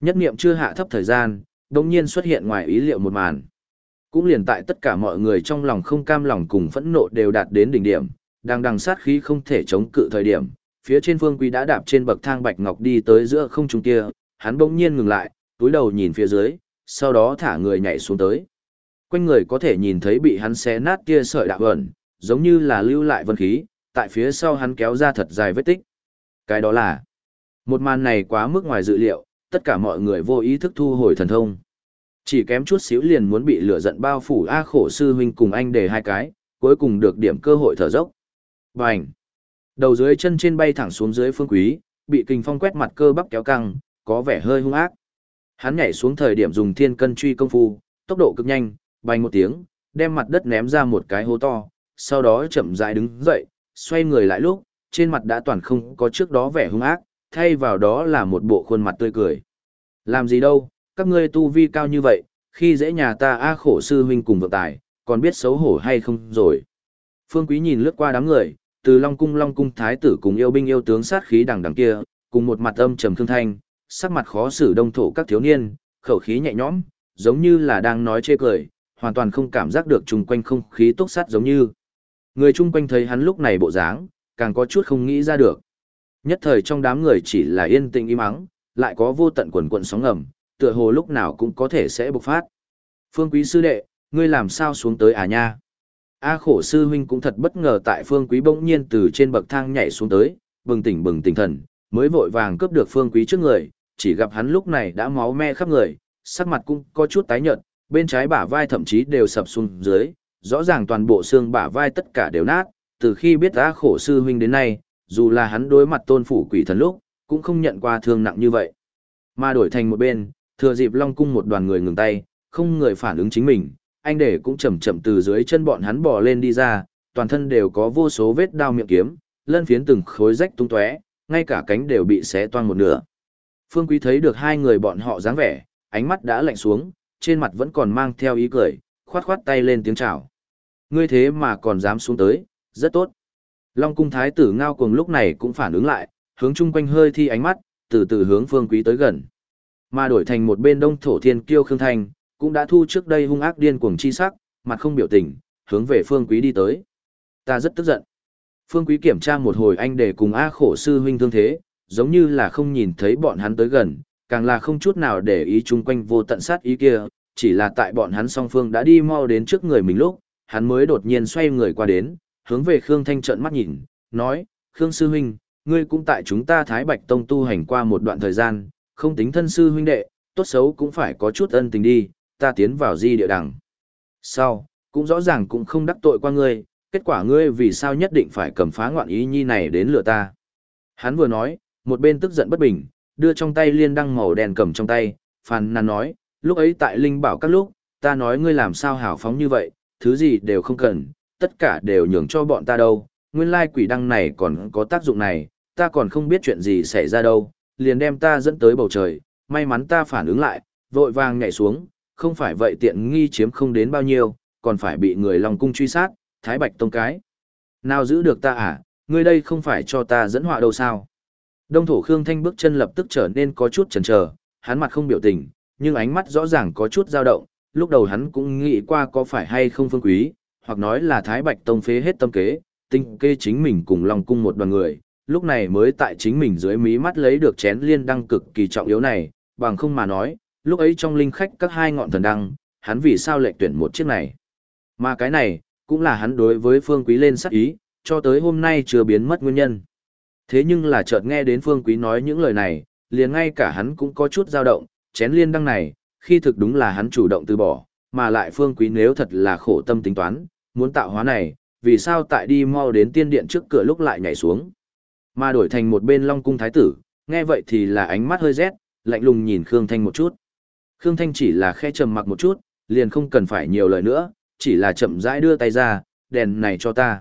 Nhất niệm chưa hạ thấp thời gian, đồng nhiên xuất hiện ngoài ý liệu một màn. Cũng liền tại tất cả mọi người trong lòng không cam lòng cùng phẫn nộ đều đạt đến đỉnh điểm, đang đằng sát khí không thể chống cự thời điểm, phía trên phương quý đã đạp trên bậc thang bạch ngọc đi tới giữa không trung kia, hắn bỗng nhiên ngừng lại, túi đầu nhìn phía dưới, sau đó thả người nhảy xuống tới. Quanh người có thể nhìn thấy bị hắn xé nát kia sợi đạo ẩn, giống như là lưu lại vân khí, tại phía sau hắn kéo ra thật dài vết tích. Cái đó là, một màn này quá mức ngoài dự liệu, tất cả mọi người vô ý thức thu hồi thần thông. Chỉ kém chút xíu liền muốn bị lửa giận bao phủ A khổ sư huynh cùng anh để hai cái, cuối cùng được điểm cơ hội thở dốc. Bành! Đầu dưới chân trên bay thẳng xuống dưới phương quý, bị kinh phong quét mặt cơ bắp kéo căng, có vẻ hơi hung ác. Hắn nhảy xuống thời điểm dùng thiên cân truy công phu, tốc độ cực nhanh, bành một tiếng, đem mặt đất ném ra một cái hố to, sau đó chậm rãi đứng dậy, xoay người lại lúc, trên mặt đã toàn không có trước đó vẻ hung ác, thay vào đó là một bộ khuôn mặt tươi cười. Làm gì đâu, các ngươi tu vi cao như vậy, khi dễ nhà ta a khổ sư huynh cùng vượng tài, còn biết xấu hổ hay không rồi. Phương Quý nhìn lướt qua đám người, từ Long Cung Long Cung Thái tử cùng yêu binh yêu tướng sát khí đằng đằng kia, cùng một mặt âm trầm thương thanh, sắc mặt khó xử đông thổ các thiếu niên, khẩu khí nhẹ nhõm, giống như là đang nói chê cười, hoàn toàn không cảm giác được chung quanh không khí túc sát giống như. Người chung quanh thấy hắn lúc này bộ dáng, càng có chút không nghĩ ra được. Nhất thời trong đám người chỉ là yên tĩnh im ắng, lại có vô tận quần quần sóng ngầm, tựa hồ lúc nào cũng có thể sẽ bộc phát. Phương quý sư đệ, ngươi làm sao xuống tới à nha? A khổ sư huynh cũng thật bất ngờ tại phương quý bỗng nhiên từ trên bậc thang nhảy xuống tới, bừng tỉnh bừng tỉnh thần, mới vội vàng cướp được phương quý trước người, chỉ gặp hắn lúc này đã máu me khắp người, sắc mặt cũng có chút tái nhợt, bên trái bả vai thậm chí đều sập xuống dưới, rõ ràng toàn bộ xương bả vai tất cả đều nát, từ khi biết A khổ sư huynh đến nay, dù là hắn đối mặt tôn phủ quỷ thần lúc, cũng không nhận qua thương nặng như vậy. Mà đổi thành một bên, thừa dịp Long Cung một đoàn người ngừng tay, không người phản ứng chính mình, anh để cũng chậm chậm từ dưới chân bọn hắn bò lên đi ra, toàn thân đều có vô số vết đao miệng kiếm, lân phiến từng khối rách tung tóe, ngay cả cánh đều bị xé toang một nửa. Phương Quý thấy được hai người bọn họ dáng vẻ, ánh mắt đã lạnh xuống, trên mặt vẫn còn mang theo ý cười, khoát khoát tay lên tiếng chào. Ngươi thế mà còn dám xuống tới, rất tốt. Long cung thái tử ngao cuồng lúc này cũng phản ứng lại, hướng chung quanh hơi thi ánh mắt, từ từ hướng Phương Quý tới gần. Mà đổi thành một bên đông thổ thiên kiêu khương thành cũng đã thu trước đây hung ác điên cuồng chi sắc, mặt không biểu tình, hướng về Phương Quý đi tới. Ta rất tức giận. Phương Quý kiểm tra một hồi anh để cùng A khổ sư huynh thương thế, giống như là không nhìn thấy bọn hắn tới gần, càng là không chút nào để ý chung quanh vô tận sát ý kia, chỉ là tại bọn hắn song phương đã đi mau đến trước người mình lúc, hắn mới đột nhiên xoay người qua đến, hướng về Khương Thanh trợn mắt nhìn, nói, Khương sư huynh, ngươi cũng tại chúng ta Thái Bạch Tông tu hành qua một đoạn thời gian, không tính thân sư huynh đệ, tốt xấu cũng phải có chút ân tình đi, ta tiến vào di địa đằng. Sau, cũng rõ ràng cũng không đắc tội qua ngươi, kết quả ngươi vì sao nhất định phải cầm phá ngoạn ý nhi này đến lừa ta. Hắn vừa nói, một bên tức giận bất bình, đưa trong tay liên đăng màu đen cầm trong tay, phàn nàn nói, lúc ấy tại Linh bảo các lúc, ta nói ngươi làm sao hảo phóng như vậy, thứ gì đều không cần, tất cả đều nhường cho bọn ta đâu, nguyên lai quỷ đăng này còn có tác dụng này, ta còn không biết chuyện gì xảy ra đâu, liền đem ta dẫn tới bầu trời, may mắn ta phản ứng lại, vội vàng nhảy xuống, không phải vậy tiện nghi chiếm không đến bao nhiêu, còn phải bị người lòng cung truy sát, thái bạch tông cái. Nào giữ được ta à, ngươi đây không phải cho ta dẫn họa đâu sao? Đông thổ Khương Thanh bước chân lập tức trở nên có chút chần chờ, hắn mặt không biểu tình, nhưng ánh mắt rõ ràng có chút dao động, lúc đầu hắn cũng nghĩ qua có phải hay không phương quý, hoặc nói là Thái Bạch Tông phế hết tâm kế, tinh kê chính mình cùng Long cung một đoàn người, lúc này mới tại chính mình dưới mí mắt lấy được chén liên đăng cực kỳ trọng yếu này, bằng không mà nói, lúc ấy trong linh khách các hai ngọn thần đăng, hắn vì sao lệnh tuyển một chiếc này. Mà cái này, cũng là hắn đối với phương quý lên sắc ý, cho tới hôm nay chưa biến mất nguyên nhân. Thế nhưng là chợt nghe đến phương quý nói những lời này, liền ngay cả hắn cũng có chút dao động, chén liên đăng này, khi thực đúng là hắn chủ động từ bỏ, mà lại phương quý nếu thật là khổ tâm tính toán, muốn tạo hóa này, vì sao tại đi mau đến tiên điện trước cửa lúc lại nhảy xuống. Mà đổi thành một bên long cung thái tử, nghe vậy thì là ánh mắt hơi rét, lạnh lùng nhìn Khương Thanh một chút. Khương Thanh chỉ là khe trầm mặc một chút, liền không cần phải nhiều lời nữa, chỉ là chậm rãi đưa tay ra, đèn này cho ta.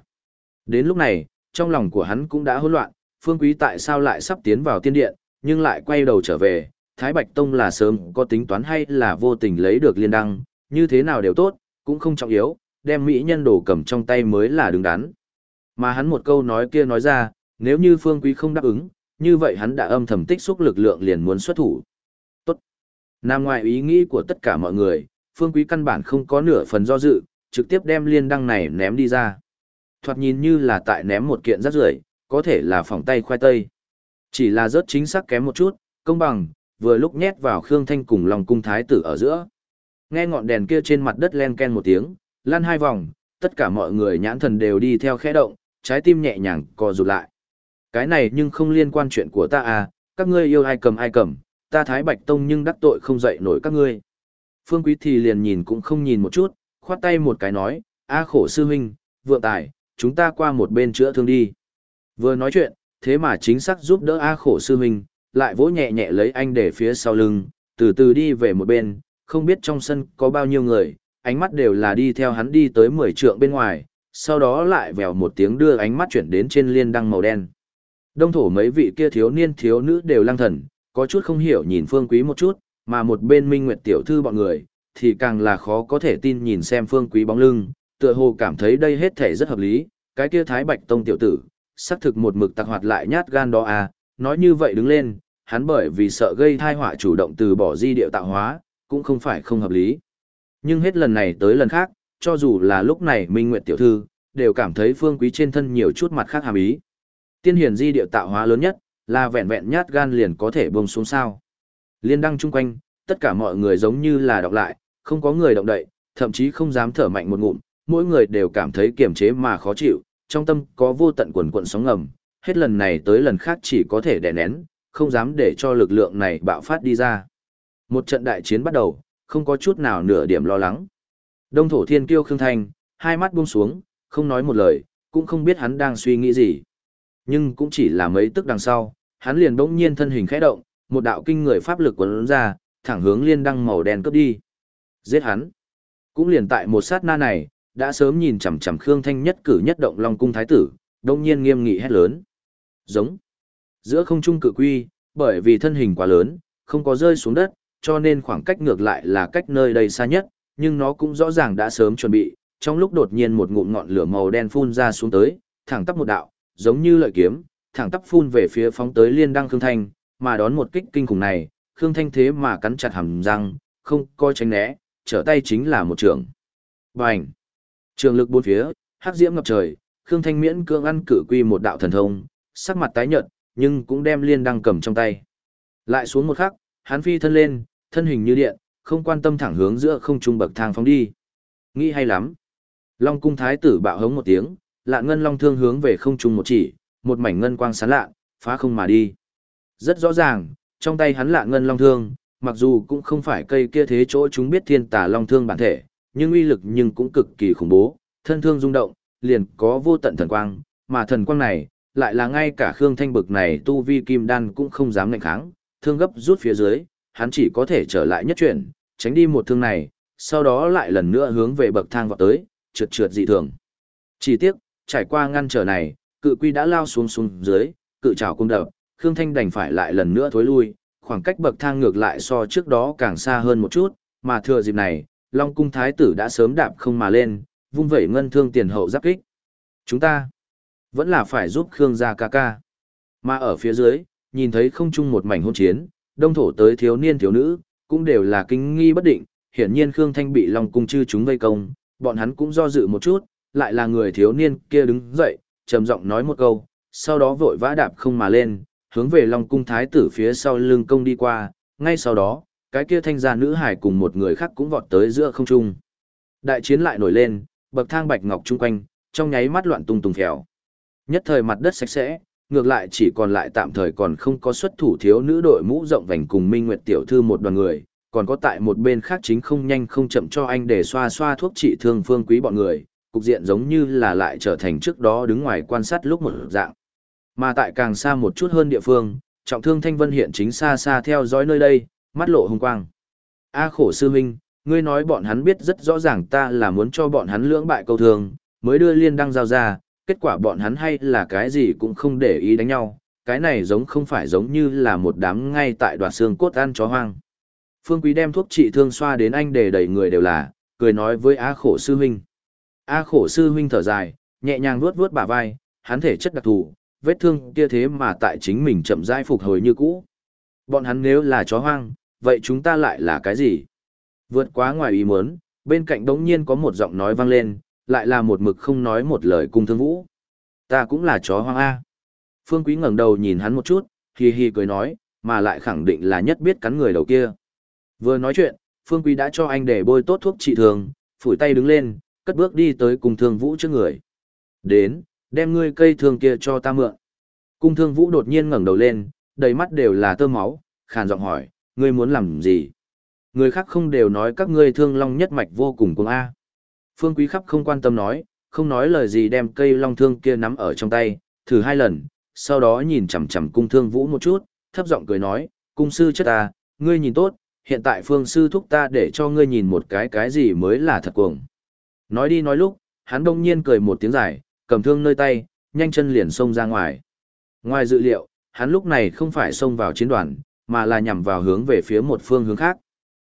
Đến lúc này, trong lòng của hắn cũng đã hỗn loạn, Phương Quý tại sao lại sắp tiến vào tiên điện, nhưng lại quay đầu trở về, Thái Bạch Tông là sớm có tính toán hay là vô tình lấy được liên đăng, như thế nào đều tốt, cũng không trọng yếu, đem mỹ nhân đồ cầm trong tay mới là đứng đắn. Mà hắn một câu nói kia nói ra, nếu như Phương Quý không đáp ứng, như vậy hắn đã âm thầm tích xúc lực lượng liền muốn xuất thủ. Tốt. Nam ngoài ý nghĩ của tất cả mọi người, Phương Quý căn bản không có nửa phần do dự, trực tiếp đem liên đăng này ném đi ra. Thoạt nhìn như là tại ném một kiện rác rưởi, có thể là phỏng tay khoai tây. Chỉ là rớt chính xác kém một chút, công bằng, vừa lúc nhét vào Khương Thanh cùng lòng cung thái tử ở giữa. Nghe ngọn đèn kia trên mặt đất len ken một tiếng, lăn hai vòng, tất cả mọi người nhãn thần đều đi theo khẽ động, trái tim nhẹ nhàng co rụt lại. Cái này nhưng không liên quan chuyện của ta à, các ngươi yêu ai cầm ai cầm, ta Thái Bạch Tông nhưng đắc tội không dậy nổi các ngươi. Phương Quý thì liền nhìn cũng không nhìn một chút, khoát tay một cái nói, a khổ sư huynh, vượng tài, chúng ta qua một bên chữa thương đi. Vừa nói chuyện, thế mà chính xác giúp đỡ a khổ sư huynh, lại vỗ nhẹ nhẹ lấy anh để phía sau lưng, từ từ đi về một bên, không biết trong sân có bao nhiêu người, ánh mắt đều là đi theo hắn đi tới 10 trượng bên ngoài, sau đó lại vèo một tiếng đưa ánh mắt chuyển đến trên liên đăng màu đen. Đông thổ mấy vị kia thiếu niên thiếu nữ đều lang thần, có chút không hiểu nhìn phương quý một chút, mà một bên minh nguyệt tiểu thư bọn người, thì càng là khó có thể tin nhìn xem phương quý bóng lưng, tựa hồ cảm thấy đây hết thể rất hợp lý, cái kia thái bạch tông tiểu tử, xác thực một mực tạc hoạt lại nhát gan đó à, nói như vậy đứng lên, hắn bởi vì sợ gây thai họa chủ động từ bỏ di điệu tạo hóa, cũng không phải không hợp lý. Nhưng hết lần này tới lần khác, cho dù là lúc này Minh Nguyệt tiểu thư, đều cảm thấy phương quý trên thân nhiều chút mặt khác hàm ý. Tiên hiển di điệu tạo hóa lớn nhất, là vẹn vẹn nhát gan liền có thể buông xuống sao. Liên đăng chung quanh, tất cả mọi người giống như là đọc lại, không có người động đậy, thậm chí không dám thở mạnh một ngụm, mỗi người đều cảm thấy kiềm chế mà khó chịu, trong tâm có vô tận quần quận sóng ngầm, hết lần này tới lần khác chỉ có thể đè nén, không dám để cho lực lượng này bạo phát đi ra. Một trận đại chiến bắt đầu, không có chút nào nửa điểm lo lắng. Đông thổ thiên kiêu khương thanh, hai mắt buông xuống, không nói một lời, cũng không biết hắn đang suy nghĩ gì. Nhưng cũng chỉ là mấy tức đằng sau, hắn liền bỗng nhiên thân hình khẽ động, một đạo kinh người pháp lực quấn ra, thẳng hướng liên đăng màu đen cướp đi. Giết hắn. Cũng liền tại một sát na này, đã sớm nhìn chằm chằm Khương Thanh nhất cử nhất động Long cung thái tử, bỗng nhiên nghiêm nghị hét lớn. Giống. Giữa không trung cự quy, bởi vì thân hình quá lớn, không có rơi xuống đất, cho nên khoảng cách ngược lại là cách nơi đây xa nhất, nhưng nó cũng rõ ràng đã sớm chuẩn bị, trong lúc đột nhiên một ngụm ngọn lửa màu đen phun ra xuống tới, thẳng tắp một đạo, giống như lợi kiếm, thẳng tắp phun về phía phóng tới liên đăng Khương Thanh, mà đón một kích kinh khủng này, Khương Thanh thế mà cắn chặt hàm răng, không coi tránh né, trở tay chính là một trường. Bành! Trường lực bốn phía, hắc diễm ngập trời, Khương Thanh miễn cưỡng ăn cử quy một đạo thần thông, sắc mặt tái nhợt, nhưng cũng đem liên đăng cầm trong tay. Lại xuống một khắc, hắn phi thân lên, thân hình như điện, không quan tâm thẳng hướng giữa không trung bậc thang phóng đi. Nghĩ hay lắm. Long cung thái tử bạo hống một tiếng, lạn ngân long thương hướng về không trung một chỉ, một mảnh ngân quang sáng lạ, phá không mà đi. Rất rõ ràng, trong tay hắn lạn ngân long thương, mặc dù cũng không phải cây kia thế chỗ chúng biết thiên tà long thương bản thể, nhưng uy lực nhưng cũng cực kỳ khủng bố, thân thương rung động, liền có vô tận thần quang, mà thần quang này, lại là ngay cả Khương Thanh bực này tu vi kim đan cũng không dám ngạnh kháng, thương gấp rút phía dưới, hắn chỉ có thể trở lại nhất chuyển, tránh đi một thương này, sau đó lại lần nữa hướng về bậc thang vọt tới, trượt trượt dị thường. Chỉ tiếc, trải qua ngăn trở này, cự quy đã lao xuống xuống dưới, cự trảo cung đập, Khương Thanh đành phải lại lần nữa thối lui, khoảng cách bậc thang ngược lại so trước đó càng xa hơn một chút, mà thừa dịp này, Long cung thái tử đã sớm đạp không mà lên, vung vẩy ngân thương tiền hậu giáp kích. Chúng ta vẫn là phải giúp Khương gia ca ca. Mà ở phía dưới, nhìn thấy không chung một mảnh hôn chiến, đông thổ tới thiếu niên thiếu nữ, cũng đều là kinh nghi bất định, hiển nhiên Khương Thanh bị Long cung chư chúng vây công, bọn hắn cũng do dự một chút, lại là người thiếu niên kia đứng dậy, trầm giọng nói một câu, sau đó vội vã đạp không mà lên, hướng về Long cung thái tử phía sau lưng công đi qua, ngay sau đó, cái kia thanh gia nữ hải cùng một người khác cũng vọt tới giữa không trung. Đại chiến lại nổi lên, bậc thang bạch ngọc chung quanh, trong nháy mắt loạn tung tung phèo. Nhất thời mặt đất sạch sẽ, ngược lại chỉ còn lại tạm thời còn không có xuất thủ thiếu nữ đội mũ rộng vành cùng Minh Nguyệt tiểu thư một đoàn người, còn có tại một bên khác chính không nhanh không chậm cho anh để xoa xoa thuốc trị thương phương quý bọn người, cục diện giống như là lại trở thành trước đó đứng ngoài quan sát lúc một dạng. Mà tại càng xa một chút hơn địa phương, trọng thương Thanh Vân hiện chính xa xa theo dõi nơi đây, mắt lộ hung quang. A khổ sư huynh, ngươi nói bọn hắn biết rất rõ ràng ta là muốn cho bọn hắn lưỡng bại câu thường, mới đưa liên đăng giao ra, kết quả bọn hắn hay là cái gì cũng không để ý đánh nhau, cái này giống không phải giống như là một đám ngay tại đoạn xương cốt ăn chó hoang. Phương Quý đem thuốc trị thương xoa đến anh để đầy người đều là, cười nói với A khổ sư huynh. A khổ sư huynh thở dài, nhẹ nhàng vuốt vuốt bả vai, hắn thể chất đặc thù, vết thương kia thế mà tại chính mình chậm rãi phục hồi như cũ. Bọn hắn nếu là chó hoang, vậy chúng ta lại là cái gì? Vượt quá ngoài ý muốn, bên cạnh đống nhiên có một giọng nói vang lên, lại là một mực không nói một lời cung thương vũ. Ta cũng là chó hoang A. Phương Quý ngẩng đầu nhìn hắn một chút, hì hi cười nói, mà lại khẳng định là nhất biết cắn người đầu kia. Vừa nói chuyện, Phương Quý đã cho anh để bôi tốt thuốc trị thương, phủi tay đứng lên, cất bước đi tới cung thương vũ trước người. Đến, đem ngươi cây thương kia cho ta mượn. Cung thương vũ đột nhiên ngẩng đầu lên, đầy mắt đều là tơ máu, khàn giọng hỏi, ngươi muốn làm gì? Người khác không đều nói các ngươi thương long nhất mạch vô cùng cùng A. Phương Quý khắp không quan tâm nói, không nói lời gì đem cây long thương kia nắm ở trong tay, thử hai lần, sau đó nhìn chằm chằm cung thương vũ một chút, thấp giọng cười nói, cung sư chất ta, ngươi nhìn tốt, hiện tại phương sư thúc ta để cho ngươi nhìn một cái cái gì mới là thật cuồng. Nói đi nói lúc, hắn đông nhiên cười một tiếng dài, cầm thương nơi tay, nhanh chân liền xông ra ngoài. Ngoài dự liệu, hắn lúc này không phải xông vào chiến đoàn, mà là nhằm vào hướng về phía một phương hướng khác.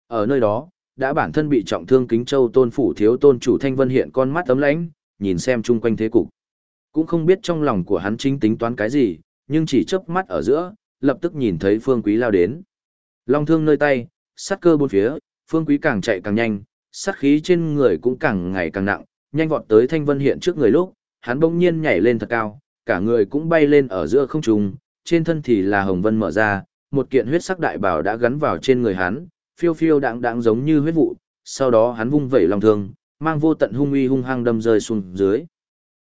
Ở nơi đó, đã bản thân bị trọng thương kính châu tôn phủ thiếu tôn chủ thanh vân hiện con mắt ấm lãnh, nhìn xem chung quanh thế cục. Cũng không biết trong lòng của hắn chính tính toán cái gì, nhưng chỉ chớp mắt ở giữa, lập tức nhìn thấy phương quý lao đến. Long thương nơi tay, sát cơ bốn phía, phương quý càng chạy càng nhanh, sát khí trên người cũng càng ngày càng nặng, nhanh vọt tới thanh vân hiện trước người lúc, hắn bỗng nhiên nhảy lên thật cao, cả người cũng bay lên ở giữa không trung, trên thân thì là hồng vân mở ra, một kiện huyết sắc đại bảo đã gắn vào trên người hắn, phiêu phiêu đạng đạng giống như huyết vụ, sau đó hắn vung vẩy lòng thương, mang vô tận hung uy hung hăng đâm rơi xuống dưới.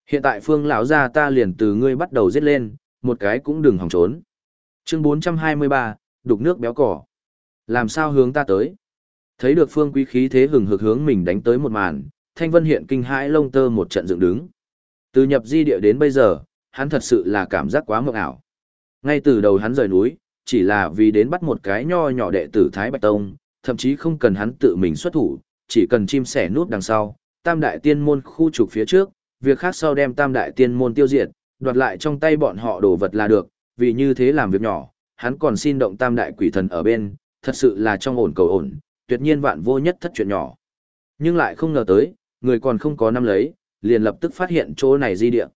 Hiện tại phương lão gia ta liền từ ngươi bắt đầu giết lên, một cái cũng đừng hòng trốn. Chương 423, đục nước béo cỏ. Làm sao hướng ta tới? Thấy được phương quý khí thế hừng hực hướng mình đánh tới một màn, Thanh Vân hiện kinh hãi lông tơ một trận dựng đứng. Từ nhập di địa đến bây giờ, hắn thật sự là cảm giác quá mộng ảo. Ngay từ đầu hắn rời núi, chỉ là vì đến bắt một cái nho nhỏ đệ tử Thái Bạch Tông, thậm chí không cần hắn tự mình xuất thủ, chỉ cần chim sẻ nút đằng sau, tam đại tiên môn khu trục phía trước, việc khác sau đem tam đại tiên môn tiêu diệt, đoạt lại trong tay bọn họ đồ vật là được, vì như thế làm việc nhỏ, hắn còn xin động tam đại quỷ thần ở bên, thật sự là trong ổn cầu ổn, tuyệt nhiên vạn vô nhất thất chuyện nhỏ. Nhưng lại không ngờ tới, người còn không có năm lấy, liền lập tức phát hiện chỗ này di địa.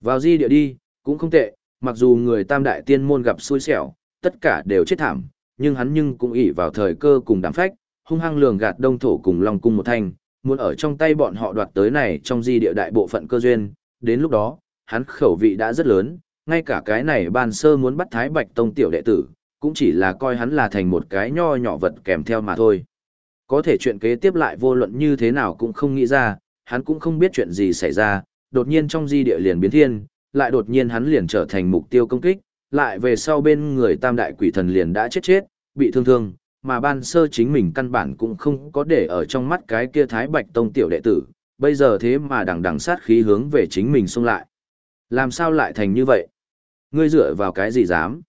Vào di địa đi, cũng không tệ, mặc dù người tam đại tiên môn gặp xui xẻo, tất cả đều chết thảm, nhưng hắn nhưng cũng ỷ vào thời cơ cùng đám phách, hung hăng lường gạt đông thổ cùng long cung một thanh, muốn ở trong tay bọn họ đoạt tới này trong di địa đại bộ phận cơ duyên, đến lúc đó, hắn khẩu vị đã rất lớn, ngay cả cái này ban sơ muốn bắt Thái Bạch Tông tiểu đệ tử, cũng chỉ là coi hắn là thành một cái nho nhỏ vật kèm theo mà thôi. Có thể chuyện kế tiếp lại vô luận như thế nào cũng không nghĩ ra, hắn cũng không biết chuyện gì xảy ra, đột nhiên trong di địa liền biến thiên, lại đột nhiên hắn liền trở thành mục tiêu công kích, lại về sau bên người tam đại quỷ thần liền đã chết chết, bị thương thương, mà ban sơ chính mình căn bản cũng không có để ở trong mắt cái kia thái bạch tông tiểu đệ tử, bây giờ thế mà đằng đằng sát khí hướng về chính mình xông lại. Làm sao lại thành như vậy? Ngươi dựa vào cái gì dám?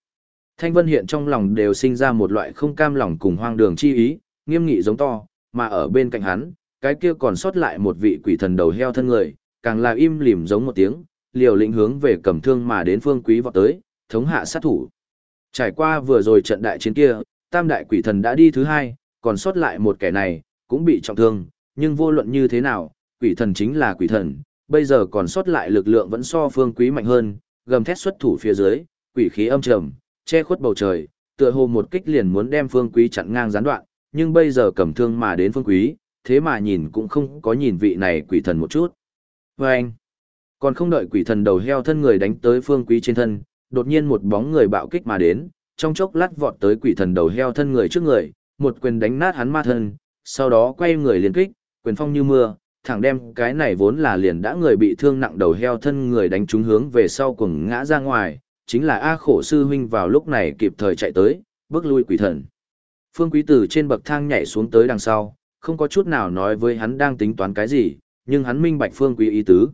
Thanh Vân hiện trong lòng đều sinh ra một loại không cam lòng cùng hoang đường chi ý, nghiêm nghị giống to, mà ở bên cạnh hắn, cái kia còn sót lại một vị quỷ thần đầu heo thân người, càng là im lìm giống một tiếng, liều lĩnh hướng về cầm thương mà đến phương quý vọt tới, thống hạ sát thủ. Trải qua vừa rồi trận đại chiến kia, tam đại quỷ thần đã đi thứ hai, còn sót lại một kẻ này, cũng bị trọng thương, nhưng vô luận như thế nào, quỷ thần chính là quỷ thần, bây giờ còn sót lại lực lượng vẫn so phương quý mạnh hơn, gầm thét xuất thủ phía dưới, quỷ khí âm trầm, che khuất bầu trời, tựa hồ một kích liền muốn đem phương quý chặn ngang gián đoạn, nhưng bây giờ cầm thương mà đến phương quý, thế mà nhìn cũng không có nhìn vị này quỷ thần một chút. Và anh, còn không đợi quỷ thần đầu heo thân người đánh tới phương quý trên thân, đột nhiên một bóng người bạo kích mà đến, trong chốc lát vọt tới quỷ thần đầu heo thân người trước người, một quyền đánh nát hắn ma thân, sau đó quay người liền kích, quyền phong như mưa, thẳng đem cái này vốn là liền đã người bị thương nặng đầu heo thân người đánh trúng hướng về sau cùng ngã ra ngoài, chính là A khổ sư huynh vào lúc này kịp thời chạy tới, bước lui quỷ thần. Phương quý tử trên bậc thang nhảy xuống tới đằng sau, không có chút nào nói với hắn đang tính toán cái gì, nhưng hắn minh bạch phương quý ý tứ.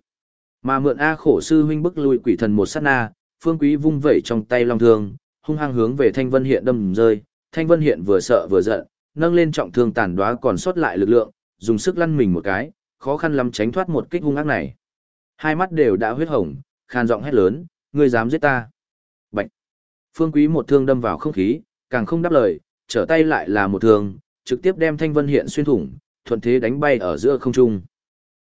Mà mượn A khổ sư huynh bức lui quỷ thần một sát na, phương quý vung vẩy trong tay long thương, hung hăng hướng về Thanh Vân Hiện đâm rơi, Thanh Vân Hiện vừa sợ vừa giận, nâng lên trọng thương tàn đóa còn sót lại lực lượng, dùng sức lăn mình một cái, khó khăn lắm tránh thoát một kích hung ác này. Hai mắt đều đã huyết hồng, khan giọng hét lớn, ngươi dám giết ta? Bạch. Phương Quý một thương đâm vào không khí, càng không đáp lời, trở tay lại là một thương, trực tiếp đem Thanh Vân Hiện xuyên thủng, thuận thế đánh bay ở giữa không trung.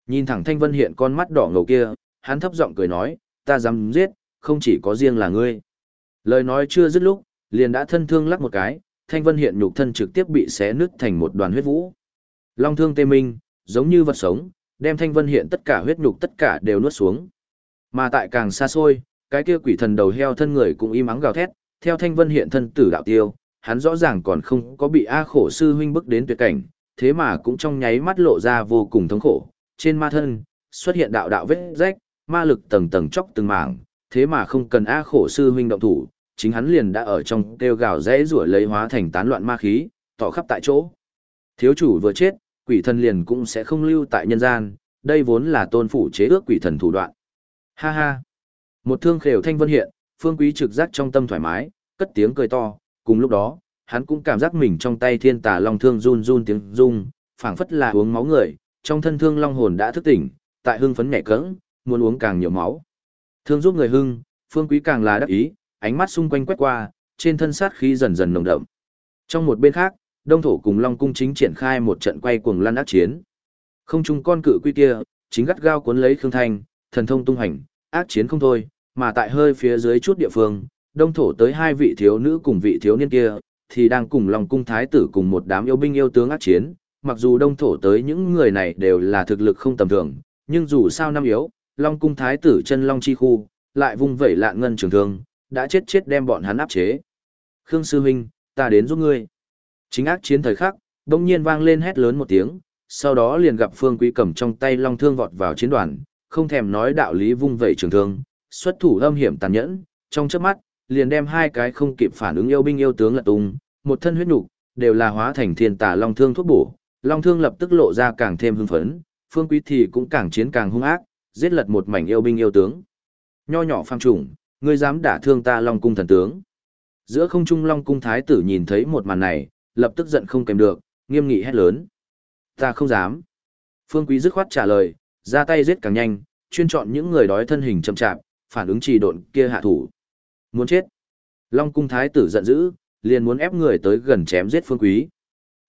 Nhìn thẳng Thanh Vân Hiện con mắt đỏ ngầu kia, hắn thấp giọng cười nói, ta dám giết, không chỉ có riêng là ngươi. Lời nói chưa dứt lúc, liền đã thân thương lắc một cái, Thanh Vân hiện nhục thân trực tiếp bị xé nứt thành một đoàn huyết vũ. Long thương tê minh, giống như vật sống, đem Thanh Vân hiện tất cả huyết nhục tất cả đều nuốt xuống. Mà tại càng xa xôi, cái kia quỷ thần đầu heo thân người cũng im ắng gào thét, theo Thanh Vân hiện thân tử đạo tiêu, hắn rõ ràng còn không có bị A khổ sư huynh bức đến tuyệt cảnh, thế mà cũng trong nháy mắt lộ ra vô cùng thống khổ. Trên ma thân, xuất hiện đạo đạo vết rách, ma lực tầng tầng chóc từng mảng, thế mà không cần A khổ sư huynh động thủ, chính hắn liền đã ở trong kêu gào rẽ rủa lấy hóa thành tán loạn ma khí, tỏ khắp tại chỗ. Thiếu chủ vừa chết, quỷ thần liền cũng sẽ không lưu tại nhân gian, đây vốn là tôn phủ chế ước quỷ thần thủ đoạn. Ha ha! Một thương khều thanh vân hiện, phương quý trực giác trong tâm thoải mái, cất tiếng cười to, cùng lúc đó, hắn cũng cảm giác mình trong tay thiên tà long thương run run tiếng rung, phảng phất là uống máu người, trong thân thương long hồn đã thức tỉnh, tại hưng phấn nhẹ cỡng, muốn uống càng nhiều máu. Thương giúp người hưng, phương quý càng là đắc ý, ánh mắt xung quanh quét qua, trên thân sát khí dần dần nồng đậm. Trong một bên khác, Đông thổ cùng Long cung chính triển khai một trận quay cuồng lăn ác chiến. Không chung con cự quy kia, chính gắt gao cuốn lấy Khương Thanh, thần thông tung hành, ác chiến không thôi, mà tại hơi phía dưới chút địa phương, Đông thổ tới hai vị thiếu nữ cùng vị thiếu niên kia, thì đang cùng Long cung thái tử cùng một đám yêu binh yêu tướng ác chiến. Mặc dù Đông thổ tới những người này đều là thực lực không tầm thường, nhưng dù sao năm yếu, Long cung thái tử chân Long chi khu, lại vung vẩy lạn ngân trường thương, đã chết chết đem bọn hắn áp chế. Khương sư huynh, ta đến giúp ngươi. Chính ác chiến thời khắc, đông nhiên vang lên hét lớn một tiếng, sau đó liền gặp Phương Quý cầm trong tay long thương vọt vào chiến đoàn, không thèm nói đạo lý vung vẩy trường thương, xuất thủ âm hiểm tàn nhẫn, trong chớp mắt, liền đem hai cái không kịp phản ứng yêu binh yêu tướng lật tung, một thân huyết nhục đều là hóa thành thiên tà long thương thuốc bổ, long thương lập tức lộ ra càng thêm hưng phấn, Phương Quý thì cũng càng chiến càng hung ác, giết lật một mảnh yêu binh yêu tướng. Nho nhỏ phàm trùng, ngươi dám đả thương ta long cung thần tướng. Giữa không trung long cung thái tử nhìn thấy một màn này, lập tức giận không kèm được, nghiêm nghị hét lớn. Ta không dám. Phương Quý dứt khoát trả lời, ra tay giết càng nhanh, chuyên chọn những người đói thân hình chậm chạp, phản ứng trì độn kia hạ thủ. Muốn chết. Long cung thái tử giận dữ, liền muốn ép người tới gần chém giết Phương Quý.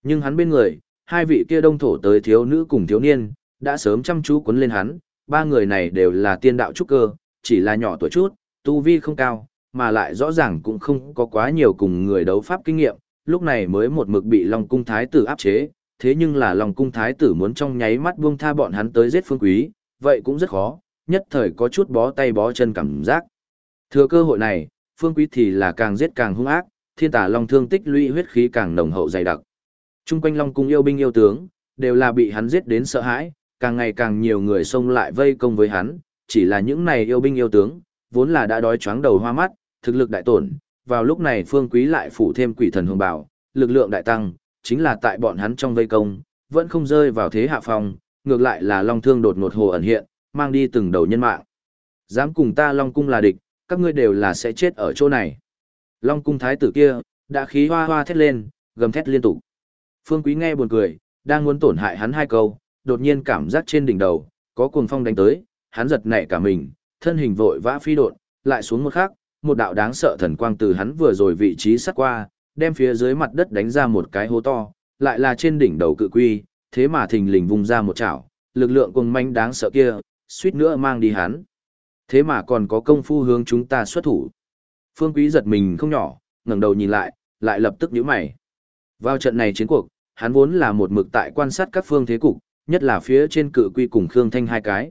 Nhưng hắn bên người, hai vị kia đông thổ tới thiếu nữ cùng thiếu niên, đã sớm chăm chú cuốn lên hắn, ba người này đều là tiên đạo trúc cơ, chỉ là nhỏ tuổi chút, tu vi không cao, mà lại rõ ràng cũng không có quá nhiều cùng người đấu pháp kinh nghiệm, lúc này mới một mực bị Long cung thái tử áp chế, thế nhưng là Long cung thái tử muốn trong nháy mắt buông tha bọn hắn tới giết Phương Quý, vậy cũng rất khó, nhất thời có chút bó tay bó chân cảm giác. Thừa cơ hội này, Phương Quý thì là càng giết càng hung ác, thiên tả Long thương tích lũy huyết khí càng nồng hậu dày đặc. Trung quanh Long cung yêu binh yêu tướng, đều là bị hắn giết đến sợ hãi, càng ngày càng nhiều người xông lại vây công với hắn, chỉ là những này yêu binh yêu tướng, vốn là đã đói choáng đầu hoa mắt, thực lực đại tổn, vào lúc này phương quý lại phủ thêm quỷ thần hương bảo, lực lượng đại tăng, chính là tại bọn hắn trong vây công, vẫn không rơi vào thế hạ phong, ngược lại là long thương đột ngột hồ ẩn hiện, mang đi từng đầu nhân mạng. Dám cùng ta long cung là địch, các ngươi đều là sẽ chết ở chỗ này. Long cung thái tử kia, đã khí hoa hoa thét lên, gầm thét liên tục. Phương quý nghe buồn cười, đang muốn tổn hại hắn hai câu, đột nhiên cảm giác trên đỉnh đầu, có cuồng phong đánh tới, hắn giật nảy cả mình, thân hình vội vã phi đột, lại xuống một khắc, một đạo đáng sợ thần quang từ hắn vừa rồi vị trí sắt qua, đem phía dưới mặt đất đánh ra một cái hố to, lại là trên đỉnh đầu cự quy, thế mà thình lình vung ra một chảo, lực lượng cuồng manh đáng sợ kia, suýt nữa mang đi hắn. Thế mà còn có công phu hướng chúng ta xuất thủ. Phương Quý giật mình không nhỏ, ngẩng đầu nhìn lại, lại lập tức nhíu mày. Vào trận này chiến cuộc, hắn vốn là một mực tại quan sát các phương thế cục, nhất là phía trên cự quy cùng Khương Thanh hai cái.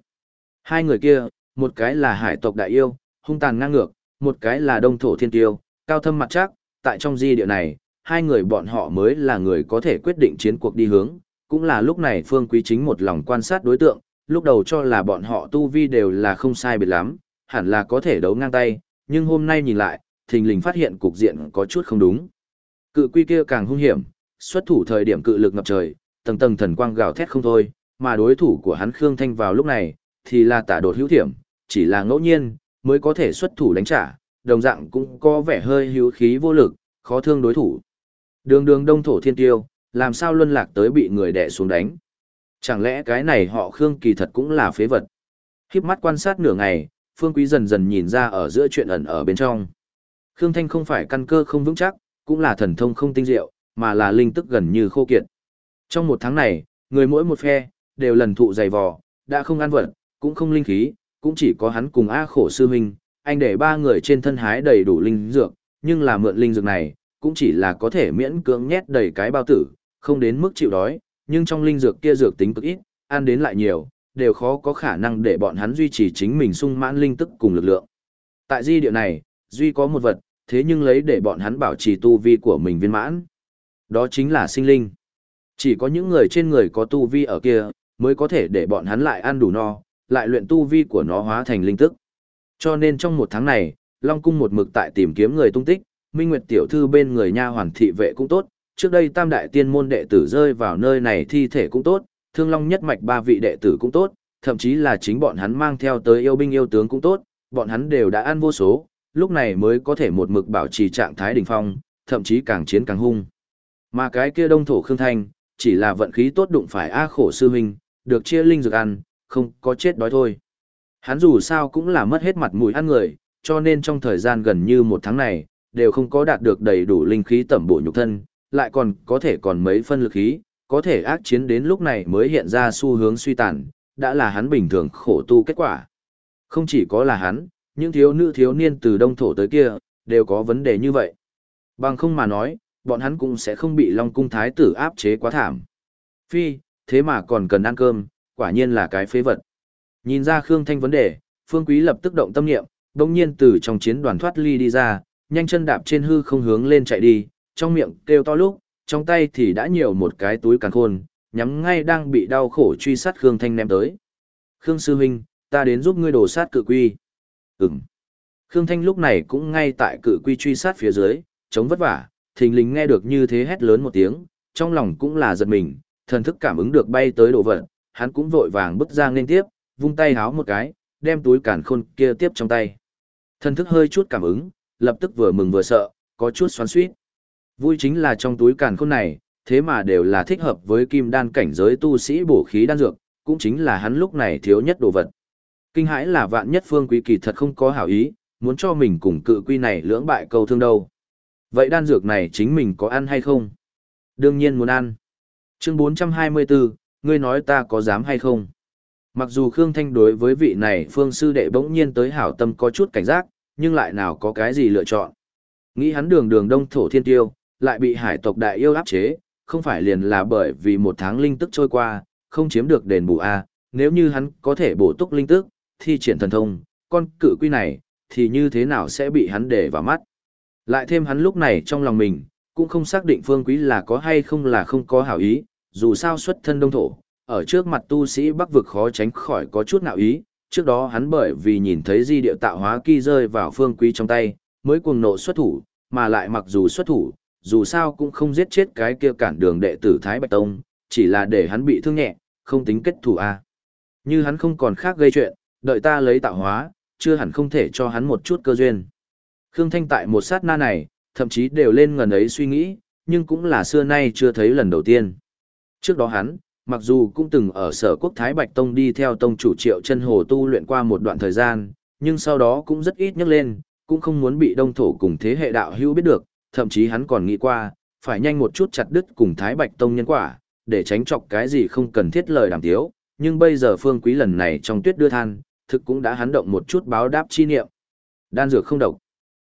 Hai người kia, một cái là hải tộc đại yêu, hung tàn ngang ngược, một cái là đông thổ thiên tiêu, cao thâm mặt chắc, tại trong di địa này, hai người bọn họ mới là người có thể quyết định chiến cuộc đi hướng, cũng là lúc này Phương Quý Chính một lòng quan sát đối tượng, lúc đầu cho là bọn họ tu vi đều là không sai biệt lắm, hẳn là có thể đấu ngang tay, nhưng hôm nay nhìn lại, thình lình phát hiện cục diện có chút không đúng. Cự quy kia càng hung hiểm, xuất thủ thời điểm cự lực ngập trời, tầng tầng thần quang gào thét không thôi, mà đối thủ của hắn Khương Thanh vào lúc này, thì là tả đột hữu thiểm, chỉ là ngẫu nhiên, mới có thể xuất thủ đánh trả, đồng dạng cũng có vẻ hơi hữu khí vô lực, khó thương đối thủ. Đường đường đông thổ thiên tiêu, làm sao luân lạc tới bị người đẻ xuống đánh. Chẳng lẽ cái này họ Khương kỳ thật cũng là phế vật. Khiếp mắt quan sát nửa ngày, Phương Quý dần dần nhìn ra ở giữa chuyện ẩn ở bên trong. Khương Thanh không phải căn cơ không vững chắc, cũng là thần thông không tinh diệu, mà là linh tức gần như khô kiệt. Trong một tháng này, người mỗi một phe, đều lần thụ dày vò, đã không ăn vật, cũng không linh khí, cũng chỉ có hắn cùng A khổ sư huynh, anh để ba người trên thân hái đầy đủ linh dược, nhưng là mượn linh dược này, cũng chỉ là có thể miễn cưỡng nhét đầy cái bao tử, không đến mức chịu đói, nhưng trong linh dược kia dược tính cực ít, ăn đến lại nhiều, đều khó có khả năng để bọn hắn duy trì chính mình sung mãn linh tức cùng lực lượng. Tại di địa này, duy có một vật, thế nhưng lấy để bọn hắn bảo trì tu vi của mình viên mãn. Đó chính là sinh linh. Chỉ có những người trên người có tu vi ở kia, mới có thể để bọn hắn lại ăn đủ no, lại luyện tu vi của nó hóa thành linh tức. Cho nên trong một tháng này, Long Cung một mực tại tìm kiếm người tung tích, Minh Nguyệt tiểu thư bên người nha hoàn thị vệ cũng tốt, trước đây tam đại tiên môn đệ tử rơi vào nơi này thi thể cũng tốt, Thương Long nhất mạch ba vị đệ tử cũng tốt, thậm chí là chính bọn hắn mang theo tới yêu binh yêu tướng cũng tốt, bọn hắn đều đã ăn vô số, lúc này mới có thể một mực bảo trì trạng thái đỉnh phong, thậm chí càng chiến càng hung. Mà cái kia đông thổ Khương Thanh, chỉ là vận khí tốt đụng phải A khổ sư huynh, được chia linh dược ăn, không có chết đói thôi. Hắn dù sao cũng là mất hết mặt mũi ăn người, cho nên trong thời gian gần như một tháng này, đều không có đạt được đầy đủ linh khí tẩm bổ nhục thân, lại còn có thể còn mấy phân lực khí, có thể ác chiến đến lúc này mới hiện ra xu hướng suy tàn, đã là hắn bình thường khổ tu kết quả. Không chỉ có là hắn, những thiếu nữ thiếu niên từ đông thổ tới kia, đều có vấn đề như vậy. Bằng không mà nói, bọn hắn cũng sẽ không bị Long Cung Thái tử áp chế quá thảm. Phi, thế mà còn cần ăn cơm, quả nhiên là cái phế vật. Nhìn ra Khương Thanh vấn đề, Phương Quý lập tức động tâm niệm, đồng nhiên từ trong chiến đoàn thoát ly đi ra, nhanh chân đạp trên hư không hướng lên chạy đi, trong miệng kêu to lúc, trong tay thì đã nhiều một cái túi càn khôn, nhắm ngay đang bị đau khổ truy sát Khương Thanh ném tới. Khương Sư Huynh, ta đến giúp ngươi đổ sát cự quy. Ừm. Khương Thanh lúc này cũng ngay tại cự quy truy sát phía dưới, chống vất vả, thình lình nghe được như thế hét lớn một tiếng, trong lòng cũng là giật mình, thần thức cảm ứng được bay tới đồ vật, hắn cũng vội vàng bước ra lên tiếp, vung tay háo một cái, đem túi càn khôn kia tiếp trong tay. Thần thức hơi chút cảm ứng, lập tức vừa mừng vừa sợ, có chút xoắn xuýt. Vui chính là trong túi càn khôn này, thế mà đều là thích hợp với kim đan cảnh giới tu sĩ bổ khí đan dược, cũng chính là hắn lúc này thiếu nhất đồ vật. Kinh hãi là vạn nhất phương quý kỳ thật không có hảo ý, muốn cho mình cùng cự quy này lưỡng bại câu thương đâu. Vậy đan dược này chính mình có ăn hay không? Đương nhiên muốn ăn. Chương 424, ngươi nói ta có dám hay không? Mặc dù Khương Thanh đối với vị này phương sư đệ bỗng nhiên tới hảo tâm có chút cảnh giác, nhưng lại nào có cái gì lựa chọn. Nghĩ hắn đường đường đông thổ thiên tiêu, lại bị hải tộc đại yêu áp chế, không phải liền là bởi vì một tháng linh tức trôi qua, không chiếm được đền bù A, nếu như hắn có thể bổ túc linh tức, thi triển thần thông, con cự quy này, thì như thế nào sẽ bị hắn để vào mắt. Lại thêm hắn lúc này trong lòng mình, cũng không xác định phương quý là có hay không là không có hảo ý, dù sao xuất thân đông thổ, ở trước mặt tu sĩ bắc vực khó tránh khỏi có chút nào ý, trước đó hắn bởi vì nhìn thấy di điệu tạo hóa kỳ rơi vào phương quý trong tay, mới cuồng nộ xuất thủ, mà lại mặc dù xuất thủ, dù sao cũng không giết chết cái kia cản đường đệ tử Thái Bạch Tông, chỉ là để hắn bị thương nhẹ, không tính kết thủ a. Như hắn không còn khác gây chuyện, đợi ta lấy tạo hóa, chưa hẳn không thể cho hắn một chút cơ duyên. Khương Thanh tại một sát na này, thậm chí đều lên ngần ấy suy nghĩ, nhưng cũng là xưa nay chưa thấy lần đầu tiên. Trước đó hắn, mặc dù cũng từng ở sở quốc Thái Bạch Tông đi theo tông chủ triệu chân hồ tu luyện qua một đoạn thời gian, nhưng sau đó cũng rất ít nhắc lên, cũng không muốn bị đông thổ cùng thế hệ đạo hữu biết được, thậm chí hắn còn nghĩ qua, phải nhanh một chút chặt đứt cùng Thái Bạch Tông nhân quả, để tránh chọc cái gì không cần thiết lời đàm tiếu, nhưng bây giờ phương quý lần này trong tuyết đưa than, thực cũng đã hắn động một chút báo đáp chi niệm. Đan dược không độc.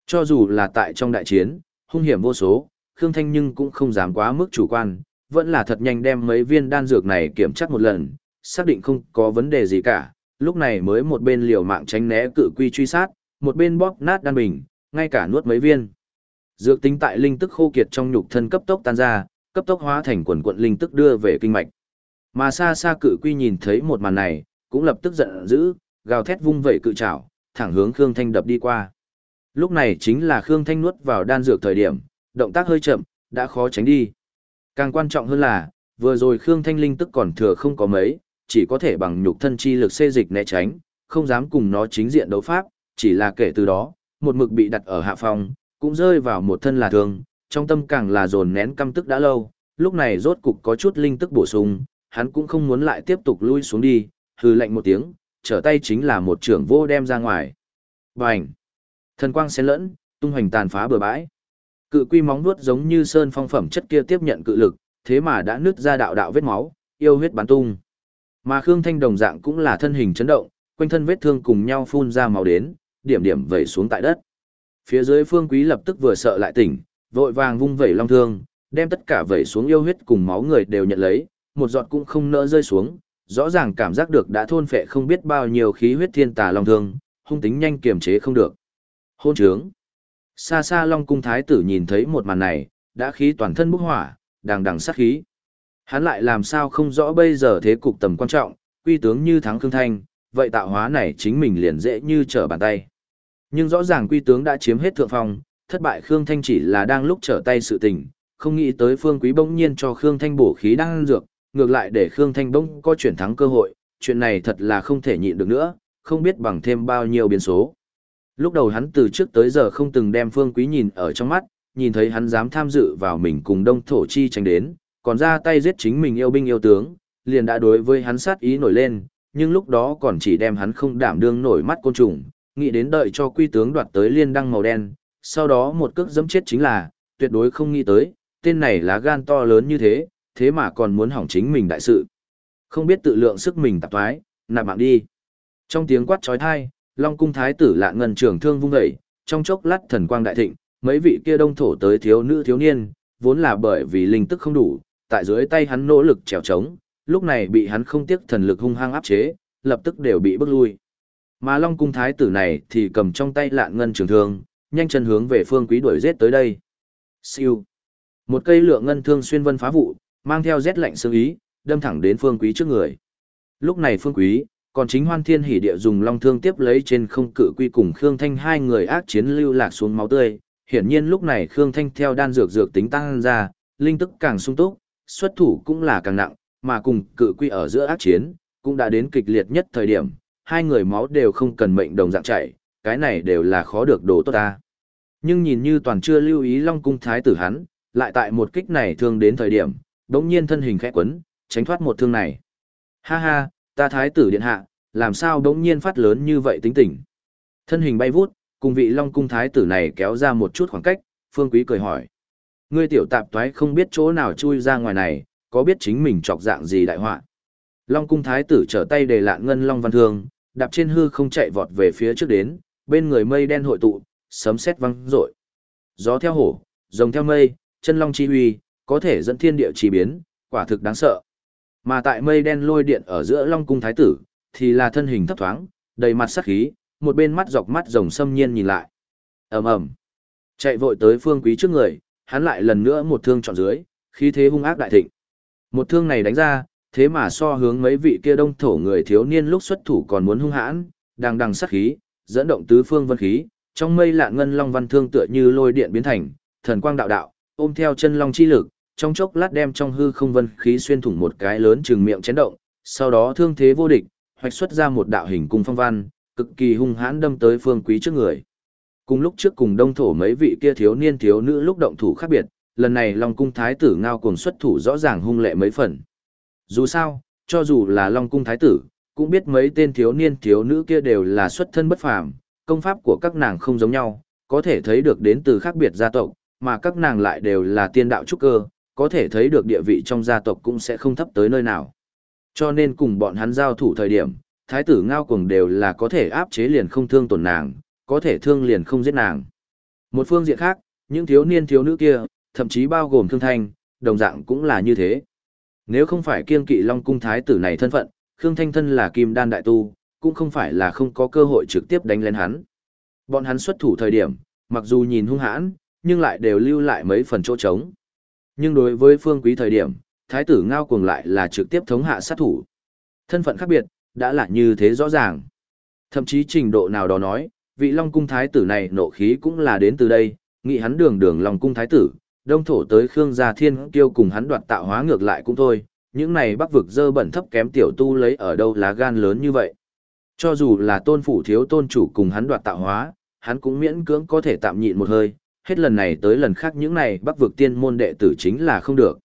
Cho dù là tại trong đại chiến, hung hiểm vô số, Khương Thanh nhưng cũng không dám quá mức chủ quan, vẫn là thật nhanh đem mấy viên đan dược này kiểm tra một lần, xác định không có vấn đề gì cả, lúc này mới một bên liều mạng tránh né cự quy truy sát, một bên bóp nát đan bình, ngay cả nuốt mấy viên. Dược tính tại linh tức khô kiệt trong nhục thân cấp tốc tan ra, cấp tốc hóa thành quần quận linh tức đưa về kinh mạch. Mà xa xa cự quy nhìn thấy một màn này, cũng lập tức giận dữ, gào thét vung vẩy cự trảo, thẳng hướng Khương Thanh đập đi qua. Lúc này chính là Khương Thanh nuốt vào đan dược thời điểm, động tác hơi chậm, đã khó tránh đi. Càng quan trọng hơn là, vừa rồi Khương Thanh linh tức còn thừa không có mấy, chỉ có thể bằng nhục thân chi lực xê dịch né tránh, không dám cùng nó chính diện đấu pháp, chỉ là kể từ đó, một mực bị đặt ở hạ phòng, cũng rơi vào một thân là thương, trong tâm càng là dồn nén căm tức đã lâu, lúc này rốt cục có chút linh tức bổ sung, hắn cũng không muốn lại tiếp tục lui xuống đi, hừ lạnh một tiếng, trở tay chính là một trưởng vô đem ra ngoài. Bành! Thần quang xen lẫn, tung hoành tàn phá bừa bãi. Cự quy móng vuốt giống như sơn phong phẩm chất kia tiếp nhận cự lực, thế mà đã nứt ra đạo đạo vết máu, yêu huyết bắn tung. Mà Khương Thanh đồng dạng cũng là thân hình chấn động, quanh thân vết thương cùng nhau phun ra máu đến, điểm điểm vẩy xuống tại đất. Phía dưới Phương Quý lập tức vừa sợ lại tỉnh, vội vàng vung vẩy long thương, đem tất cả vẩy xuống yêu huyết cùng máu người đều nhận lấy, một giọt cũng không nỡ rơi xuống, rõ ràng cảm giác được đã thôn phệ không biết bao nhiêu khí huyết thiên tà long thương, hung tính nhanh kiềm chế không được. Hôn trướng. Xa xa Long cung thái tử nhìn thấy một màn này, đã khí toàn thân bốc hỏa, đằng đằng sát khí. Hắn lại làm sao không rõ bây giờ thế cục tầm quan trọng, quy tướng như thắng Khương Thanh, vậy tạo hóa này chính mình liền dễ như trở bàn tay. Nhưng rõ ràng quy tướng đã chiếm hết thượng phong, thất bại Khương Thanh chỉ là đang lúc trở tay sự tình, không nghĩ tới phương quý bỗng nhiên cho Khương Thanh bổ khí đang dược, ngược lại để Khương Thanh bỗng có chuyển thắng cơ hội, chuyện này thật là không thể nhịn được nữa, không biết bằng thêm bao nhiêu biến số. Lúc đầu hắn từ trước tới giờ không từng đem phương quý nhìn ở trong mắt, nhìn thấy hắn dám tham dự vào mình cùng đông thổ chi tranh đến, còn ra tay giết chính mình yêu binh yêu tướng, liền đã đối với hắn sát ý nổi lên, nhưng lúc đó còn chỉ đem hắn không đảm đương nổi mắt côn trùng, nghĩ đến đợi cho quy tướng đoạt tới liên đăng màu đen, sau đó một cước dẫm chết chính là, tuyệt đối không nghĩ tới, tên này lá gan to lớn như thế, thế mà còn muốn hỏng chính mình đại sự. Không biết tự lượng sức mình tạp thoái, nạp mạng đi. Trong tiếng quát trói thai, Long cung thái tử lạ ngân trường thương vung dậy, trong chốc lát thần quang đại thịnh, mấy vị kia đông thổ tới thiếu nữ thiếu niên, vốn là bởi vì linh tức không đủ, tại dưới tay hắn nỗ lực trèo trống, lúc này bị hắn không tiếc thần lực hung hăng áp chế, lập tức đều bị bức lui. Mà Long cung thái tử này thì cầm trong tay Lạ ngân trường thương, nhanh chân hướng về phương quý đuổi giết tới đây. Siêu. Một cây lượng ngân thương xuyên vân phá vụ, mang theo rét lạnh sương ý, đâm thẳng đến phương quý trước người. Lúc này phương quý, còn chính hoan thiên hỉ địa dùng long thương tiếp lấy trên không cự quy cùng Khương Thanh hai người ác chiến lưu lạc xuống máu tươi. Hiển nhiên lúc này Khương Thanh theo đan dược dược tính tăng ra, linh tức càng sung túc, xuất thủ cũng là càng nặng, mà cùng cự quy ở giữa ác chiến, cũng đã đến kịch liệt nhất thời điểm, hai người máu đều không cần mệnh đồng dạng chảy, cái này đều là khó được đồ tốt ta. Nhưng nhìn như toàn chưa lưu ý Long cung thái tử hắn, lại tại một kích này thương đến thời điểm, đống nhiên thân hình khẽ quấn, tránh thoát một thương này. Ha ha, ta thái tử điện hạ, làm sao đống nhiên phát lớn như vậy tính tình. Thân hình bay vút, cùng vị Long cung thái tử này kéo ra một chút khoảng cách, Phương Quý cười hỏi. Ngươi tiểu tạp toái không biết chỗ nào chui ra ngoài này, có biết chính mình chọc dạng gì đại họa. Long cung thái tử trở tay để lạ ngân Long văn thương, đạp trên hư không chạy vọt về phía trước đến, bên người mây đen hội tụ, sấm sét vang rội. Gió theo hổ, rồng theo mây, chân long chi huy, có thể dẫn thiên địa chi biến, quả thực đáng sợ. Mà tại mây đen lôi điện ở giữa Long cung thái tử, thì là thân hình thấp thoáng, đầy mặt sắc khí, một bên mắt dọc mắt rồng xâm nhiên nhìn lại. Ầm ầm. Chạy vội tới Phương Quý trước người, hắn lại lần nữa một thương chọn dưới, khí thế hung ác đại thịnh. Một thương này đánh ra, thế mà so hướng mấy vị kia đông thổ người thiếu niên lúc xuất thủ còn muốn hung hãn, đang đằng sắc khí, dẫn động tứ phương vân khí, trong mây lạ ngân long văn thương tựa như lôi điện biến thành, thần quang đạo đạo, ôm theo chân long chi lực, trong chốc lát đem trong hư không vân khí xuyên thủng một cái lớn chừng miệng chấn động, sau đó thương thế vô địch, hoạch xuất ra một đạo hình cung phong văn, cực kỳ hung hãn đâm tới phương quý trước người. Cùng lúc trước cùng đông thổ mấy vị kia thiếu niên thiếu nữ lúc động thủ khác biệt, lần này Long cung thái tử ngao cuồng xuất thủ rõ ràng hung lệ mấy phần. Dù sao, cho dù là Long cung thái tử, cũng biết mấy tên thiếu niên thiếu nữ kia đều là xuất thân bất phàm, công pháp của các nàng không giống nhau, có thể thấy được đến từ khác biệt gia tộc, mà các nàng lại đều là tiên đạo trúc cơ, có thể thấy được địa vị trong gia tộc cũng sẽ không thấp tới nơi nào. Cho nên cùng bọn hắn giao thủ thời điểm, thái tử ngao cuồng đều là có thể áp chế liền không thương tổn nàng, có thể thương liền không giết nàng. Một phương diện khác, những thiếu niên thiếu nữ kia, thậm chí bao gồm thương thanh, đồng dạng cũng là như thế. Nếu không phải kiên kỵ Long cung thái tử này thân phận, Khương Thanh thân là kim đan đại tu, cũng không phải là không có cơ hội trực tiếp đánh lên hắn. Bọn hắn xuất thủ thời điểm, mặc dù nhìn hung hãn, nhưng lại đều lưu lại mấy phần chỗ trống. Nhưng đối với phương quý thời điểm, thái tử ngao cuồng lại là trực tiếp thống hạ sát thủ. Thân phận khác biệt, đã là như thế rõ ràng. Thậm chí trình độ nào đó nói, vị Long cung thái tử này nộ khí cũng là đến từ đây, nghĩ hắn đường đường Long cung thái tử, đông thổ tới Khương Gia Thiên Kiêu cùng hắn đoạt tạo hóa ngược lại cũng thôi, những này bắc vực dơ bẩn thấp kém tiểu tu lấy ở đâu lá gan lớn như vậy. Cho dù là tôn phủ thiếu tôn chủ cùng hắn đoạt tạo hóa, hắn cũng miễn cưỡng có thể tạm nhịn một hơi, hết lần này tới lần khác những này bắc vực tiên môn đệ tử chính là không được.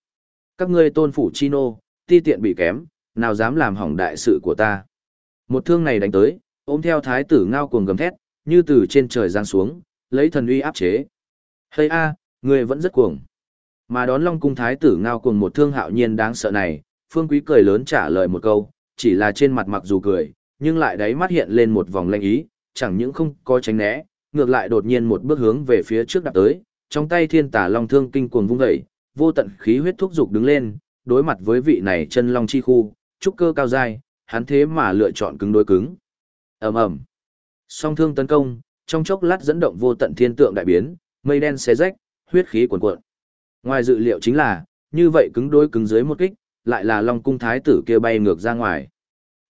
Các ngươi tôn phủ chi nô, ti tiện bị kém, nào dám làm hỏng đại sự của ta. Một thương này đánh tới, ôm theo thái tử ngao cuồng gầm thét, như từ trên trời giáng xuống, lấy thần uy áp chế. Hây a, người vẫn rất cuồng. Mà đón Long cung thái tử ngao cuồng một thương hạo nhiên đáng sợ này, Phương Quý cười lớn trả lời một câu, chỉ là trên mặt mặc dù cười, nhưng lại đáy mắt hiện lên một vòng lanh ý, chẳng những không có tránh né, ngược lại đột nhiên một bước hướng về phía trước đạp tới, trong tay thiên tả long thương kinh cuồng vung dậy, vô tận khí huyết thúc dục đứng lên, đối mặt với vị này chân long chi khu, trúc cơ cao dài, hắn thế mà lựa chọn cứng đối cứng. Ầm ầm. Song thương tấn công, trong chốc lát dẫn động vô tận thiên tượng đại biến, mây đen xé rách, huyết khí cuồn cuộn. Ngoài dự liệu chính là, như vậy cứng đối cứng dưới một kích, lại là Long cung thái tử kia bay ngược ra ngoài.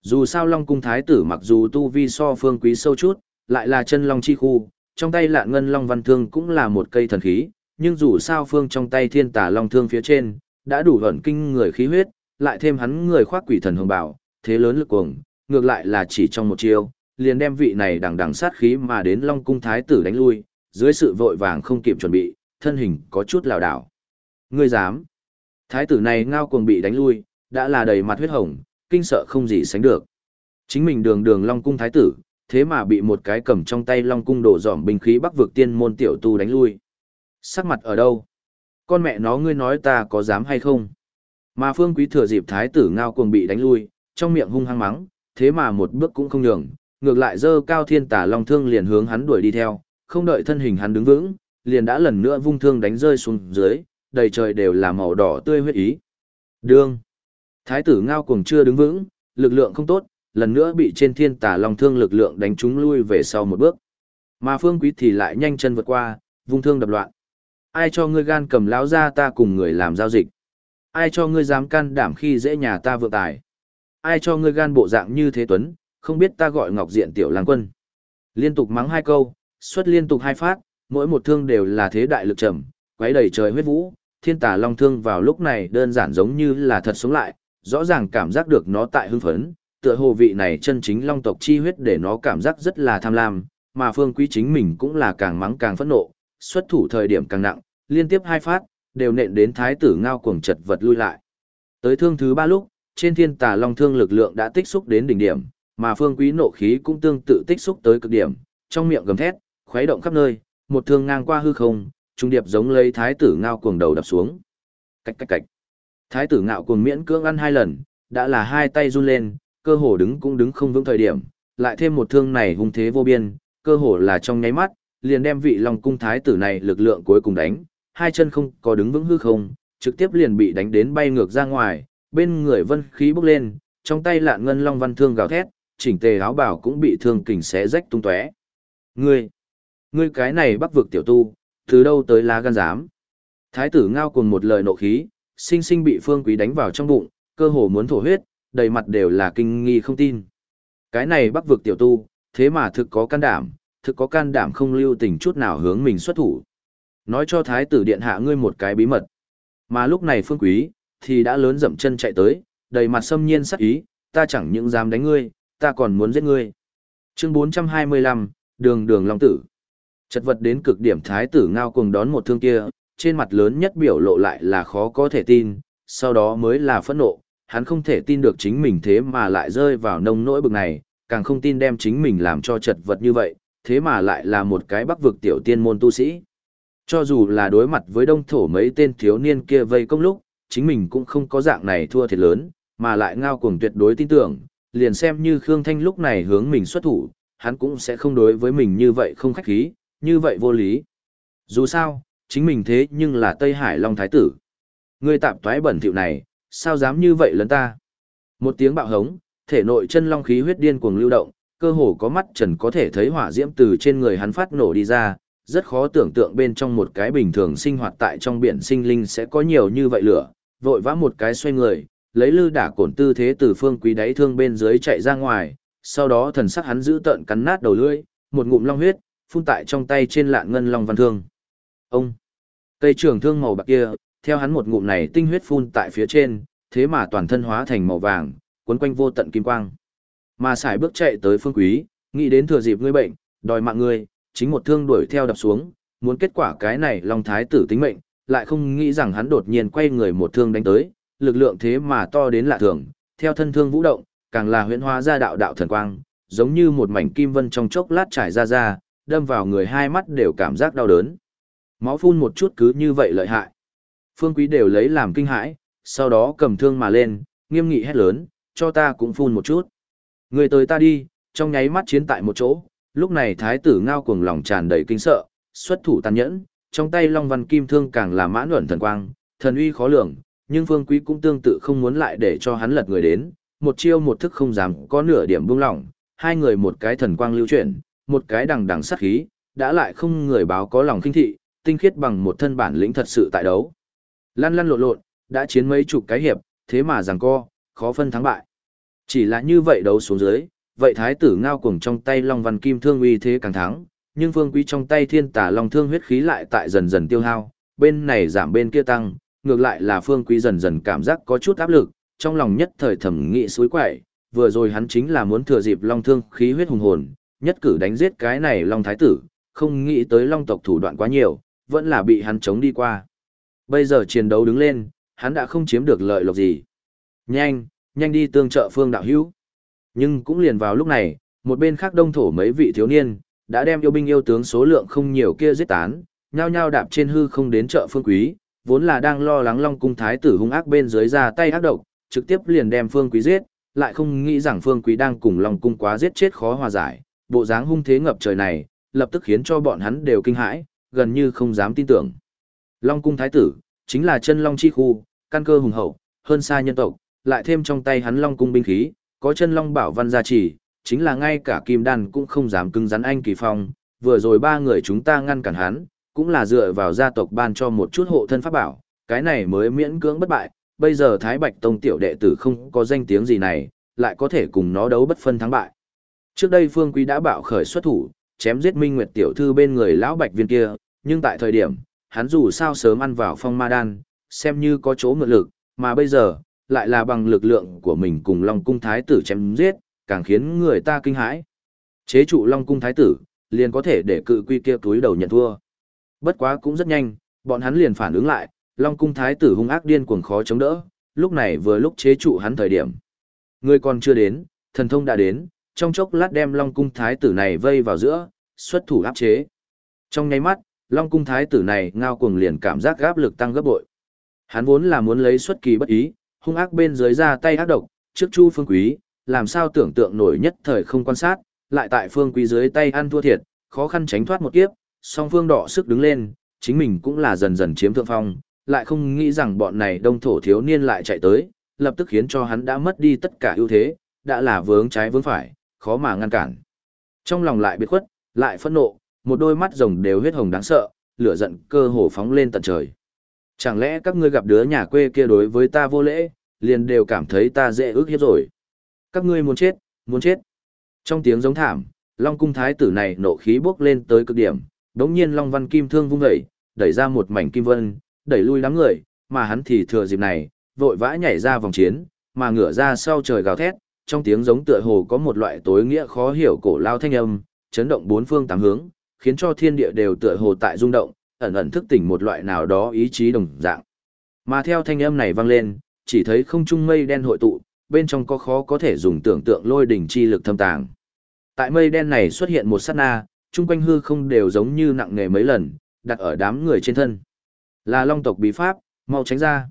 Dù sao Long cung thái tử mặc dù tu vi so phương quý sâu chút, lại là chân long chi khu, trong tay lạn ngân long văn thương cũng là một cây thần khí, nhưng dù sao phương trong tay thiên tà long thương phía trên, đã đủ ẩn kinh người khí huyết, lại thêm hắn người khoác quỷ thần hồng bảo, thế lớn lực cuồng, ngược lại là chỉ trong một chiêu, liền đem vị này đằng đằng sát khí mà đến long cung thái tử đánh lui, dưới sự vội vàng không kịp chuẩn bị, thân hình có chút lảo đảo. Ngươi dám? Thái tử này ngao cuồng bị đánh lui, đã là đầy mặt huyết hồng, kinh sợ không gì sánh được. Chính mình đường đường long cung thái tử, thế mà bị một cái cầm trong tay long cung đổ dỏm binh khí bắc vực tiên môn tiểu tu đánh lui. Sắc mặt ở đâu? Con mẹ nó ngươi nói ta có dám hay không? Mà phương quý thừa dịp thái tử ngao cuồng bị đánh lui, trong miệng hung hăng mắng, thế mà một bước cũng không nhường, ngược lại dơ cao thiên tả long thương liền hướng hắn đuổi đi theo, không đợi thân hình hắn đứng vững, liền đã lần nữa vung thương đánh rơi xuống dưới, đầy trời đều là màu đỏ tươi huyết ý. Đương. Thái tử ngao cuồng chưa đứng vững, lực lượng không tốt, lần nữa bị trên thiên tả long thương lực lượng đánh trúng lui về sau một bước. Mà phương quý thì lại nhanh chân vượt qua, vung thương đập loạn. Ai cho ngươi gan cầm lão ra ta cùng người làm giao dịch? Ai cho ngươi dám can đảm khi dễ nhà ta vượng tài? Ai cho ngươi gan bộ dạng như thế tuấn, không biết ta gọi ngọc diện tiểu lang quân? Liên tục mắng hai câu, xuất liên tục hai phát, mỗi một thương đều là thế đại lực trầm, quấy đầy trời huyết vũ, thiên tà long thương vào lúc này đơn giản giống như là thật sống lại, rõ ràng cảm giác được nó tại hưng phấn, tựa hồ vị này chân chính long tộc chi huyết để nó cảm giác rất là tham lam, mà phương quý chính mình cũng là càng mắng càng phẫn nộ, xuất thủ thời điểm càng nặng, liên tiếp hai phát, đều nện đến thái tử ngao cuồng chật vật lui lại. Tới thương thứ ba lúc, trên thiên tà long thương lực lượng đã tích xúc đến đỉnh điểm, mà phương quý nộ khí cũng tương tự tích xúc tới cực điểm, trong miệng gầm thét, khuấy động khắp nơi, một thương ngang qua hư không, trung điệp giống lấy thái tử ngao cuồng đầu đập xuống. Cách cách cách. Thái tử ngạo cuồng miễn cưỡng ăn hai lần, đã là hai tay run lên, cơ hồ đứng cũng đứng không vững thời điểm, lại thêm một thương này hung thế vô biên, cơ hồ là trong nháy mắt, liền đem vị Long cung thái tử này lực lượng cuối cùng đánh, hai chân không có đứng vững hư không, trực tiếp liền bị đánh đến bay ngược ra ngoài, bên người vân khí bốc lên, trong tay lạn ngân long văn thương gào thét, chỉnh tề áo bảo cũng bị thương kình xé rách tung tóe. Ngươi, ngươi cái này bắc vực tiểu tu, từ đâu tới lá gan dám? Thái tử ngao cùng một lời nộ khí, sinh sinh bị phương quý đánh vào trong bụng, cơ hồ muốn thổ huyết, đầy mặt đều là kinh nghi không tin. Cái này bắc vực tiểu tu, thế mà thực có can đảm, thực có can đảm không lưu tình chút nào hướng mình xuất thủ. Nói cho thái tử điện hạ ngươi một cái bí mật. Mà lúc này phương quý, thì đã lớn dậm chân chạy tới, đầy mặt xâm nhiên sắc ý, ta chẳng những dám đánh ngươi, ta còn muốn giết ngươi. Chương 425, đường đường long tử. Chật vật đến cực điểm thái tử ngao cùng đón một thương kia, trên mặt lớn nhất biểu lộ lại là khó có thể tin, sau đó mới là phẫn nộ, hắn không thể tin được chính mình thế mà lại rơi vào nông nỗi bực này, càng không tin đem chính mình làm cho chật vật như vậy, thế mà lại là một cái bắc vực tiểu tiên môn tu sĩ. Cho dù là đối mặt với đông thổ mấy tên thiếu niên kia vây công lúc, chính mình cũng không có dạng này thua thiệt lớn, mà lại ngao cuồng tuyệt đối tin tưởng, liền xem như Khương Thanh lúc này hướng mình xuất thủ, hắn cũng sẽ không đối với mình như vậy không khách khí, như vậy vô lý. Dù sao, chính mình thế nhưng là Tây Hải Long Thái Tử. Người tạm toái bẩn thỉu này, sao dám như vậy lấn ta? Một tiếng bạo hống, thể nội chân long khí huyết điên cuồng lưu động, cơ hồ có mắt trần có thể thấy hỏa diễm từ trên người hắn phát nổ đi ra, rất khó tưởng tượng bên trong một cái bình thường sinh hoạt tại trong biển sinh linh sẽ có nhiều như vậy lửa, vội vã một cái xoay người, lấy lư đả cổn tư thế từ phương quý đáy thương bên dưới chạy ra ngoài, sau đó thần sắc hắn giữ tợn cắn nát đầu lưỡi, một ngụm long huyết, phun tại trong tay trên lạn ngân long văn thương. Ông! Cây trường thương màu bạc kia, theo hắn một ngụm này tinh huyết phun tại phía trên, thế mà toàn thân hóa thành màu vàng, cuốn quanh vô tận kim quang. Mà xài bước chạy tới phương quý, nghĩ đến thừa dịp ngươi bệnh, đòi mạng ngươi, chính một thương đuổi theo đập xuống, muốn kết quả cái này long thái tử tính mệnh, lại không nghĩ rằng hắn đột nhiên quay người một thương đánh tới, lực lượng thế mà to đến lạ thường, theo thân thương vũ động, càng là huyễn hóa ra đạo đạo thần quang, giống như một mảnh kim vân trong chốc lát trải ra ra, đâm vào người hai mắt đều cảm giác đau đớn. Máu phun một chút cứ như vậy lợi hại. Phương Quý đều lấy làm kinh hãi, sau đó cầm thương mà lên, nghiêm nghị hét lớn, cho ta cũng phun một chút. Người tới ta đi, trong nháy mắt chiến tại một chỗ, lúc này thái tử ngao cuồng lòng tràn đầy kinh sợ, xuất thủ tàn nhẫn, trong tay Long Văn Kim Thương càng là mãn luận thần quang, thần uy khó lường, nhưng Phương Quý cũng tương tự không muốn lại để cho hắn lật người đến, một chiêu một thức không dám có nửa điểm buông lỏng, hai người một cái thần quang lưu chuyển, một cái đằng đằng sát khí, đã lại không người báo có lòng kinh thị, tinh khiết bằng một thân bản lĩnh thật sự tại đấu. Lăn lăn lộn lộn, đã chiến mấy chục cái hiệp, thế mà rằng co, khó phân thắng bại. Chỉ là như vậy đấu xuống dưới, vậy thái tử ngao cuồng trong tay Long Văn Kim Thương uy thế càng thắng, nhưng Phương Quý trong tay Thiên Tà Long Thương huyết khí lại tại dần dần tiêu hao, bên này giảm bên kia tăng, ngược lại là Phương Quý dần dần cảm giác có chút áp lực, trong lòng nhất thời thẩm nghị suối quậy, vừa rồi hắn chính là muốn thừa dịp Long Thương khí huyết hùng hồn, nhất cử đánh giết cái này Long Thái tử, không nghĩ tới Long tộc thủ đoạn quá nhiều, vẫn là bị hắn chống đi qua. Bây giờ chiến đấu đứng lên, hắn đã không chiếm được lợi lộc gì. Nhanh, nhanh đi tương trợ Phương đạo hữu. Nhưng cũng liền vào lúc này, một bên khác đông thổ mấy vị thiếu niên, đã đem yêu binh yêu tướng số lượng không nhiều kia giết tán, nhao nhao đạp trên hư không đến chợ phương quý, vốn là đang lo lắng Long cung thái tử hung ác bên dưới ra tay ác độc, trực tiếp liền đem phương quý giết, lại không nghĩ rằng phương quý đang cùng Long cung quá giết chết khó hòa giải, bộ dáng hung thế ngập trời này, lập tức khiến cho bọn hắn đều kinh hãi, gần như không dám tin tưởng. Long cung thái tử, chính là chân long chi khu, căn cơ hùng hậu, hơn xa nhân tộc, lại thêm trong tay hắn long cung binh khí, có chân long bảo văn gia trì, chính là ngay cả kim đan cũng không dám cứng rắn anh kỳ phong, vừa rồi ba người chúng ta ngăn cản hắn, cũng là dựa vào gia tộc ban cho một chút hộ thân pháp bảo, cái này mới miễn cưỡng bất bại, bây giờ Thái Bạch Tông tiểu đệ tử không có danh tiếng gì này, lại có thể cùng nó đấu bất phân thắng bại. Trước đây Phương Quý đã bạo khởi xuất thủ, chém giết Minh Nguyệt tiểu thư bên người lão Bạch viên kia, nhưng tại thời điểm, hắn dù sao sớm ăn vào phong ma đan, xem như có chỗ ngự lực, mà bây giờ, lại là bằng lực lượng của mình cùng Long cung thái tử chém giết, càng khiến người ta kinh hãi. Chế trụ Long cung thái tử, liền có thể để cự quy kia túi đầu nhận thua. Bất quá cũng rất nhanh, bọn hắn liền phản ứng lại, Long cung thái tử hung ác điên cuồng khó chống đỡ, lúc này vừa lúc chế trụ hắn thời điểm. Người còn chưa đến, thần thông đã đến, trong chốc lát đem Long cung thái tử này vây vào giữa, xuất thủ áp chế. Trong nháy mắt, Long cung thái tử này ngao cuồng liền cảm giác áp lực tăng gấp bội. Hắn vốn là muốn lấy xuất kỳ bất ý, hung ác bên dưới ra tay ác độc, trước Chu Phương Quý, làm sao tưởng tượng nổi nhất thời không quan sát, lại tại Phương Quý dưới tay ăn thua thiệt, khó khăn tránh thoát một kiếp, song phương đỏ sức đứng lên, chính mình cũng là dần dần chiếm thượng phong, lại không nghĩ rằng bọn này đông thổ thiếu niên lại chạy tới, lập tức khiến cho hắn đã mất đi tất cả ưu thế, đã là vướng trái vướng phải, khó mà ngăn cản. Trong lòng lại biệt khuất, lại phẫn nộ, một đôi mắt rồng đều huyết hồng đáng sợ, lửa giận cơ hồ phóng lên tận trời. Chẳng lẽ các ngươi gặp đứa nhà quê kia đối với ta vô lễ, liền đều cảm thấy ta dễ ước hiếp rồi. Các ngươi muốn chết, muốn chết. Trong tiếng giống thảm, Long cung thái tử này nộ khí bốc lên tới cực điểm, đống nhiên Long văn kim thương vung dậy, đẩy ra một mảnh kim vân, đẩy lui đám người, mà hắn thì thừa dịp này, vội vã nhảy ra vòng chiến, mà ngửa ra sau trời gào thét, trong tiếng giống tựa hồ có một loại tối nghĩa khó hiểu cổ lao thanh âm, chấn động bốn phương tám hướng, khiến cho thiên địa đều tựa hồ tại rung động, ẩn ẩn thức tỉnh một loại nào đó ý chí đồng dạng. Mà theo thanh âm này vang lên, chỉ thấy không trung mây đen hội tụ, bên trong có khó có thể dùng tưởng tượng lôi đỉnh chi lực thâm tàng. Tại mây đen này xuất hiện một sát na, chung quanh hư không đều giống như nặng nề mấy lần, đặt ở đám người trên thân. Là long tộc bí pháp, mau tránh ra.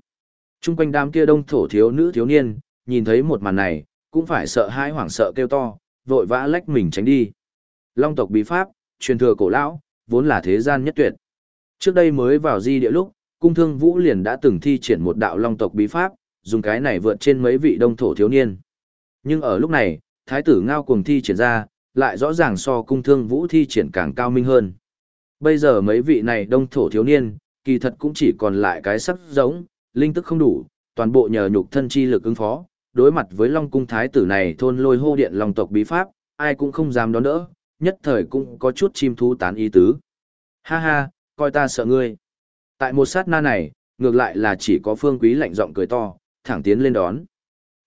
Chung quanh đám kia đông thổ thiếu nữ thiếu niên, nhìn thấy một màn này, cũng phải sợ hãi hoảng sợ kêu to, vội vã lách mình tránh đi. Long tộc bí pháp, truyền thừa cổ lão, vốn là thế gian nhất tuyệt. Trước đây mới vào di địa lúc, cung thương vũ liền đã từng thi triển một đạo long tộc bí pháp, dùng cái này vượt trên mấy vị đông thổ thiếu niên. Nhưng ở lúc này, thái tử ngao cuồng thi triển ra, lại rõ ràng so cung thương vũ thi triển càng cao minh hơn. Bây giờ mấy vị này đông thổ thiếu niên, kỳ thật cũng chỉ còn lại cái sắc giống, linh tức không đủ, toàn bộ nhờ nhục thân chi lực ứng phó, đối mặt với long cung thái tử này thôn lôi hô điện long tộc bí pháp, ai cũng không dám đón đỡ, nhất thời cũng có chút chim thú tán ý tứ. Ha ha, coi ta sợ ngươi. Tại một sát na này, ngược lại là chỉ có phương quý lạnh giọng cười to, thẳng tiến lên đón.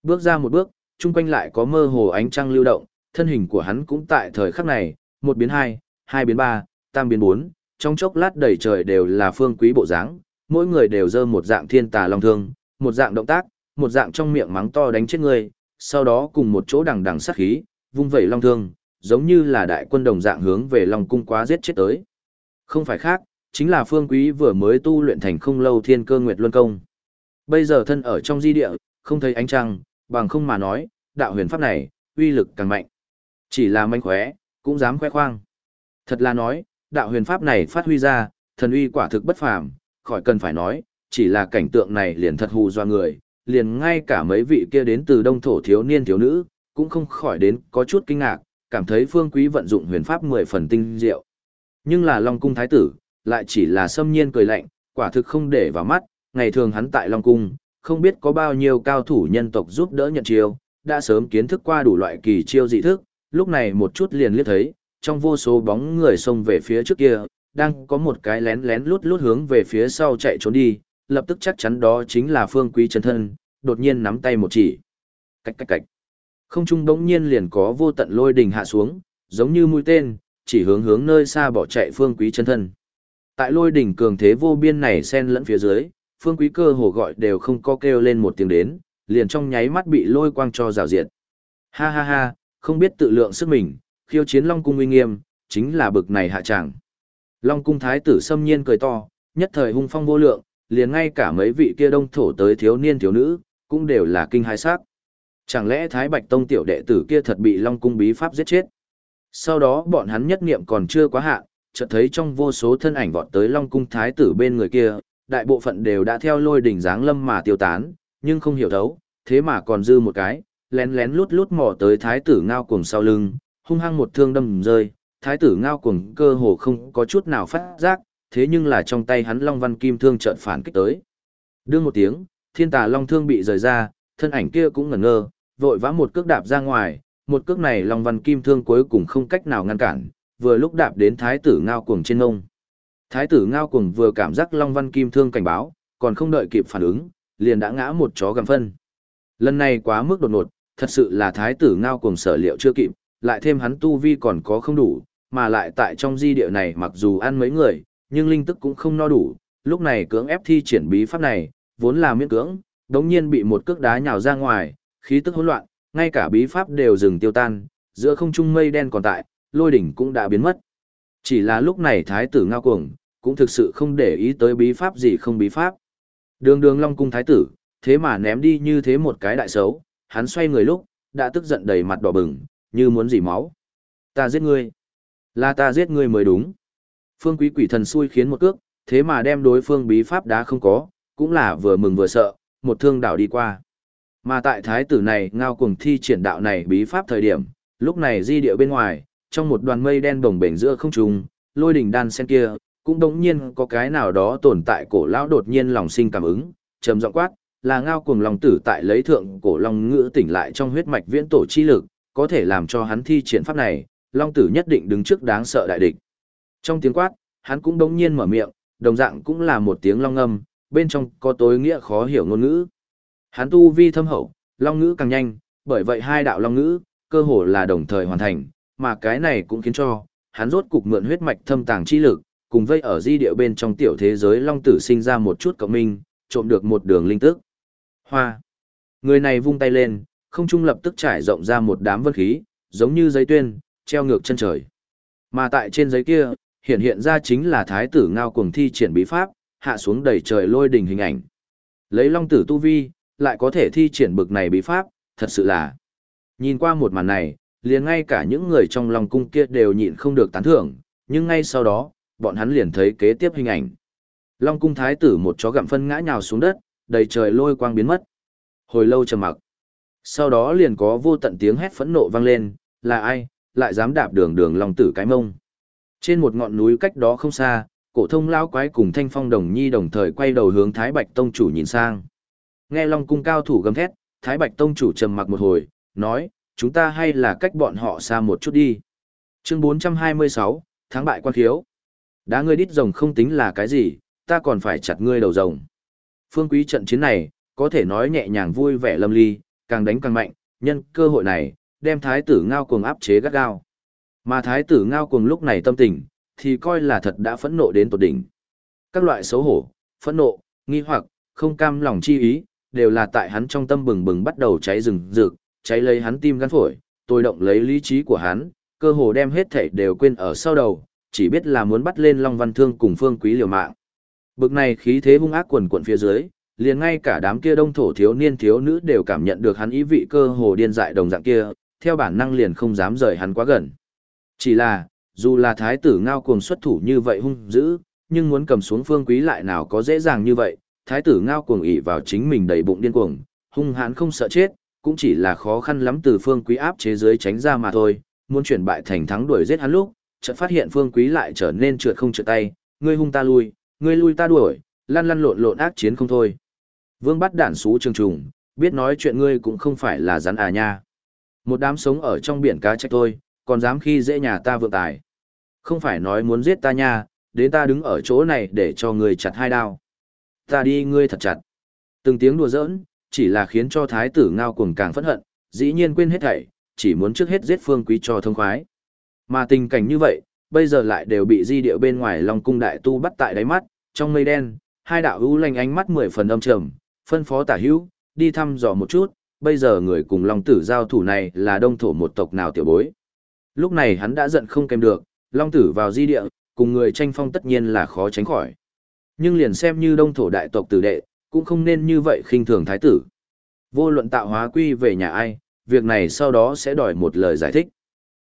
Bước ra một bước, chung quanh lại có mơ hồ ánh trăng lưu động, thân hình của hắn cũng tại thời khắc này, một biến hai, hai biến ba, tam biến bốn, trong chốc lát đầy trời đều là phương quý bộ dáng, mỗi người đều dơ một dạng thiên tà long thương, một dạng động tác, một dạng trong miệng mắng to đánh chết người, sau đó cùng một chỗ đằng đằng sát khí, vung vẩy long thương, giống như là đại quân đồng dạng hướng về long cung quá giết chết tới. Không phải khác, chính là phương quý vừa mới tu luyện thành không lâu thiên cơ nguyệt luân công. Bây giờ thân ở trong di địa, không thấy ánh trăng, bằng không mà nói, đạo huyền pháp này, uy lực càng mạnh. Chỉ là manh khóe, cũng dám khoe khoang. Thật là nói, đạo huyền pháp này phát huy ra, thần uy quả thực bất phàm, khỏi cần phải nói, chỉ là cảnh tượng này liền thật hù do người, liền ngay cả mấy vị kia đến từ đông thổ thiếu niên thiếu nữ, cũng không khỏi đến có chút kinh ngạc, cảm thấy phương quý vận dụng huyền pháp mười phần tinh diệu. Nhưng là Long Cung Thái tử, lại chỉ là xâm nhiên cười lạnh, quả thực không để vào mắt, ngày thường hắn tại Long Cung, không biết có bao nhiêu cao thủ nhân tộc giúp đỡ nhận chiêu, đã sớm kiến thức qua đủ loại kỳ chiêu dị thức, lúc này một chút liền liếc thấy, trong vô số bóng người xông về phía trước kia, đang có một cái lén lén lút lút hướng về phía sau chạy trốn đi, lập tức chắc chắn đó chính là phương quý chân thân, đột nhiên nắm tay một chỉ. Cách cách cách. Không trung bỗng nhiên liền có vô tận lôi đình hạ xuống, giống như mũi tên, chỉ hướng hướng nơi xa bỏ chạy phương quý chân thân. Tại lôi đỉnh cường thế vô biên này xen lẫn phía dưới, phương quý cơ hồ gọi đều không có kêu lên một tiếng đến, liền trong nháy mắt bị lôi quang cho rào diệt. Ha ha ha, không biết tự lượng sức mình, khiêu chiến Long Cung uy nghiêm, chính là bực này hạ chẳng. Long Cung Thái tử xâm nhiên cười to, nhất thời hung phong vô lượng, liền ngay cả mấy vị kia đông thổ tới thiếu niên thiếu nữ, cũng đều là kinh hai sắc. Chẳng lẽ Thái Bạch Tông tiểu đệ tử kia thật bị Long Cung bí pháp giết chết? Sau đó bọn hắn nhất niệm còn chưa quá hạn, chợt thấy trong vô số thân ảnh vọt tới Long Cung Thái tử bên người kia, đại bộ phận đều đã theo lôi đỉnh dáng lâm mà tiêu tán, nhưng không hiểu thấu, thế mà còn dư một cái, lén lén lút lút mò tới Thái tử ngao cuồng sau lưng, hung hăng một thương đâm rơi, Thái tử ngao cuồng cơ hồ không có chút nào phát giác, thế nhưng là trong tay hắn Long Văn Kim thương chợt phản kích tới. Đương một tiếng, thiên tà Long thương bị rời ra, thân ảnh kia cũng ngẩn ngơ, vội vã một cước đạp ra ngoài, một cước này Long Văn Kim thương cuối cùng không cách nào ngăn cản, vừa lúc đạp đến thái tử ngao cuồng trên ngông. Thái tử ngao cuồng vừa cảm giác Long Văn Kim thương cảnh báo, còn không đợi kịp phản ứng, liền đã ngã một chó gầm phân. Lần này quá mức đột ngột, thật sự là thái tử ngao cuồng sở liệu chưa kịp, lại thêm hắn tu vi còn có không đủ, mà lại tại trong di địa này mặc dù ăn mấy người, nhưng linh tức cũng không no đủ, lúc này cưỡng ép thi triển bí pháp này, vốn là miễn cưỡng, đống nhiên bị một cước đá nhào ra ngoài, khí tức hỗn loạn, ngay cả bí pháp đều dừng tiêu tan, giữa không trung mây đen còn tại, lôi đỉnh cũng đã biến mất. Chỉ là lúc này thái tử ngao cuồng, cũng thực sự không để ý tới bí pháp gì không bí pháp. Đường đường long cung thái tử, thế mà ném đi như thế một cái đại xấu, hắn xoay người lúc, đã tức giận đầy mặt đỏ bừng, như muốn dỉ máu. Ta giết ngươi. Là ta giết ngươi mới đúng. Phương quý quỷ thần xui khiến một cước, thế mà đem đối phương bí pháp đá không có, cũng là vừa mừng vừa sợ, một thương đảo đi qua. Mà tại thái tử này ngao cùng thi triển đạo này bí pháp thời điểm, lúc này di địa bên ngoài, trong một đoàn mây đen đồng bềnh giữa không trung, lôi đỉnh đan sen kia, cũng đống nhiên có cái nào đó tồn tại cổ lão đột nhiên lòng sinh cảm ứng, trầm giọng quát, là ngao cuồng lòng tử tại lấy thượng cổ long ngữ tỉnh lại trong huyết mạch viễn tổ chi lực, có thể làm cho hắn thi triển pháp này, long tử nhất định đứng trước đáng sợ đại địch. Trong tiếng quát, hắn cũng đống nhiên mở miệng, đồng dạng cũng là một tiếng long âm, bên trong có tối nghĩa khó hiểu ngôn ngữ. Hắn tu vi thâm hậu, long ngữ càng nhanh, bởi vậy hai đạo long ngữ, cơ hồ là đồng thời hoàn thành, mà cái này cũng khiến cho, hắn rốt cục mượn huyết mạch thâm tàng chi lực, cùng vây ở di địa bên trong tiểu thế giới long tử sinh ra một chút cộng minh, trộm được một đường linh tức. Hoa. Người này vung tay lên, không trung lập tức trải rộng ra một đám vân khí, giống như giấy tuyên, treo ngược chân trời. Mà tại trên giấy kia, hiện hiện ra chính là thái tử ngao cuồng thi triển bí pháp, hạ xuống đầy trời lôi đỉnh hình ảnh. Lấy long tử tu vi, lại có thể thi triển bực này bí pháp, thật sự là. Nhìn qua một màn này, liền ngay cả những người trong lòng cung kia đều nhịn không được tán thưởng, nhưng ngay sau đó, bọn hắn liền thấy kế tiếp hình ảnh. Long cung thái tử một chó gặm phân ngã nhào xuống đất, đầy trời lôi quang biến mất. Hồi lâu trầm mặc. Sau đó liền có vô tận tiếng hét phẫn nộ vang lên, là ai, lại dám đạp đường đường long tử cái mông. Trên một ngọn núi cách đó không xa, cổ thông lão quái cùng thanh phong đồng nhi đồng thời quay đầu hướng Thái Bạch Tông chủ nhìn sang. Nghe Long cung cao thủ gầm thét, Thái Bạch Tông chủ trầm mặc một hồi, nói, chúng ta hay là cách bọn họ xa một chút đi. Chương 426, tháng bại quan khiếu. Đá ngươi đít rồng không tính là cái gì, ta còn phải chặt ngươi đầu rồng. Phương quý trận chiến này, có thể nói nhẹ nhàng vui vẻ lâm ly, càng đánh càng mạnh, nhân cơ hội này, đem thái tử ngao cuồng áp chế gắt gao. Mà thái tử ngao cuồng lúc này tâm tình, thì coi là thật đã phẫn nộ đến tột đỉnh. Các loại xấu hổ, phẫn nộ, nghi hoặc, không cam lòng chi ý, đều là tại hắn trong tâm bừng bừng bắt đầu cháy rừng rực, cháy lấy hắn tim gan phổi, tôi động lấy lý trí của hắn, cơ hồ đem hết thảy đều quên ở sau đầu, chỉ biết là muốn bắt lên Long Văn Thương cùng Phương Quý liều mạng. Bực này khí thế hung ác quần quần phía dưới, liền ngay cả đám kia đông thổ thiếu niên thiếu nữ đều cảm nhận được hắn ý vị cơ hồ điên dại đồng dạng kia, theo bản năng liền không dám rời hắn quá gần. Chỉ là, dù là thái tử ngao cuồng xuất thủ như vậy hung dữ, nhưng muốn cầm xuống phương quý lại nào có dễ dàng như vậy, thái tử ngao cuồng ỉ vào chính mình đầy bụng điên cuồng, hung hãn không sợ chết, cũng chỉ là khó khăn lắm từ phương quý áp chế dưới tránh ra mà thôi, muốn chuyển bại thành thắng đuổi giết hắn lúc, chợt phát hiện phương quý lại trở nên trượt không trượt tay, ngươi hung ta lui, ngươi lui ta đuổi, lăn lăn lộn lộn ác chiến không thôi. Vương bắt đản xú trường trùng, biết nói chuyện ngươi cũng không phải là rắn à nha. Một đám sống ở trong biển cá trách tôi, còn dám khi dễ nhà ta vượng tài. Không phải nói muốn giết ta nha, đến ta đứng ở chỗ này để cho ngươi chặt hai đao. Ta đi ngươi thật chặt. Từng tiếng đùa giỡn, chỉ là khiến cho thái tử ngao cuồng càng phẫn hận, dĩ nhiên quên hết thảy, chỉ muốn trước hết giết phương quý cho thông khoái. Mà tình cảnh như vậy, bây giờ lại đều bị di điệu bên ngoài Long cung đại tu bắt tại đáy mắt, trong mây đen, hai đạo hữu lanh ánh mắt mười phần âm trầm, phân phó tả hữu, đi thăm dò một chút, bây giờ người cùng Long tử giao thủ này là đông thổ một tộc nào tiểu bối. Lúc này hắn đã giận không kèm được, Long tử vào di địa, cùng người tranh phong tất nhiên là khó tránh khỏi. Nhưng liền xem như đông thổ đại tộc tử đệ, cũng không nên như vậy khinh thường thái tử. Vô luận tạo hóa quy về nhà ai, việc này sau đó sẽ đòi một lời giải thích.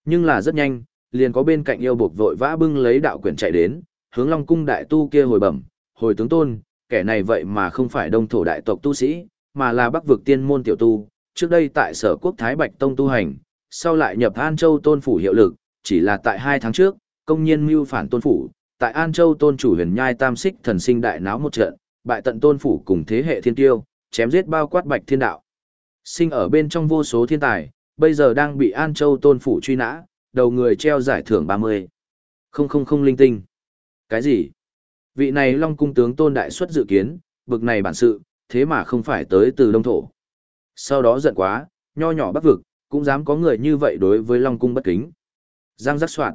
Nhưng là rất nhanh, liền có bên cạnh yêu buộc vội vã bưng lấy đạo quyển chạy đến, hướng Long cung đại tu kia hồi bẩm, hồi tướng tôn, kẻ này vậy mà không phải đông thổ đại tộc tu sĩ, mà là bắc vực tiên môn tiểu tu, trước đây tại sở quốc Thái Bạch Tông tu hành, sau lại nhập An Châu tôn phủ hiệu lực, chỉ là tại hai tháng trước, công nhiên mưu phản tôn phủ, tại An Châu tôn chủ huyền nhai tam xích thần sinh đại náo một trận, bại tận tôn phủ cùng thế hệ thiên tiêu, chém giết bao quát bạch thiên đạo. Sinh ở bên trong vô số thiên tài, bây giờ đang bị An Châu tôn phủ truy nã, đầu người treo giải thưởng 30. Không không không linh tinh. Cái gì? Vị này Long cung tướng tôn đại xuất dự kiến, bực này bản sự, thế mà không phải tới từ đông thổ. Sau đó giận quá, nho nhỏ bắt vực, cũng dám có người như vậy đối với Long cung bất kính. Giang giác soạn.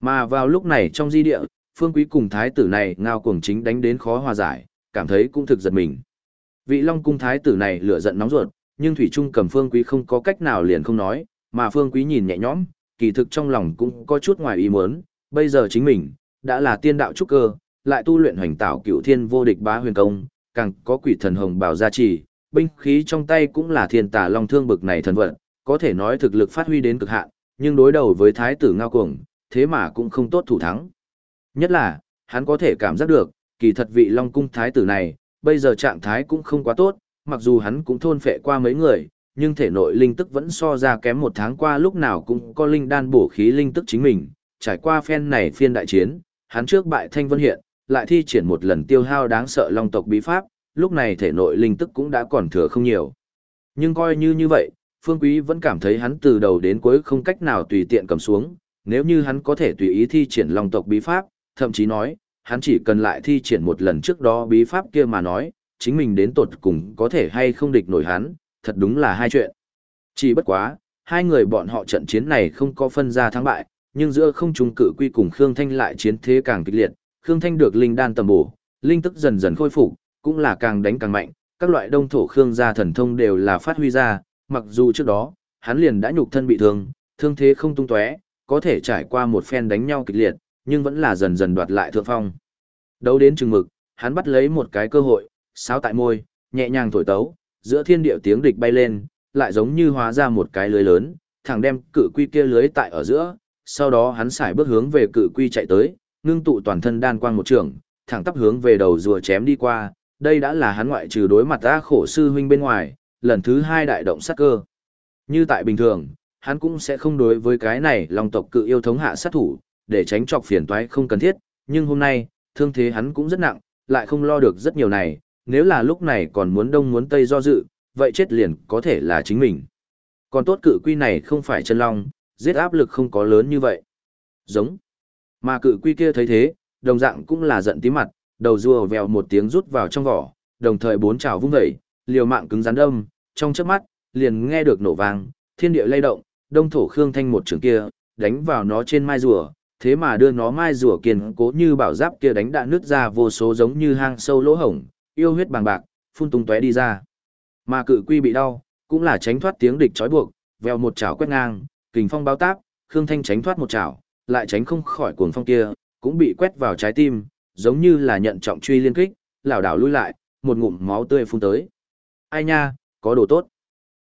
Mà vào lúc này trong di địa, phương quý cùng thái tử này ngao cuồng chính đánh đến khó hòa giải, cảm thấy cũng thực giật mình. Vị Long cung thái tử này lửa giận nóng ruột, nhưng Thủy Trung cầm phương quý không có cách nào liền không nói, mà phương quý nhìn nhẹ nhõm, kỳ thực trong lòng cũng có chút ngoài ý muốn, bây giờ chính mình, đã là tiên đạo trúc cơ, lại tu luyện hoành tạo cựu thiên vô địch bá huyền công, càng có quỷ thần hồng bảo gia trì, binh khí trong tay cũng là thiên tà long thương bực này thần vận, có thể nói thực lực phát huy đến cực hạn, nhưng đối đầu với thái tử ngao cuồng, thế mà cũng không tốt thủ thắng. Nhất là, hắn có thể cảm giác được, kỳ thật vị long cung thái tử này, bây giờ trạng thái cũng không quá tốt, mặc dù hắn cũng thôn phệ qua mấy người, nhưng thể nội linh tức vẫn so ra kém một tháng qua lúc nào cũng có linh đan bổ khí linh tức chính mình, trải qua phen này phiên đại chiến, hắn trước bại thanh vân hiện, lại thi triển một lần tiêu hao đáng sợ long tộc bí pháp, lúc này thể nội linh tức cũng đã còn thừa không nhiều. Nhưng coi như như vậy, Phương Quý vẫn cảm thấy hắn từ đầu đến cuối không cách nào tùy tiện cầm xuống, nếu như hắn có thể tùy ý thi triển long tộc bí pháp, thậm chí nói, hắn chỉ cần lại thi triển một lần trước đó bí pháp kia mà nói, chính mình đến tột cùng có thể hay không địch nổi hắn, thật đúng là hai chuyện. Chỉ bất quá, hai người bọn họ trận chiến này không có phân ra thắng bại, nhưng giữa không trung cự quy cùng Khương Thanh lại chiến thế càng kịch liệt, Khương Thanh được linh đan tầm bổ, linh tức dần dần khôi phục, cũng là càng đánh càng mạnh, các loại đông thổ Khương gia thần thông đều là phát huy ra, mặc dù trước đó, hắn liền đã nhục thân bị thương, thương thế không tung tóe, có thể trải qua một phen đánh nhau kịch liệt, nhưng vẫn là dần dần đoạt lại thượng phong. Đấu đến chừng mực, hắn bắt lấy một cái cơ hội, sáo tại môi, nhẹ nhàng thổi tấu, giữa thiên địa tiếng địch bay lên, lại giống như hóa ra một cái lưới lớn, thẳng đem cự quy kia lưới tại ở giữa, sau đó hắn xài bước hướng về cự quy chạy tới, ngưng tụ toàn thân đan quang một trường, thẳng tắp hướng về đầu rùa chém đi qua, đây đã là hắn ngoại trừ đối mặt ra khổ sư huynh bên ngoài, lần thứ hai đại động sát cơ. Như tại bình thường, hắn cũng sẽ không đối với cái này lòng tộc cự yêu thống hạ sát thủ, để tránh trọc phiền toái không cần thiết, nhưng hôm nay, thương thế hắn cũng rất nặng, lại không lo được rất nhiều này, nếu là lúc này còn muốn đông muốn tây do dự, vậy chết liền có thể là chính mình. Còn tốt cự quy này không phải chân long, giết áp lực không có lớn như vậy. Giống. Mà cự quy kia thấy thế, đồng dạng cũng là giận tí mặt, đầu rùa vèo một tiếng rút vào trong vỏ, đồng thời bốn chảo vung vẩy, liều mạng cứng rắn đâm, trong chớp mắt, liền nghe được nổ vang, thiên địa lay động, đông thổ khương thanh một trường kia, đánh vào nó trên mai rùa, thế mà đưa nó mai rùa kiên cố như bảo giáp kia đánh đạn nứt ra vô số giống như hang sâu lỗ hổng, yêu huyết bàng bạc, phun tung tóe đi ra. Mà cự quy bị đau, cũng là tránh thoát tiếng địch trói buộc, vèo một chảo quét ngang, kình phong báo táp, Khương Thanh tránh thoát một chảo, lại tránh không khỏi cuồng phong kia, cũng bị quét vào trái tim, giống như là nhận trọng truy liên kích, lảo đảo lui lại, một ngụm máu tươi phun tới. Ai nha, có đồ tốt.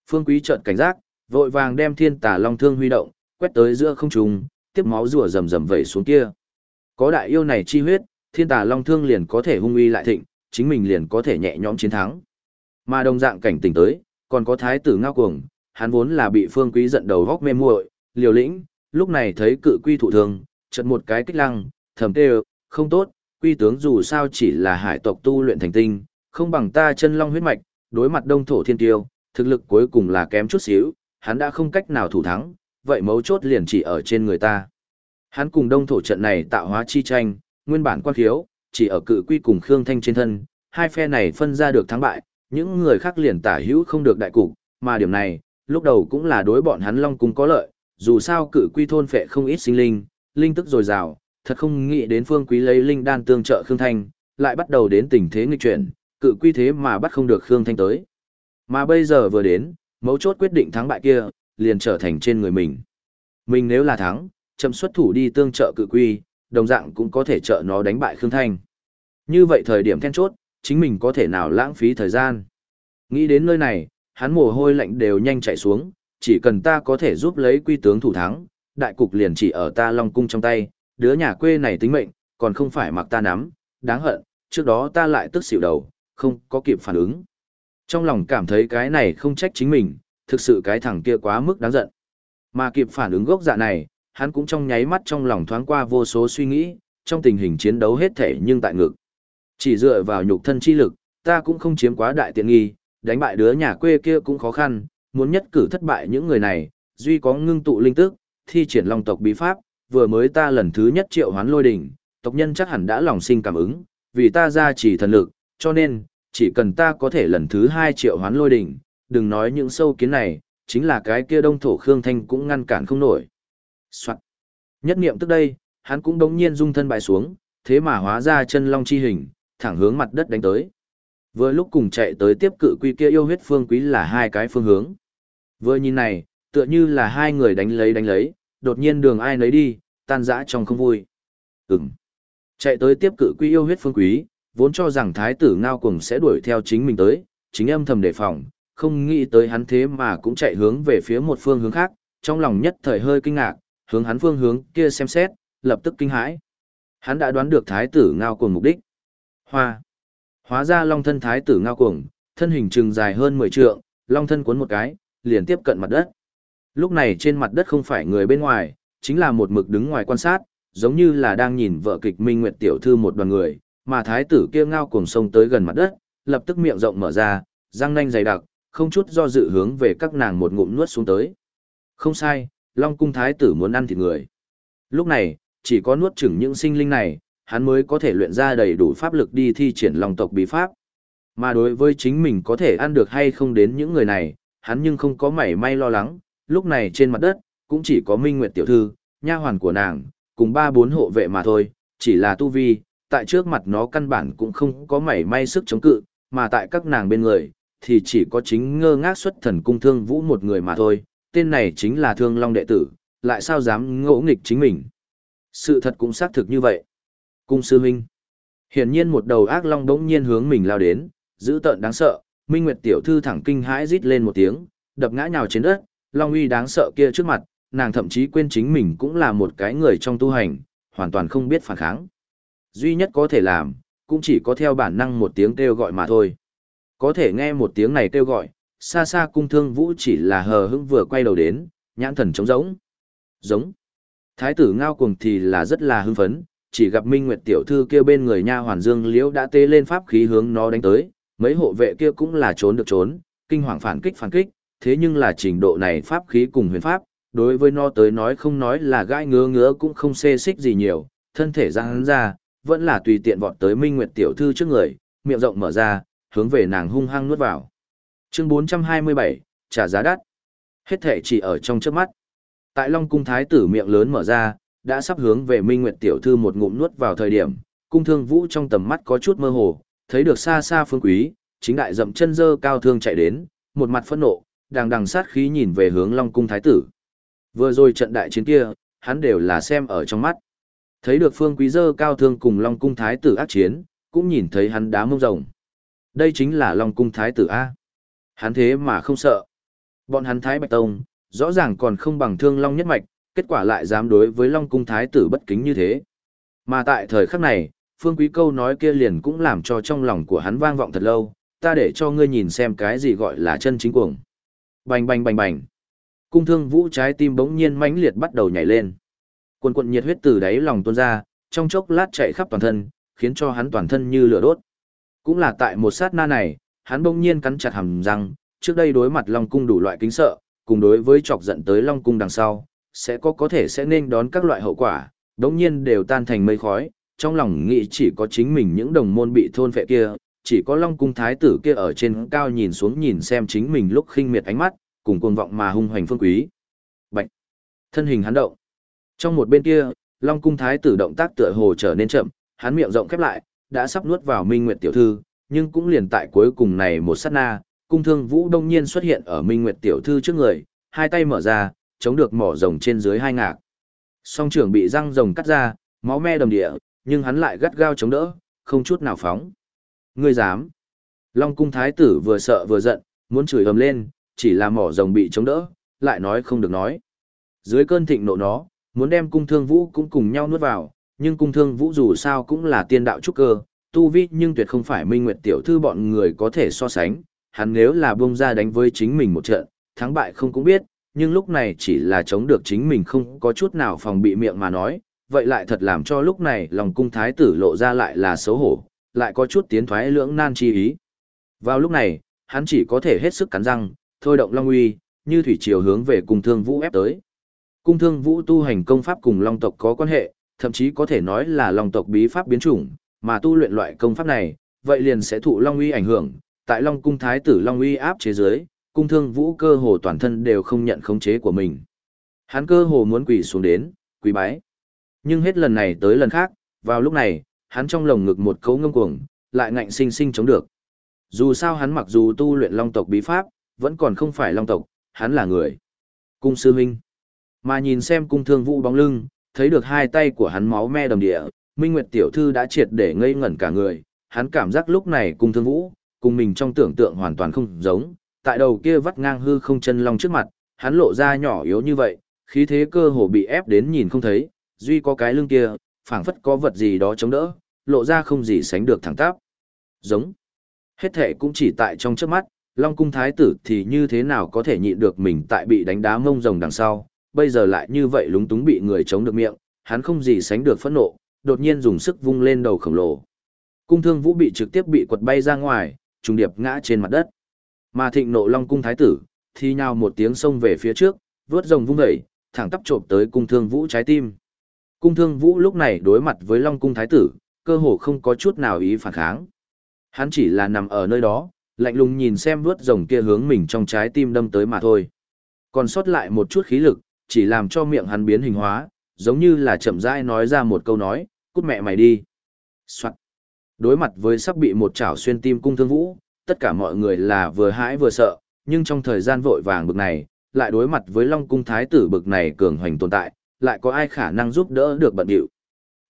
Phương Quý chợt cảnh giác, vội vàng đem Thiên Tà Long Thương huy động, quét tới giữa không trung, tiếp máu rùa rầm rầm vẩy xuống kia. Có đại yêu này chi huyết, thiên tà long thương liền có thể hung uy lại thịnh, chính mình liền có thể nhẹ nhõm chiến thắng. Mà đồng dạng cảnh tỉnh tới, còn có thái tử ngao cuồng, hắn vốn là bị phương quý giận đầu góc mê muội, liều lĩnh, lúc này thấy cự quy thụ thường, chợt một cái kích lăng, thầm tê không tốt, quy tướng dù sao chỉ là hải tộc tu luyện thành tinh, không bằng ta chân long huyết mạch, đối mặt đông thổ thiên tiêu, thực lực cuối cùng là kém chút xíu, hắn đã không cách nào thủ thắng, vậy mấu chốt liền chỉ ở trên người ta. Hắn cùng đông thổ trận này tạo hóa chi tranh, nguyên bản quan khiếu, chỉ ở cự quy cùng Khương Thanh trên thân, hai phe này phân ra được thắng bại, những người khác liền tả hữu không được đại cục, mà điểm này, lúc đầu cũng là đối bọn hắn Long Cung có lợi, dù sao cự quy thôn phệ không ít sinh linh, linh tức dồi dào, thật không nghĩ đến phương quý lấy linh đan tương trợ Khương Thanh, lại bắt đầu đến tình thế nghịch chuyển, cự quy thế mà bắt không được Khương Thanh tới. Mà bây giờ vừa đến, mấu chốt quyết định thắng bại kia, liền trở thành trên người mình. Mình nếu là thắng, chậm xuất thủ đi tương trợ cự quy, đồng dạng cũng có thể trợ nó đánh bại Khương Thanh. Như vậy thời điểm then chốt, chính mình có thể nào lãng phí thời gian. Nghĩ đến nơi này, hắn mồ hôi lạnh đều nhanh chạy xuống, chỉ cần ta có thể giúp lấy quy tướng thủ thắng, đại cục liền chỉ ở ta Long Cung trong tay, đứa nhà quê này tính mệnh, còn không phải mặc ta nắm, đáng hận, trước đó ta lại tức xỉu đầu, không có kịp phản ứng. Trong lòng cảm thấy cái này không trách chính mình, thực sự cái thằng kia quá mức đáng giận. Mà kịp phản ứng gốc dạ này, hắn cũng trong nháy mắt trong lòng thoáng qua vô số suy nghĩ, trong tình hình chiến đấu hết thể nhưng tại ngực. Chỉ dựa vào nhục thân chi lực, ta cũng không chiếm quá đại tiện nghi, đánh bại đứa nhà quê kia cũng khó khăn, muốn nhất cử thất bại những người này, duy có ngưng tụ linh tức, thi triển long tộc bí pháp, vừa mới ta lần thứ nhất triệu hoán lôi đỉnh, tộc nhân chắc hẳn đã lòng sinh cảm ứng, vì ta ra chỉ thần lực, cho nên, chỉ cần ta có thể lần thứ hai triệu hoán lôi đỉnh, đừng nói những sâu kiến này, chính là cái kia đông thổ Khương Thanh cũng ngăn cản không nổi. Soạn. Nhất niệm tức đây, hắn cũng đống nhiên dung thân bại xuống, thế mà hóa ra chân long chi hình, thẳng hướng mặt đất đánh tới. Vừa lúc cùng chạy tới tiếp cự quy kia yêu huyết phương quý là hai cái phương hướng. Vừa nhìn này, tựa như là hai người đánh lấy đánh lấy, đột nhiên đường ai nấy đi, tan rã trong không vui. Ừm. Chạy tới tiếp cự quy yêu huyết phương quý, vốn cho rằng thái tử ngao cùng sẽ đuổi theo chính mình tới, chính âm thầm đề phòng, không nghĩ tới hắn thế mà cũng chạy hướng về phía một phương hướng khác, trong lòng nhất thời hơi kinh ngạc, hướng hắn phương hướng kia xem xét, lập tức kinh hãi. Hắn đã đoán được thái tử ngao cuồng mục đích. Hoa. Hóa ra long thân thái tử ngao cuồng, thân hình trừng dài hơn 10 trượng, long thân cuốn một cái, liền tiếp cận mặt đất. Lúc này trên mặt đất không phải người bên ngoài, chính là một mực đứng ngoài quan sát, giống như là đang nhìn vợ kịch Minh Nguyệt tiểu thư một đoàn người, mà thái tử kia ngao cuồng sông tới gần mặt đất, lập tức miệng rộng mở ra, răng nanh dày đặc, không chút do dự hướng về các nàng một ngụm nuốt xuống tới. Không sai, Long cung thái tử muốn ăn thịt người. Lúc này, chỉ có nuốt chửng những sinh linh này, hắn mới có thể luyện ra đầy đủ pháp lực đi thi triển long tộc bí pháp. Mà đối với chính mình có thể ăn được hay không đến những người này, hắn nhưng không có mảy may lo lắng, lúc này trên mặt đất, cũng chỉ có Minh Nguyệt tiểu thư, nha hoàn của nàng, cùng ba bốn hộ vệ mà thôi, chỉ là tu vi, tại trước mặt nó căn bản cũng không có mảy may sức chống cự, mà tại các nàng bên người, thì chỉ có chính ngơ ngác xuất thần cung thương vũ một người mà thôi, tên này chính là thương long đệ tử, lại sao dám ngỗ nghịch chính mình. Sự thật cũng xác thực như vậy. Cung sư huynh. Hiển nhiên một đầu ác long đống nhiên hướng mình lao đến, dữ tợn đáng sợ, Minh Nguyệt tiểu thư thẳng kinh hãi rít lên một tiếng, đập ngã nhào trên đất, long uy đáng sợ kia trước mặt, nàng thậm chí quên chính mình cũng là một cái người trong tu hành, hoàn toàn không biết phản kháng. Duy nhất có thể làm, cũng chỉ có theo bản năng một tiếng kêu gọi mà thôi. Có thể nghe một tiếng này kêu gọi, xa xa cung thương vũ chỉ là hờ hững vừa quay đầu đến, nhãn thần trống rỗng. Giống. Thái tử ngao cuồng thì là rất là hưng phấn, chỉ gặp Minh Nguyệt tiểu thư kia bên người nha hoàn Dương Liễu đã tê lên pháp khí hướng nó đánh tới, mấy hộ vệ kia cũng là trốn được trốn, kinh hoàng phản kích phản kích, thế nhưng là trình độ này pháp khí cùng huyền pháp, đối với nó tới nói không nói là gai ngứa ngứa cũng không xê xích gì nhiều, thân thể ra hắn ra, vẫn là tùy tiện vọt tới Minh Nguyệt tiểu thư trước người, miệng rộng mở ra, hướng về nàng hung hăng nuốt vào. Chương 427, trả giá đắt. Hết thể chỉ ở trong trước mắt. Tại Long cung thái tử miệng lớn mở ra, đã sắp hướng về Minh Nguyệt tiểu thư một ngụm nuốt vào thời điểm, cung thương vũ trong tầm mắt có chút mơ hồ, thấy được xa xa phương quý, chính đại dậm chân dơ cao thương chạy đến, một mặt phẫn nộ, đang đằng sát khí nhìn về hướng Long cung thái tử. Vừa rồi trận đại chiến kia, hắn đều là xem ở trong mắt. Thấy được phương quý dơ cao thương cùng Long cung thái tử ác chiến, cũng nhìn thấy hắn đá mông rồng. Đây chính là Long cung thái tử A. Hắn thế mà không sợ. Bọn hắn Thái Bạch Tông, rõ ràng còn không bằng thương Long nhất mạch, kết quả lại dám đối với Long cung thái tử bất kính như thế. Mà tại thời khắc này, phương quý câu nói kia liền cũng làm cho trong lòng của hắn vang vọng thật lâu, ta để cho ngươi nhìn xem cái gì gọi là chân chính cuồng. Bành bành bành bành. Cung thương vũ trái tim bỗng nhiên mãnh liệt bắt đầu nhảy lên. Quần quần nhiệt huyết từ đáy lòng tuôn ra, trong chốc lát chạy khắp toàn thân, khiến cho hắn toàn thân như lửa đốt. Cũng là tại một sát na này, hắn bỗng nhiên cắn chặt hàm răng, trước đây đối mặt Long cung đủ loại kính sợ, cùng đối với chọc giận tới Long cung đằng sau, sẽ có có thể sẽ nên đón các loại hậu quả, bỗng nhiên đều tan thành mây khói, trong lòng nghĩ chỉ có chính mình những đồng môn bị thôn phệ kia, chỉ có Long cung thái tử kia ở trên cao nhìn xuống nhìn xem chính mình lúc khinh miệt ánh mắt, cùng cuồng vọng mà hung hoành phương quý. Bạch. Thân hình hắn động. Trong một bên kia, Long cung thái tử động tác tựa hồ trở nên chậm, hắn miệng rộng khép lại, đã sắp nuốt vào Minh Nguyệt tiểu thư, nhưng cũng liền tại cuối cùng này một sát na, cung thương vũ đông nhiên xuất hiện ở Minh Nguyệt tiểu thư trước người, hai tay mở ra, chống được mỏ rồng trên dưới hai ngạc. Song trưởng bị răng rồng cắt ra, máu me đầm địa, nhưng hắn lại gắt gao chống đỡ, không chút nào phóng. Ngươi dám? Long cung thái tử vừa sợ vừa giận, muốn chửi ầm lên, chỉ là mỏ rồng bị chống đỡ, lại nói không được nói. Dưới cơn thịnh nộ nó, muốn đem cung thương vũ cũng cùng nhau nuốt vào, nhưng cung thương vũ dù sao cũng là tiên đạo trúc cơ, tu vi nhưng tuyệt không phải minh nguyệt tiểu thư bọn người có thể so sánh, hắn nếu là bông ra đánh với chính mình một trận, thắng bại không cũng biết, nhưng lúc này chỉ là chống được chính mình không có chút nào phòng bị miệng mà nói, vậy lại thật làm cho lúc này lòng cung thái tử lộ ra lại là xấu hổ, lại có chút tiến thoái lưỡng nan chi ý. Vào lúc này, hắn chỉ có thể hết sức cắn răng, thôi động long uy, như thủy triều hướng về cung thương vũ ép tới. Cung thương vũ tu hành công pháp cùng long tộc có quan hệ, thậm chí có thể nói là long tộc bí pháp biến chủng, mà tu luyện loại công pháp này, vậy liền sẽ thụ long uy ảnh hưởng, tại long cung thái tử long uy áp chế giới, cung thương vũ cơ hồ toàn thân đều không nhận khống chế của mình. Hắn cơ hồ muốn quỳ xuống đến, quỳ bái. Nhưng hết lần này tới lần khác, vào lúc này, hắn trong lồng ngực một cấu ngâm cuồng, lại ngạnh sinh sinh chống được. Dù sao hắn mặc dù tu luyện long tộc bí pháp, vẫn còn không phải long tộc, hắn là người. Cung sư minh. Mà nhìn xem cung thương vũ bóng lưng, thấy được hai tay của hắn máu me đầm địa, Minh Nguyệt tiểu thư đã triệt để ngây ngẩn cả người, hắn cảm giác lúc này cùng thương vũ, cùng mình trong tưởng tượng hoàn toàn không giống, tại đầu kia vắt ngang hư không chân long trước mặt, hắn lộ ra nhỏ yếu như vậy, khí thế cơ hồ bị ép đến nhìn không thấy, duy có cái lưng kia, phảng phất có vật gì đó chống đỡ, lộ ra không gì sánh được thẳng tắp. Giống. Hết thể cũng chỉ tại trong trước mắt, Long cung thái tử thì như thế nào có thể nhịn được mình tại bị đánh đá mông rồng đằng sau, bây giờ lại như vậy lúng túng bị người chống được miệng, hắn không gì sánh được phẫn nộ, đột nhiên dùng sức vung lên đầu khổng lồ. Cung thương vũ bị trực tiếp bị quật bay ra ngoài, trùng điệp ngã trên mặt đất. Mà thịnh nộ long cung thái tử, thì nhào một tiếng xông về phía trước, vướt rồng vung dậy, thẳng tắp trộm tới cung thương vũ trái tim. Cung thương vũ lúc này đối mặt với long cung thái tử, cơ hồ không có chút nào ý phản kháng. Hắn chỉ là nằm ở nơi đó, lạnh lùng nhìn xem vướt rồng kia hướng mình trong trái tim đâm tới mà thôi. Còn sót lại một chút khí lực, chỉ làm cho miệng hắn biến hình hóa, giống như là chậm rãi nói ra một câu nói, cút mẹ mày đi. Soạn. Đối mặt với sắp bị một chảo xuyên tim cung thương vũ, tất cả mọi người là vừa hãi vừa sợ, nhưng trong thời gian vội vàng bực này, lại đối mặt với Long cung thái tử bực này cường hoành tồn tại, lại có ai khả năng giúp đỡ được bận điệu.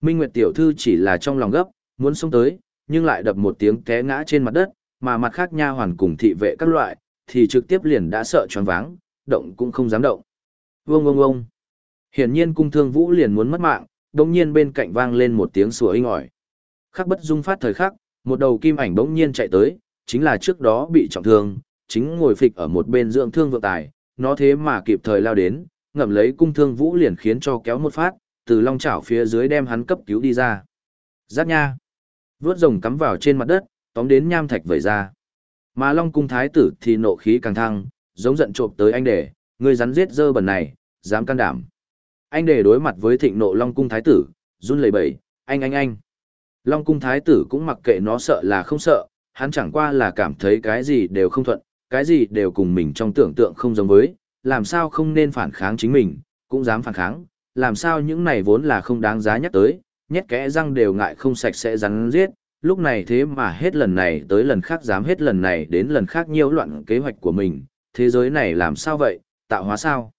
Minh Nguyệt tiểu thư chỉ là trong lòng gấp, muốn xông tới, nhưng lại đập một tiếng té ngã trên mặt đất, mà mặt khác nha hoàn cùng thị vệ các loại, thì trực tiếp liền đã sợ choáng váng, động cũng không dám động. Vông vông vông. Hiển nhiên cung thương vũ liền muốn mất mạng, đồng nhiên bên cạnh vang lên một tiếng sủa inh ỏi. Khắc bất dung phát thời khắc, một đầu kim ảnh bỗng nhiên chạy tới, chính là trước đó bị trọng thương, chính ngồi phịch ở một bên dưỡng thương vượng tài, nó thế mà kịp thời lao đến, ngậm lấy cung thương vũ liền khiến cho kéo một phát, từ long chảo phía dưới đem hắn cấp cứu đi ra. Giác nha. Vướt rồng cắm vào trên mặt đất, tóm đến nham thạch vẩy ra. Mà long cung thái tử thì nộ khí càng thăng, giống giận trộm tới anh để, Ngươi rắn giết dơ bẩn này, dám can đảm. Anh để đối mặt với thịnh nộ long cung thái tử, run lẩy bẩy, anh anh anh. Long cung thái tử cũng mặc kệ nó sợ là không sợ, hắn chẳng qua là cảm thấy cái gì đều không thuận, cái gì đều cùng mình trong tưởng tượng không giống với, làm sao không nên phản kháng chính mình, cũng dám phản kháng, làm sao những này vốn là không đáng giá nhắc tới, nhét kẽ răng đều ngại không sạch sẽ rắn giết, lúc này thế mà hết lần này tới lần khác dám hết lần này đến lần khác nhiễu loạn kế hoạch của mình, thế giới này làm sao vậy, tạo hóa sao?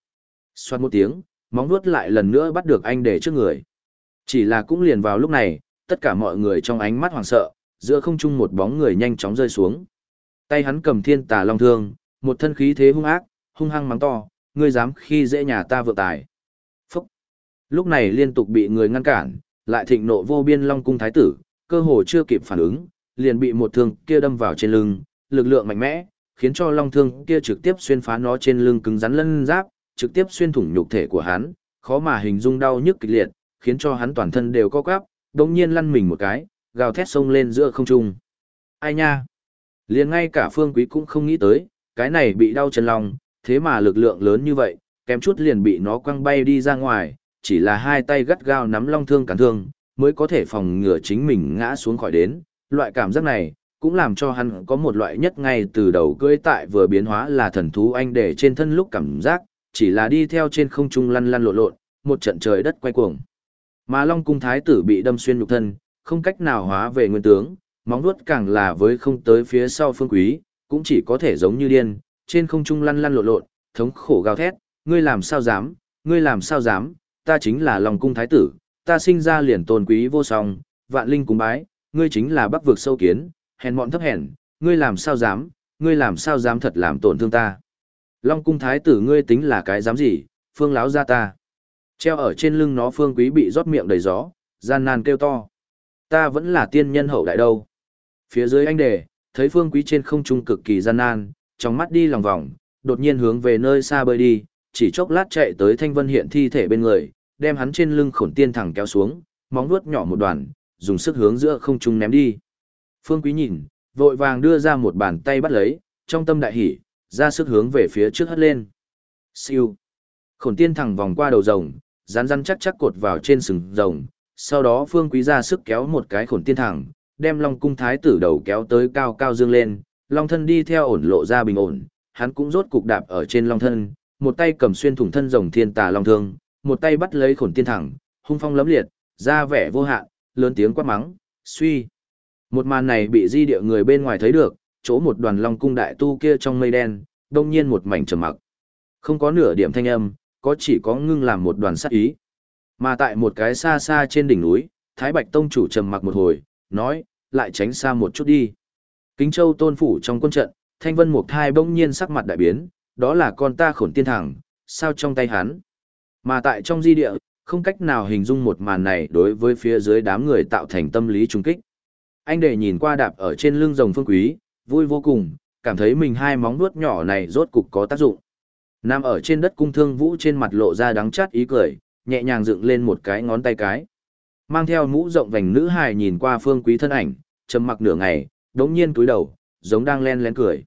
Xoát một tiếng, móng vuốt lại lần nữa bắt được anh để trước người. Chỉ là cũng liền vào lúc này, tất cả mọi người trong ánh mắt hoảng sợ, giữa không trung một bóng người nhanh chóng rơi xuống. Tay hắn cầm thiên tà long thương, một thân khí thế hung ác, hung hăng mắng to, ngươi dám khi dễ nhà ta vượng tài. Phúc! Lúc này liên tục bị người ngăn cản, lại thịnh nộ vô biên long cung thái tử, cơ hồ chưa kịp phản ứng, liền bị một thương kia đâm vào trên lưng, lực lượng mạnh mẽ, khiến cho long thương kia trực tiếp xuyên phá nó trên lưng cứng rắn lân giáp, trực tiếp xuyên thủng nhục thể của hắn, khó mà hình dung đau nhức kịch liệt, khiến cho hắn toàn thân đều co quắp, đống nhiên lăn mình một cái, gào thét sông lên giữa không trung. Ai nha? Liền ngay cả phương quý cũng không nghĩ tới, cái này bị đau chân lòng, thế mà lực lượng lớn như vậy, kém chút liền bị nó quăng bay đi ra ngoài, chỉ là hai tay gắt gao nắm long thương cản thương, mới có thể phòng ngừa chính mình ngã xuống khỏi đến. Loại cảm giác này, cũng làm cho hắn có một loại nhất ngay từ đầu cưỡi tại vừa biến hóa là thần thú anh để trên thân lúc cảm giác, chỉ là đi theo trên không trung lăn lăn lộn lộn, một trận trời đất quay cuồng. Mà Long cung thái tử bị đâm xuyên nhục thân, không cách nào hóa về nguyên tướng, móng vuốt càng là với không tới phía sau phương quý, cũng chỉ có thể giống như điên, trên không trung lăn lăn lộn lộn, thống khổ gào thét, ngươi làm sao dám, ngươi làm sao dám, ta chính là Long cung thái tử, ta sinh ra liền tôn quý vô song, vạn linh cùng bái, ngươi chính là bắc vực sâu kiến, hèn mọn thấp hèn, ngươi làm sao dám, ngươi làm sao dám thật làm tổn thương ta. Long cung thái tử ngươi tính là cái dám gì, phương láo ra ta. Treo ở trên lưng nó phương quý bị rót miệng đầy gió, gian nan kêu to. Ta vẫn là tiên nhân hậu đại đâu. Phía dưới anh đề, thấy phương quý trên không trung cực kỳ gian nan, trong mắt đi lòng vòng, đột nhiên hướng về nơi xa bơi đi, chỉ chốc lát chạy tới thanh vân hiện thi thể bên người, đem hắn trên lưng khổn tiên thẳng kéo xuống, móng vuốt nhỏ một đoàn, dùng sức hướng giữa không trung ném đi. Phương Quý nhìn, vội vàng đưa ra một bàn tay bắt lấy, trong tâm đại hỉ, ra sức hướng về phía trước hất lên. Siêu. Khổn tiên thẳng vòng qua đầu rồng, rắn rắn chắc chắc cột vào trên sừng rồng, sau đó Phương Quý ra sức kéo một cái khổn tiên thẳng, đem Long cung thái tử đầu kéo tới cao cao dương lên, Long thân đi theo ổn lộ ra bình ổn, hắn cũng rốt cục đạp ở trên Long thân, một tay cầm xuyên thủng thân rồng thiên tà long thương, một tay bắt lấy khổn tiên thẳng, hung phong lấm liệt, ra vẻ vô hạn, lớn tiếng quát mắng, suy. Một màn này bị di địa người bên ngoài thấy được, chỗ một đoàn long cung đại tu kia trong mây đen, đông nhiên một mảnh trầm mặc. Không có nửa điểm thanh âm, có chỉ có ngưng làm một đoàn sát ý. Mà tại một cái xa xa trên đỉnh núi, Thái Bạch Tông chủ trầm mặc một hồi, nói, lại tránh xa một chút đi. Kính Châu tôn phủ trong quân trận, Thanh Vân Mục Thai bỗng nhiên sắc mặt đại biến, đó là con ta khổn tiên thẳng, sao trong tay hắn. Mà tại trong di địa, không cách nào hình dung một màn này đối với phía dưới đám người tạo thành tâm lý trung kích. Anh để nhìn qua đạp ở trên lưng rồng phương quý, vui vô cùng, cảm thấy mình hai móng vuốt nhỏ này rốt cục có tác dụng. Nam ở trên đất cung thương vũ trên mặt lộ ra đắng chát ý cười, nhẹ nhàng dựng lên một cái ngón tay cái. Mang theo mũ rộng vành nữ hài nhìn qua phương quý thân ảnh, trầm mặc nửa ngày, đống nhiên túi đầu, giống đang len lén cười.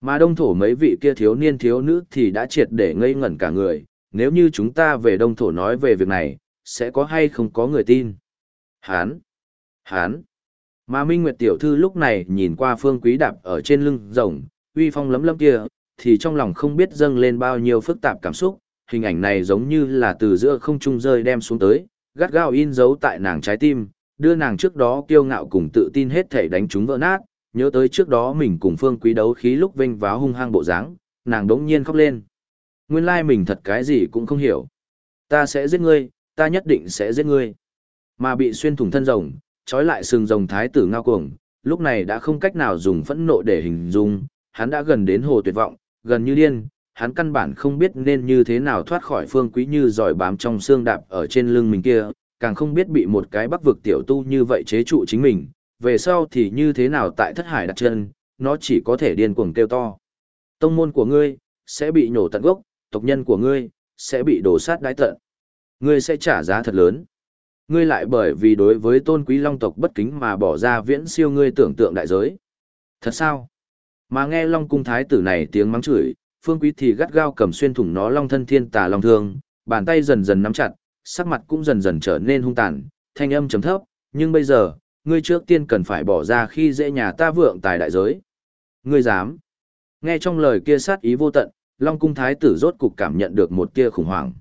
Mà đông thổ mấy vị kia thiếu niên thiếu nữ thì đã triệt để ngây ngẩn cả người, nếu như chúng ta về đông thổ nói về việc này, sẽ có hay không có người tin. Hán! Hán! Mà Minh Nguyệt tiểu thư lúc này nhìn qua phương quý đạp ở trên lưng rồng, uy phong lấm lấm kia, thì trong lòng không biết dâng lên bao nhiêu phức tạp cảm xúc, hình ảnh này giống như là từ giữa không trung rơi đem xuống tới, gắt gao in dấu tại nàng trái tim, đưa nàng trước đó kiêu ngạo cùng tự tin hết thể đánh chúng vỡ nát, nhớ tới trước đó mình cùng phương quý đấu khí lúc vinh váo hung hăng bộ dáng, nàng đống nhiên khóc lên. Nguyên lai mình thật cái gì cũng không hiểu. Ta sẽ giết ngươi, ta nhất định sẽ giết ngươi. Mà bị xuyên thủng thân rồng, trói lại sừng rồng thái tử ngao cuồng, lúc này đã không cách nào dùng phẫn nộ để hình dung, hắn đã gần đến hồ tuyệt vọng, gần như điên, hắn căn bản không biết nên như thế nào thoát khỏi phương quý như giỏi bám trong xương đạp ở trên lưng mình kia, càng không biết bị một cái bắc vực tiểu tu như vậy chế trụ chính mình, về sau thì như thế nào tại thất hải đặt chân, nó chỉ có thể điên cuồng kêu to. Tông môn của ngươi, sẽ bị nhổ tận gốc, tộc nhân của ngươi, sẽ bị đổ sát đái tận. Ngươi sẽ trả giá thật lớn. Ngươi lại bởi vì đối với tôn quý long tộc bất kính mà bỏ ra viễn siêu ngươi tưởng tượng đại giới. Thật sao? Mà nghe long cung thái tử này tiếng mắng chửi, phương quý thì gắt gao cầm xuyên thủng nó long thân thiên tà long thương, bàn tay dần dần nắm chặt, sắc mặt cũng dần dần trở nên hung tàn, thanh âm trầm thấp, nhưng bây giờ, ngươi trước tiên cần phải bỏ ra khi dễ nhà ta vượng tài đại giới. Ngươi dám? Nghe trong lời kia sát ý vô tận, Long cung thái tử rốt cục cảm nhận được một tia khủng hoảng.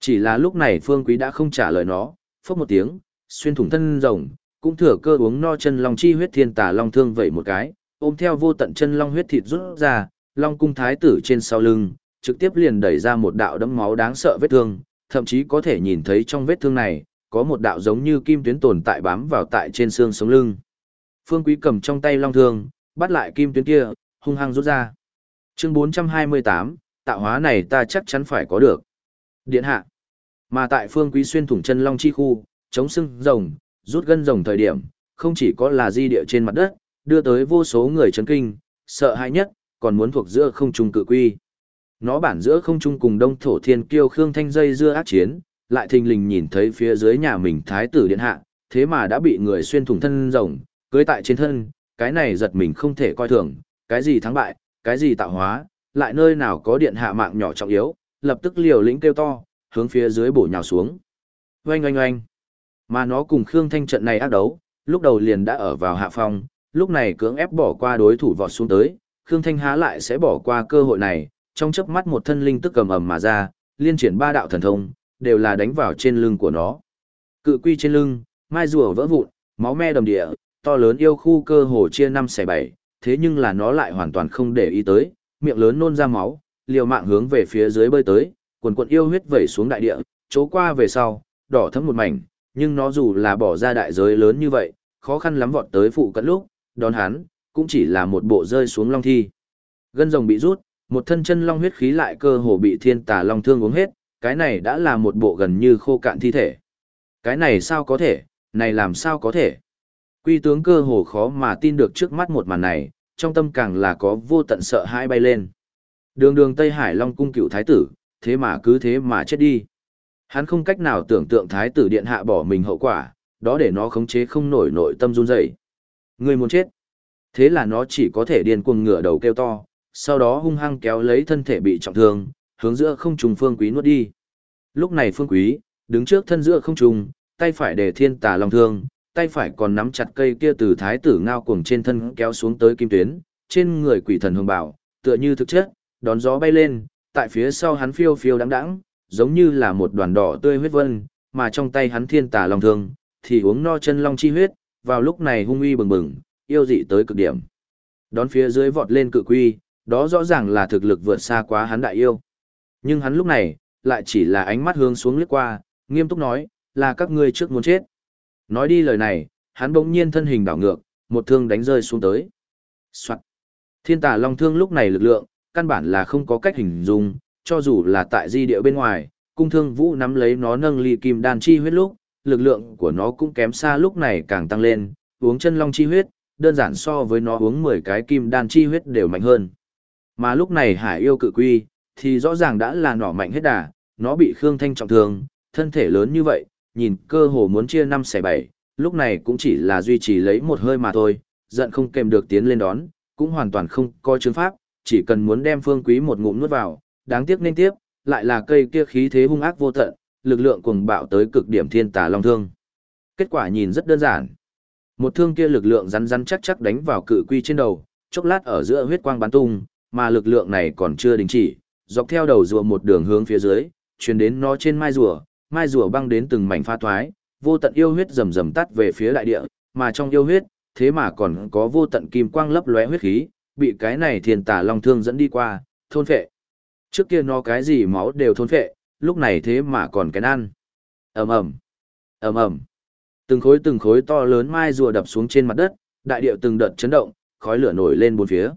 Chỉ là lúc này Phương Quý đã không trả lời nó, phốc một tiếng, xuyên thủng thân rồng, cũng thừa cơ uống no chân long chi huyết thiên tà long thương vậy một cái, ôm theo vô tận chân long huyết thịt rút ra, long cung thái tử trên sau lưng, trực tiếp liền đẩy ra một đạo đấm máu đáng sợ vết thương, thậm chí có thể nhìn thấy trong vết thương này, có một đạo giống như kim tuyến tồn tại bám vào tại trên xương sống lưng. Phương Quý cầm trong tay long thương, bắt lại kim tuyến kia, hung hăng rút ra. Chương 428, tạo hóa này ta chắc chắn phải có được. Điện hạ. Mà tại phương quý xuyên thủng chân long chi khu, chống sưng rồng, rút gân rồng thời điểm, không chỉ có là di địa trên mặt đất, đưa tới vô số người chấn kinh, sợ hãi nhất, còn muốn thuộc giữa không trung cự quy. Nó bản giữa không trung cùng đông thổ thiên kiêu khương thanh dây dưa ác chiến, lại thình lình nhìn thấy phía dưới nhà mình thái tử điện hạ, thế mà đã bị người xuyên thủng thân rồng, cưới tại trên thân, cái này giật mình không thể coi thường, cái gì thắng bại, cái gì tạo hóa, lại nơi nào có điện hạ mạng nhỏ trọng yếu, lập tức liều lĩnh kêu to, hướng phía dưới bổ nhào xuống. Oanh oanh oanh. Mà nó cùng Khương Thanh trận này ác đấu, lúc đầu liền đã ở vào hạ phong, lúc này cưỡng ép bỏ qua đối thủ vọt xuống tới, Khương Thanh há lại sẽ bỏ qua cơ hội này, trong chớp mắt một thân linh tức cầm ầm mà ra, liên triển ba đạo thần thông, đều là đánh vào trên lưng của nó. Cự quy trên lưng, mai rùa vỡ vụn, máu me đầm địa, to lớn yêu khu cơ hồ chia năm xẻ bảy, thế nhưng là nó lại hoàn toàn không để ý tới, miệng lớn nôn ra máu, liều mạng hướng về phía dưới bơi tới, quần quần yêu huyết vẩy xuống đại địa, chỗ qua về sau, đỏ thấm một mảnh, nhưng nó dù là bỏ ra đại giới lớn như vậy, khó khăn lắm vọt tới phụ cận lúc, đón hắn, cũng chỉ là một bộ rơi xuống long thi. Gân rồng bị rút, một thân chân long huyết khí lại cơ hồ bị thiên tà long thương uống hết, cái này đã là một bộ gần như khô cạn thi thể. Cái này sao có thể, này làm sao có thể. Quy tướng cơ hồ khó mà tin được trước mắt một màn này, trong tâm càng là có vô tận sợ hãi bay lên. Đường đường Tây Hải Long cung cựu thái tử, thế mà cứ thế mà chết đi. Hắn không cách nào tưởng tượng thái tử điện hạ bỏ mình hậu quả, đó để nó khống chế không nổi nội tâm run rẩy. Người muốn chết. Thế là nó chỉ có thể điên cuồng ngửa đầu kêu to, sau đó hung hăng kéo lấy thân thể bị trọng thương, hướng giữa không trùng phương quý nuốt đi. Lúc này phương quý, đứng trước thân giữa không trùng, tay phải để thiên tà long thương, tay phải còn nắm chặt cây kia từ thái tử ngao cuồng trên thân kéo xuống tới kim tuyến, trên người quỷ thần hương bảo, tựa như thực chất, đón gió bay lên, tại phía sau hắn phiêu phiêu đáng đáng, giống như là một đoàn đỏ tươi huyết vân, mà trong tay hắn thiên tà long thương, thì uống no chân long chi huyết, vào lúc này hung uy bừng bừng, yêu dị tới cực điểm. Đón phía dưới vọt lên cự quy, đó rõ ràng là thực lực vượt xa quá hắn đại yêu. Nhưng hắn lúc này, lại chỉ là ánh mắt hướng xuống liếc qua, nghiêm túc nói, là các ngươi trước muốn chết. Nói đi lời này, hắn bỗng nhiên thân hình đảo ngược, một thương đánh rơi xuống tới. Soạn. Thiên tà long thương lúc này lực lượng, căn bản là không có cách hình dung, cho dù là tại di địa bên ngoài, cung thương vũ nắm lấy nó nâng ly kim đan chi huyết lúc, lực lượng của nó cũng kém xa lúc này càng tăng lên, uống chân long chi huyết, đơn giản so với nó uống 10 cái kim đan chi huyết đều mạnh hơn. Mà lúc này hải yêu cự quy, thì rõ ràng đã là nỏ mạnh hết đà, nó bị Khương Thanh trọng thương, thân thể lớn như vậy, nhìn cơ hồ muốn chia năm xẻ bảy, lúc này cũng chỉ là duy trì lấy một hơi mà thôi, giận không kèm được tiến lên đón, cũng hoàn toàn không coi chứng pháp, chỉ cần muốn đem phương quý một ngụm nuốt vào, đáng tiếc nên tiếp, lại là cây kia khí thế hung ác vô tận, lực lượng cuồng bạo tới cực điểm thiên tà long thương. Kết quả nhìn rất đơn giản. Một thương kia lực lượng rắn rắn chắc chắc đánh vào cự quy trên đầu, chốc lát ở giữa huyết quang bắn tung, mà lực lượng này còn chưa đình chỉ, dọc theo đầu rùa một đường hướng phía dưới, truyền đến nó trên mai rùa, mai rùa băng đến từng mảnh pha thoái, vô tận yêu huyết rầm rầm tắt về phía đại địa, mà trong yêu huyết, thế mà còn có vô tận kim quang lấp lóe huyết khí, bị cái này thiên tà long thương dẫn đi qua, thôn phệ. Trước kia nó cái gì máu đều thôn phệ, lúc này thế mà còn cái ăn. ầm ầm, ầm ầm, từng khối từng khối to lớn mai rùa đập xuống trên mặt đất, đại địa từng đợt chấn động, khói lửa nổi lên bốn phía.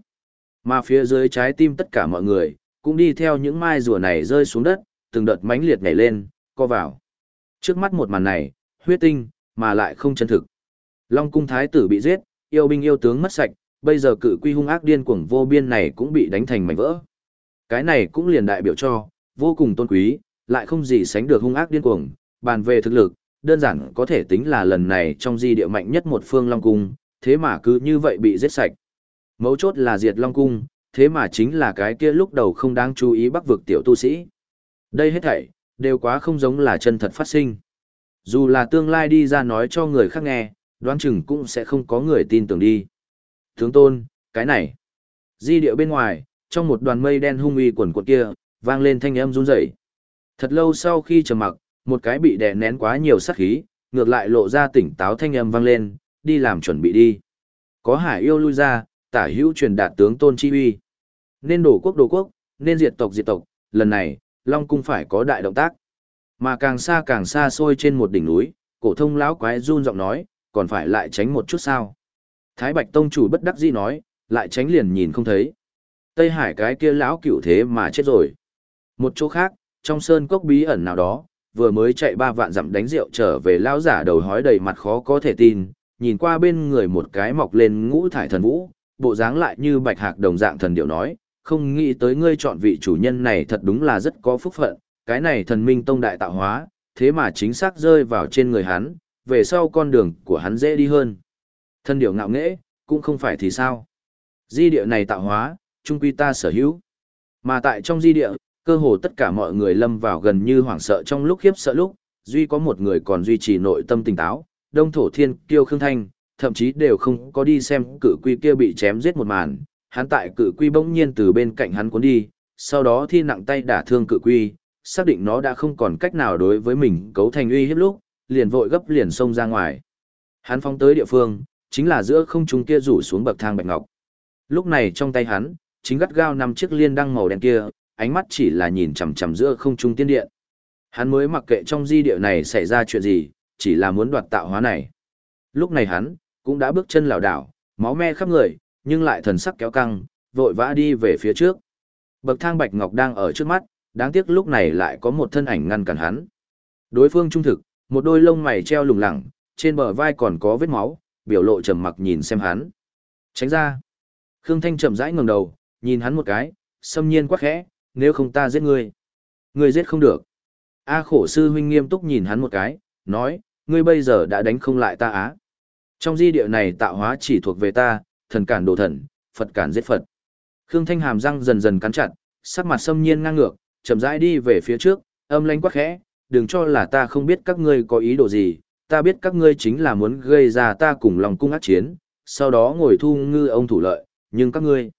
Mà phía dưới trái tim tất cả mọi người, cũng đi theo những mai rùa này rơi xuống đất, từng đợt mãnh liệt nhảy lên, co vào. Trước mắt một màn này, huyết tinh, mà lại không chân thực. Long cung thái tử bị giết, yêu binh yêu tướng mất sạch, bây giờ cự quy hung ác điên cuồng vô biên này cũng bị đánh thành mảnh vỡ. Cái này cũng liền đại biểu cho, vô cùng tôn quý, lại không gì sánh được hung ác điên cuồng, bàn về thực lực, đơn giản có thể tính là lần này trong di địa mạnh nhất một phương Long cung, thế mà cứ như vậy bị giết sạch. Mấu chốt là diệt Long cung, thế mà chính là cái kia lúc đầu không đáng chú ý bắc vực tiểu tu sĩ. Đây hết thảy, đều quá không giống là chân thật phát sinh. Dù là tương lai đi ra nói cho người khác nghe, đoán chừng cũng sẽ không có người tin tưởng đi. Tướng tôn, cái này. Di điệu bên ngoài, trong một đoàn mây đen hung uy quần quật kia, vang lên thanh âm run rẩy. Thật lâu sau khi trầm mặc, một cái bị đè nén quá nhiều sát khí, ngược lại lộ ra tỉnh táo thanh âm vang lên, đi làm chuẩn bị đi. Có hải yêu lui ra, tả hữu truyền đạt tướng tôn chi uy. Nên đổ quốc đổ quốc, nên diệt tộc diệt tộc, lần này, Long cung phải có đại động tác. Mà càng xa càng xa xôi trên một đỉnh núi, cổ thông lão quái run giọng nói, còn phải lại tránh một chút sao? Thái Bạch tông chủ bất đắc dĩ nói, lại tránh liền nhìn không thấy. Tây Hải cái kia lão cửu thế mà chết rồi. Một chỗ khác, trong sơn cốc bí ẩn nào đó, vừa mới chạy ba vạn dặm đánh rượu trở về lão giả đầu hói đầy mặt khó có thể tin, nhìn qua bên người một cái mọc lên ngũ thải thần vũ, bộ dáng lại như bạch hạc đồng dạng thần điệu nói, không nghĩ tới ngươi chọn vị chủ nhân này thật đúng là rất có phúc phận, cái này thần minh tông đại tạo hóa, thế mà chính xác rơi vào trên người hắn, về sau con đường của hắn dễ đi hơn thân điệu ngạo nghễ, cũng không phải thì sao. Di địa này tạo hóa, trung quy ta sở hữu. Mà tại trong di địa, cơ hồ tất cả mọi người lâm vào gần như hoảng sợ trong lúc khiếp sợ lúc, duy có một người còn duy trì nội tâm tỉnh táo, đông thổ thiên kiêu khương thanh, thậm chí đều không có đi xem cự quy kia bị chém giết một màn, hắn tại cự quy bỗng nhiên từ bên cạnh hắn cuốn đi, sau đó thi nặng tay đả thương cự quy, xác định nó đã không còn cách nào đối với mình cấu thành uy hiếp lúc, liền vội gấp liền xông ra ngoài. Hắn phóng tới địa phương, chính là giữa không trung kia rủ xuống bậc thang bạch ngọc. Lúc này trong tay hắn, chính gắt gao năm chiếc liên đăng màu đen kia, ánh mắt chỉ là nhìn chằm chằm giữa không trung tiên điện. Hắn mới mặc kệ trong di địa này xảy ra chuyện gì, chỉ là muốn đoạt tạo hóa này. Lúc này hắn, cũng đã bước chân lảo đảo, máu me khắp người, nhưng lại thần sắc kéo căng, vội vã đi về phía trước. Bậc thang bạch ngọc đang ở trước mắt, đáng tiếc lúc này lại có một thân ảnh ngăn cản hắn. Đối phương trung thực, một đôi lông mày treo lủng lẳng, trên bờ vai còn có vết máu, biểu lộ trầm mặc nhìn xem hắn. Tránh ra. Khương Thanh chậm rãi ngẩng đầu, nhìn hắn một cái, xâm nhiên quắc khẽ, nếu không ta giết ngươi. Ngươi giết không được. A khổ sư huynh nghiêm túc nhìn hắn một cái, nói, ngươi bây giờ đã đánh không lại ta á. Trong di địa này tạo hóa chỉ thuộc về ta, thần cản đồ thần, Phật cản giết Phật. Khương Thanh hàm răng dần dần cắn chặt, sắc mặt xâm nhiên ngang ngược, chậm rãi đi về phía trước, âm lãnh quắc khẽ, đừng cho là ta không biết các ngươi có ý đồ gì, ta biết các ngươi chính là muốn gây ra ta cùng lòng cung ác chiến, sau đó ngồi thu ngư ông thủ lợi, nhưng các ngươi,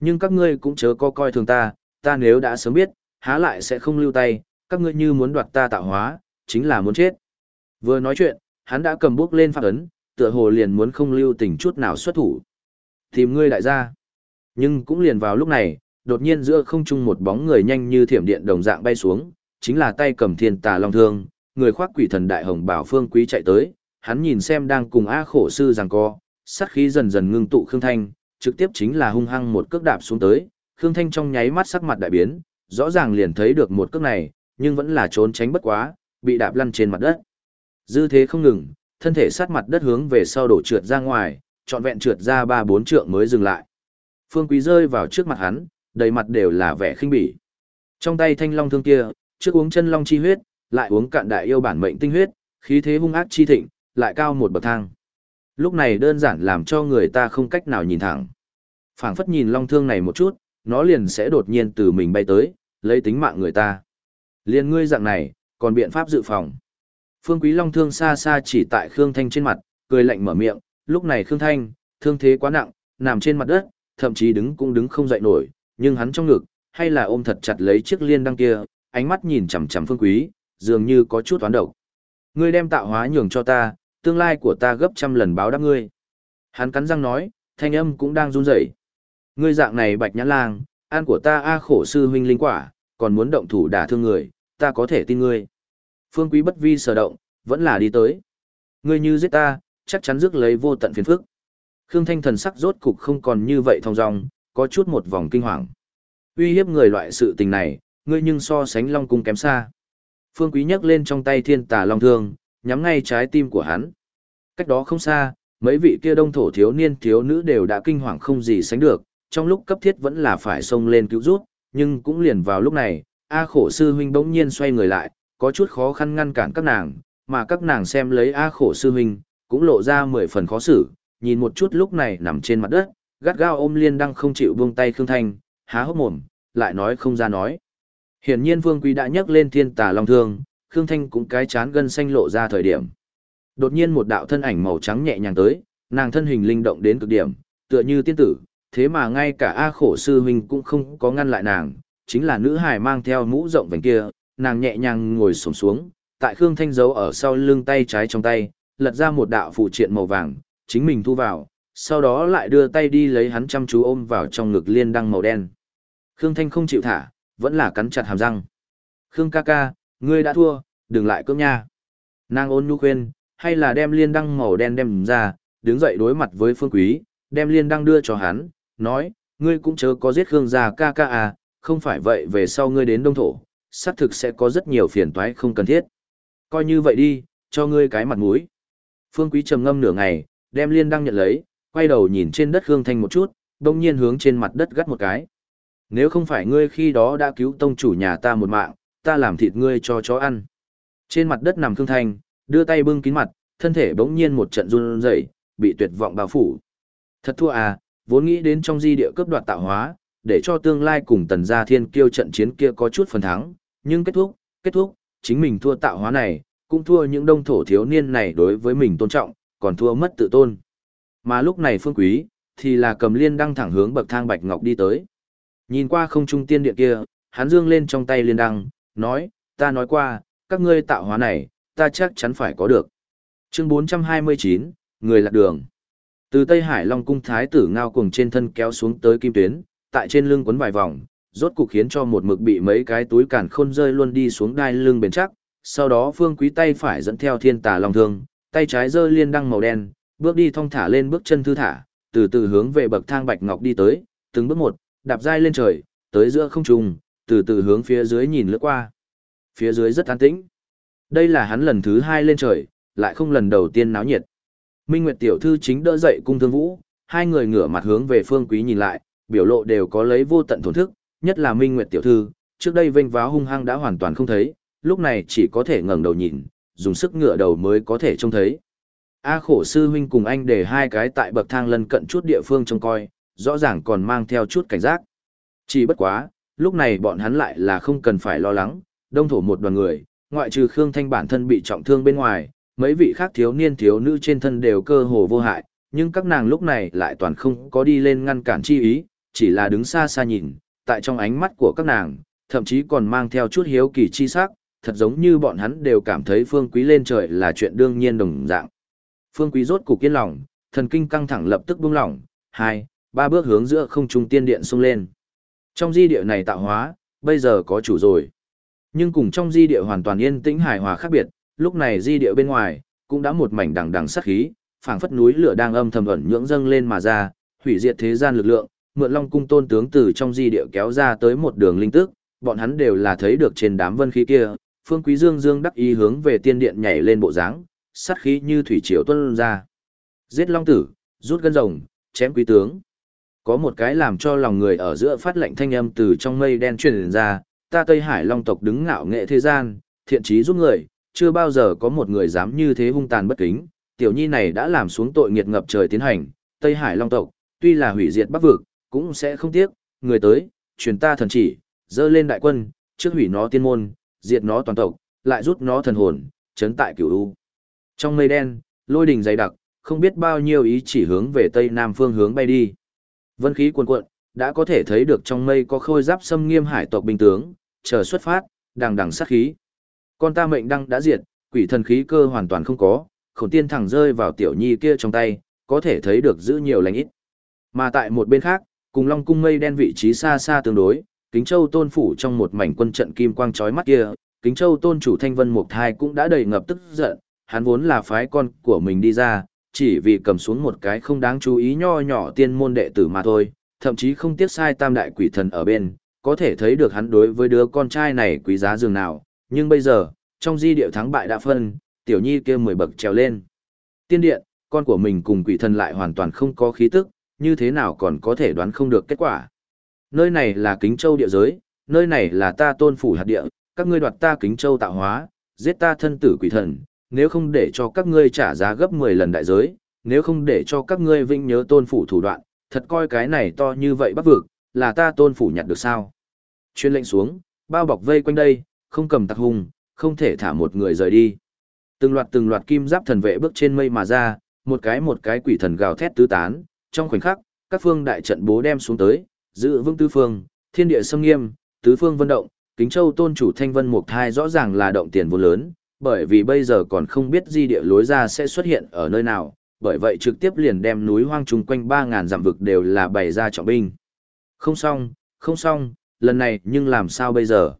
nhưng các ngươi cũng chớ có coi thường ta, ta nếu đã sớm biết, há lại sẽ không lưu tay, các ngươi như muốn đoạt ta tạo hóa, chính là muốn chết. Vừa nói chuyện, hắn đã cầm bước lên phát ấn, tựa hồ liền muốn không lưu tình chút nào xuất thủ. Tìm ngươi đại gia. Nhưng cũng liền vào lúc này, đột nhiên giữa không trung một bóng người nhanh như thiểm điện đồng dạng bay xuống, chính là tay cầm thiên tà long thương, người khoác quỷ thần đại hồng bảo phương quý chạy tới, hắn nhìn xem đang cùng A khổ sư giằng co, sát khí dần dần ngưng tụ Khương Thanh, trực tiếp chính là hung hăng một cước đạp xuống tới, Khương Thanh trong nháy mắt sắc mặt đại biến, rõ ràng liền thấy được một cước này, nhưng vẫn là trốn tránh bất quá, bị đạp lăn trên mặt đất. Dư thế không ngừng, thân thể sát mặt đất hướng về sau đổ trượt ra ngoài, trọn vẹn trượt ra ba bốn trượng mới dừng lại. Phương Quý rơi vào trước mặt hắn, đầy mặt đều là vẻ khinh bỉ. Trong tay thanh long thương kia, trước uống chân long chi huyết, lại uống cạn đại yêu bản mệnh tinh huyết, khí thế hung ác chi thịnh, lại cao một bậc thang. Lúc này đơn giản làm cho người ta không cách nào nhìn thẳng. Phảng phất nhìn long thương này một chút, nó liền sẽ đột nhiên từ mình bay tới, lấy tính mạng người ta. Liên ngươi dạng này, còn biện pháp dự phòng. Phương Quý Long thương xa xa chỉ tại Khương Thanh trên mặt, cười lạnh mở miệng, lúc này Khương Thanh, thương thế quá nặng, nằm trên mặt đất, thậm chí đứng cũng đứng không dậy nổi, nhưng hắn trong ngực, hay là ôm thật chặt lấy chiếc liên đăng kia, ánh mắt nhìn chằm chằm Phương Quý, dường như có chút toán độc. Ngươi đem tạo hóa nhường cho ta, tương lai của ta gấp trăm lần báo đáp ngươi. Hắn cắn răng nói, thanh âm cũng đang run rẩy. Ngươi dạng này bạch nhãn lang, an của ta a khổ sư huynh linh quả, còn muốn động thủ đả thương người, ta có thể tin ngươi. Phương Quý bất vi sở động, vẫn là đi tới. Ngươi như giết ta, chắc chắn rước lấy vô tận phiền phức. Khương Thanh thần sắc rốt cục không còn như vậy thong dong, có chút một vòng kinh hoàng. Uy hiếp người loại sự tình này, ngươi nhưng so sánh Long cung kém xa. Phương Quý nhấc lên trong tay Thiên Tà Long thương, nhắm ngay trái tim của hắn. Cách đó không xa, mấy vị kia đông thổ thiếu niên thiếu nữ đều đã kinh hoàng không gì sánh được, trong lúc cấp thiết vẫn là phải xông lên cứu rút, nhưng cũng liền vào lúc này, A khổ sư huynh bỗng nhiên xoay người lại, có chút khó khăn ngăn cản các nàng, mà các nàng xem lấy A khổ sư huynh, cũng lộ ra mười phần khó xử, nhìn một chút lúc này nằm trên mặt đất, gắt gao ôm liên đăng không chịu buông tay Khương Thanh, há hốc mồm, lại nói không ra nói. Hiển nhiên Vương Quý đã nhấc lên thiên tà long thương, Khương Thanh cũng cái chán gân xanh lộ ra thời điểm. Đột nhiên một đạo thân ảnh màu trắng nhẹ nhàng tới, nàng thân hình linh động đến cực điểm, tựa như tiên tử, thế mà ngay cả A khổ sư huynh cũng không có ngăn lại nàng, chính là nữ hài mang theo mũ rộng vành kia, nàng nhẹ nhàng ngồi xổm xuống, tại Khương Thanh giấu ở sau lưng tay trái trong tay, lật ra một đạo phụ triện màu vàng, chính mình thu vào, sau đó lại đưa tay đi lấy hắn chăm chú ôm vào trong ngực liên đăng màu đen. Khương Thanh không chịu thả, vẫn là cắn chặt hàm răng. Khương ca ca, ngươi đã thua, đừng lại cưỡng nha. Nàng ôn nhu khuyên, hay là đem liên đăng màu đen đem ra, đứng dậy đối mặt với phương quý, đem liên đăng đưa cho hắn, nói, ngươi cũng chớ có giết Khương gia ca ca à, không phải vậy về sau ngươi đến đông thổ, xác thực sẽ có rất nhiều phiền toái không cần thiết. Coi như vậy đi, cho ngươi cái mặt mũi. Phương quý trầm ngâm nửa ngày, đem liên đăng nhận lấy, quay đầu nhìn trên đất Khương Thanh một chút, đồng nhiên hướng trên mặt đất gắt một cái. Nếu không phải ngươi khi đó đã cứu tông chủ nhà ta một mạng, ta làm thịt ngươi cho chó ăn. Trên mặt đất nằm Khương Thanh, đưa tay bưng kín mặt, thân thể bỗng nhiên một trận run rẩy, bị tuyệt vọng bao phủ. Thật thua à, vốn nghĩ đến trong di địa cướp đoạt tạo hóa, để cho tương lai cùng tần gia thiên kiêu trận chiến kia có chút phần thắng, nhưng kết thúc, kết thúc, chính mình thua tạo hóa này, cũng thua những đông thổ thiếu niên này đối với mình tôn trọng, còn thua mất tự tôn. Mà lúc này phương quý, thì là cầm liên đang thẳng hướng bậc thang bạch ngọc đi tới. Nhìn qua không trung tiên điện kia, hắn dương lên trong tay liên đăng, nói, ta nói qua, các ngươi tạo hóa này, ta chắc chắn phải có được. Chương 429, Người lạc đường. Từ Tây Hải Long cung thái tử ngao cuồng trên thân kéo xuống tới kim tuyến, tại trên lưng quấn vài vòng, rốt cục khiến cho một mực bị mấy cái túi cản khôn rơi luôn đi xuống đai lưng bền chắc. Sau đó Phương Quý tay phải dẫn theo thiên tà long thương, tay trái giơ liên đăng màu đen, bước đi thong thả lên bước chân thư thả, từ từ hướng về bậc thang bạch ngọc đi tới, từng bước một, đạp dai lên trời, tới giữa không trung, từ từ hướng phía dưới nhìn lướt qua. Phía dưới rất an tĩnh. Đây là hắn lần thứ hai lên trời, lại không lần đầu tiên náo nhiệt. Minh Nguyệt tiểu thư chính đỡ dậy cung thương vũ, hai người ngửa mặt hướng về phương quý nhìn lại, biểu lộ đều có lấy vô tận thổn thức, nhất là Minh Nguyệt tiểu thư, trước đây vênh váo hung hăng đã hoàn toàn không thấy, lúc này chỉ có thể ngẩng đầu nhìn, dùng sức ngửa đầu mới có thể trông thấy. A khổ sư huynh cùng anh để hai cái tại bậc thang lân cận chút địa phương trông coi, rõ ràng còn mang theo chút cảnh giác. Chỉ bất quá, lúc này bọn hắn lại là không cần phải lo lắng, đông thổ một đoàn người, ngoại trừ Khương Thanh bản thân bị trọng thương bên ngoài, mấy vị khác thiếu niên thiếu nữ trên thân đều cơ hồ vô hại, nhưng các nàng lúc này lại toàn không có đi lên ngăn cản chi ý, chỉ là đứng xa xa nhìn, tại trong ánh mắt của các nàng, thậm chí còn mang theo chút hiếu kỳ chi sắc, thật giống như bọn hắn đều cảm thấy Phương Quý lên trời là chuyện đương nhiên đồng dạng. Phương Quý rốt cục kiên lòng, thần kinh căng thẳng lập tức buông lỏng, hai, ba bước hướng giữa không trung tiên điện xung lên. Trong di địa này tạo hóa, bây giờ có chủ rồi. Nhưng cùng trong di địa hoàn toàn yên tĩnh hài hòa khác biệt, lúc này di địa bên ngoài, cũng đã một mảnh đằng đằng sát khí, phảng phất núi lửa đang âm thầm ẩn nhưỡng dâng lên mà ra, hủy diệt thế gian lực lượng, mượn Long cung tôn tướng từ trong di địa kéo ra tới một đường linh tức, bọn hắn đều là thấy được trên đám vân khí kia, Phương Quý Dương Dương đắc ý hướng về tiên điện nhảy lên bộ dáng, sát khí như thủy triều tuôn ra. Giết Long tử, rút gân rồng, chém quý tướng. Có một cái làm cho lòng người ở giữa phát lệnh thanh âm từ trong mây đen truyền ra, ta Tây Hải Long tộc đứng ngạo nghệ thế gian, thiện trí giúp người, chưa bao giờ có một người dám như thế hung tàn bất kính, tiểu nhi này đã làm xuống tội nghiệt ngập trời tiến hành, Tây Hải Long tộc, tuy là hủy diệt bắc vực, cũng sẽ không tiếc, người tới, truyền ta thần chỉ, dơ lên đại quân, trước hủy nó tiên môn, diệt nó toàn tộc, lại rút nó thần hồn, chấn tại cửu u. Trong mây đen, lôi đình dày đặc, không biết bao nhiêu ý chỉ hướng về tây nam phương hướng bay đi. Vân khí cuồn cuộn, đã có thể thấy được trong mây có khôi giáp xâm nghiêm hải tộc binh tướng, chờ xuất phát, đằng đằng sát khí. Con ta mệnh đăng đã diệt, quỷ thần khí cơ hoàn toàn không có, khổng tiên thẳng rơi vào tiểu nhi kia trong tay, có thể thấy được giữ nhiều lành ít. Mà tại một bên khác, cùng Long cung mây đen vị trí xa xa tương đối, Kính Châu tôn phủ trong một mảnh quân trận kim quang chói mắt kia, Kính Châu tôn chủ Thanh Vân Mục Thai cũng đã đầy ngập tức giận, hắn vốn là phái con của mình đi ra, chỉ vì cầm xuống một cái không đáng chú ý nho nhỏ tiên môn đệ tử mà thôi, thậm chí không tiếc sai tam đại quỷ thần ở bên, có thể thấy được hắn đối với đứa con trai này quý giá dường nào, nhưng bây giờ, trong di điệu thắng bại đã phân, tiểu nhi kia mười bậc trèo lên. Tiên điện, con của mình cùng quỷ thần lại hoàn toàn không có khí tức, như thế nào còn có thể đoán không được kết quả. Nơi này là kính châu địa giới, nơi này là ta tôn phủ hạt địa, các ngươi đoạt ta kính châu tạo hóa, giết ta thân tử quỷ thần, nếu không để cho các ngươi trả giá gấp 10 lần đại giới, nếu không để cho các ngươi vinh nhớ tôn phủ thủ đoạn, thật coi cái này to như vậy bắt vực, là ta tôn phủ nhặt được sao. Chuyên lệnh xuống, bao bọc vây quanh đây, không cầm tặc hùng, không thể thả một người rời đi. Từng loạt từng loạt kim giáp thần vệ bước trên mây mà ra, một cái một cái quỷ thần gào thét tứ tán, trong khoảnh khắc, các phương đại trận bố đem xuống tới, giữ vững tứ phương, thiên địa sâm nghiêm, tứ phương vân động, Kính Châu tôn chủ Thanh Vân Mục Thai rõ ràng là động tiền vô lớn, bởi vì bây giờ còn không biết di địa lối ra sẽ xuất hiện ở nơi nào, bởi vậy trực tiếp liền đem núi hoang chung quanh 3.000 dặm vực đều là bày ra trọng binh. Không xong, không xong, lần này nhưng làm sao bây giờ?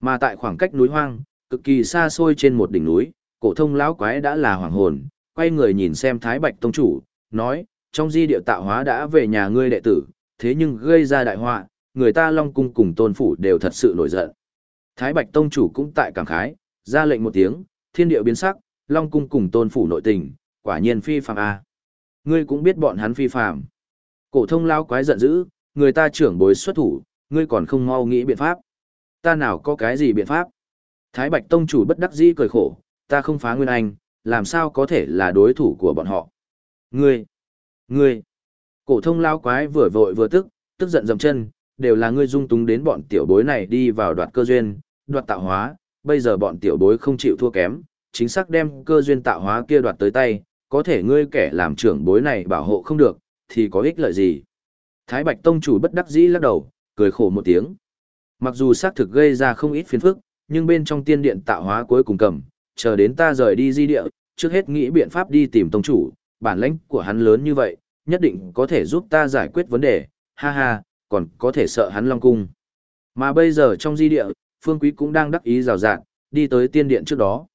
Mà tại khoảng cách núi hoang, cực kỳ xa xôi trên một đỉnh núi, cổ thông lão quái đã là hoàng hồn, quay người nhìn xem Thái Bạch Tông Chủ, nói, trong di địa tạo hóa đã về nhà ngươi đệ tử, thế nhưng gây ra đại họa, người ta Long Cung cùng tôn phủ đều thật sự nổi giận. Thái Bạch Tông Chủ cũng tại cảm khái, ra lệnh một tiếng, thiên địa biến sắc, Long Cung cùng tôn phủ nội tình, quả nhiên phi phàm a. Ngươi cũng biết bọn hắn phi phạm. Cổ thông lao quái giận dữ, người ta trưởng bối xuất thủ, ngươi còn không mau nghĩ biện pháp. Ta nào có cái gì biện pháp? Thái Bạch Tông chủ bất đắc dĩ cười khổ, ta không phá Nguyên Anh, làm sao có thể là đối thủ của bọn họ? Ngươi, ngươi. Cổ thông lao quái vừa vội vừa tức, tức giận dậm chân, đều là ngươi dung túng đến bọn tiểu bối này đi vào đoạt cơ duyên, đoạt tạo hóa, bây giờ bọn tiểu bối không chịu thua kém, chính xác đem cơ duyên tạo hóa kia đoạt tới tay, có thể ngươi kẻ làm trưởng bối này bảo hộ không được, thì có ích lợi gì? Thái Bạch Tông chủ bất đắc dĩ lắc đầu, cười khổ một tiếng. Mặc dù xác thực gây ra không ít phiền phức, nhưng bên trong tiên điện tạo hóa cuối cùng cầm, chờ đến ta rời đi di địa, trước hết nghĩ biện pháp đi tìm tông chủ, bản lãnh của hắn lớn như vậy, nhất định có thể giúp ta giải quyết vấn đề, ha ha, còn có thể sợ hắn long cung. Mà bây giờ trong di địa, Phương Quý cũng đang đắc ý rào rạt, đi tới tiên điện trước đó.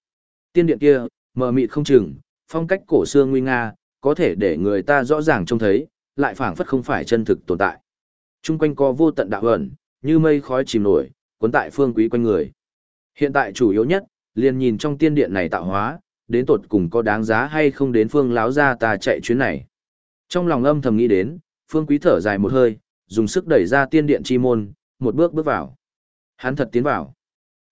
Tiên điện kia, mờ mịt không chừng, phong cách cổ xưa nguy nga, có thể để người ta rõ ràng trông thấy, lại phảng phất không phải chân thực tồn tại. Trung quanh có vô tận đạo ẩn, như mây khói chìm nổi, cuốn tại phương quý quanh người. Hiện tại chủ yếu nhất, liền nhìn trong tiên điện này tạo hóa, đến tột cùng có đáng giá hay không đến phương láo ra ta chạy chuyến này. Trong lòng âm thầm nghĩ đến, phương quý thở dài một hơi, dùng sức đẩy ra tiên điện chi môn, một bước bước vào. Hắn thật tiến vào.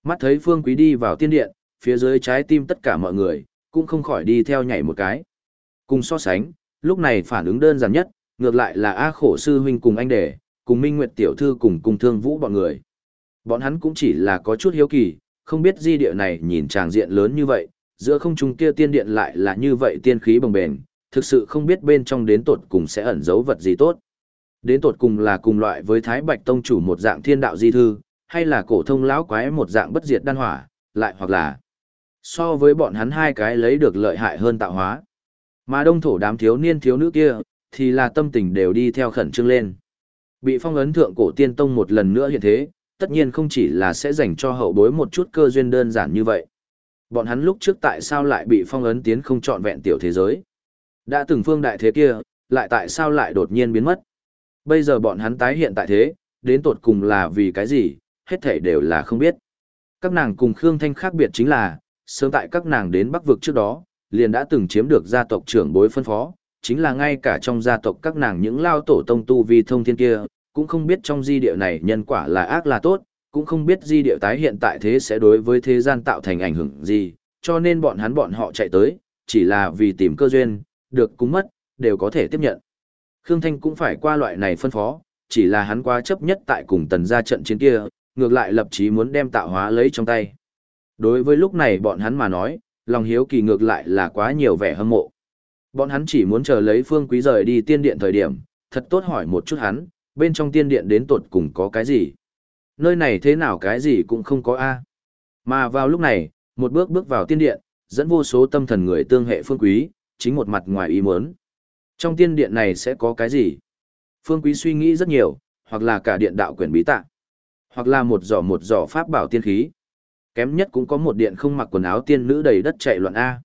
Mắt thấy phương quý đi vào tiên điện, phía dưới trái tim tất cả mọi người, cũng không khỏi đi theo nhảy một cái. Cùng so sánh, lúc này phản ứng đơn giản nhất, ngược lại là A khổ sư huynh cùng anh đệ, cùng Minh Nguyệt tiểu thư cùng cùng thương vũ bọn người. Bọn hắn cũng chỉ là có chút hiếu kỳ, không biết di địa này nhìn tràng diện lớn như vậy, giữa không trung kia tiên điện lại là như vậy tiên khí bồng bềnh, thực sự không biết bên trong đến tột cùng sẽ ẩn giấu vật gì tốt. Đến tột cùng là cùng loại với Thái Bạch Tông chủ một dạng thiên đạo di thư, hay là cổ thông lão quái một dạng bất diệt đan hỏa, lại hoặc là so với bọn hắn hai cái lấy được lợi hại hơn tạo hóa. Mà đông thổ đám thiếu niên thiếu nữ kia, thì là tâm tình đều đi theo khẩn trương lên. Bị phong ấn thượng cổ tiên tông một lần nữa hiện thế, tất nhiên không chỉ là sẽ dành cho hậu bối một chút cơ duyên đơn giản như vậy. Bọn hắn lúc trước tại sao lại bị phong ấn tiến không trọn vẹn tiểu thế giới? Đã từng phương đại thế kia, lại tại sao lại đột nhiên biến mất? Bây giờ bọn hắn tái hiện tại thế, đến tột cùng là vì cái gì, hết thảy đều là không biết. Các nàng cùng Khương Thanh khác biệt chính là, sớm tại các nàng đến Bắc vực trước đó, liền đã từng chiếm được gia tộc trưởng bối phân phó, chính là ngay cả trong gia tộc các nàng những lao tổ tông tu vi thông thiên kia, cũng không biết trong di địa này nhân quả là ác là tốt, cũng không biết di địa tái hiện tại thế sẽ đối với thế gian tạo thành ảnh hưởng gì, cho nên bọn hắn bọn họ chạy tới, chỉ là vì tìm cơ duyên, được cúng mất, đều có thể tiếp nhận. Khương Thanh cũng phải qua loại này phân phó, chỉ là hắn quá chấp nhất tại cùng tần gia trận chiến kia, ngược lại lập chí muốn đem tạo hóa lấy trong tay. Đối với lúc này bọn hắn mà nói, lòng hiếu kỳ ngược lại là quá nhiều vẻ hâm mộ. Bọn hắn chỉ muốn chờ lấy phương quý rời đi tiên điện thời điểm, thật tốt hỏi một chút hắn, bên trong tiên điện đến tột cùng có cái gì. Nơi này thế nào cái gì cũng không có A. Mà vào lúc này, một bước bước vào tiên điện, dẫn vô số tâm thần người tương hệ phương quý, chính một mặt ngoài ý muốn. Trong tiên điện này sẽ có cái gì? Phương quý suy nghĩ rất nhiều, hoặc là cả điện đạo quyển bí tạng, hoặc là một giỏ một giỏ pháp bảo tiên khí. Kém nhất cũng có một điện không mặc quần áo tiên nữ đầy đất chạy loạn A.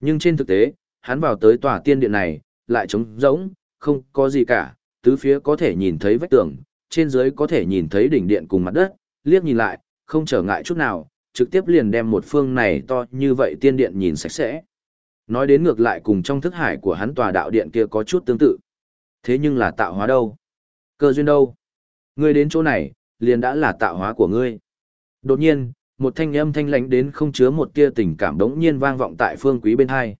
Nhưng trên thực tế, hắn vào tới tòa tiên điện này, lại trống rỗng, không có gì cả, tứ phía có thể nhìn thấy vách tường, trên dưới có thể nhìn thấy đỉnh điện cùng mặt đất, liếc nhìn lại, không trở ngại chút nào, trực tiếp liền đem một phương này to như vậy tiên điện nhìn sạch sẽ. Nói đến ngược lại cùng trong thức hải của hắn tòa đạo điện kia có chút tương tự. Thế nhưng là tạo hóa đâu? Cơ duyên đâu? Ngươi đến chỗ này, liền đã là tạo hóa của ngươi. Đột nhiên, một thanh âm thanh lãnh đến không chứa một tia tình cảm đống nhiên vang vọng tại phương quý bên hai.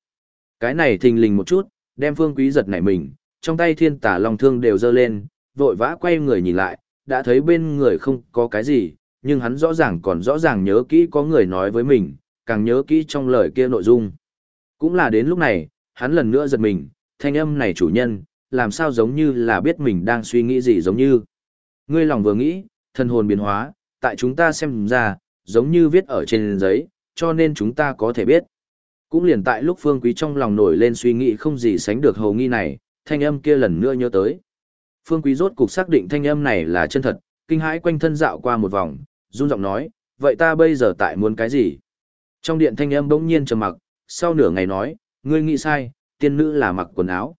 Cái này thình lình một chút, đem phương quý giật nảy mình, trong tay thiên tả long thương đều dơ lên, vội vã quay người nhìn lại, đã thấy bên người không có cái gì, nhưng hắn rõ ràng còn rõ ràng nhớ kỹ có người nói với mình, càng nhớ kỹ trong lời kia nội dung. Cũng là đến lúc này, hắn lần nữa giật mình, thanh âm này chủ nhân, làm sao giống như là biết mình đang suy nghĩ gì giống như. Ngươi lòng vừa nghĩ, thân hồn biến hóa, tại chúng ta xem ra, giống như viết ở trên giấy, cho nên chúng ta có thể biết. Cũng liền tại lúc Phương Quý trong lòng nổi lên suy nghĩ không gì sánh được hầu nghi này, thanh âm kia lần nữa nhớ tới. Phương Quý rốt cục xác định thanh âm này là chân thật, kinh hãi quanh thân dạo qua một vòng, run giọng nói, vậy ta bây giờ tại muốn cái gì? Trong điện thanh âm bỗng nhiên trầm mặc, sau nửa ngày nói, ngươi nghĩ sai, tiên nữ là mặc quần áo.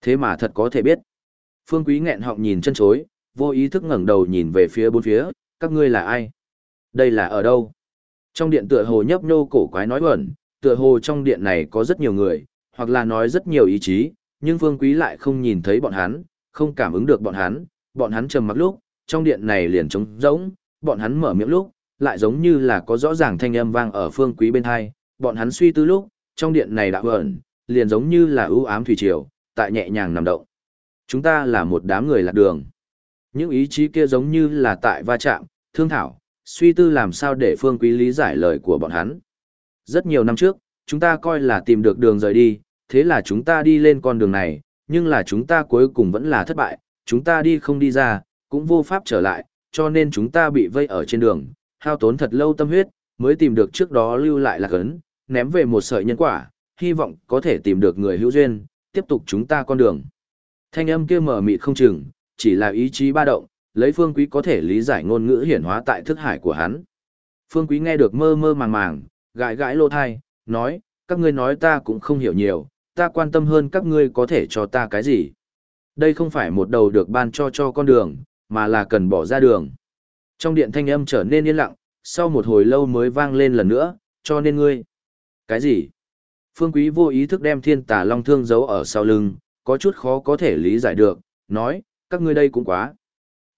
Thế mà thật có thể biết. Phương Quý nghẹn họng nhìn chân chối, vô ý thức ngẩng đầu nhìn về phía bốn phía, các ngươi là ai? Đây là ở đâu? Trong điện tựa hồ nhấp nhô cổ quái nói bẩn, tựa hồ trong điện này có rất nhiều người, hoặc là nói rất nhiều ý chí, nhưng Phương Quý lại không nhìn thấy bọn hắn, không cảm ứng được bọn hắn, bọn hắn trầm mặc lúc, trong điện này liền trống rỗng, bọn hắn mở miệng lúc, lại giống như là có rõ ràng thanh âm vang ở Phương Quý bên hai, bọn hắn suy tư lúc, trong điện này đã ẩn, liền giống như là ưu ám thủy triều, tại nhẹ nhàng nằm động. Chúng ta là một đám người lạc đường. Những ý chí kia giống như là tại va chạm, thương thảo, suy tư làm sao để Phương Quý lý giải lời của bọn hắn. Rất nhiều năm trước, chúng ta coi là tìm được đường rời đi, thế là chúng ta đi lên con đường này, nhưng là chúng ta cuối cùng vẫn là thất bại, chúng ta đi không đi ra, cũng vô pháp trở lại, cho nên chúng ta bị vây ở trên đường, hao tốn thật lâu tâm huyết, mới tìm được trước đó lưu lại là cấn, ném về một sợi nhân quả, hy vọng có thể tìm được người hữu duyên, tiếp tục chúng ta con đường. Thanh âm kia mở mịt không chừng, chỉ là ý chí ba động, lấy phương quý có thể lý giải ngôn ngữ hiển hóa tại thức hải của hắn. Phương quý nghe được mơ mơ màng màng, gãi gãi lô thai, nói, các ngươi nói ta cũng không hiểu nhiều, ta quan tâm hơn các ngươi có thể cho ta cái gì. Đây không phải một đầu được ban cho cho con đường, mà là cần bỏ ra đường. Trong điện thanh âm trở nên yên lặng, sau một hồi lâu mới vang lên lần nữa, cho nên ngươi. Cái gì? Phương Quý vô ý thức đem thiên tà long thương giấu ở sau lưng, có chút khó có thể lý giải được, nói, các ngươi đây cũng quá.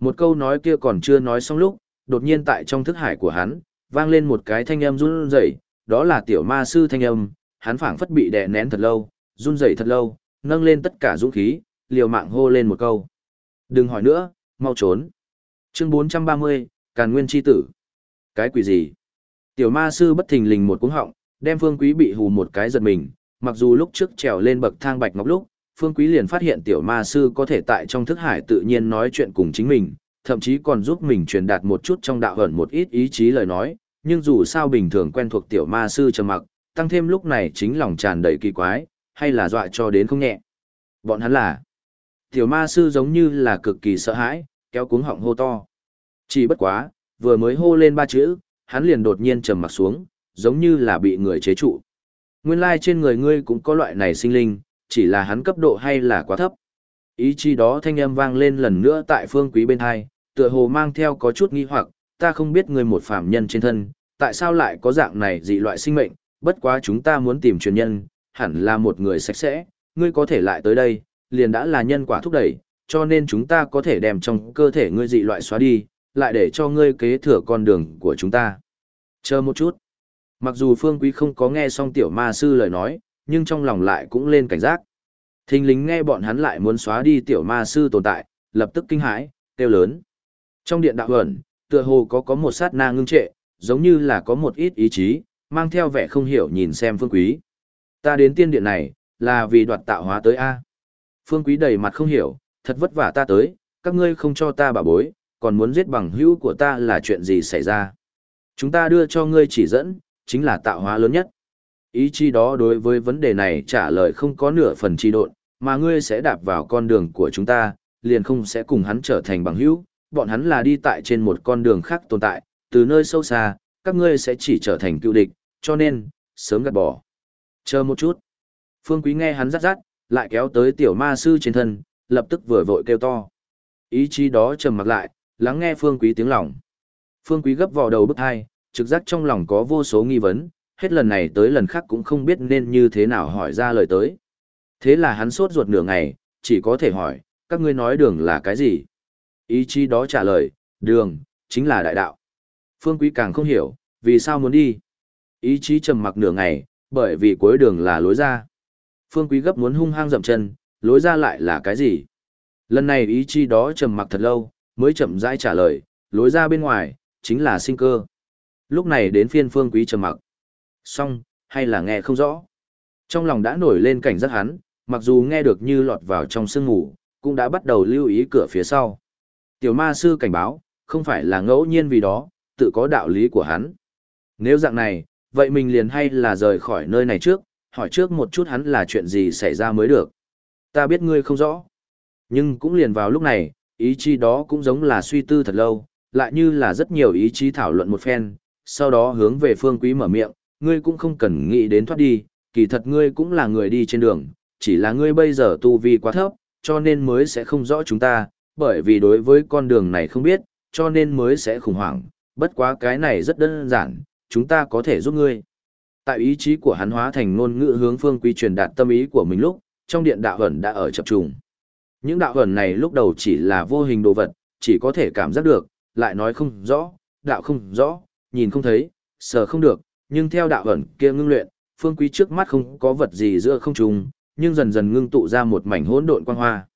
Một câu nói kia còn chưa nói xong lúc, đột nhiên tại trong thức hải của hắn, vang lên một cái thanh âm run rẩy, đó là tiểu ma sư thanh âm, hắn phảng phất bị đè nén thật lâu, run rẩy thật lâu, nâng lên tất cả dũng khí, liều mạng hô lên một câu. Đừng hỏi nữa, mau trốn. Chương 430, Càn Nguyên Chi Tử. Cái quỷ gì? Tiểu ma sư bất thình lình một cú họng, đem Phương Quý bị hù một cái giật mình, mặc dù lúc trước trèo lên bậc thang bạch ngọc lúc, Phương Quý liền phát hiện tiểu ma sư có thể tại trong thức hải tự nhiên nói chuyện cùng chính mình, thậm chí còn giúp mình truyền đạt một chút trong đạo hẩn một ít ý chí lời nói, nhưng dù sao bình thường quen thuộc tiểu ma sư trầm mặc, tăng thêm lúc này chính lòng tràn đầy kỳ quái, hay là dọa cho đến không nhẹ. Bọn hắn là Tiểu ma sư giống như là cực kỳ sợ hãi, kéo cuống họng hô to. Chỉ bất quá, vừa mới hô lên ba chữ, hắn liền đột nhiên trầm mặt xuống, giống như là bị người chế trụ. Nguyên lai trên người ngươi cũng có loại này sinh linh, chỉ là hắn cấp độ hay là quá thấp. Ý chí đó thanh âm vang lên lần nữa tại phương quý bên hai, tựa hồ mang theo có chút nghi hoặc, ta không biết người một phạm nhân trên thân, tại sao lại có dạng này dị loại sinh mệnh, bất quá chúng ta muốn tìm truyền nhân, hẳn là một người sạch sẽ, ngươi có thể lại tới đây, liền đã là nhân quả thúc đẩy, cho nên chúng ta có thể đem trong cơ thể ngươi dị loại xóa đi, lại để cho ngươi kế thừa con đường của chúng ta. Chờ một chút. Mặc dù Phương Quý không có nghe xong tiểu ma sư lời nói, nhưng trong lòng lại cũng lên cảnh giác. Thình lính nghe bọn hắn lại muốn xóa đi tiểu ma sư tồn tại, lập tức kinh hãi, kêu lớn. Trong điện đạo huẩn, tựa hồ có có một sát na ngưng trệ, giống như là có một ít ý chí, mang theo vẻ không hiểu nhìn xem Phương Quý. Ta đến tiên điện này, là vì đoạt tạo hóa tới A. Phương Quý đầy mặt không hiểu, thật vất vả ta tới, các ngươi không cho ta bà bối, còn muốn giết bằng hữu của ta là chuyện gì xảy ra. Chúng ta đưa cho ngươi chỉ dẫn, chính là tạo hóa lớn nhất. Ý chí đó đối với vấn đề này trả lời không có nửa phần chi độn, mà ngươi sẽ đạp vào con đường của chúng ta, liền không sẽ cùng hắn trở thành bằng hữu, bọn hắn là đi tại trên một con đường khác tồn tại, từ nơi sâu xa, các ngươi sẽ chỉ trở thành cựu địch, cho nên, sớm gạt bỏ. Chờ một chút. Phương Quý nghe hắn rát rát, lại kéo tới tiểu ma sư trên thân, lập tức vừa vội kêu to. Ý chí đó trầm mặc lại, lắng nghe Phương Quý tiếng lòng. Phương Quý gấp vào đầu bức hai, trực giác trong lòng có vô số nghi vấn, hết lần này tới lần khác cũng không biết nên như thế nào hỏi ra lời tới. Thế là hắn sốt ruột nửa ngày, chỉ có thể hỏi, các ngươi nói đường là cái gì? Ý chí đó trả lời, đường, chính là đại đạo. Phương Quý càng không hiểu, vì sao muốn đi? Ý chí trầm mặc nửa ngày, bởi vì cuối đường là lối ra. Phương Quý gấp muốn hung hăng dậm chân, lối ra lại là cái gì? Lần này ý chí đó trầm mặc thật lâu, mới chậm rãi trả lời, lối ra bên ngoài, chính là sinh cơ. Lúc này đến phiên Phương Quý trầm mặc. Xong, hay là nghe không rõ. Trong lòng đã nổi lên cảnh giác hắn, mặc dù nghe được như lọt vào trong sương ngủ, cũng đã bắt đầu lưu ý cửa phía sau. Tiểu ma sư cảnh báo, không phải là ngẫu nhiên vì đó, tự có đạo lý của hắn. Nếu dạng này, vậy mình liền hay là rời khỏi nơi này trước, hỏi trước một chút hắn là chuyện gì xảy ra mới được. Ta biết ngươi không rõ. Nhưng cũng liền vào lúc này, ý chí đó cũng giống là suy tư thật lâu, lại như là rất nhiều ý chí thảo luận một phen, sau đó hướng về phương quý mở miệng, ngươi cũng không cần nghĩ đến thoát đi, kỳ thật ngươi cũng là người đi trên đường, chỉ là ngươi bây giờ tu vi quá thấp, cho nên mới sẽ không rõ chúng ta, bởi vì đối với con đường này không biết, cho nên mới sẽ khủng hoảng, bất quá cái này rất đơn giản, chúng ta có thể giúp ngươi. Tại ý chí của hắn hóa thành ngôn ngữ hướng phương quý truyền đạt tâm ý của mình lúc, trong điện đạo ẩn đã ở chập trùng. Những đạo ẩn này lúc đầu chỉ là vô hình đồ vật, chỉ có thể cảm giác được, lại nói không rõ, đạo không rõ, nhìn không thấy, sờ không được, nhưng theo đạo ẩn kia ngưng luyện, phương quý trước mắt không có vật gì giữa không trung, nhưng dần dần ngưng tụ ra một mảnh hỗn độn quang hoa.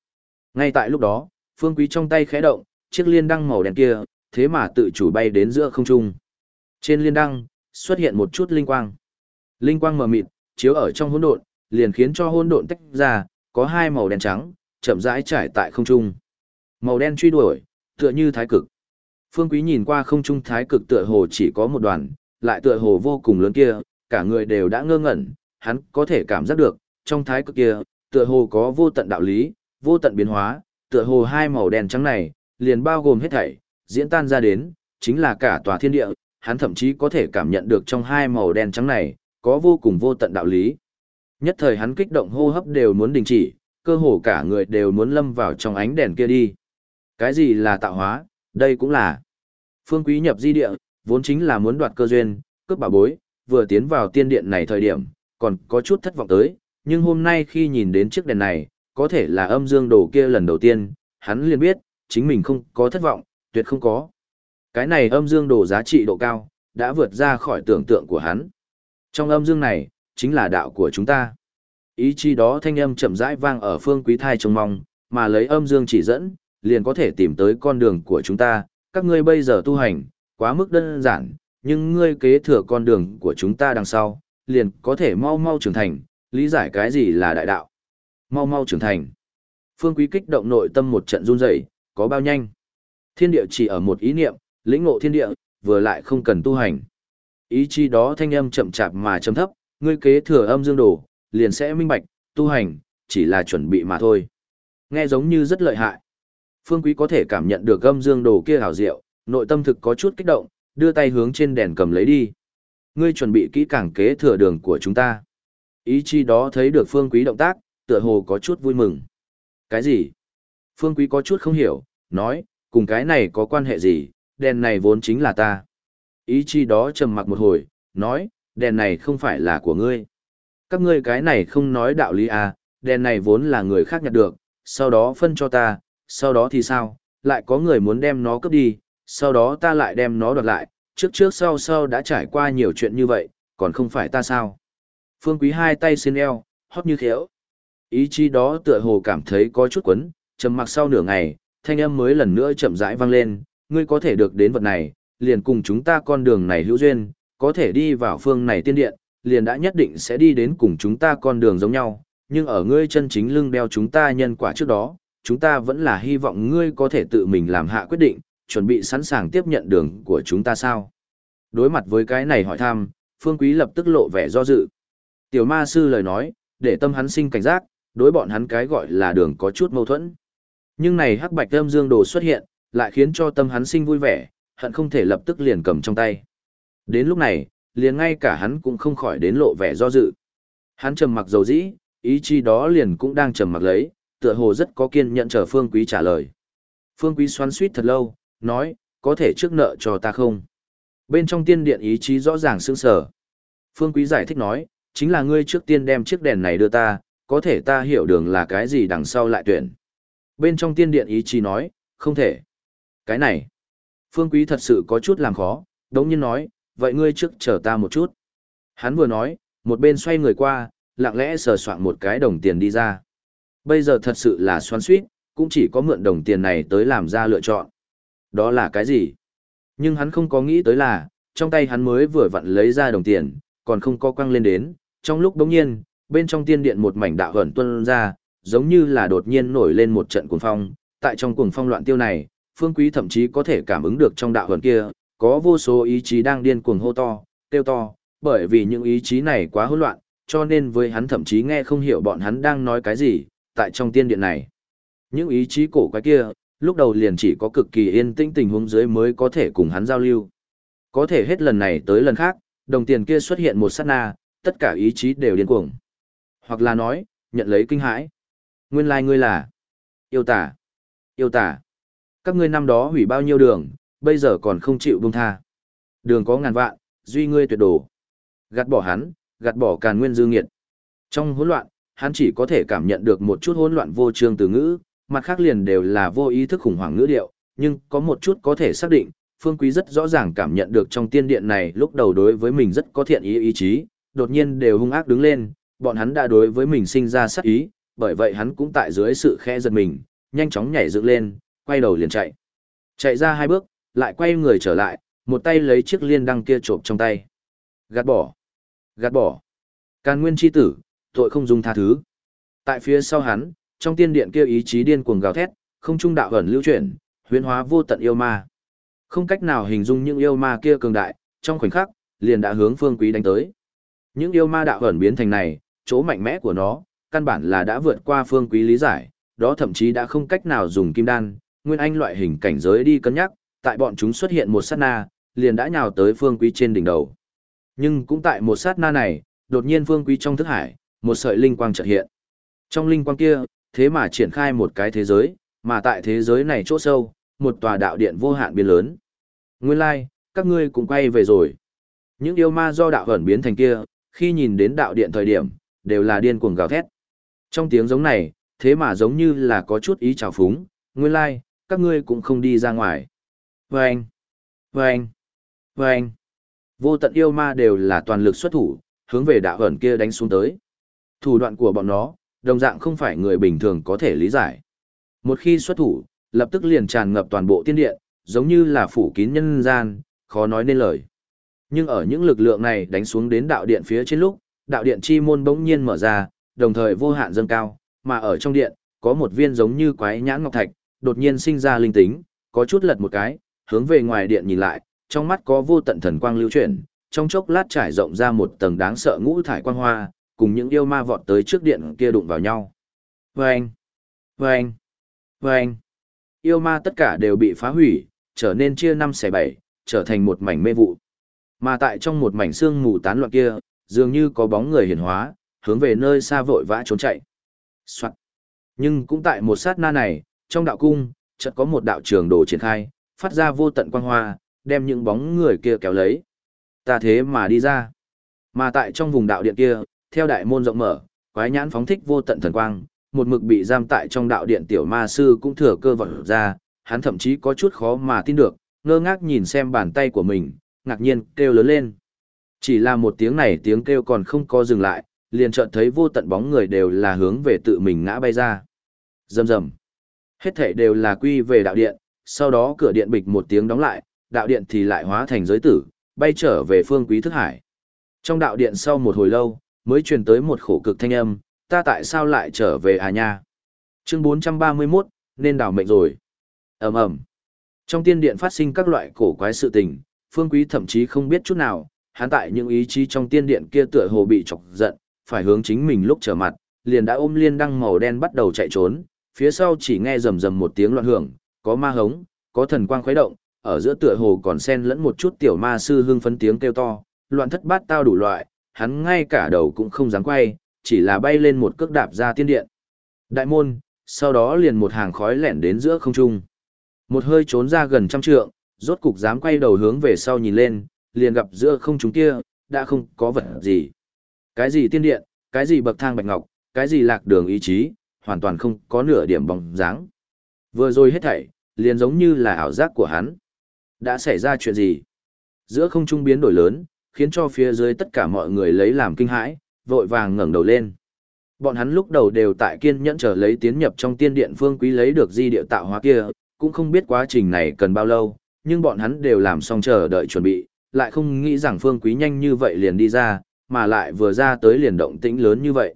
Ngay tại lúc đó, phương quý trong tay khẽ động, chiếc liên đăng màu đen kia, thế mà tự chủ bay đến giữa không trung. Trên liên đăng, xuất hiện một chút linh quang. Linh quang mờ mịt, chiếu ở trong hỗn độn, liền khiến cho hỗn độn tách ra, có hai màu đen trắng, chậm rãi trải tại không trung. Màu đen truy đuổi, tựa như thái cực. Phương Quý nhìn qua không trung thái cực tựa hồ chỉ có một đoàn, lại tựa hồ vô cùng lớn kia, cả người đều đã ngơ ngẩn, hắn có thể cảm giác được, trong thái cực kia, tựa hồ có vô tận đạo lý, vô tận biến hóa, tựa hồ hai màu đen trắng này, liền bao gồm hết thảy, diễn tan ra đến, chính là cả tòa thiên địa, hắn thậm chí có thể cảm nhận được trong hai màu đen trắng này, có vô cùng vô tận đạo lý. Nhất thời hắn kích động hô hấp đều muốn đình chỉ, cơ hồ cả người đều muốn lâm vào trong ánh đèn kia đi. Cái gì là tạo hóa, đây cũng là. Phương Quý nhập di địa, vốn chính là muốn đoạt cơ duyên, cướp bảo bối, vừa tiến vào tiên điện này thời điểm, còn có chút thất vọng tới, nhưng hôm nay khi nhìn đến chiếc đèn này, có thể là âm dương đồ kia lần đầu tiên, hắn liền biết, chính mình không có thất vọng, tuyệt không có. Cái này âm dương đồ giá trị độ cao, đã vượt ra khỏi tưởng tượng của hắn. Trong âm dương này, chính là đạo của chúng ta. Ý chi đó thanh âm chậm rãi vang ở phương quý thai trông mong, mà lấy âm dương chỉ dẫn, liền có thể tìm tới con đường của chúng ta. Các ngươi bây giờ tu hành, quá mức đơn giản, nhưng ngươi kế thừa con đường của chúng ta đằng sau, liền có thể mau mau trưởng thành, lý giải cái gì là đại đạo. Mau mau trưởng thành. Phương Quý kích động nội tâm một trận run rẩy, có bao nhanh. Thiên địa chỉ ở một ý niệm, lĩnh ngộ thiên địa, vừa lại không cần tu hành. Ý chi đó thanh âm chậm chạp mà trầm thấp, ngươi kế thừa âm dương đồ, liền sẽ minh bạch, tu hành, chỉ là chuẩn bị mà thôi. Nghe giống như rất lợi hại. Phương Quý có thể cảm nhận được âm dương đồ kia hào diệu, nội tâm thực có chút kích động, đưa tay hướng trên đèn cầm lấy đi. Ngươi chuẩn bị kỹ càng kế thừa đường của chúng ta. Ý chi đó thấy được Phương Quý động tác, tựa hồ có chút vui mừng. Cái gì? Phương Quý có chút không hiểu, nói, cùng cái này có quan hệ gì, đèn này vốn chính là ta. Ý chi đó trầm mặc một hồi, nói, đèn này không phải là của ngươi. Các ngươi cái này không nói đạo lý à, đèn này vốn là người khác nhặt được, sau đó phân cho ta, sau đó thì sao, lại có người muốn đem nó cướp đi, sau đó ta lại đem nó đoạt lại, trước trước sau sau đã trải qua nhiều chuyện như vậy, còn không phải ta sao. Phương Quý hai tay xin eo, hót như khéo. Ý chí đó tựa hồ cảm thấy có chút quấn, trầm mặc sau nửa ngày, thanh âm mới lần nữa chậm rãi vang lên, ngươi có thể được đến vật này, liền cùng chúng ta con đường này hữu duyên, có thể đi vào phương này tiên điện, liền đã nhất định sẽ đi đến cùng chúng ta con đường giống nhau, nhưng ở ngươi chân chính lưng đeo chúng ta nhân quả trước đó, chúng ta vẫn là hy vọng ngươi có thể tự mình làm hạ quyết định, chuẩn bị sẵn sàng tiếp nhận đường của chúng ta sao. Đối mặt với cái này hỏi thăm, Phương Quý lập tức lộ vẻ do dự. Tiểu ma sư lời nói, để tâm hắn sinh cảnh giác, đối bọn hắn cái gọi là đường có chút mâu thuẫn. Nhưng này hắc bạch âm dương đồ xuất hiện, lại khiến cho tâm hắn sinh vui vẻ, hận không thể lập tức liền cầm trong tay. Đến lúc này, liền ngay cả hắn cũng không khỏi đến lộ vẻ do dự. Hắn trầm mặc dầu dĩ, ý chí đó liền cũng đang trầm mặc lấy, tựa hồ rất có kiên nhẫn chờ Phương Quý trả lời. Phương Quý xoắn suýt thật lâu, nói, có thể trước nợ cho ta không? Bên trong tiên điện ý chí rõ ràng sương sở. Phương Quý giải thích nói, chính là ngươi trước tiên đem chiếc đèn này đưa ta, có thể ta hiểu đường là cái gì đằng sau lại tuyển. Bên trong tiên điện ý chí nói, không thể. Cái này, Phương Quý thật sự có chút làm khó, đống nhiên nói, vậy ngươi trước chờ ta một chút. Hắn vừa nói, một bên xoay người qua, lặng lẽ sờ soạn một cái đồng tiền đi ra. Bây giờ thật sự là xoắn suýt, cũng chỉ có mượn đồng tiền này tới làm ra lựa chọn. Đó là cái gì? Nhưng hắn không có nghĩ tới là, trong tay hắn mới vừa vặn lấy ra đồng tiền, còn không có quăng lên đến. Trong lúc đống nhiên, bên trong tiên điện một mảnh đạo hẩn tuân ra, giống như là đột nhiên nổi lên một trận cuồng phong. Tại trong cuồng phong loạn tiêu này, Phương Quý thậm chí có thể cảm ứng được trong đạo hẩn kia, có vô số ý chí đang điên cuồng hô to, tiêu to, bởi vì những ý chí này quá hỗn loạn, cho nên với hắn thậm chí nghe không hiểu bọn hắn đang nói cái gì, tại trong tiên điện này. Những ý chí cổ quái kia, lúc đầu liền chỉ có cực kỳ yên tĩnh tình huống dưới mới có thể cùng hắn giao lưu. Có thể hết lần này tới lần khác, đồng tiền kia xuất hiện một sát na, tất cả ý chí đều điên cuồng. Hoặc là nói, nhận lấy kinh hãi. Nguyên lai like ngươi là yêu tả. Yêu tả. Các ngươi năm đó hủy bao nhiêu đường, bây giờ còn không chịu buông tha. Đường có ngàn vạn, duy ngươi tuyệt đồ. Gạt bỏ hắn, gạt bỏ càn nguyên dư nghiệt. Trong hỗn loạn, hắn chỉ có thể cảm nhận được một chút hỗn loạn vô trương từ ngữ, mặt khác liền đều là vô ý thức khủng hoảng ngữ điệu, nhưng có một chút có thể xác định, Phương Quý rất rõ ràng cảm nhận được trong tiên điện này lúc đầu đối với mình rất có thiện ý ý chí, đột nhiên đều hung ác đứng lên, bọn hắn đã đối với mình sinh ra sát ý, bởi vậy hắn cũng tại dưới sự khẽ giật mình, nhanh chóng nhảy dựng lên, quay đầu liền chạy. Chạy ra hai bước, lại quay người trở lại, một tay lấy chiếc liên đăng kia trộm trong tay. Gạt bỏ. Gạt bỏ. Càn nguyên chi tử, tội không dung tha thứ. Tại phía sau hắn, trong tiên điện kia ý chí điên cuồng gào thét, không trung đạo ẩn lưu chuyển, huyễn hóa vô tận yêu ma. Không cách nào hình dung những yêu ma kia cường đại, trong khoảnh khắc, liền đã hướng Phương Quý đánh tới. Những yêu ma đạo ẩn biến thành này, chỗ mạnh mẽ của nó, căn bản là đã vượt qua Phương Quý lý giải, đó thậm chí đã không cách nào dùng kim đan, nguyên anh loại hình cảnh giới đi cân nhắc, tại bọn chúng xuất hiện một sát na, liền đã nhào tới Phương Quý trên đỉnh đầu. Nhưng cũng tại một sát na này, đột nhiên Phương Quý trong thức hải, một sợi linh quang chợt hiện. Trong linh quang kia, thế mà triển khai một cái thế giới, mà tại thế giới này chỗ sâu, một tòa đạo điện vô hạn biến lớn. Nguyên lai, like, các ngươi cũng quay về rồi. Những yêu ma do đạo ẩn biến thành kia, khi nhìn đến đạo điện thời điểm, đều là điên cuồng gào thét. Trong tiếng giống này, thế mà giống như là có chút ý trào phúng, nguyên lai, like, các ngươi cũng không đi ra ngoài. Vâng! Vâng! Vâng! Vô tận yêu ma đều là toàn lực xuất thủ, hướng về đạo ẩn kia đánh xuống tới. Thủ đoạn của bọn nó, đồng dạng không phải người bình thường có thể lý giải. Một khi xuất thủ, lập tức liền tràn ngập toàn bộ tiên điện, giống như là phủ kín nhân gian, khó nói nên lời. Nhưng ở những lực lượng này đánh xuống đến đạo điện phía trên lúc, đạo điện chi môn bỗng nhiên mở ra, đồng thời vô hạn dâng cao, mà ở trong điện, có một viên giống như quái nhãn ngọc thạch, đột nhiên sinh ra linh tính, có chút lật một cái, hướng về ngoài điện nhìn lại, trong mắt có vô tận thần quang lưu chuyển, trong chốc lát trải rộng ra một tầng đáng sợ ngũ thải quang hoa, cùng những yêu ma vọt tới trước điện kia đụng vào nhau. Vâng! Vâng! Vâng! Yêu ma tất cả đều bị phá hủy, trở nên chia năm xẻ bảy, trở thành một mảnh mê vụ. Mà tại trong một mảnh xương mù tán loạn kia, dường như có bóng người hiển hóa, hướng về nơi xa vội vã trốn chạy. Soạn. Nhưng cũng tại một sát na này, trong đạo cung, chợt có một đạo trường đồ triển khai, phát ra vô tận quang hoa, đem những bóng người kia kéo lấy. Ta thế mà đi ra. Mà tại trong vùng đạo điện kia, theo đại môn rộng mở, quái nhãn phóng thích vô tận thần quang, một mực bị giam tại trong đạo điện tiểu ma sư cũng thừa cơ vật ra, hắn thậm chí có chút khó mà tin được, ngơ ngác nhìn xem bàn tay của mình, ngạc nhiên kêu lớn lên. Chỉ là một tiếng này tiếng kêu còn không có dừng lại, liền chợt thấy vô tận bóng người đều là hướng về tự mình ngã bay ra. Rầm rầm. Hết thảy đều là quy về đạo điện, sau đó cửa điện bịch một tiếng đóng lại, đạo điện thì lại hóa thành giới tử, bay trở về phương quý thức hải. Trong đạo điện sau một hồi lâu, mới truyền tới một khổ cực thanh âm, ta tại sao lại trở về à nha? Chương 431, nên đảo mệnh rồi. ầm ầm Trong tiên điện phát sinh các loại cổ quái sự tình, phương quý thậm chí không biết chút nào, hắn tại những ý chí trong tiên điện kia tựa hồ bị chọc giận, phải hướng chính mình lúc trở mặt, liền đã ôm liên đăng màu đen bắt đầu chạy trốn, phía sau chỉ nghe rầm rầm một tiếng loạn hưởng, có ma hống, có thần quang khuấy động, ở giữa tựa hồ còn xen lẫn một chút tiểu ma sư hương phấn tiếng kêu to, loạn thất bát tao đủ loại, hắn ngay cả đầu cũng không dám quay, chỉ là bay lên một cước đạp ra tiên điện. Đại môn, sau đó liền một hàng khói lẻn đến giữa không trung. Một hơi trốn ra gần trăm trượng, rốt cục dám quay đầu hướng về sau nhìn lên, liền gặp giữa không trung kia, đã không có vật gì. Cái gì tiên điện, cái gì bậc thang bạch ngọc, cái gì lạc đường ý chí, hoàn toàn không có nửa điểm bóng dáng. Vừa rồi hết thảy, liền giống như là ảo giác của hắn. Đã xảy ra chuyện gì? Giữa không trung biến đổi lớn, khiến cho phía dưới tất cả mọi người lấy làm kinh hãi, vội vàng ngẩng đầu lên. Bọn hắn lúc đầu đều tại kiên nhẫn chờ lấy tiến nhập trong tiên điện phương quý lấy được di địa tạo hóa kia, cũng không biết quá trình này cần bao lâu, nhưng bọn hắn đều làm xong chờ đợi chuẩn bị, lại không nghĩ rằng phương quý nhanh như vậy liền đi ra, mà lại vừa ra tới liền động tĩnh lớn như vậy.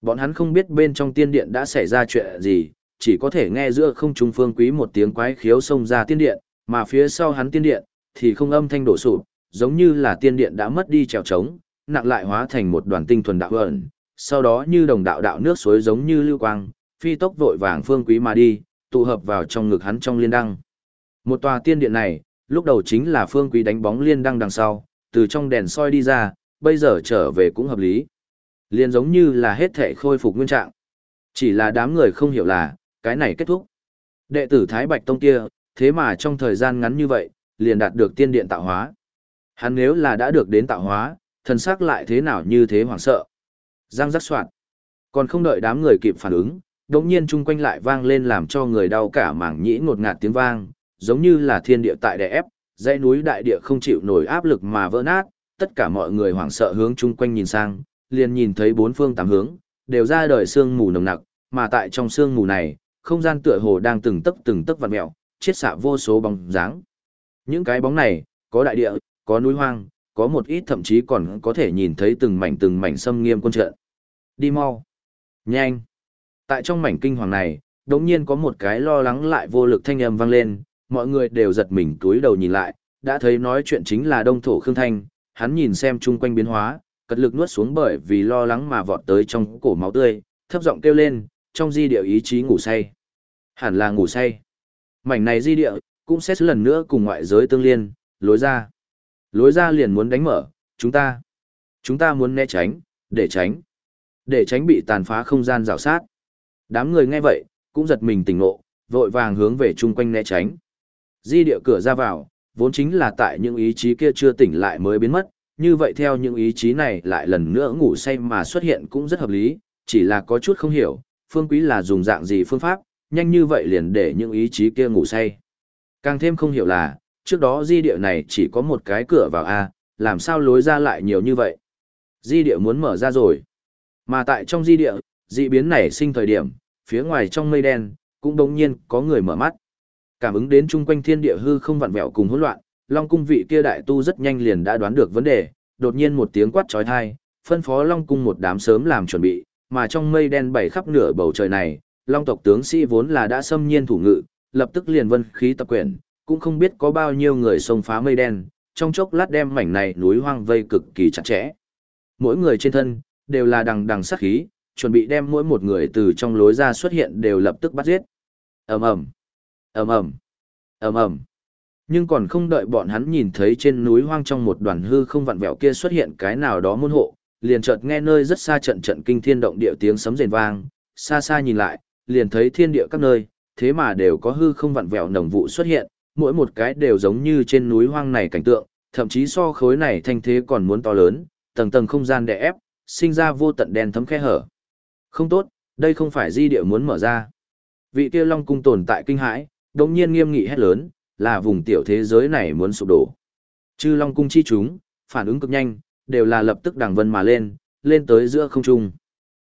Bọn hắn không biết bên trong tiên điện đã xảy ra chuyện gì, chỉ có thể nghe giữa không trung phương quý một tiếng quái khiếu xông ra tiên điện, mà phía sau hắn tiên điện, thì không âm thanh đổ sụp, giống như là tiên điện đã mất đi trèo trống, nặng lại hóa thành một đoàn tinh thuần đạo ẩn, sau đó như đồng đạo đạo nước suối giống như lưu quang, phi tốc vội vàng phương quý mà đi, tụ hợp vào trong ngực hắn trong liên đăng. Một tòa tiên điện này, lúc đầu chính là phương quý đánh bóng liên đăng đằng sau, từ trong đèn soi đi ra, bây giờ trở về cũng hợp lý. Liên giống như là hết thể khôi phục nguyên trạng. Chỉ là đám người không hiểu là, cái này kết thúc. Đệ tử Thái Bạch Tông kia, thế mà trong thời gian ngắn như vậy, liền đạt được tiên điện tạo hóa. Hắn nếu là đã được đến tạo hóa, thần sắc lại thế nào như thế hoảng sợ. Giang rắc soạn. Còn không đợi đám người kịp phản ứng, đống nhiên chung quanh lại vang lên làm cho người đau cả mảng nhĩ ngột ngạt tiếng vang, giống như là thiên địa tại đè ép, dãy núi đại địa không chịu nổi áp lực mà vỡ nát, tất cả mọi người hoảng sợ hướng chung quanh nhìn sang, liền nhìn thấy bốn phương tám hướng, đều ra đời sương mù nồng nặc, mà tại trong sương mù này, không gian tựa hồ đang từng tấc từng tấc vặn mèo, chiết xạ vô số bóng dáng. Những cái bóng này, có đại địa, có núi hoang, có một ít thậm chí còn có thể nhìn thấy từng mảnh từng mảnh xâm nghiêm quân trận. Đi mau. Nhanh. Tại trong mảnh kinh hoàng này, đột nhiên có một cái lo lắng lại vô lực thanh âm vang lên, mọi người đều giật mình túi đầu nhìn lại, đã thấy nói chuyện chính là đông thổ Khương Thanh, hắn nhìn xem chung quanh biến hóa, cật lực nuốt xuống bởi vì lo lắng mà vọt tới trong cổ máu tươi, thấp giọng kêu lên, trong di địa ý chí ngủ say. Hẳn là ngủ say. Mảnh này di địa, cũng sẽ lần nữa cùng ngoại giới tương liên, lối ra. Lối ra liền muốn đánh mở, chúng ta. Chúng ta muốn né tránh, để tránh. Để tránh bị tàn phá không gian rào sát. Đám người nghe vậy, cũng giật mình tỉnh ngộ, vội vàng hướng về chung quanh né tránh. Di địa cửa ra vào, vốn chính là tại những ý chí kia chưa tỉnh lại mới biến mất, như vậy theo những ý chí này lại lần nữa ngủ say mà xuất hiện cũng rất hợp lý, chỉ là có chút không hiểu, phương quý là dùng dạng gì phương pháp, nhanh như vậy liền để những ý chí kia ngủ say. Càng thêm không hiểu là, trước đó di địa này chỉ có một cái cửa vào A, làm sao lối ra lại nhiều như vậy. Di địa muốn mở ra rồi. Mà tại trong di địa, dị biến nảy sinh thời điểm, phía ngoài trong mây đen, cũng đồng nhiên có người mở mắt. Cảm ứng đến chung quanh thiên địa hư không vặn vẹo cùng hỗn loạn, Long cung vị kia đại tu rất nhanh liền đã đoán được vấn đề, đột nhiên một tiếng quát chói tai, phân phó Long cung một đám sớm làm chuẩn bị, mà trong mây đen bảy khắp nửa bầu trời này, Long tộc tướng sĩ vốn là đã xâm nhiên thủ ngự, lập tức liền vân khí tập quyển, cũng không biết có bao nhiêu người xông phá mây đen, trong chốc lát đem mảnh này núi hoang vây cực kỳ chặt chẽ. Mỗi người trên thân đều là đằng đằng sát khí, chuẩn bị đem mỗi một người từ trong lối ra xuất hiện đều lập tức bắt giết. Ầm ầm, ầm ầm, ầm ầm. Nhưng còn không đợi bọn hắn nhìn thấy trên núi hoang trong một đoàn hư không vặn vẹo kia xuất hiện cái nào đó môn hộ, liền chợt nghe nơi rất xa trận trận kinh thiên động địa tiếng sấm rền vang, xa xa nhìn lại, liền thấy thiên địa các nơi, thế mà đều có hư không vặn vẹo nồng vụ xuất hiện, mỗi một cái đều giống như trên núi hoang này cảnh tượng, thậm chí so khối này thanh thế còn muốn to lớn, tầng tầng không gian đè ép, sinh ra vô tận đen thấm khe hở. Không tốt, đây không phải di địa muốn mở ra. Vị kia Long cung tồn tại kinh hãi, đột nhiên nghiêm nghị hét lớn, là vùng tiểu thế giới này muốn sụp đổ. Chư Long cung chi chúng, phản ứng cực nhanh, đều là lập tức đằng vân mà lên, lên tới giữa không trung.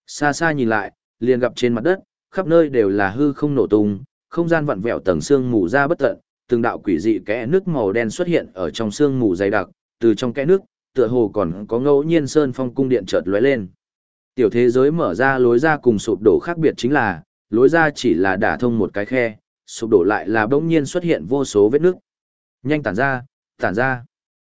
Xa xa nhìn lại, liền gặp trên mặt đất, khắp nơi đều là hư không nổ tung, không gian vặn vẹo tầng xương mù ra bất tận, từng đạo quỷ dị kẽ nước màu đen xuất hiện ở trong xương mù dày đặc, từ trong kẽ nước, tựa hồ còn có ngẫu nhiên sơn phong cung điện chợt lóe lên. Tiểu thế giới mở ra lối ra cùng sụp đổ khác biệt chính là, lối ra chỉ là đả thông một cái khe, sụp đổ lại là bỗng nhiên xuất hiện vô số vết nước. Nhanh tản ra, tản ra.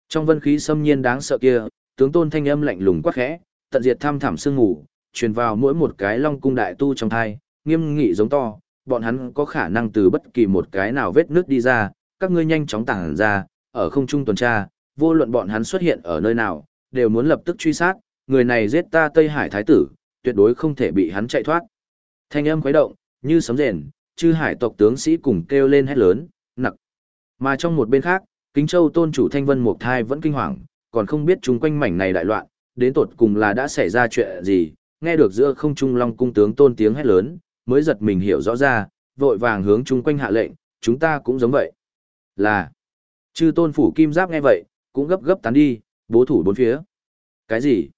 Trong vân khí xâm nhiên đáng sợ kia, tướng tôn thanh âm lạnh lùng quắc khẽ, tận diệt tham thẳm sương ngủ, truyền vào mỗi một cái long cung đại tu trong thai, nghiêm nghị giống to, bọn hắn có khả năng từ bất kỳ một cái nào vết nước đi ra, các ngươi nhanh chóng tản ra, ở không trung tuần tra, vô luận bọn hắn xuất hiện ở nơi nào, đều muốn lập tức truy sát, người này giết ta Tây Hải Thái tử, tuyệt đối không thể bị hắn chạy thoát. Thanh âm khuấy động, như sấm rền, chư hải tộc tướng sĩ cùng kêu lên hét lớn, nặc. Mà trong một bên khác, Kính Châu tôn chủ Thanh Vân Mộc Thai vẫn kinh hoàng, còn không biết chúng quanh mảnh này đại loạn, đến tột cùng là đã xảy ra chuyện gì, nghe được giữa không trung long cung tướng tôn tiếng hét lớn, mới giật mình hiểu rõ ra, vội vàng hướng chung quanh hạ lệnh, chúng ta cũng giống vậy. Là, chư tôn phủ kim giáp nghe vậy, cũng gấp gấp tán đi, bố thủ bốn phía. Cái gì?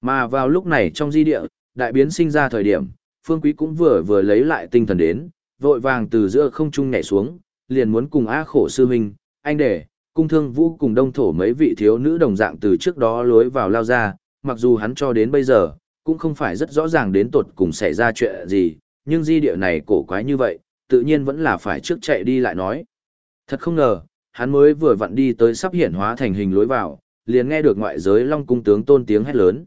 Mà vào lúc này trong di địa, đại biến sinh ra thời điểm, phương quý cũng vừa vừa lấy lại tinh thần đến, vội vàng từ giữa không trung nhảy xuống, liền muốn cùng A khổ sư huynh, anh để, cung thương vũ cùng đông thổ mấy vị thiếu nữ đồng dạng từ trước đó lối vào lao ra, mặc dù hắn cho đến bây giờ, cũng không phải rất rõ ràng đến tột cùng xảy ra chuyện gì, nhưng di địa này cổ quái như vậy, tự nhiên vẫn là phải trước chạy đi lại nói. Thật không ngờ, hắn mới vừa vặn đi tới sắp hiển hóa thành hình lối vào, liền nghe được ngoại giới Long cung tướng tôn tiếng hét lớn.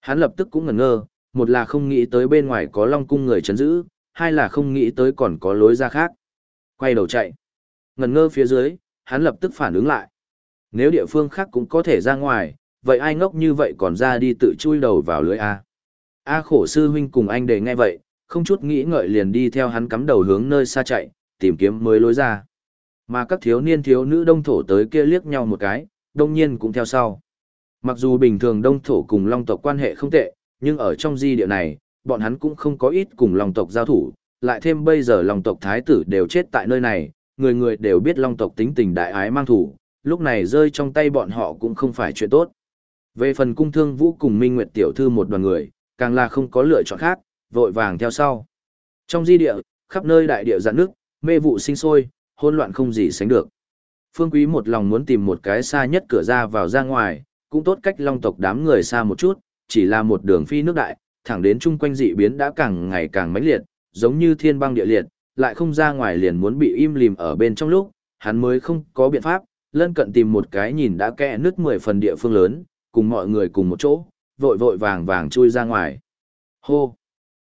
Hắn lập tức cũng ngẩn ngơ, một là không nghĩ tới bên ngoài có Long cung người chấn giữ, hai là không nghĩ tới còn có lối ra khác. Quay đầu chạy. Ngẩn ngơ phía dưới, hắn lập tức phản ứng lại. Nếu địa phương khác cũng có thể ra ngoài, vậy ai ngốc như vậy còn ra đi tự chui đầu vào lưới A. A khổ sư huynh cùng anh để nghe vậy, không chút nghĩ ngợi liền đi theo hắn cắm đầu hướng nơi xa chạy, tìm kiếm mới lối ra. Mà các thiếu niên thiếu nữ đông thổ tới kia liếc nhau một cái, đông nhiên cũng theo sau. Mặc dù bình thường đông thổ cùng long tộc quan hệ không tệ, nhưng ở trong di địa này, bọn hắn cũng không có ít cùng Long tộc giao thủ, lại thêm bây giờ Long tộc thái tử đều chết tại nơi này, người người đều biết Long tộc tính tình đại ái mang thủ, lúc này rơi trong tay bọn họ cũng không phải chuyện tốt. Về phần cung thương vũ cùng Minh Nguyệt tiểu thư một đoàn người, càng là không có lựa chọn khác, vội vàng theo sau. Trong di địa, khắp nơi đại địa giãn nước, mê vụ sinh sôi, hỗn loạn không gì sánh được. Phương Quý một lòng muốn tìm một cái xa nhất cửa ra vào ra ngoài, cũng tốt cách long tộc đám người xa một chút, chỉ là một đường phi nước đại, thẳng đến chung quanh dị biến đã càng ngày càng mãnh liệt, giống như thiên băng địa liệt, lại không ra ngoài liền muốn bị im lìm ở bên trong lúc, hắn mới không có biện pháp, lân cận tìm một cái nhìn đã kẽ nứt mười phần địa phương lớn, cùng mọi người cùng một chỗ, vội vội vàng vàng chui ra ngoài. Hô!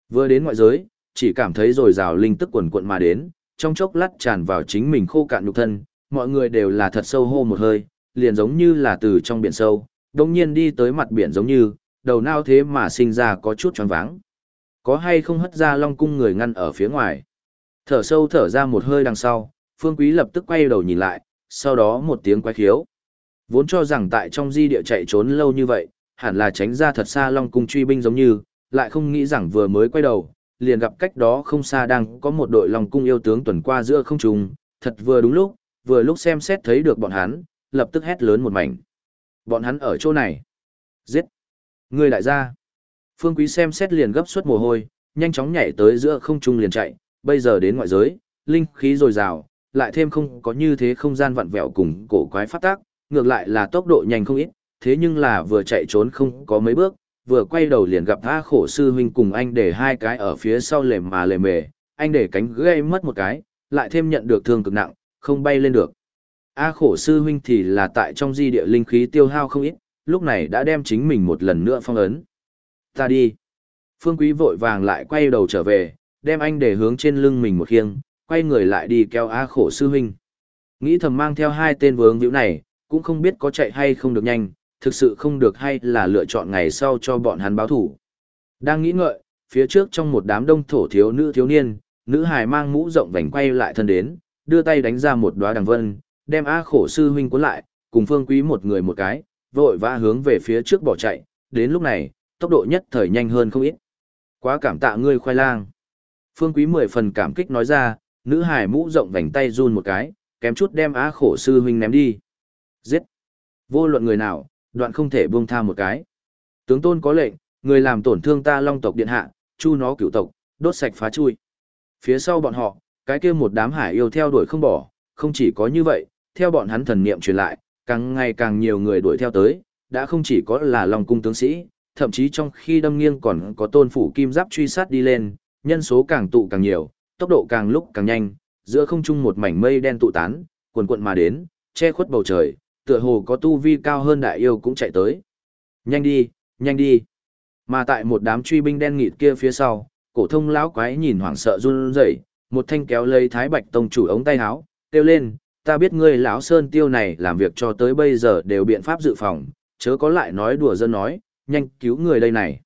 Vừa đến ngoại giới, chỉ cảm thấy rồi rào linh tức quần cuộn mà đến, trong chốc lát tràn vào chính mình khô cạn nhục thân, mọi người đều là thật sâu hô một hơi, liền giống như là từ trong biển sâu, đồng nhiên đi tới mặt biển giống như, đầu nao thế mà sinh ra có chút choáng váng. Có hay không hất ra long cung người ngăn ở phía ngoài. Thở sâu thở ra một hơi đằng sau, Phương Quý lập tức quay đầu nhìn lại, sau đó một tiếng quay khiếu. Vốn cho rằng tại trong di địa chạy trốn lâu như vậy, hẳn là tránh ra thật xa long cung truy binh giống như, lại không nghĩ rằng vừa mới quay đầu, liền gặp cách đó không xa đang có một đội lòng cung yêu tướng tuần qua giữa không trung, thật vừa đúng lúc, vừa lúc xem xét thấy được bọn hắn, lập tức hét lớn một mảnh. Bọn hắn ở chỗ này. Giết. Người đại gia. Phương Quý xem xét liền gấp suất mồ hôi, nhanh chóng nhảy tới giữa không trung liền chạy, bây giờ đến ngoại giới, linh khí dồi dào, lại thêm không có như thế không gian vặn vẹo cùng cổ quái phát tác, ngược lại là tốc độ nhanh không ít, thế nhưng là vừa chạy trốn không có mấy bước, vừa quay đầu liền gặp A khổ sư huynh cùng anh để hai cái ở phía sau lề mà lề mề, anh để cánh gây mất một cái, lại thêm nhận được thương cực nặng, không bay lên được. A khổ sư huynh thì là tại trong di địa linh khí tiêu hao không ít, lúc này đã đem chính mình một lần nữa phong ấn. Ta đi. Phương Quý vội vàng lại quay đầu trở về, đem anh để hướng trên lưng mình một khiêng, quay người lại đi kéo A khổ sư huynh. Nghĩ thầm mang theo hai tên vướng hữu này, cũng không biết có chạy hay không được nhanh, thực sự không được hay là lựa chọn ngày sau cho bọn hắn báo thủ. Đang nghĩ ngợi, phía trước trong một đám đông thổ thiếu nữ thiếu niên, nữ hài mang mũ rộng vành quay lại thân đến, đưa tay đánh ra một đóa đằng vân, đem A khổ sư huynh cuốn lại, cùng phương quý một người một cái, vội vã hướng về phía trước bỏ chạy, đến lúc này, tốc độ nhất thời nhanh hơn không ít. Quá cảm tạ ngươi khoai lang. Phương quý mười phần cảm kích nói ra, nữ hài mũ rộng vành tay run một cái, kém chút đem A khổ sư huynh ném đi. Giết! Vô luận người nào, đoạn không thể buông tha một cái. Tướng tôn có lệnh, người làm tổn thương ta long tộc điện hạ, chu nó cửu tộc, đốt sạch phá chui. Phía sau bọn họ, cái kia một đám hải yêu theo đuổi không bỏ, không chỉ có như vậy, theo bọn hắn thần niệm truyền lại, càng ngày càng nhiều người đuổi theo tới, đã không chỉ có là long cung tướng sĩ, thậm chí trong khi đâm nghiêng còn có tôn phủ kim giáp truy sát đi lên, nhân số càng tụ càng nhiều, tốc độ càng lúc càng nhanh, giữa không trung một mảnh mây đen tụ tán, cuồn cuộn mà đến, che khuất bầu trời, tựa hồ có tu vi cao hơn đại yêu cũng chạy tới. Nhanh đi, nhanh đi. Mà tại một đám truy binh đen nghịt kia phía sau, cổ thông lão quái nhìn hoảng sợ run rẩy, một thanh kéo lấy Thái Bạch tông chủ ống tay áo, kêu lên, ta biết ngươi lão sơn tiêu này làm việc cho tới bây giờ đều biện pháp dự phòng, chớ có lại nói đùa dân nói, nhanh cứu người đây này.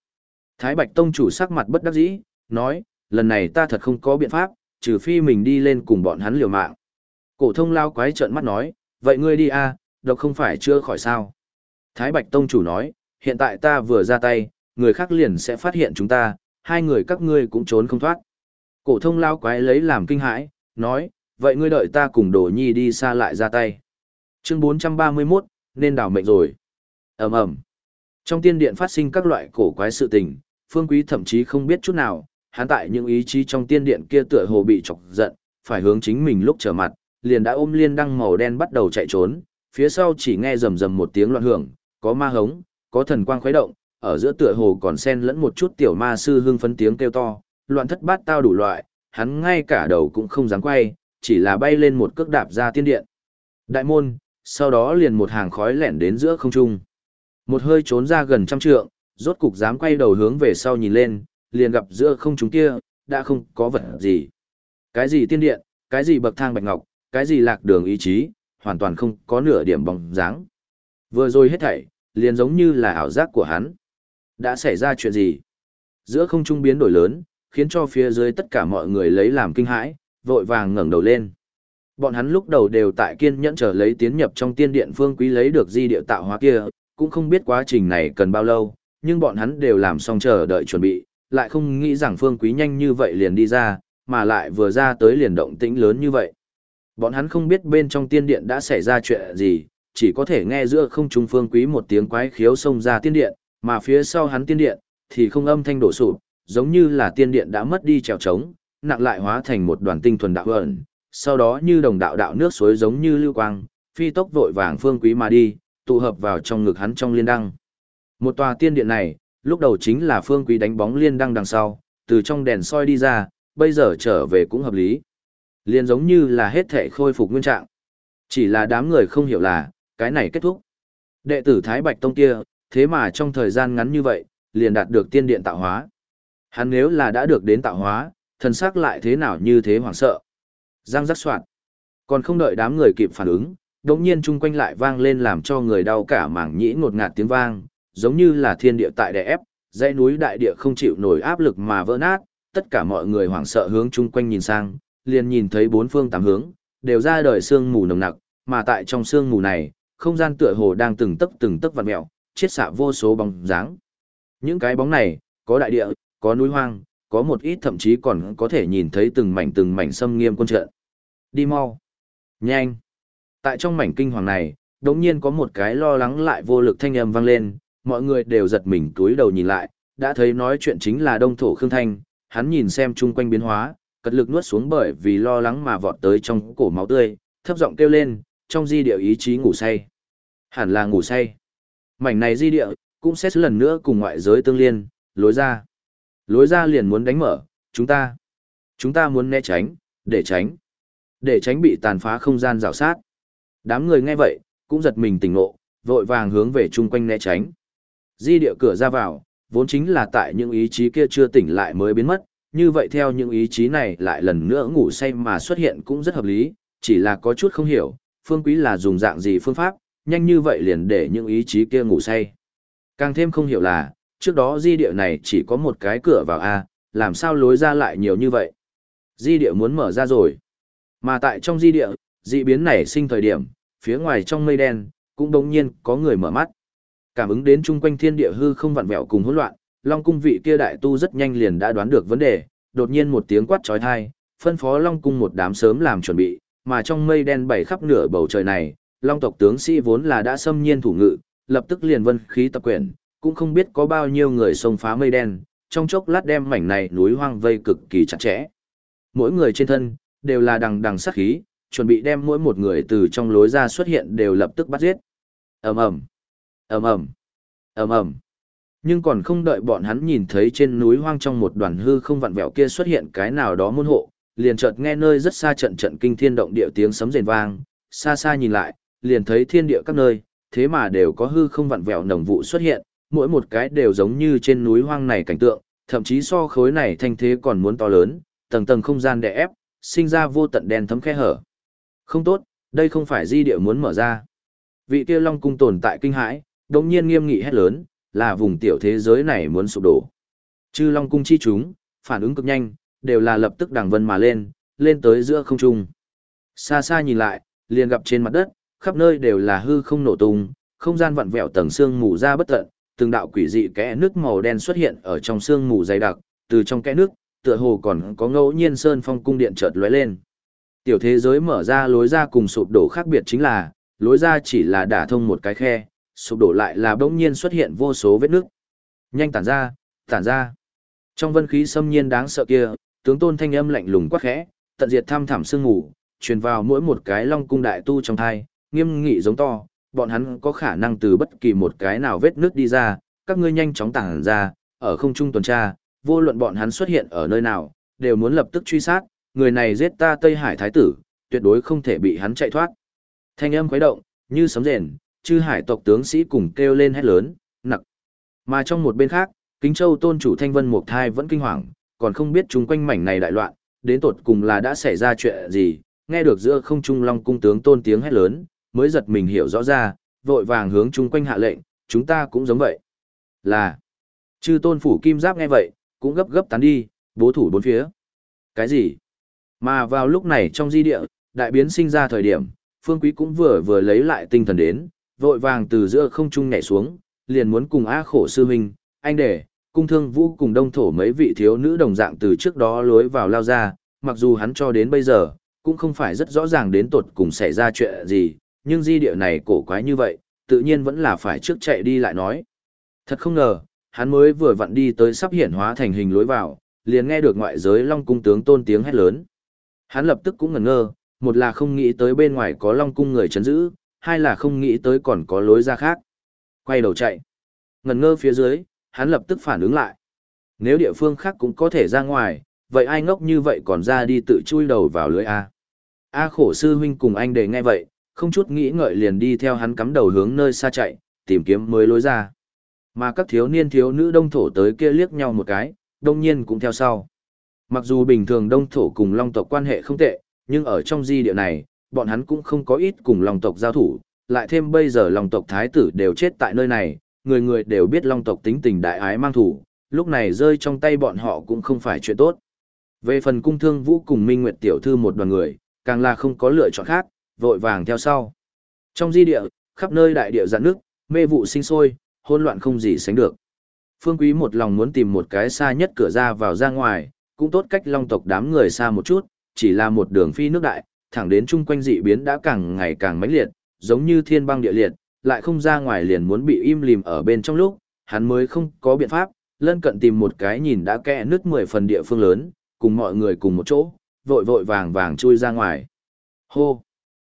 Thái Bạch tông chủ sắc mặt bất đắc dĩ, nói, lần này ta thật không có biện pháp, trừ phi mình đi lên cùng bọn hắn liều mạng. Cổ thông lão quái trợn mắt nói, vậy ngươi đi a, độc không phải chưa khỏi sao. Thái Bạch Tông chủ nói, hiện tại ta vừa ra tay, người khác liền sẽ phát hiện chúng ta, hai người các ngươi cũng trốn không thoát. Cổ thông lao quái lấy làm kinh hãi, nói, vậy ngươi đợi ta cùng đồ nhi đi xa lại ra tay. Chương 431, nên đảo mệnh rồi. ầm ầm Trong tiên điện phát sinh các loại cổ quái sự tình, phương quý thậm chí không biết chút nào, hắn tại những ý chí trong tiên điện kia tựa hồ bị chọc giận, phải hướng chính mình lúc trở mặt, liền đã ôm liên đăng màu đen bắt đầu chạy trốn, phía sau chỉ nghe rầm rầm một tiếng loạn hưởng, có ma hống, có thần quang khuấy động, ở giữa tựa hồ còn xen lẫn một chút tiểu ma sư hưng phấn tiếng kêu to, loạn thất bát tao đủ loại, hắn ngay cả đầu cũng không dám quay, chỉ là bay lên một cước đạp ra tiên điện. Đại môn, sau đó liền một hàng khói lẻn đến giữa không trung. Một hơi trốn ra gần trăm trượng, rốt cục dám quay đầu hướng về sau nhìn lên, liền gặp giữa không trung kia, đã không có vật gì. Cái gì tiên điện, cái gì bậc thang bạch ngọc, cái gì lạc đường ý chí, hoàn toàn không có nửa điểm bóng dáng. Vừa rồi hết thảy, liền giống như là ảo giác của hắn. Đã xảy ra chuyện gì? Giữa không trung biến đổi lớn, khiến cho phía dưới tất cả mọi người lấy làm kinh hãi, vội vàng ngẩng đầu lên. Bọn hắn lúc đầu đều tại kiên nhẫn chờ lấy tiến nhập trong tiên điện phương quý lấy được di địa tạo hóa kia, cũng không biết quá trình này cần bao lâu, nhưng bọn hắn đều làm xong chờ đợi chuẩn bị, lại không nghĩ rằng phương quý nhanh như vậy liền đi ra, mà lại vừa ra tới liền động tĩnh lớn như vậy. Bọn hắn không biết bên trong tiên điện đã xảy ra chuyện gì, chỉ có thể nghe giữa không trung phương quý một tiếng quái khiếu xông ra tiên điện, mà phía sau hắn tiên điện, thì không âm thanh đổ sụp, giống như là tiên điện đã mất đi trèo trống, nặng lại hóa thành một đoàn tinh thuần đạo ẩn, sau đó như đồng đạo đạo nước suối giống như lưu quang, phi tốc vội vàng phương quý mà đi, tụ hợp vào trong ngực hắn trong liên đăng. Một tòa tiên điện này, lúc đầu chính là phương quý đánh bóng liên đăng đằng sau, từ trong đèn soi đi ra, bây giờ trở về cũng hợp lý. Liên giống như là hết thể khôi phục nguyên trạng. Chỉ là đám người không hiểu là, cái này kết thúc. Đệ tử Thái Bạch Tông kia, thế mà trong thời gian ngắn như vậy, liền đạt được tiên điện tạo hóa. Hắn nếu là đã được đến tạo hóa, thần sắc lại thế nào như thế hoảng sợ. Giang rắc soạn. Còn không đợi đám người kịp phản ứng, đống nhiên chung quanh lại vang lên làm cho người đau cả mảng nhĩ ngột ngạt tiếng vang, giống như là thiên địa tại đè ép, dãy núi đại địa không chịu nổi áp lực mà vỡ nát, tất cả mọi người hoảng sợ hướng chung quanh nhìn sang, liền nhìn thấy bốn phương tám hướng, đều ra đời sương mù nồng nặc, mà tại trong sương mù này, không gian tựa hồ đang từng tấc từng tấc vặn mèo, chiết xạ vô số bóng dáng. Những cái bóng này, có đại địa, có núi hoang, có một ít thậm chí còn có thể nhìn thấy từng mảnh từng mảnh xâm nghiêm quân trận. Đi mau. Nhanh. Tại trong mảnh kinh hoàng này, đột nhiên có một cái lo lắng lại vô lực thanh âm vang lên, mọi người đều giật mình túi đầu nhìn lại, đã thấy nói chuyện chính là đông thổ Khương Thanh, hắn nhìn xem chung quanh biến hóa, cật lực nuốt xuống bởi vì lo lắng mà vọt tới trong cổ máu tươi, thấp giọng kêu lên, trong di địa ý chí ngủ say. Hẳn là ngủ say. Mảnh này di địa, cũng sẽ lần nữa cùng ngoại giới tương liên, lối ra. Lối ra liền muốn đánh mở, chúng ta. Chúng ta muốn né tránh, để tránh. Để tránh bị tàn phá không gian rào sát. Đám người nghe vậy, cũng giật mình tỉnh ngộ, vội vàng hướng về chung quanh né tránh. Di địa cửa ra vào, vốn chính là tại những ý chí kia chưa tỉnh lại mới biến mất, như vậy theo những ý chí này lại lần nữa ngủ say mà xuất hiện cũng rất hợp lý, chỉ là có chút không hiểu, phương quý là dùng dạng gì phương pháp, nhanh như vậy liền để những ý chí kia ngủ say. Càng thêm không hiểu là, trước đó di địa này chỉ có một cái cửa vào A, làm sao lối ra lại nhiều như vậy. Di địa muốn mở ra rồi. Mà tại trong di địa, dị biến này sinh thời điểm, phía ngoài trong mây đen, cũng đồng nhiên có người mở mắt. Cảm ứng đến chung quanh thiên địa hư không vặn vẹo cùng hỗn loạn, Long cung vị kia đại tu rất nhanh liền đã đoán được vấn đề, đột nhiên một tiếng quát chói tai, phân phó Long cung một đám sớm làm chuẩn bị, mà trong mây đen bảy khắp nửa bầu trời này, Long tộc tướng sĩ vốn là đã xâm nhiên thủ ngự, lập tức liền vân khí tập quyển, cũng không biết có bao nhiêu người xông phá mây đen, trong chốc lát đem mảnh này núi hoang vây cực kỳ chặt chẽ. Mỗi người trên thân đều là đằng đằng sát khí, chuẩn bị đem mỗi một người từ trong lối ra xuất hiện đều lập tức bắt giết. Ầm ầm, ầm ầm, ầm ầm. Nhưng còn không đợi bọn hắn nhìn thấy trên núi hoang trong một đoàn hư không vặn vẹo kia xuất hiện cái nào đó môn hộ, liền chợt nghe nơi rất xa trận trận kinh thiên động địa tiếng sấm rền vang, xa xa nhìn lại, liền thấy thiên địa các nơi, thế mà đều có hư không vặn vẹo nồng vụ xuất hiện, mỗi một cái đều giống như trên núi hoang này cảnh tượng, thậm chí so khối này thanh thế còn muốn to lớn, tầng tầng không gian đè ép, sinh ra vô tận đen thấm khe hở. Không tốt, đây không phải di địa muốn mở ra. Vị kia Long cung tồn tại kinh hãi, đột nhiên nghiêm nghị hét lớn, là vùng tiểu thế giới này muốn sụp đổ. Chư Long cung chi chúng, phản ứng cực nhanh, đều là lập tức đằng vân mà lên, lên tới giữa không trung. Xa xa nhìn lại, liền gặp trên mặt đất, khắp nơi đều là hư không nổ tung, không gian vặn vẹo tầng xương mù ra bất tận, từng đạo quỷ dị kẽ nước màu đen xuất hiện ở trong xương mù dày đặc, từ trong kẽ nước, tựa hồ còn có ngẫu nhiên sơn phong cung điện chợt lóe lên. Tiểu thế giới mở ra lối ra cùng sụp đổ khác biệt chính là, lối ra chỉ là đả thông một cái khe, sụp đổ lại là bỗng nhiên xuất hiện vô số vết nước. Nhanh tản ra, tản ra. Trong vân khí xâm nhiên đáng sợ kia, tướng tôn thanh âm lạnh lùng quát khẽ, tận diệt tham thảm sương ngủ, truyền vào mỗi một cái long cung đại tu trong thai, nghiêm nghị giống to, bọn hắn có khả năng từ bất kỳ một cái nào vết nước đi ra, các ngươi nhanh chóng tản ra, ở không trung tuần tra, vô luận bọn hắn xuất hiện ở nơi nào, đều muốn lập tức truy sát, người này giết ta Tây Hải Thái tử, tuyệt đối không thể bị hắn chạy thoát. Thanh âm khuấy động, như sấm rền, chư hải tộc tướng sĩ cùng kêu lên hét lớn, nặc. Mà trong một bên khác, Kính Châu tôn chủ Thanh Vân Mộc Thai vẫn kinh hoàng, còn không biết chung quanh mảnh này đại loạn, đến tột cùng là đã xảy ra chuyện gì, nghe được giữa không trung long cung tướng tôn tiếng hét lớn, mới giật mình hiểu rõ ra, vội vàng hướng chung quanh hạ lệnh, chúng ta cũng giống vậy. Là, chư tôn phủ kim giáp nghe vậy, cũng gấp gấp tán đi, bố thủ bốn phía. Cái gì? Mà vào lúc này trong di địa, đại biến sinh ra thời điểm, phương quý cũng vừa vừa lấy lại tinh thần đến, vội vàng từ giữa không trung nhảy xuống, liền muốn cùng A khổ sư huynh, anh để, Cung thương vũ cùng đông thổ mấy vị thiếu nữ đồng dạng từ trước đó lối vào lao ra, mặc dù hắn cho đến bây giờ, cũng không phải rất rõ ràng đến tột cùng xảy ra chuyện gì, nhưng di địa này cổ quái như vậy, tự nhiên vẫn là phải trước chạy đi lại nói. Thật không ngờ, hắn mới vừa vặn đi tới sắp hiển hóa thành hình lối vào, liền nghe được ngoại giới Long cung tướng tôn tiếng hét lớn. Hắn lập tức cũng ngẩn ngơ, một là không nghĩ tới bên ngoài có Long cung người chấn giữ, hai là không nghĩ tới còn có lối ra khác. Quay đầu chạy. Ngẩn ngơ phía dưới, hắn lập tức phản ứng lại. Nếu địa phương khác cũng có thể ra ngoài, vậy ai ngốc như vậy còn ra đi tự chui đầu vào lưới A. A khổ sư huynh cùng anh để nghe vậy, không chút nghĩ ngợi liền đi theo hắn cắm đầu hướng nơi xa chạy, tìm kiếm mới lối ra. Mà các thiếu niên thiếu nữ đông thổ tới kia liếc nhau một cái, đông nhiên cũng theo sau. Mặc dù bình thường đông thổ cùng long tộc quan hệ không tệ, nhưng ở trong di địa này, bọn hắn cũng không có ít cùng lòng tộc giao thủ, lại thêm bây giờ lòng tộc thái tử đều chết tại nơi này, người người đều biết long tộc tính tình đại ái mang thủ, lúc này rơi trong tay bọn họ cũng không phải chuyện tốt. Về phần cung thương vũ cùng Minh Nguyệt tiểu thư một đoàn người, càng là không có lựa chọn khác, vội vàng theo sau. Trong di địa, khắp nơi đại địa dạn nước, mê vụ sinh sôi, hỗn loạn không gì sánh được. Phương Quý một lòng muốn tìm một cái xa nhất cửa ra vào ra ngoài, cũng tốt cách long tộc đám người xa một chút, chỉ là một đường phi nước đại, thẳng đến chung quanh dị biến đã càng ngày càng mãnh liệt, giống như thiên băng địa liệt, lại không ra ngoài liền muốn bị im lìm ở bên trong lúc, hắn mới không có biện pháp, lân cận tìm một cái nhìn đã kẽ nứt 10 phần địa phương lớn, cùng mọi người cùng một chỗ, vội vội vàng vàng chui ra ngoài. Hô!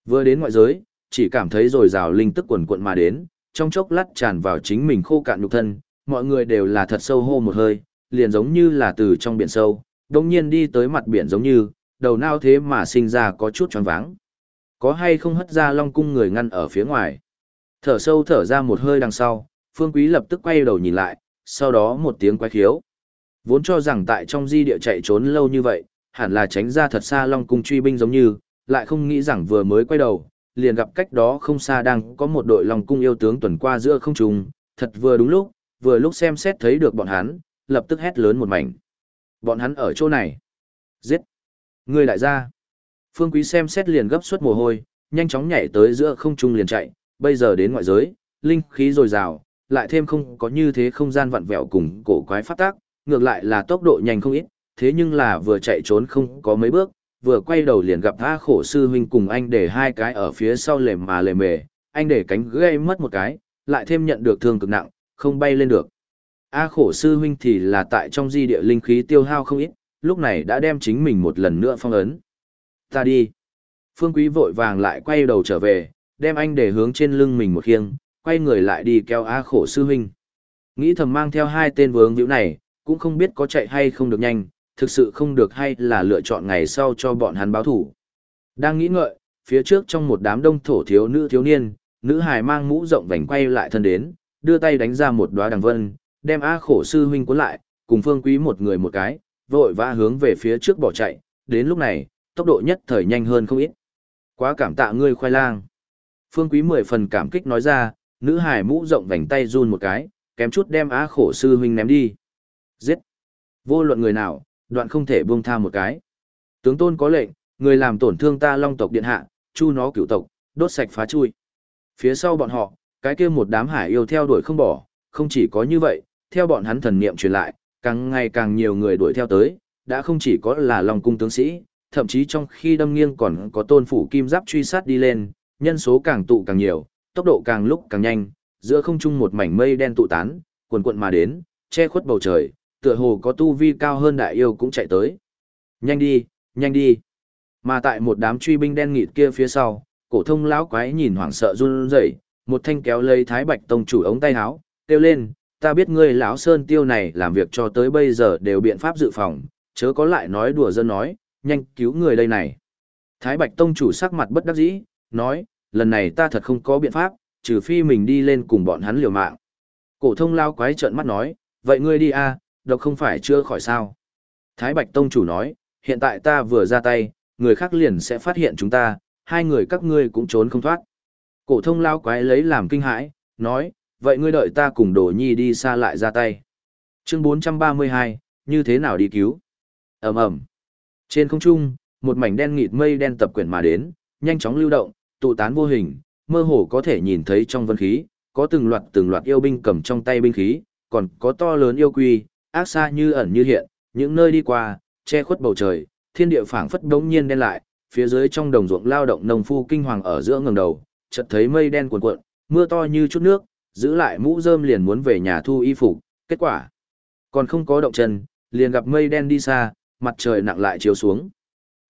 Vừa đến ngoại giới, chỉ cảm thấy rồi rào linh tức quần cuộn mà đến, trong chốc lát tràn vào chính mình khô cạn nhục thân, mọi người đều là thật sâu hô một hơi, liền giống như là từ trong biển sâu, đồng nhiên đi tới mặt biển giống như, đầu nao thế mà sinh ra có chút choáng váng. Có hay không hất ra long cung người ngăn ở phía ngoài. Thở sâu thở ra một hơi đằng sau, phương quý lập tức quay đầu nhìn lại, sau đó một tiếng quay khiếu. Vốn cho rằng tại trong di địa chạy trốn lâu như vậy, hẳn là tránh ra thật xa long cung truy binh giống như, lại không nghĩ rằng vừa mới quay đầu, liền gặp cách đó không xa đang có một đội long cung yêu tướng tuần qua giữa không trung, thật vừa đúng lúc, vừa lúc xem xét thấy được bọn hắn, lập tức hét lớn một mảnh. Bọn hắn ở chỗ này. Giết. Người đại gia. Phương Quý xem xét liền gấp suất mồ hôi, nhanh chóng nhảy tới giữa không trung liền chạy, bây giờ đến ngoại giới, linh khí dồi dào, lại thêm không có như thế không gian vặn vẹo cùng cổ quái phát tác, ngược lại là tốc độ nhanh không ít, thế nhưng là vừa chạy trốn không có mấy bước, vừa quay đầu liền gặp A khổ sư huynh cùng anh để hai cái ở phía sau lề mà lề mề, anh để cánh gây mất một cái, lại thêm nhận được thương cực nặng, không bay lên được. A khổ sư huynh thì là tại trong di địa linh khí tiêu hao không ít, lúc này đã đem chính mình một lần nữa phong ấn. Ta đi. Phương Quý vội vàng lại quay đầu trở về, đem anh để hướng trên lưng mình một khiêng, quay người lại đi kéo A khổ sư huynh. Nghĩ thầm mang theo hai tên vướng hữu này, cũng không biết có chạy hay không được nhanh, thực sự không được hay là lựa chọn ngày sau cho bọn hắn báo thủ. Đang nghĩ ngợi, phía trước trong một đám đông thổ thiếu nữ thiếu niên, nữ hài mang mũ rộng vành quay lại thân đến, đưa tay đánh ra một đóa đằng vân, đem A khổ sư huynh cuốn lại, cùng phương quý một người một cái, vội vã hướng về phía trước bỏ chạy, đến lúc này, tốc độ nhất thời nhanh hơn không ít. Quá cảm tạ ngươi khoai lang. Phương quý mười phần cảm kích nói ra, nữ hải mũ rộng vành tay run một cái, kém chút đem á khổ sư huynh ném đi. Giết! Vô luận người nào, đoạn không thể buông tha một cái. Tướng tôn có lệnh, người làm tổn thương ta long tộc điện hạ, chu nó cửu tộc, đốt sạch phá chui. Phía sau bọn họ, cái kia một đám hải yêu theo đuổi không bỏ, không chỉ có như vậy, theo bọn hắn thần niệm truyền lại, càng ngày càng nhiều người đuổi theo tới, đã không chỉ có là long cung tướng sĩ, thậm chí trong khi đâm nghiêng còn có tôn phủ kim giáp truy sát đi lên, nhân số càng tụ càng nhiều, tốc độ càng lúc càng nhanh, giữa không trung một mảnh mây đen tụ tán, cuồn cuộn mà đến, che khuất bầu trời, tựa hồ có tu vi cao hơn đại yêu cũng chạy tới. Nhanh đi, nhanh đi. Mà tại một đám truy binh đen nghịt kia phía sau, cổ thông lão quái nhìn hoảng sợ run rẩy, một thanh kéo lấy Thái Bạch tông chủ ống tay áo, kêu lên, ta biết ngươi lão sơn tiêu này làm việc cho tới bây giờ đều biện pháp dự phòng, chớ có lại nói đùa dân nói, nhanh cứu người đây này. Thái Bạch tông chủ sắc mặt bất đắc dĩ, nói, lần này ta thật không có biện pháp, trừ phi mình đi lên cùng bọn hắn liều mạng. Cổ thông lão quái trợn mắt nói, vậy ngươi đi a, độc không phải chưa khỏi sao. Thái Bạch Tông chủ nói, hiện tại ta vừa ra tay, người khác liền sẽ phát hiện chúng ta, hai người các ngươi cũng trốn không thoát. Cổ thông lao quái lấy làm kinh hãi, nói, vậy ngươi đợi ta cùng đồ nhi đi xa lại ra tay. Chương 432, như thế nào đi cứu? ầm ầm Trên không trung, một mảnh đen nghịt mây đen tập quyển mà đến, nhanh chóng lưu động, tụ tán vô hình, mơ hồ có thể nhìn thấy trong vân khí, có từng loạt từng loạt yêu binh cầm trong tay binh khí, còn có to lớn yêu quy, ác xa như ẩn như hiện, những nơi đi qua, che khuất bầu trời, thiên địa phảng phất đống nhiên đen lại, phía dưới trong đồng ruộng lao động nông phu kinh hoàng ở giữa ngầm đầu, chợt thấy mây đen cuồn cuộn, mưa to như chút nước, giữ lại mũ rơm liền muốn về nhà thu y phục, kết quả còn không có động chân, liền gặp mây đen đi xa, mặt trời nặng lại chiếu xuống.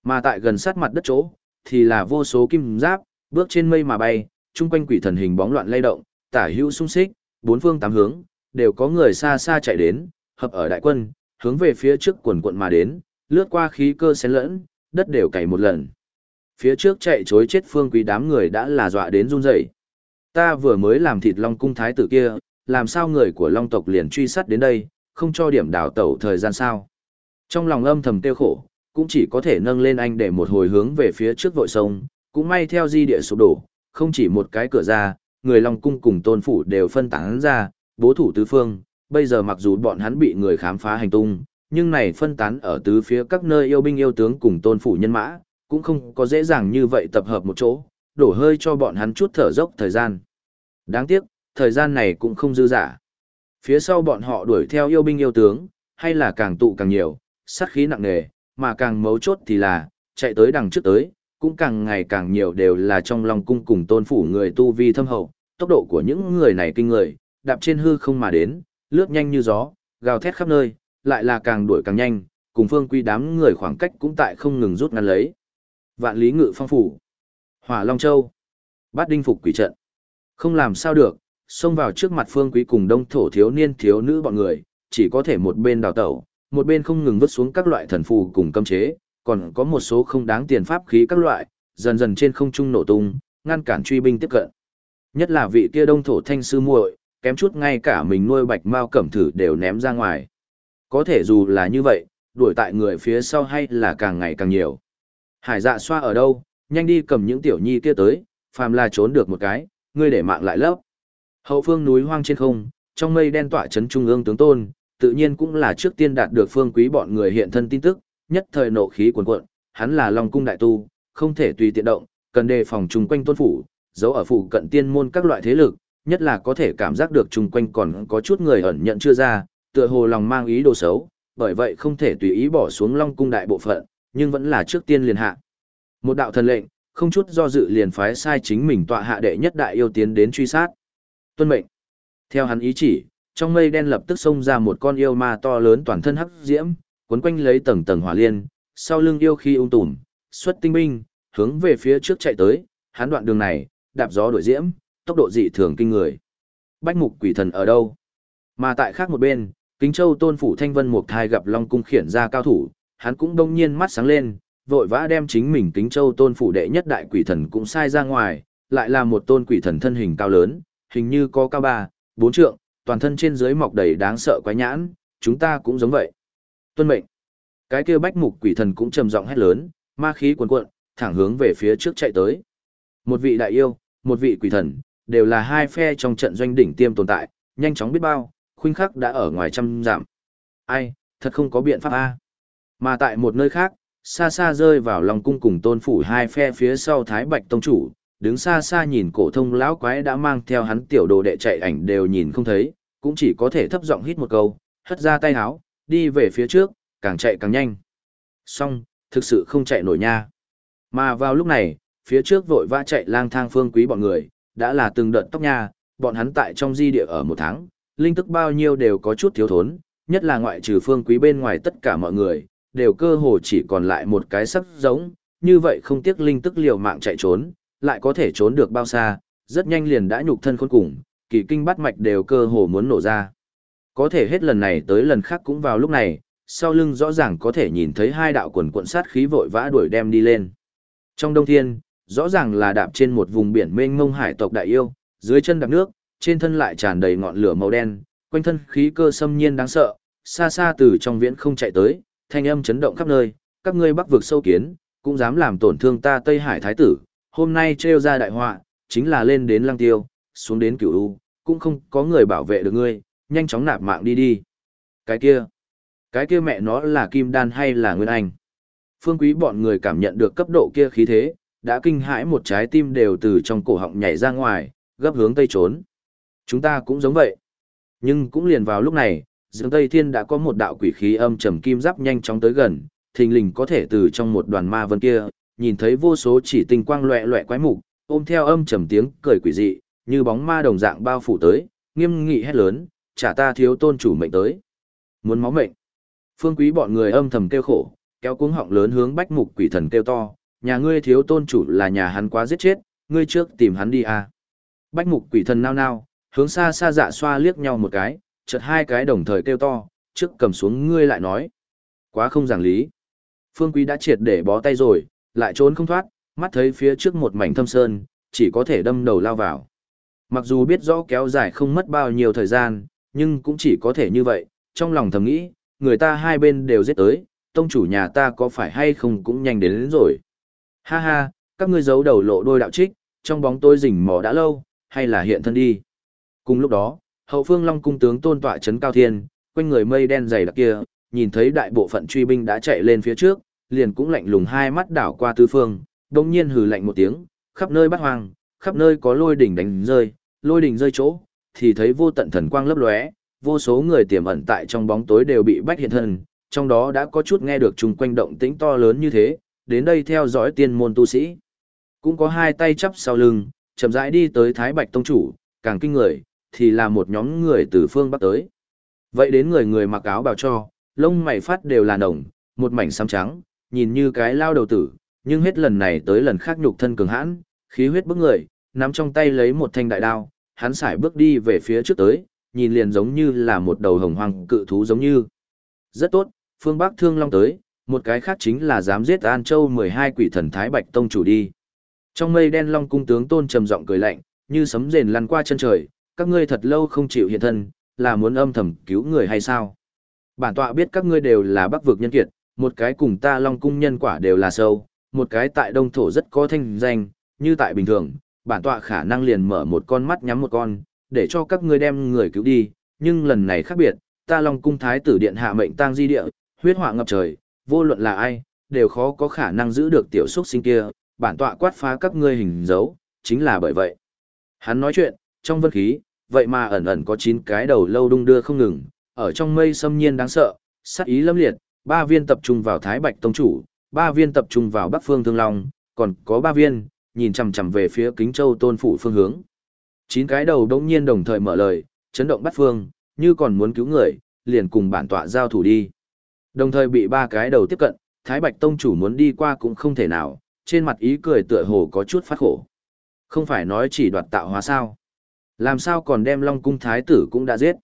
Mà tại gần sát mặt đất chỗ, thì là vô số kim giáp, bước trên mây mà bay, chung quanh quỷ thần hình bóng loạn lay động, tả hữu sung xích, bốn phương tám hướng, đều có người xa xa chạy đến, hợp ở đại quân, hướng về phía trước quần quận mà đến, lướt qua khí cơ xén lẫn, đất đều cày một lần. Phía trước chạy chối chết phương quý đám người đã là dọa đến run rẩy. Ta vừa mới làm thịt long cung thái tử kia, làm sao người của long tộc liền truy sát đến đây, không cho điểm đào tẩu thời gian sao. Trong lòng âm thầm tiêu khổ, cũng chỉ có thể nâng lên anh để một hồi hướng về phía trước vội sông, cũng may theo di địa sụp đổ, không chỉ một cái cửa ra, người Long Cung cùng tôn phủ đều phân tán ra, bố thủ tứ phương, bây giờ mặc dù bọn hắn bị người khám phá hành tung, nhưng này phân tán ở tứ phía các nơi yêu binh yêu tướng cùng tôn phủ nhân mã, cũng không có dễ dàng như vậy tập hợp một chỗ, đổ hơi cho bọn hắn chút thở dốc thời gian. Đáng tiếc, thời gian này cũng không dư giả. Phía sau bọn họ đuổi theo yêu binh yêu tướng, hay là càng tụ càng nhiều, sát khí nặng nề, mà càng mấu chốt thì là, chạy tới đằng trước tới, cũng càng ngày càng nhiều đều là trong lòng cung cùng tôn phủ người tu vi thâm hậu, tốc độ của những người này kinh người, đạp trên hư không mà đến, lướt nhanh như gió, gào thét khắp nơi, lại là càng đuổi càng nhanh, cùng phương quy đám người khoảng cách cũng tại không ngừng rút ngắn lấy. Vạn lý ngự phong phủ, hỏa long châu, bát đinh phục quỷ trận. Không làm sao được, xông vào trước mặt phương quý cùng đông thổ thiếu niên thiếu nữ bọn người, chỉ có thể một bên đào tẩu, một bên không ngừng vứt xuống các loại thần phù cùng cấm chế, còn có một số không đáng tiền pháp khí các loại, dần dần trên không trung nổ tung, ngăn cản truy binh tiếp cận. Nhất là vị kia đông thổ thanh sư muội, kém chút ngay cả mình nuôi bạch mao cẩm thử đều ném ra ngoài. Có thể dù là như vậy, đuổi tại người phía sau hay là càng ngày càng nhiều. Hải dạ xoa ở đâu, nhanh đi cầm những tiểu nhi kia tới, phàm là trốn được một cái, ngươi để mạng lại lấp. Hậu phương núi hoang trên không, trong mây đen tỏa chấn trung ương tướng tôn, tự nhiên cũng là trước tiên đạt được phương quý bọn người hiện thân tin tức, nhất thời nộ khí cuồn cuộn, hắn là Long cung đại tu, không thể tùy tiện động, cần đề phòng chung quanh tôn phủ, giấu ở phủ cận tiên môn các loại thế lực, nhất là có thể cảm giác được chung quanh còn có chút người ẩn nhận chưa ra, tựa hồ lòng mang ý đồ xấu, bởi vậy không thể tùy ý bỏ xuống Long cung đại bộ phận, nhưng vẫn là trước tiên liền hạ. Một đạo thần lệnh, không chút do dự liền phái sai chính mình tọa hạ đệ nhất đại yêu tiến đến truy sát. Tuân mệnh. Theo hắn ý chỉ, trong mây đen lập tức xông ra một con yêu ma to lớn toàn thân hắc diễm, cuốn quanh lấy tầng tầng hỏa liên, sau lưng yêu khi ung tùm, xuất tinh binh, hướng về phía trước chạy tới, hắn đoạn đường này, đạp gió đổi diễm, tốc độ dị thường kinh người. Bách mục quỷ thần ở đâu? Mà tại khác một bên, Kính Châu Tôn phủ Thanh Vân Mục Thai gặp Long cung khiển ra cao thủ, hắn cũng đông nhiên mắt sáng lên, vội vã đem chính mình Kính Châu Tôn phủ đệ nhất đại quỷ thần cũng sai ra ngoài, lại là một tôn quỷ thần thân hình cao lớn, hình như có cao ba, bốn trượng, toàn thân trên dưới mọc đầy đáng sợ quái nhãn, chúng ta cũng giống vậy. Tuân mệnh. Cái kia bách mục quỷ thần cũng trầm giọng hét lớn, ma khí cuồn cuộn, thẳng hướng về phía trước chạy tới. Một vị đại yêu, một vị quỷ thần, đều là hai phe trong trận doanh đỉnh tiêm tồn tại, nhanh chóng biết bao, khuynh khắc đã ở ngoài trăm giảm. Ai, thật không có biện pháp a. Mà tại một nơi khác, xa xa rơi vào lòng cung cùng tôn phủ hai phe phía sau Thái Bạch Tông Chủ, đứng xa xa nhìn cổ thông lão quái đã mang theo hắn tiểu đồ đệ chạy ảnh đều nhìn không thấy, cũng chỉ có thể thấp giọng hít một câu, hất ra tay áo, đi về phía trước, càng chạy càng nhanh. Xong, thực sự không chạy nổi nha. Mà vào lúc này, phía trước vội vã chạy lang thang phương quý bọn người, đã là từng đợt tóc nha, bọn hắn tại trong di địa ở một tháng, linh tức bao nhiêu đều có chút thiếu thốn, nhất là ngoại trừ phương quý bên ngoài tất cả mọi người, đều cơ hồ chỉ còn lại một cái sắc giống, như vậy không tiếc linh tức liều mạng chạy trốn, lại có thể trốn được bao xa, rất nhanh liền đã nhục thân khôn cùng, kỳ kinh bắt mạch đều cơ hồ muốn nổ ra. Có thể hết lần này tới lần khác cũng vào lúc này, sau lưng rõ ràng có thể nhìn thấy hai đạo quần cuộn sát khí vội vã đuổi đem đi lên. Trong đông thiên, rõ ràng là đạp trên một vùng biển mênh mông hải tộc đại yêu, dưới chân đạp nước, trên thân lại tràn đầy ngọn lửa màu đen, quanh thân khí cơ xâm nhiên đáng sợ, xa xa từ trong viễn không chạy tới, thanh âm chấn động khắp nơi, các ngươi bắc vực sâu kiến, cũng dám làm tổn thương ta Tây Hải thái tử, hôm nay trêu ra đại họa, chính là lên đến lăng tiêu, xuống đến cửu u, cũng không có người bảo vệ được ngươi, nhanh chóng nạp mạng đi đi. Cái kia, cái kia mẹ nó là kim đan hay là nguyên anh? Phương quý bọn người cảm nhận được cấp độ kia khí thế, đã kinh hãi một trái tim đều từ trong cổ họng nhảy ra ngoài, gấp hướng tây trốn. Chúng ta cũng giống vậy. Nhưng cũng liền vào lúc này, Dương Tây Thiên đã có một đạo quỷ khí âm trầm kim giáp nhanh chóng tới gần, thình lình có thể từ trong một đoàn ma vân kia, nhìn thấy vô số chỉ tinh quang loẹ loẹ quái mục, ôm theo âm trầm tiếng cười quỷ dị, như bóng ma đồng dạng bao phủ tới, nghiêm nghị hét lớn, trả ta thiếu tôn chủ mệnh tới. Muốn máu mệnh. Phương quý bọn người âm thầm kêu khổ, kéo cuống họng lớn hướng bách mục quỷ thần kêu to, nhà ngươi thiếu tôn chủ là nhà hắn quá giết chết, ngươi trước tìm hắn đi à. Bách mục quỷ thần nao nao, hướng xa xa dạ xoa liếc nhau một cái, chợt hai cái đồng thời kêu to, trước cầm xuống ngươi lại nói. Quá không giảng lý. Phương quý đã triệt để bó tay rồi, lại trốn không thoát, mắt thấy phía trước một mảnh thâm sơn, chỉ có thể đâm đầu lao vào. Mặc dù biết rõ kéo dài không mất bao nhiêu thời gian, nhưng cũng chỉ có thể như vậy, trong lòng thầm nghĩ, người ta hai bên đều giết tới, tông chủ nhà ta có phải hay không cũng nhanh đến, đến rồi. Ha ha, các ngươi giấu đầu lộ đôi đạo trích, trong bóng tôi rình mò đã lâu, hay là hiện thân đi. Cùng lúc đó, hậu phương Long cung tướng tôn tọa trấn cao thiên, quanh người mây đen dày đặc kia, nhìn thấy đại bộ phận truy binh đã chạy lên phía trước, liền cũng lạnh lùng hai mắt đảo qua tứ phương, đột nhiên hừ lạnh một tiếng, khắp nơi bắt hoang, khắp nơi có lôi đỉnh đánh rơi, lôi đỉnh rơi chỗ, thì thấy vô tận thần quang lấp lóe, vô số người tiềm ẩn tại trong bóng tối đều bị bách hiện thân, trong đó đã có chút nghe được chung quanh động tĩnh to lớn như thế, đến đây theo dõi tiên môn tu sĩ. Cũng có hai tay chắp sau lưng, chậm rãi đi tới Thái Bạch Tông Chủ, càng kinh người, thì là một nhóm người từ phương Bắc tới. Vậy đến người người mặc áo bào cho, lông mày phát đều là nồng, một mảnh xám trắng, nhìn như cái lao đầu tử, nhưng hết lần này tới lần khác nhục thân cường hãn, khí huyết bức người, nắm trong tay lấy một thanh đại đao, hắn sải bước đi về phía trước tới, nhìn liền giống như là một đầu hồng hoàng cự thú giống như. Rất tốt, phương Bắc Thương Long tới, một cái khác chính là dám giết An Châu 12 quỷ thần Thái Bạch Tông chủ đi. Trong mây đen Long cung tướng Tôn trầm giọng cười lạnh, như sấm rền lăn qua chân trời, các ngươi thật lâu không chịu hiện thân, là muốn âm thầm cứu người hay sao? Bản tọa biết các ngươi đều là bắc vực nhân kiệt, một cái cùng ta Long cung nhân quả đều là sâu, một cái tại đông thổ rất có thanh danh, như tại bình thường, bản tọa khả năng liền mở một con mắt nhắm một con, để cho các ngươi đem người cứu đi, nhưng lần này khác biệt, ta Long cung thái tử điện hạ mệnh tang di địa, huyết họa ngập trời, vô luận là ai, đều khó có khả năng giữ được tiểu xuất sinh kia, bản tọa quát phá các ngươi hình dấu, chính là bởi vậy. Hắn nói chuyện, trong vân khí, vậy mà ẩn ẩn có 9 cái đầu lâu đung đưa không ngừng, ở trong mây xâm nhiên đáng sợ, sát ý lâm liệt, ba viên tập trung vào Thái Bạch Tông Chủ, ba viên tập trung vào Bắc Phương Thương Long, còn có ba viên, nhìn chằm chằm về phía Kính Châu Tôn Phủ phương hướng. Chín cái đầu đống nhiên đồng thời mở lời, chấn động bắt phương, như còn muốn cứu người, liền cùng bản tọa giao thủ đi. Đồng thời bị ba cái đầu tiếp cận, Thái Bạch Tông chủ muốn đi qua cũng không thể nào, trên mặt ý cười tựa hồ có chút phát khổ. Không phải nói chỉ đoạt tạo hóa sao. Làm sao còn đem Long Cung Thái tử cũng đã giết.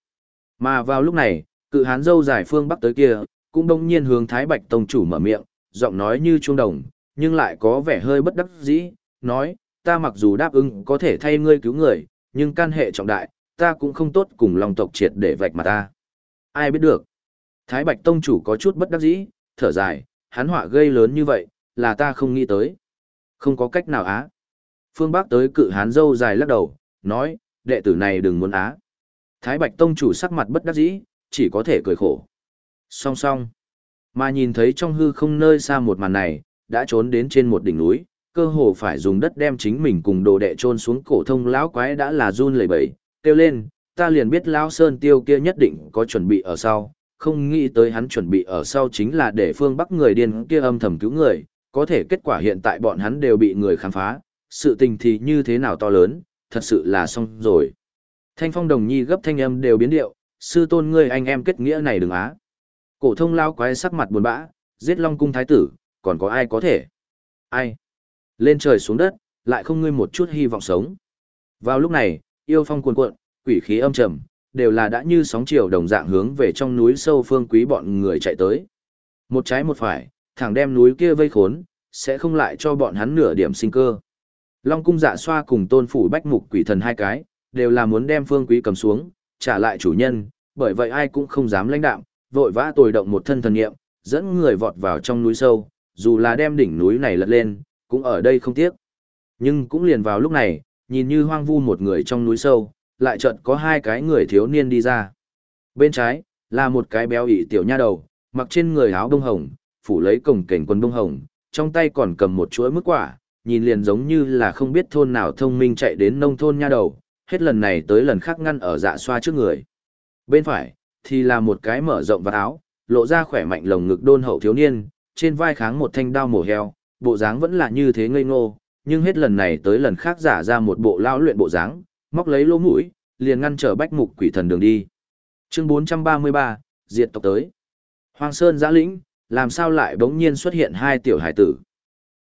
Mà vào lúc này, cự hán dâu dài phương bắc tới kia, cũng đông nhiên hướng Thái Bạch Tông chủ mở miệng, giọng nói như trung đồng, nhưng lại có vẻ hơi bất đắc dĩ, nói, ta mặc dù đáp ứng có thể thay ngươi cứu người, nhưng can hệ trọng đại, ta cũng không tốt cùng Long tộc triệt để vạch mặt ta. Ai biết được. Thái Bạch Tông chủ có chút bất đắc dĩ, thở dài, hắn họa gây lớn như vậy, là ta không nghĩ tới. Không có cách nào á. Phương Bắc tới cự hán dâu dài lắc đầu, nói, đệ tử này đừng muốn á. Thái Bạch Tông chủ sắc mặt bất đắc dĩ, chỉ có thể cười khổ. Song song. Mà nhìn thấy trong hư không nơi xa một màn này, đã trốn đến trên một đỉnh núi, cơ hồ phải dùng đất đem chính mình cùng đồ đệ trôn xuống cổ thông lão quái đã là run lẩy bẩy, kêu lên, ta liền biết lão sơn tiêu kia nhất định có chuẩn bị ở sau, không nghĩ tới hắn chuẩn bị ở sau chính là để phương bắc người điên kia âm thầm cứu người, có thể kết quả hiện tại bọn hắn đều bị người khám phá, sự tình thì như thế nào to lớn, thật sự là xong rồi. Thanh phong đồng nhi gấp thanh âm đều biến điệu, sư tôn ngươi anh em kết nghĩa này đừng á. Cổ thông lao quái sắc mặt buồn bã, giết long cung thái tử, còn có ai có thể? Ai? Lên trời xuống đất, lại không ngươi một chút hy vọng sống. Vào lúc này, yêu phong cuồn cuộn, quỷ khí âm trầm, đều là đã như sóng chiều đồng dạng hướng về trong núi sâu phương quý bọn người chạy tới. Một trái một phải, thẳng đem núi kia vây khốn, sẽ không lại cho bọn hắn nửa điểm sinh cơ. Long cung dạ xoa cùng tôn phủ bách mục quỷ thần hai cái, đều là muốn đem phương quý cầm xuống, trả lại chủ nhân, bởi vậy ai cũng không dám lãnh đạm, vội vã tồi động một thân thần nghiệm, dẫn người vọt vào trong núi sâu, dù là đem đỉnh núi này lật lên, cũng ở đây không tiếc. Nhưng cũng liền vào lúc này, nhìn như hoang vu một người trong núi sâu, lại chợt có hai cái người thiếu niên đi ra. Bên trái, là một cái béo ị tiểu nha đầu, mặc trên người áo đông hồng, phủ lấy cổng cảnh quần đông hồng, trong tay còn cầm một chuỗi mức quả, nhìn liền giống như là không biết thôn nào thông minh chạy đến nông thôn nha đầu, hết lần này tới lần khác ngăn ở dạ xoa trước người. Bên phải, thì là một cái mở rộng vạt áo, lộ ra khỏe mạnh lồng ngực đôn hậu thiếu niên, trên vai kháng một thanh đao mổ heo, bộ dáng vẫn là như thế ngây ngô, nhưng hết lần này tới lần khác giả ra một bộ lao luyện bộ dáng, móc lấy lỗ mũi, liền ngăn trở bách mục quỷ thần đường đi. Chương 433, diệt tộc tới. Hoàng Sơn giã lĩnh, làm sao lại bỗng nhiên xuất hiện hai tiểu hải tử.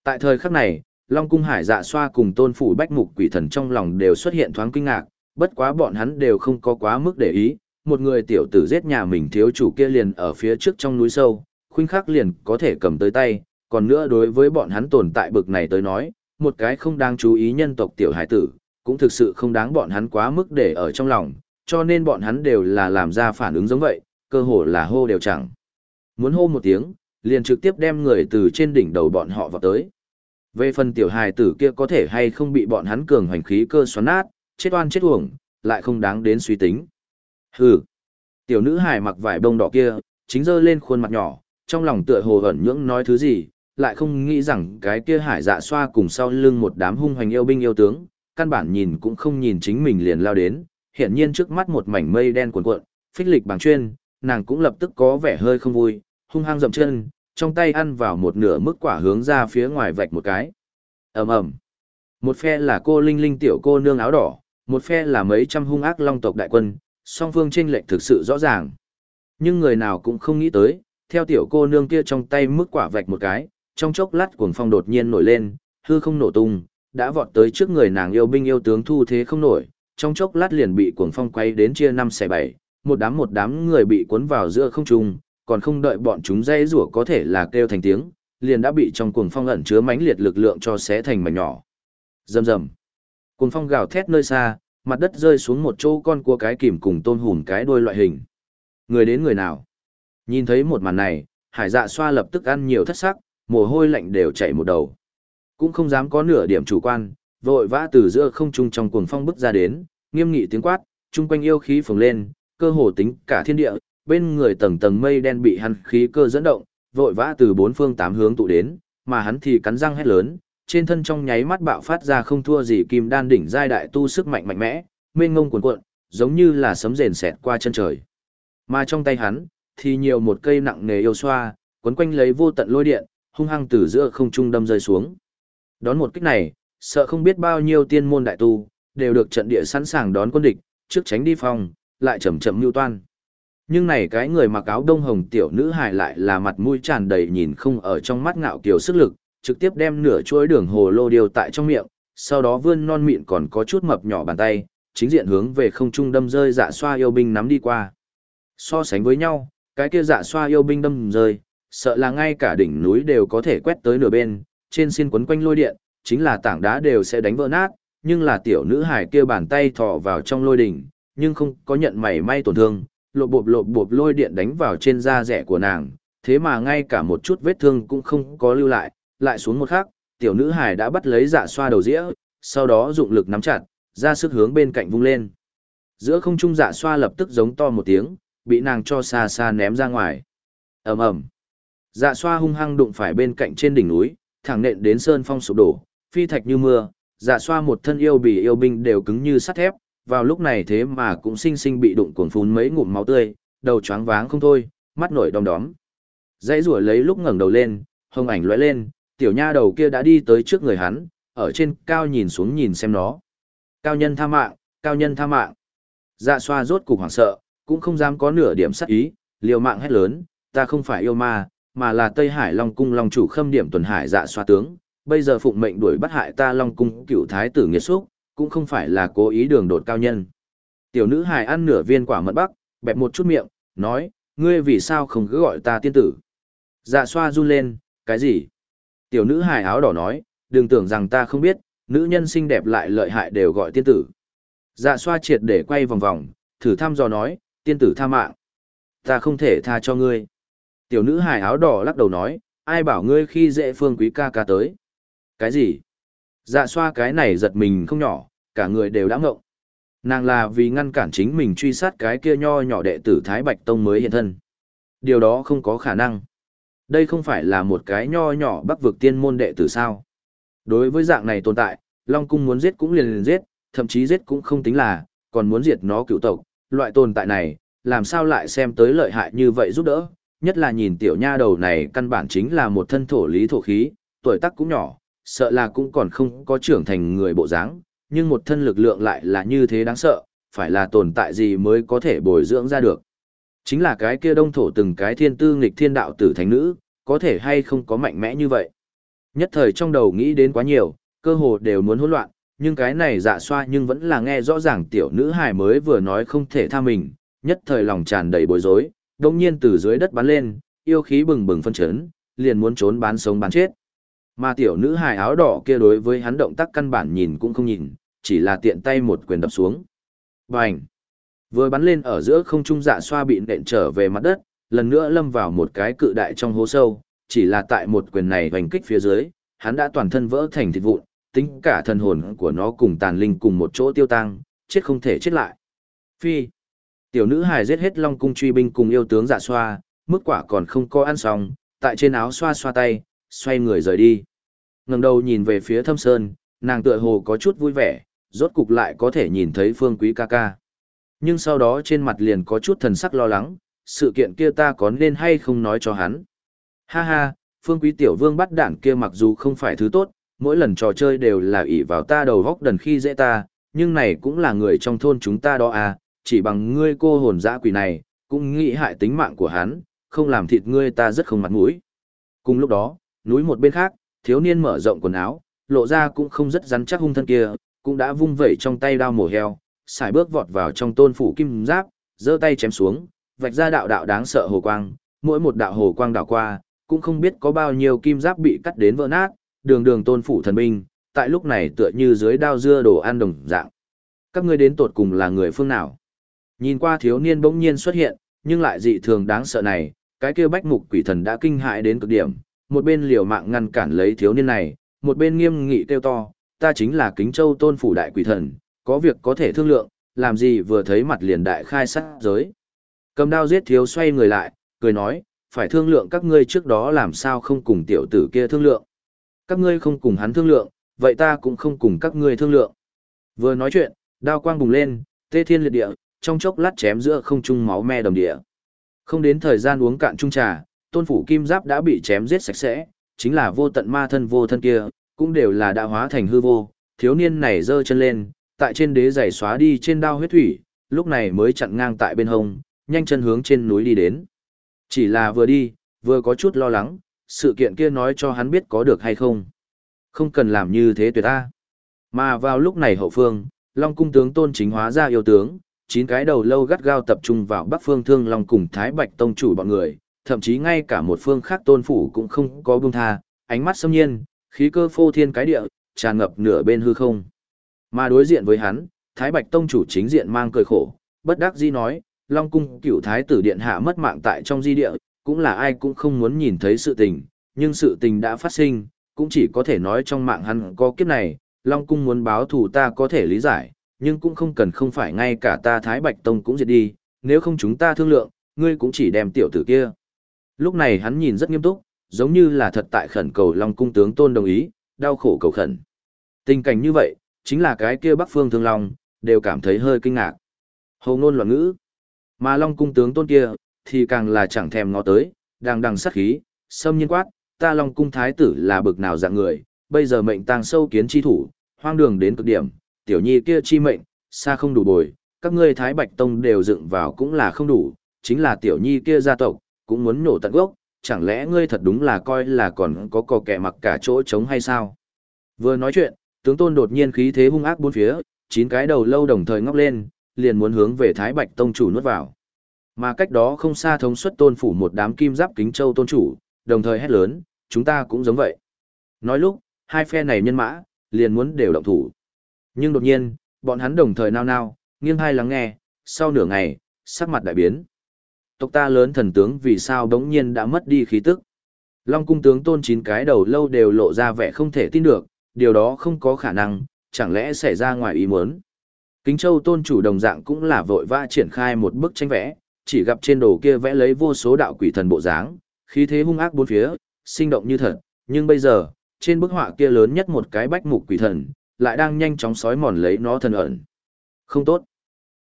Tại thời khắc này, Long Cung Hải dạ xoa cùng tôn phủ bách mục quỷ thần trong lòng đều xuất hiện thoáng kinh ngạc, bất quá bọn hắn đều không có quá mức để ý, một người tiểu tử giết nhà mình thiếu chủ kia liền ở phía trước trong núi sâu, khuynh khắc liền có thể cầm tới tay, còn nữa đối với bọn hắn tồn tại bực này tới nói, một cái không đáng chú ý nhân tộc tiểu hải tử, cũng thực sự không đáng bọn hắn quá mức để ở trong lòng, cho nên bọn hắn đều là làm ra phản ứng giống vậy, cơ hồ là hô đều chẳng. Muốn hô một tiếng, liền trực tiếp đem người từ trên đỉnh đầu bọn họ vào tới. Về phần tiểu hài tử kia có thể hay không bị bọn hắn cường hoành khí cơ xoắn nát, chết oan chết uổng, lại không đáng đến suy tính. Hừ. Tiểu nữ hài mặc vải bông đỏ kia, chính dơ lên khuôn mặt nhỏ, trong lòng tựa hồ ẩn nhưỡng nói thứ gì, lại không nghĩ rằng cái kia hải dạ xoa cùng sau lưng một đám hung hoành yêu binh yêu tướng, căn bản nhìn cũng không nhìn chính mình liền lao đến, hiện nhiên trước mắt một mảnh mây đen cuộn cuộn, phích lịch bằng chuyên, nàng cũng lập tức có vẻ hơi không vui, hung hăng dậm chân, trong tay ăn vào một nửa mức quả hướng ra phía ngoài vạch một cái. ầm ầm Một phe là cô Linh Linh tiểu cô nương áo đỏ, một phe là mấy trăm hung ác long tộc đại quân, song phương chênh lệch thực sự rõ ràng. Nhưng người nào cũng không nghĩ tới, theo tiểu cô nương kia trong tay mức quả vạch một cái, trong chốc lát cuồng phong đột nhiên nổi lên, hư không nổ tung, đã vọt tới trước người nàng yêu binh yêu tướng thu thế không nổi, trong chốc lát liền bị cuồng phong quay đến chia năm xẻ bảy, một đám một đám người bị cuốn vào giữa không trung, còn không đợi bọn chúng dây rủa có thể là kêu thành tiếng, liền đã bị trong cuồng phong ẩn chứa mãnh liệt lực lượng cho xé thành mảnh nhỏ. Rầm rầm. Cuồng phong gào thét nơi xa, mặt đất rơi xuống một chỗ con cua cái kìm cùng tôn hùn cái đuôi loại hình. Người đến người nào? Nhìn thấy một màn này, hải dạ xoa lập tức ăn nhiều thất sắc, mồ hôi lạnh đều chảy một đầu. Cũng không dám có nửa điểm chủ quan, vội vã từ giữa không trung trong cuồng phong bức ra đến, nghiêm nghị tiếng quát, chung quanh yêu khí phồng lên, cơ hồ tính cả thiên địa, bên người tầng tầng mây đen bị hắn khí cơ dẫn động, vội vã từ bốn phương tám hướng tụ đến, mà hắn thì cắn răng hét lớn, trên thân trong nháy mắt bạo phát ra không thua gì kim đan đỉnh giai đại tu sức mạnh mạnh mẽ, mênh ngông cuồn cuộn, giống như là sấm rền xẹt qua chân trời. Mà trong tay hắn thì nhiều một cây nặng nề yêu xoa, quấn quanh lấy vô tận lôi điện, hung hăng từ giữa không trung đâm rơi xuống. Đón một kích này, sợ không biết bao nhiêu tiên môn đại tu, đều được trận địa sẵn sàng đón quân địch, trước tránh đi phòng, lại chậm chậm mưu toan. Nhưng này cái người mặc áo đông hồng tiểu nữ hài lại là mặt mũi tràn đầy nhìn không ở trong mắt ngạo kiều sức lực, trực tiếp đem nửa chuỗi đường hồ lô điều tại trong miệng, sau đó vươn non mịn còn có chút mập nhỏ bàn tay, chính diện hướng về không trung đâm rơi dạ xoa yêu binh nắm đi qua. So sánh với nhau, cái kia dạ xoa yêu binh đâm rơi, sợ là ngay cả đỉnh núi đều có thể quét tới nửa bên, trên xiên quấn quanh lôi điện, chính là tảng đá đều sẽ đánh vỡ nát, nhưng là tiểu nữ hài kia bàn tay thò vào trong lôi đỉnh, nhưng không có nhận mảy may tổn thương, lộ bộp lộ bộp lôi điện đánh vào trên da rẻ của nàng, thế mà ngay cả một chút vết thương cũng không có lưu lại, lại xuống một khắc, tiểu nữ hài đã bắt lấy dạ xoa đầu dĩa, sau đó dụng lực nắm chặt, ra sức hướng bên cạnh vung lên. Giữa không trung dạ xoa lập tức giống to một tiếng, bị nàng cho xa xa ném ra ngoài. ầm ầm, Dạ xoa hung hăng đụng phải bên cạnh trên đỉnh núi, thẳng nện đến sơn phong sụp đổ, phi thạch như mưa, dạ xoa một thân yêu bì yêu binh đều cứng như sắt thép, vào lúc này thế mà cũng sinh sinh bị đụng cuồng phun mấy ngụm máu tươi, đầu choáng váng không thôi, mắt nổi đom đóm. Dãy rủa lấy lúc ngẩng đầu lên, hồng ảnh lóe lên, tiểu nha đầu kia đã đi tới trước người hắn, ở trên cao nhìn xuống nhìn xem nó. Cao nhân tha mạng, cao nhân tha mạng. Dạ xoa rốt cục hoảng sợ, cũng không dám có nửa điểm sắc ý, liều mạng hét lớn, ta không phải yêu ma, mà là Tây Hải Long Cung Long chủ khâm điểm tuần hải dạ xoa tướng, bây giờ phụng mệnh đuổi bắt hại ta Long Cung cựu thái tử nghiệt xúc, cũng không phải là cố ý đường đột cao nhân. Tiểu nữ hài ăn nửa viên quả mật bắc, bẹp một chút miệng, nói, ngươi vì sao không cứ gọi ta tiên tử? Dạ xoa run lên, cái gì? Tiểu nữ hài áo đỏ nói, đừng tưởng rằng ta không biết, nữ nhân xinh đẹp lại lợi hại đều gọi tiên tử. Dạ xoa triệt để quay vòng vòng, thử thăm dò nói, tiên tử tha mạng. Ta không thể tha cho ngươi. Tiểu nữ hài áo đỏ lắc đầu nói, ai bảo ngươi khi dễ phương quý ca ca tới. Cái gì? Dạ xoa cái này giật mình không nhỏ, cả người đều đã ngộng. Nàng là vì ngăn cản chính mình truy sát cái kia nho nhỏ đệ tử Thái Bạch Tông mới hiện thân. Điều đó không có khả năng. Đây không phải là một cái nho nhỏ bắc vực tiên môn đệ tử sao. Đối với dạng này tồn tại, Long Cung muốn giết cũng liền liền giết, thậm chí giết cũng không tính là, còn muốn diệt nó cựu tộc. Loại tồn tại này, làm sao lại xem tới lợi hại như vậy giúp đỡ, nhất là nhìn tiểu nha đầu này căn bản chính là một thân thổ lý thổ khí, tuổi tác cũng nhỏ, sợ là cũng còn không có trưởng thành người bộ dáng, nhưng một thân lực lượng lại là như thế đáng sợ, phải là tồn tại gì mới có thể bồi dưỡng ra được. Chính là cái kia đông thổ từng cái thiên tư nghịch thiên đạo tử thánh nữ, có thể hay không có mạnh mẽ như vậy. Nhất thời trong đầu nghĩ đến quá nhiều, cơ hồ đều muốn hỗn loạn, nhưng cái này dạ xoa nhưng vẫn là nghe rõ ràng tiểu nữ hài mới vừa nói không thể tha mình, nhất thời lòng tràn đầy bối rối, đồng nhiên từ dưới đất bắn lên, yêu khí bừng bừng phân chấn, liền muốn trốn bán sống bán chết. Mà tiểu nữ hài áo đỏ kia đối với hắn động tác căn bản nhìn cũng không nhìn, chỉ là tiện tay một quyền đập xuống. Bành! Vừa bắn lên ở giữa không trung dạ xoa bị nện trở về mặt đất, lần nữa lâm vào một cái cự đại trong hố sâu, chỉ là tại một quyền này hoành kích phía dưới, hắn đã toàn thân vỡ thành thịt vụn, tính cả thần hồn của nó cùng tàn linh cùng một chỗ tiêu tăng, chết không thể chết lại. Phi! Tiểu nữ hài giết hết long cung truy binh cùng yêu tướng dạ xoa, mức quả còn không có ăn xong, tại trên áo xoa xoa tay, xoay người rời đi. ngẩng đầu nhìn về phía thâm sơn, nàng tựa hồ có chút vui vẻ, rốt cục lại có thể nhìn thấy phương quý ca ca. Nhưng sau đó trên mặt liền có chút thần sắc lo lắng, sự kiện kia ta có nên hay không nói cho hắn. Ha ha, phương quý tiểu vương bắt đạn kia mặc dù không phải thứ tốt, mỗi lần trò chơi đều là ỷ vào ta đầu góc đần khi dễ ta, nhưng này cũng là người trong thôn chúng ta đó à, chỉ bằng ngươi cô hồn dã quỷ này, cũng nghĩ hại tính mạng của hắn, không làm thịt ngươi ta rất không mặt mũi. Cùng lúc đó, núi một bên khác, thiếu niên mở rộng quần áo, lộ ra cũng không rất rắn chắc hung thân kia, cũng đã vung vẩy trong tay đao mổ heo, xài bước vọt vào trong tôn phủ kim giáp, giơ tay chém xuống, vạch ra đạo đạo đáng sợ hồ quang, mỗi một đạo hồ quang đảo qua, cũng không biết có bao nhiêu kim giáp bị cắt đến vỡ nát, đường đường tôn phủ thần binh, tại lúc này tựa như dưới đao dưa đồ ăn đồng dạng. Các ngươi đến tột cùng là người phương nào? Nhìn qua thiếu niên bỗng nhiên xuất hiện, nhưng lại dị thường đáng sợ này, cái kia bách mục quỷ thần đã kinh hại đến cực điểm, một bên liều mạng ngăn cản lấy thiếu niên này, một bên nghiêm nghị kêu to, ta chính là kính châu tôn phủ đại quỷ thần, có việc có thể thương lượng, làm gì vừa thấy mặt liền đại khai sát giới. Cầm đao giết thiếu xoay người lại, cười nói, phải thương lượng các ngươi trước đó làm sao không cùng tiểu tử kia thương lượng. Các ngươi không cùng hắn thương lượng, vậy ta cũng không cùng các ngươi thương lượng. Vừa nói chuyện, đao quang bùng lên, tê thiên liệt địa, trong chốc lát chém giữa không trung máu me đồng địa. Không đến thời gian uống cạn chung trà, tôn phủ kim giáp đã bị chém giết sạch sẽ, chính là vô tận ma thân vô thân kia, cũng đều là đã hóa thành hư vô, thiếu niên này giơ chân lên, tại trên đế giày xóa đi trên đao huyết thủy, lúc này mới chặn ngang tại bên hông, nhanh chân hướng trên núi đi đến. Chỉ là vừa đi, vừa có chút lo lắng, sự kiện kia nói cho hắn biết có được hay không. Không cần làm như thế tuyệt ta. Mà vào lúc này hậu phương, Long cung tướng tôn chính hóa ra yêu tướng, chín cái đầu lâu gắt gao tập trung vào Bắc Phương Thương Long cùng Thái Bạch Tông chủ bọn người, thậm chí ngay cả một phương khác tôn phủ cũng không có buông tha, ánh mắt xâm nhiên, khí cơ phô thiên cái địa, tràn ngập nửa bên hư không. Mà đối diện với hắn, Thái Bạch Tông chủ chính diện mang cười khổ, bất đắc dĩ nói, Long cung cửu thái tử điện hạ mất mạng tại trong di địa, cũng là ai cũng không muốn nhìn thấy sự tình, nhưng sự tình đã phát sinh, cũng chỉ có thể nói trong mạng hắn có kiếp này, Long cung muốn báo thù ta có thể lý giải, nhưng cũng không cần không phải ngay cả ta Thái Bạch Tông cũng diệt đi, nếu không chúng ta thương lượng, ngươi cũng chỉ đem tiểu tử kia. Lúc này hắn nhìn rất nghiêm túc, giống như là thật tại khẩn cầu Long cung tướng tôn đồng ý, đau khổ cầu khẩn. Tình cảnh như vậy, chính là cái kia Bắc Phương Thương Long, đều cảm thấy hơi kinh ngạc. Hồ ngôn loạn ngữ. Mà Long cung tướng tôn kia, thì càng là chẳng thèm ngó tới, đang đằng sát khí, xâm nhiên quát, ta Long cung thái tử là bực nào dạng người, bây giờ mệnh tang sâu kiến chi thủ, hoang đường đến cực điểm, tiểu nhi kia chi mệnh, xa không đủ bồi, các ngươi Thái Bạch Tông đều dựng vào cũng là không đủ, chính là tiểu nhi kia gia tộc, cũng muốn nổ tận gốc, chẳng lẽ ngươi thật đúng là coi là còn có cò kẻ mặc cả chỗ trống hay sao? Vừa nói chuyện, tướng tôn đột nhiên khí thế hung ác bốn phía, chín cái đầu lâu đồng thời ngóc lên, liền muốn hướng về Thái Bạch Tông chủ nuốt vào. Mà cách đó không xa thống suất tôn phủ một đám kim giáp kính châu tôn chủ, đồng thời hét lớn, chúng ta cũng giống vậy. Nói lúc, hai phe này nhân mã, liền muốn đều động thủ. Nhưng đột nhiên, bọn hắn đồng thời nao nao, nghiêng hai lắng nghe, sau nửa ngày, sắc mặt đại biến. Tộc ta lớn thần tướng vì sao đống nhiên đã mất đi khí tức. Long cung tướng tôn chín cái đầu lâu đều lộ ra vẻ không thể tin được, điều đó không có khả năng, chẳng lẽ xảy ra ngoài ý muốn. Kính Châu tôn chủ đồng dạng cũng là vội vã triển khai một bức tranh vẽ, chỉ gặp trên đồ kia vẽ lấy vô số đạo quỷ thần bộ dáng, khí thế hung ác bốn phía, sinh động như thật, nhưng bây giờ, trên bức họa kia lớn nhất một cái bách mục quỷ thần, lại đang nhanh chóng sói mòn lấy nó thần ẩn. Không tốt.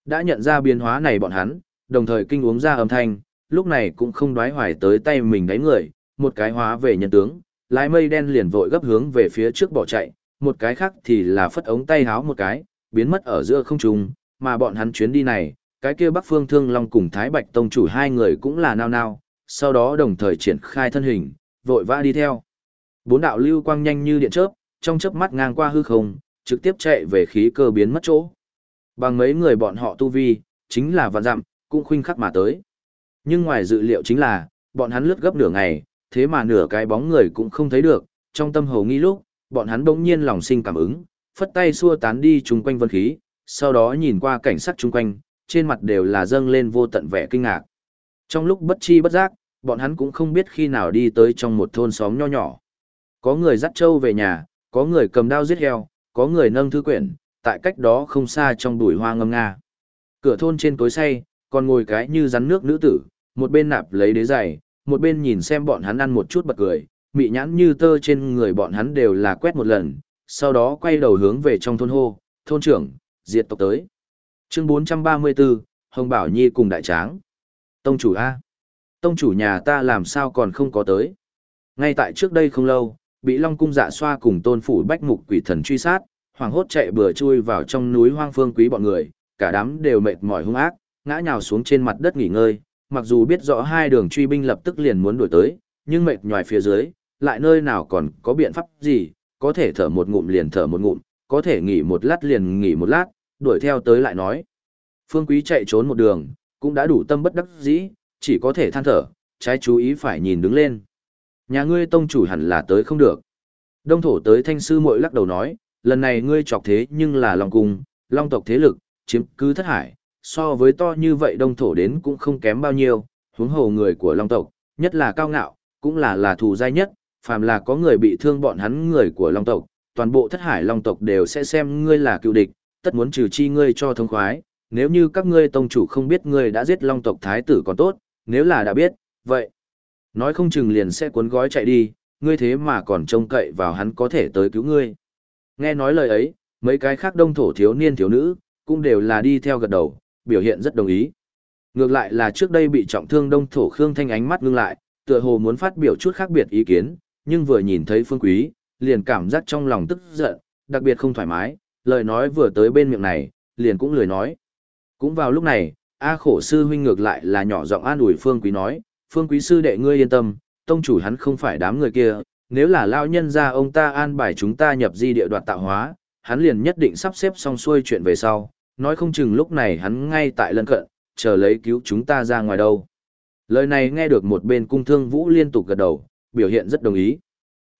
Đã nhận ra biến hóa này bọn hắn, đồng thời kinh uống ra âm thanh, lúc này cũng không đoái hoài tới tay mình đáy người, một cái hóa về nhân tướng, lái mây đen liền vội gấp hướng về phía trước bỏ chạy, một cái khác thì là phất ống tay háo một cái, biến mất ở giữa không trung, mà bọn hắn chuyến đi này, cái kia Bắc Phương Thương Long cùng Thái Bạch Tông chủ hai người cũng là nao nao, sau đó đồng thời triển khai thân hình, vội vã đi theo. Bốn đạo lưu quang nhanh như điện chớp, trong chớp mắt ngang qua hư không, trực tiếp chạy về khí cơ biến mất chỗ. Bằng mấy người bọn họ tu vi, chính là vạn dặm, cũng khuynh khắc mà tới. Nhưng ngoài dự liệu chính là, bọn hắn lướt gấp nửa ngày, thế mà nửa cái bóng người cũng không thấy được, trong tâm hầu nghi lúc, bọn hắn bỗng nhiên lòng sinh cảm ứng, phất tay xua tán đi chung quanh vân khí, sau đó nhìn qua cảnh sắc chung quanh, trên mặt đều là dâng lên vô tận vẻ kinh ngạc. Trong lúc bất chi bất giác, bọn hắn cũng không biết khi nào đi tới trong một thôn xóm nho nhỏ. Có người dắt trâu về nhà, có người cầm đao giết heo, có người nâng thư quyển, tại cách đó không xa trong bụi hoa ngâm nga. Cửa thôn trên tối say, còn ngồi cái như rắn nước nữ tử, một bên nạp lấy đế giày, một bên nhìn xem bọn hắn ăn một chút bật cười, mị nhãn như tơ trên người bọn hắn đều là quét một lần, sau đó quay đầu hướng về trong thôn hô, thôn trưởng, diệt tộc tới. Chương 434, Hồng Bảo Nhi cùng đại tráng. Tông chủ A. Tông chủ nhà ta làm sao còn không có tới. Ngay tại trước đây không lâu, bị Long Cung dạ xoa cùng tôn phủ bách mục quỷ thần truy sát, hoàng hốt chạy bừa chui vào trong núi hoang phương quý bọn người, cả đám đều mệt mỏi hung ác, ngã nhào xuống trên mặt đất nghỉ ngơi, mặc dù biết rõ hai đường truy binh lập tức liền muốn đuổi tới, nhưng mệt nhòi phía dưới, lại nơi nào còn có biện pháp gì, có thể thở một ngụm liền thở một ngụm, có thể nghỉ một lát liền nghỉ một lát, đuổi theo tới lại nói. Phương Quý chạy trốn một đường, cũng đã đủ tâm bất đắc dĩ, chỉ có thể than thở, trái chú ý phải nhìn đứng lên. Nhà ngươi tông chủ hẳn là tới không được. Đông thổ tới thanh sư muội lắc đầu nói, lần này ngươi chọc thế nhưng là Long Cung, Long tộc thế lực, chiếm cứ thất hải, so với to như vậy đông thổ đến cũng không kém bao nhiêu, huống hồ người của Long tộc, nhất là cao ngạo, cũng là là thù dai nhất, phàm là có người bị thương bọn hắn người của Long tộc, toàn bộ thất hải Long tộc đều sẽ xem ngươi là cựu địch, tất muốn trừ chi ngươi cho thông khoái, nếu như các ngươi tông chủ không biết ngươi đã giết Long tộc thái tử còn tốt, nếu là đã biết, vậy nói không chừng liền sẽ cuốn gói chạy đi, ngươi thế mà còn trông cậy vào hắn có thể tới cứu ngươi. Nghe nói lời ấy, mấy cái khác đông thổ thiếu niên thiếu nữ, cũng đều là đi theo gật đầu, biểu hiện rất đồng ý. Ngược lại là trước đây bị trọng thương đông thổ Khương Thanh ánh mắt ngưng lại, tựa hồ muốn phát biểu chút khác biệt ý kiến, nhưng vừa nhìn thấy Phương Quý, liền cảm giác trong lòng tức giận, đặc biệt không thoải mái, lời nói vừa tới bên miệng này, liền cũng lười nói. Cũng vào lúc này, A khổ sư huynh ngược lại là nhỏ giọng an ủi Phương Quý nói, Phương Quý sư đệ ngươi yên tâm, tông chủ hắn không phải đám người kia, nếu là lao nhân ra ông ta an bài chúng ta nhập di địa đoạt tạo hóa, hắn liền nhất định sắp xếp xong xuôi chuyện về sau, nói không chừng lúc này hắn ngay tại lân cận, chờ lấy cứu chúng ta ra ngoài đâu. Lời này nghe được một bên cung thương vũ liên tục gật đầu, biểu hiện rất đồng ý.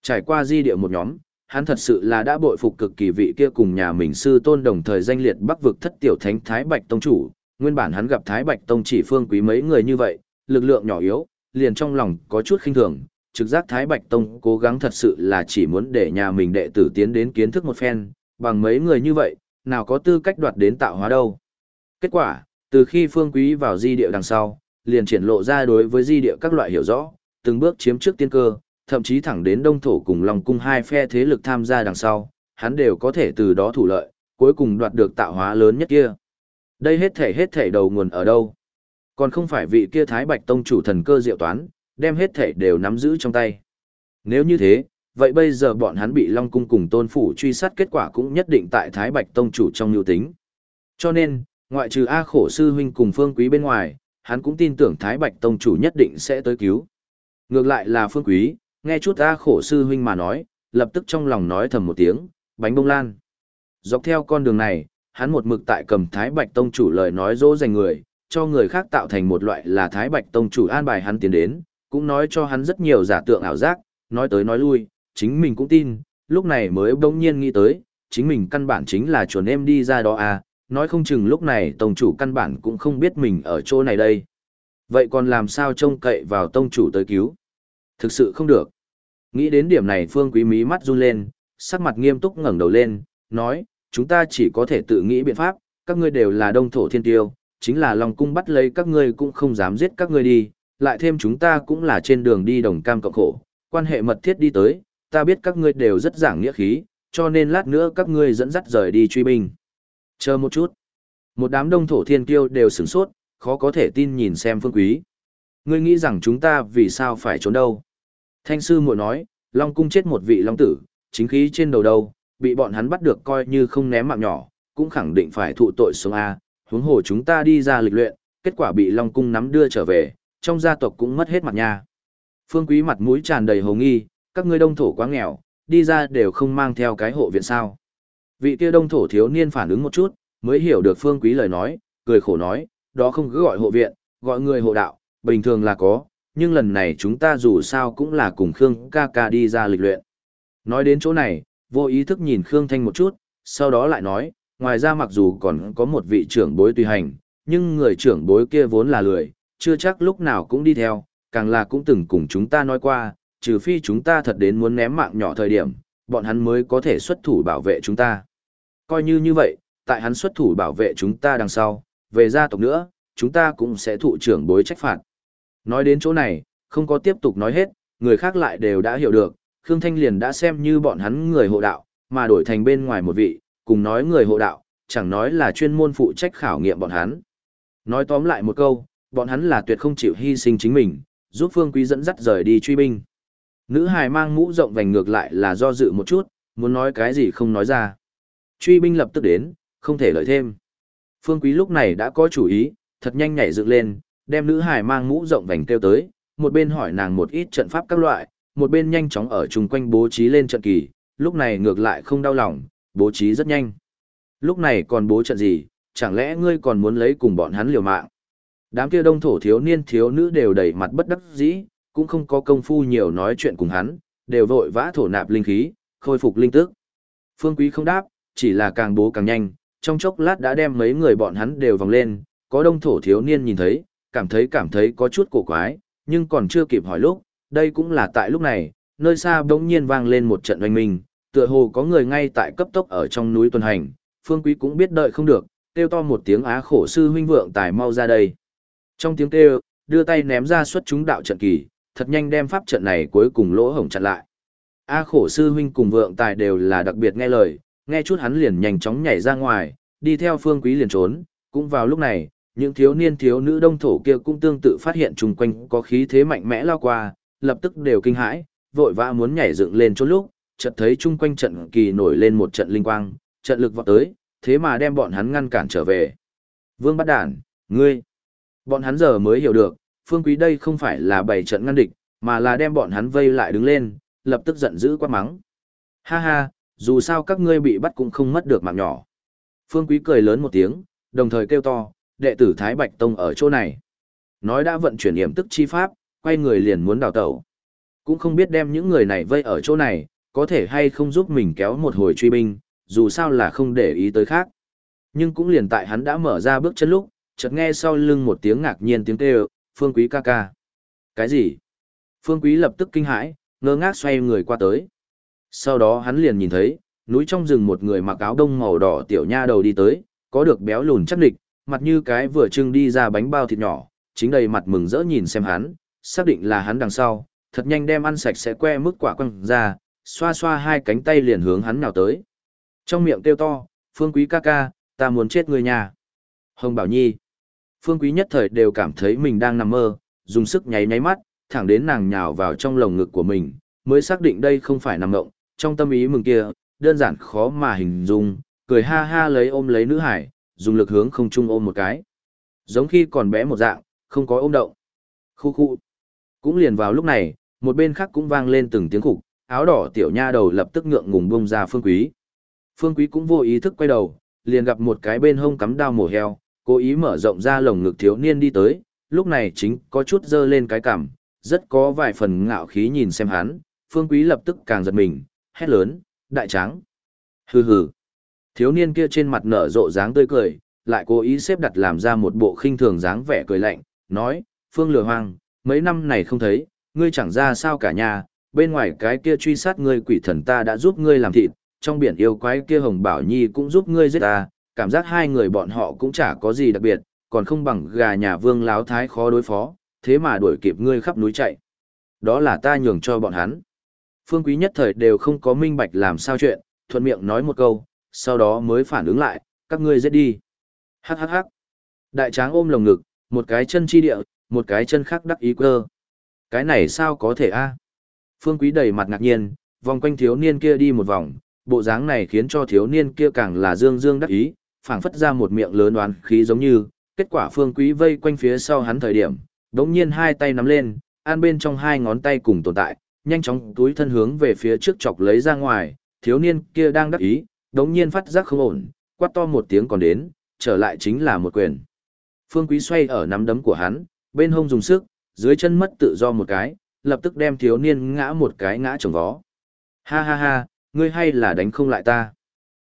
Trải qua di địa một nhóm, hắn thật sự là đã bội phục cực kỳ vị kia cùng nhà mình sư tôn đồng thời danh liệt bắc vực thất tiểu thánh Thái Bạch Tông Chủ. Nguyên bản hắn gặp Thái Bạch Tông chỉ phương quý mấy người như vậy, lực lượng nhỏ yếu, liền trong lòng có chút khinh thường, trực giác Thái Bạch Tông cố gắng thật sự là chỉ muốn để nhà mình đệ tử tiến đến kiến thức một phen, bằng mấy người như vậy, nào có tư cách đoạt đến tạo hóa đâu. Kết quả, từ khi phương quý vào di địa đằng sau, liền triển lộ ra đối với di địa các loại hiểu rõ, từng bước chiếm trước tiên cơ, thậm chí thẳng đến đông thổ cùng lòng cung hai phe thế lực tham gia đằng sau, hắn đều có thể từ đó thủ lợi, cuối cùng đoạt được tạo hóa lớn nhất kia. Đây hết thể hết thể đầu nguồn ở đâu? Còn không phải vị kia Thái Bạch Tông chủ thần cơ diệu toán, đem hết thể đều nắm giữ trong tay. Nếu như thế, vậy bây giờ bọn hắn bị Long Cung cùng tôn phủ truy sát kết quả cũng nhất định tại Thái Bạch Tông chủ trong nhu tính. Cho nên, ngoại trừ A khổ sư huynh cùng phương quý bên ngoài, hắn cũng tin tưởng Thái Bạch Tông chủ nhất định sẽ tới cứu. Ngược lại là phương quý, nghe chút A khổ sư huynh mà nói, lập tức trong lòng nói thầm một tiếng, bánh bông lan. Dọc theo con đường này, hắn một mực tại cầm Thái Bạch Tông chủ lời nói dỗ dành người, cho người khác tạo thành một loại là Thái Bạch Tông chủ an bài hắn tiến đến, cũng nói cho hắn rất nhiều giả tượng ảo giác, nói tới nói lui, chính mình cũng tin, lúc này mới bỗng nhiên nghĩ tới, chính mình căn bản chính là chuồn em đi ra đó à, nói không chừng lúc này tông chủ căn bản cũng không biết mình ở chỗ này đây. Vậy còn làm sao trông cậy vào tông chủ tới cứu? Thực sự không được. Nghĩ đến điểm này Phương Quý Mí mắt run lên, sắc mặt nghiêm túc ngẩng đầu lên, nói, chúng ta chỉ có thể tự nghĩ biện pháp, các ngươi đều là đông thổ thiên tiêu, chính là lòng cung bắt lấy các ngươi cũng không dám giết các ngươi đi, lại thêm chúng ta cũng là trên đường đi đồng cam cộng khổ, quan hệ mật thiết đi tới, ta biết các ngươi đều rất giảng nghĩa khí, cho nên lát nữa các ngươi dẫn dắt rời đi truy binh. Chờ một chút. Một đám đông thổ thiên kiêu đều sửng sốt, khó có thể tin nhìn xem phương quý. Ngươi nghĩ rằng chúng ta vì sao phải trốn đâu? Thanh sư muội nói, Long cung chết một vị long tử, chính khí trên đầu đâu, bị bọn hắn bắt được coi như không ném mạng nhỏ, cũng khẳng định phải thụ tội xuống A, huống hồ chúng ta đi ra lịch luyện, kết quả bị Long cung nắm đưa trở về, trong gia tộc cũng mất hết mặt nha. Phương Quý mặt mũi tràn đầy hồ nghi, các ngươi đông thổ quá nghèo, đi ra đều không mang theo cái hộ viện sao. Vị kia đông thổ thiếu niên phản ứng một chút, mới hiểu được Phương Quý lời nói, cười khổ nói, đó không cứ gọi hộ viện, gọi người hộ đạo, bình thường là có, nhưng lần này chúng ta dù sao cũng là cùng Khương ca ca đi ra lịch luyện. Nói đến chỗ này, vô ý thức nhìn Khương Thanh một chút, sau đó lại nói, ngoài ra mặc dù còn có một vị trưởng bối tùy hành, nhưng người trưởng bối kia vốn là lười, chưa chắc lúc nào cũng đi theo, càng là cũng từng cùng chúng ta nói qua, trừ phi chúng ta thật đến muốn ném mạng nhỏ thời điểm, bọn hắn mới có thể xuất thủ bảo vệ chúng ta. Coi như như vậy, tại hắn xuất thủ bảo vệ chúng ta đằng sau, về gia tộc nữa, chúng ta cũng sẽ thụ trưởng bối trách phạt. Nói đến chỗ này, không có tiếp tục nói hết, người khác lại đều đã hiểu được, Khương Thanh liền đã xem như bọn hắn người hộ đạo, mà đổi thành bên ngoài một vị, cùng nói người hộ đạo, chẳng nói là chuyên môn phụ trách khảo nghiệm bọn hắn. Nói tóm lại một câu, bọn hắn là tuyệt không chịu hy sinh chính mình, giúp Phương Quý dẫn dắt rời đi truy binh. Nữ hài mang mũ rộng vành ngược lại là do dự một chút, muốn nói cái gì không nói ra. Truy binh lập tức đến, không thể lợi thêm. Phương Quý lúc này đã có chủ ý, thật nhanh nhảy dựng lên, đem nữ hài mang mũ rộng vành kêu tới, một bên hỏi nàng một ít trận pháp các loại, một bên nhanh chóng ở chung quanh bố trí lên trận kỳ, lúc này ngược lại không đau lòng, bố trí rất nhanh. Lúc này còn bố trận gì, chẳng lẽ ngươi còn muốn lấy cùng bọn hắn liều mạng? Đám kia đông thổ thiếu niên thiếu nữ đều đầy mặt bất đắc dĩ, cũng không có công phu nhiều nói chuyện cùng hắn, đều vội vã thổ nạp linh khí, khôi phục linh tức. Phương Quý không đáp, chỉ là càng bố càng nhanh, trong chốc lát đã đem mấy người bọn hắn đều vòng lên, có đông thổ thiếu niên nhìn thấy, cảm thấy cảm thấy có chút cổ quái, nhưng còn chưa kịp hỏi lúc, đây cũng là tại lúc này, nơi xa bỗng nhiên vang lên một trận oanh minh, tựa hồ có người ngay tại cấp tốc ở trong núi tuần hành, Phương Quý cũng biết đợi không được, kêu to một tiếng á khổ sư huynh vượng tài mau ra đây. Trong tiếng kêu, đưa tay ném ra xuất chúng đạo trận kỳ, thật nhanh đem pháp trận này cuối cùng lỗ hổng chặn lại. A khổ sư huynh cùng vượng tài đều là đặc biệt nghe lời, nghe chút hắn liền nhanh chóng nhảy ra ngoài, đi theo phương quý liền trốn, cũng vào lúc này, những thiếu niên thiếu nữ đông thổ kia cũng tương tự phát hiện chung quanh có khí thế mạnh mẽ lao qua, lập tức đều kinh hãi, vội vã muốn nhảy dựng lên chỗ lúc, chợt thấy chung quanh trận kỳ nổi lên một trận linh quang, trận lực vọt tới, thế mà đem bọn hắn ngăn cản trở về. Vương bắt đản, ngươi, Bọn hắn giờ mới hiểu được, phương quý đây không phải là bày trận ngăn địch, mà là đem bọn hắn vây lại đứng lên, lập tức giận dữ quát mắng. Ha ha, dù sao các ngươi bị bắt cũng không mất được mạng nhỏ. Phương quý cười lớn một tiếng, đồng thời kêu to, đệ tử Thái Bạch Tông ở chỗ này. Nói đã vận chuyển hiểm tức chi pháp, quay người liền muốn đào tẩu. Cũng không biết đem những người này vây ở chỗ này, có thể hay không giúp mình kéo một hồi truy binh, dù sao là không để ý tới khác. Nhưng cũng liền tại hắn đã mở ra bước chân lúc, chợt nghe sau lưng một tiếng ngạc nhiên tiếng kêu, Phương Quý ca ca. Cái gì? Phương Quý lập tức kinh hãi, ngơ ngác xoay người qua tới. Sau đó hắn liền nhìn thấy, núi trong rừng một người mặc áo đông màu đỏ tiểu nha đầu đi tới, có được béo lùn chắc địch, mặt như cái vừa trưng đi ra bánh bao thịt nhỏ, chính đầy mặt mừng rỡ nhìn xem hắn, xác định là hắn đằng sau, thật nhanh đem ăn sạch sẽ que mức quả quăng ra, xoa xoa hai cánh tay liền hướng hắn nào tới. Trong miệng kêu to, Phương Quý ca ca, ta muốn chết người nhà. Hồng Bảo Nhi. Phương Quý nhất thời đều cảm thấy mình đang nằm mơ, dùng sức nháy nháy mắt, thẳng đến nàng nhào vào trong lồng ngực của mình, mới xác định đây không phải nằm mộng, trong tâm ý mừng kia, đơn giản khó mà hình dung, cười ha ha lấy ôm lấy nữ hải, dùng lực hướng không trung ôm một cái. Giống khi còn bé một dạng, không có ôm động. Khu khu. Cũng liền vào lúc này, một bên khác cũng vang lên từng tiếng khục, áo đỏ tiểu nha đầu lập tức ngượng ngùng bông ra Phương Quý. Phương Quý cũng vô ý thức quay đầu, liền gặp một cái bên hông cắm đao mổ heo, cố ý mở rộng ra lồng ngực thiếu niên đi tới, lúc này chính có chút dơ lên cái cằm, rất có vài phần ngạo khí nhìn xem hắn, phương quý lập tức càng giật mình, hét lớn, đại tráng. Hừ hừ. Thiếu niên kia trên mặt nở rộ dáng tươi cười, lại cố ý xếp đặt làm ra một bộ khinh thường dáng vẻ cười lạnh, nói, phương lừa hoang, mấy năm này không thấy, ngươi chẳng ra sao cả nhà, bên ngoài cái kia truy sát ngươi quỷ thần ta đã giúp ngươi làm thịt, trong biển yêu quái kia hồng bảo nhi cũng giúp ngươi giết ta, cảm giác hai người bọn họ cũng chả có gì đặc biệt, còn không bằng gà nhà vương láo thái khó đối phó, thế mà đuổi kịp ngươi khắp núi chạy. Đó là ta nhường cho bọn hắn. Phương quý nhất thời đều không có minh bạch làm sao chuyện, thuận miệng nói một câu, sau đó mới phản ứng lại, các ngươi giết đi. Hắc hắc hắc. Đại tráng ôm lồng ngực, Một cái chân chi địa, một cái chân khác đắc ý cơ. Cái này sao có thể a? Phương Quý đầy mặt ngạc nhiên, vòng quanh thiếu niên kia đi một vòng, bộ dáng này khiến cho thiếu niên kia càng là dương dương đắc ý, phảng phất ra một miệng lớn đoán khí giống như, kết quả Phương Quý vây quanh phía sau hắn thời điểm, đống nhiên hai tay nắm lên, an bên trong hai ngón tay cùng tồn tại, nhanh chóng túi thân hướng về phía trước chọc lấy ra ngoài, thiếu niên kia đang đắc ý, đống nhiên phát giác không ổn, quát to một tiếng còn đến, trở lại chính là một quyền. Phương Quý xoay ở nắm đấm của hắn, bên hông dùng sức, dưới chân mất tự do một cái, lập tức đem thiếu niên ngã một cái ngã trồng vó. Ha ha ha, ngươi hay là đánh không lại ta.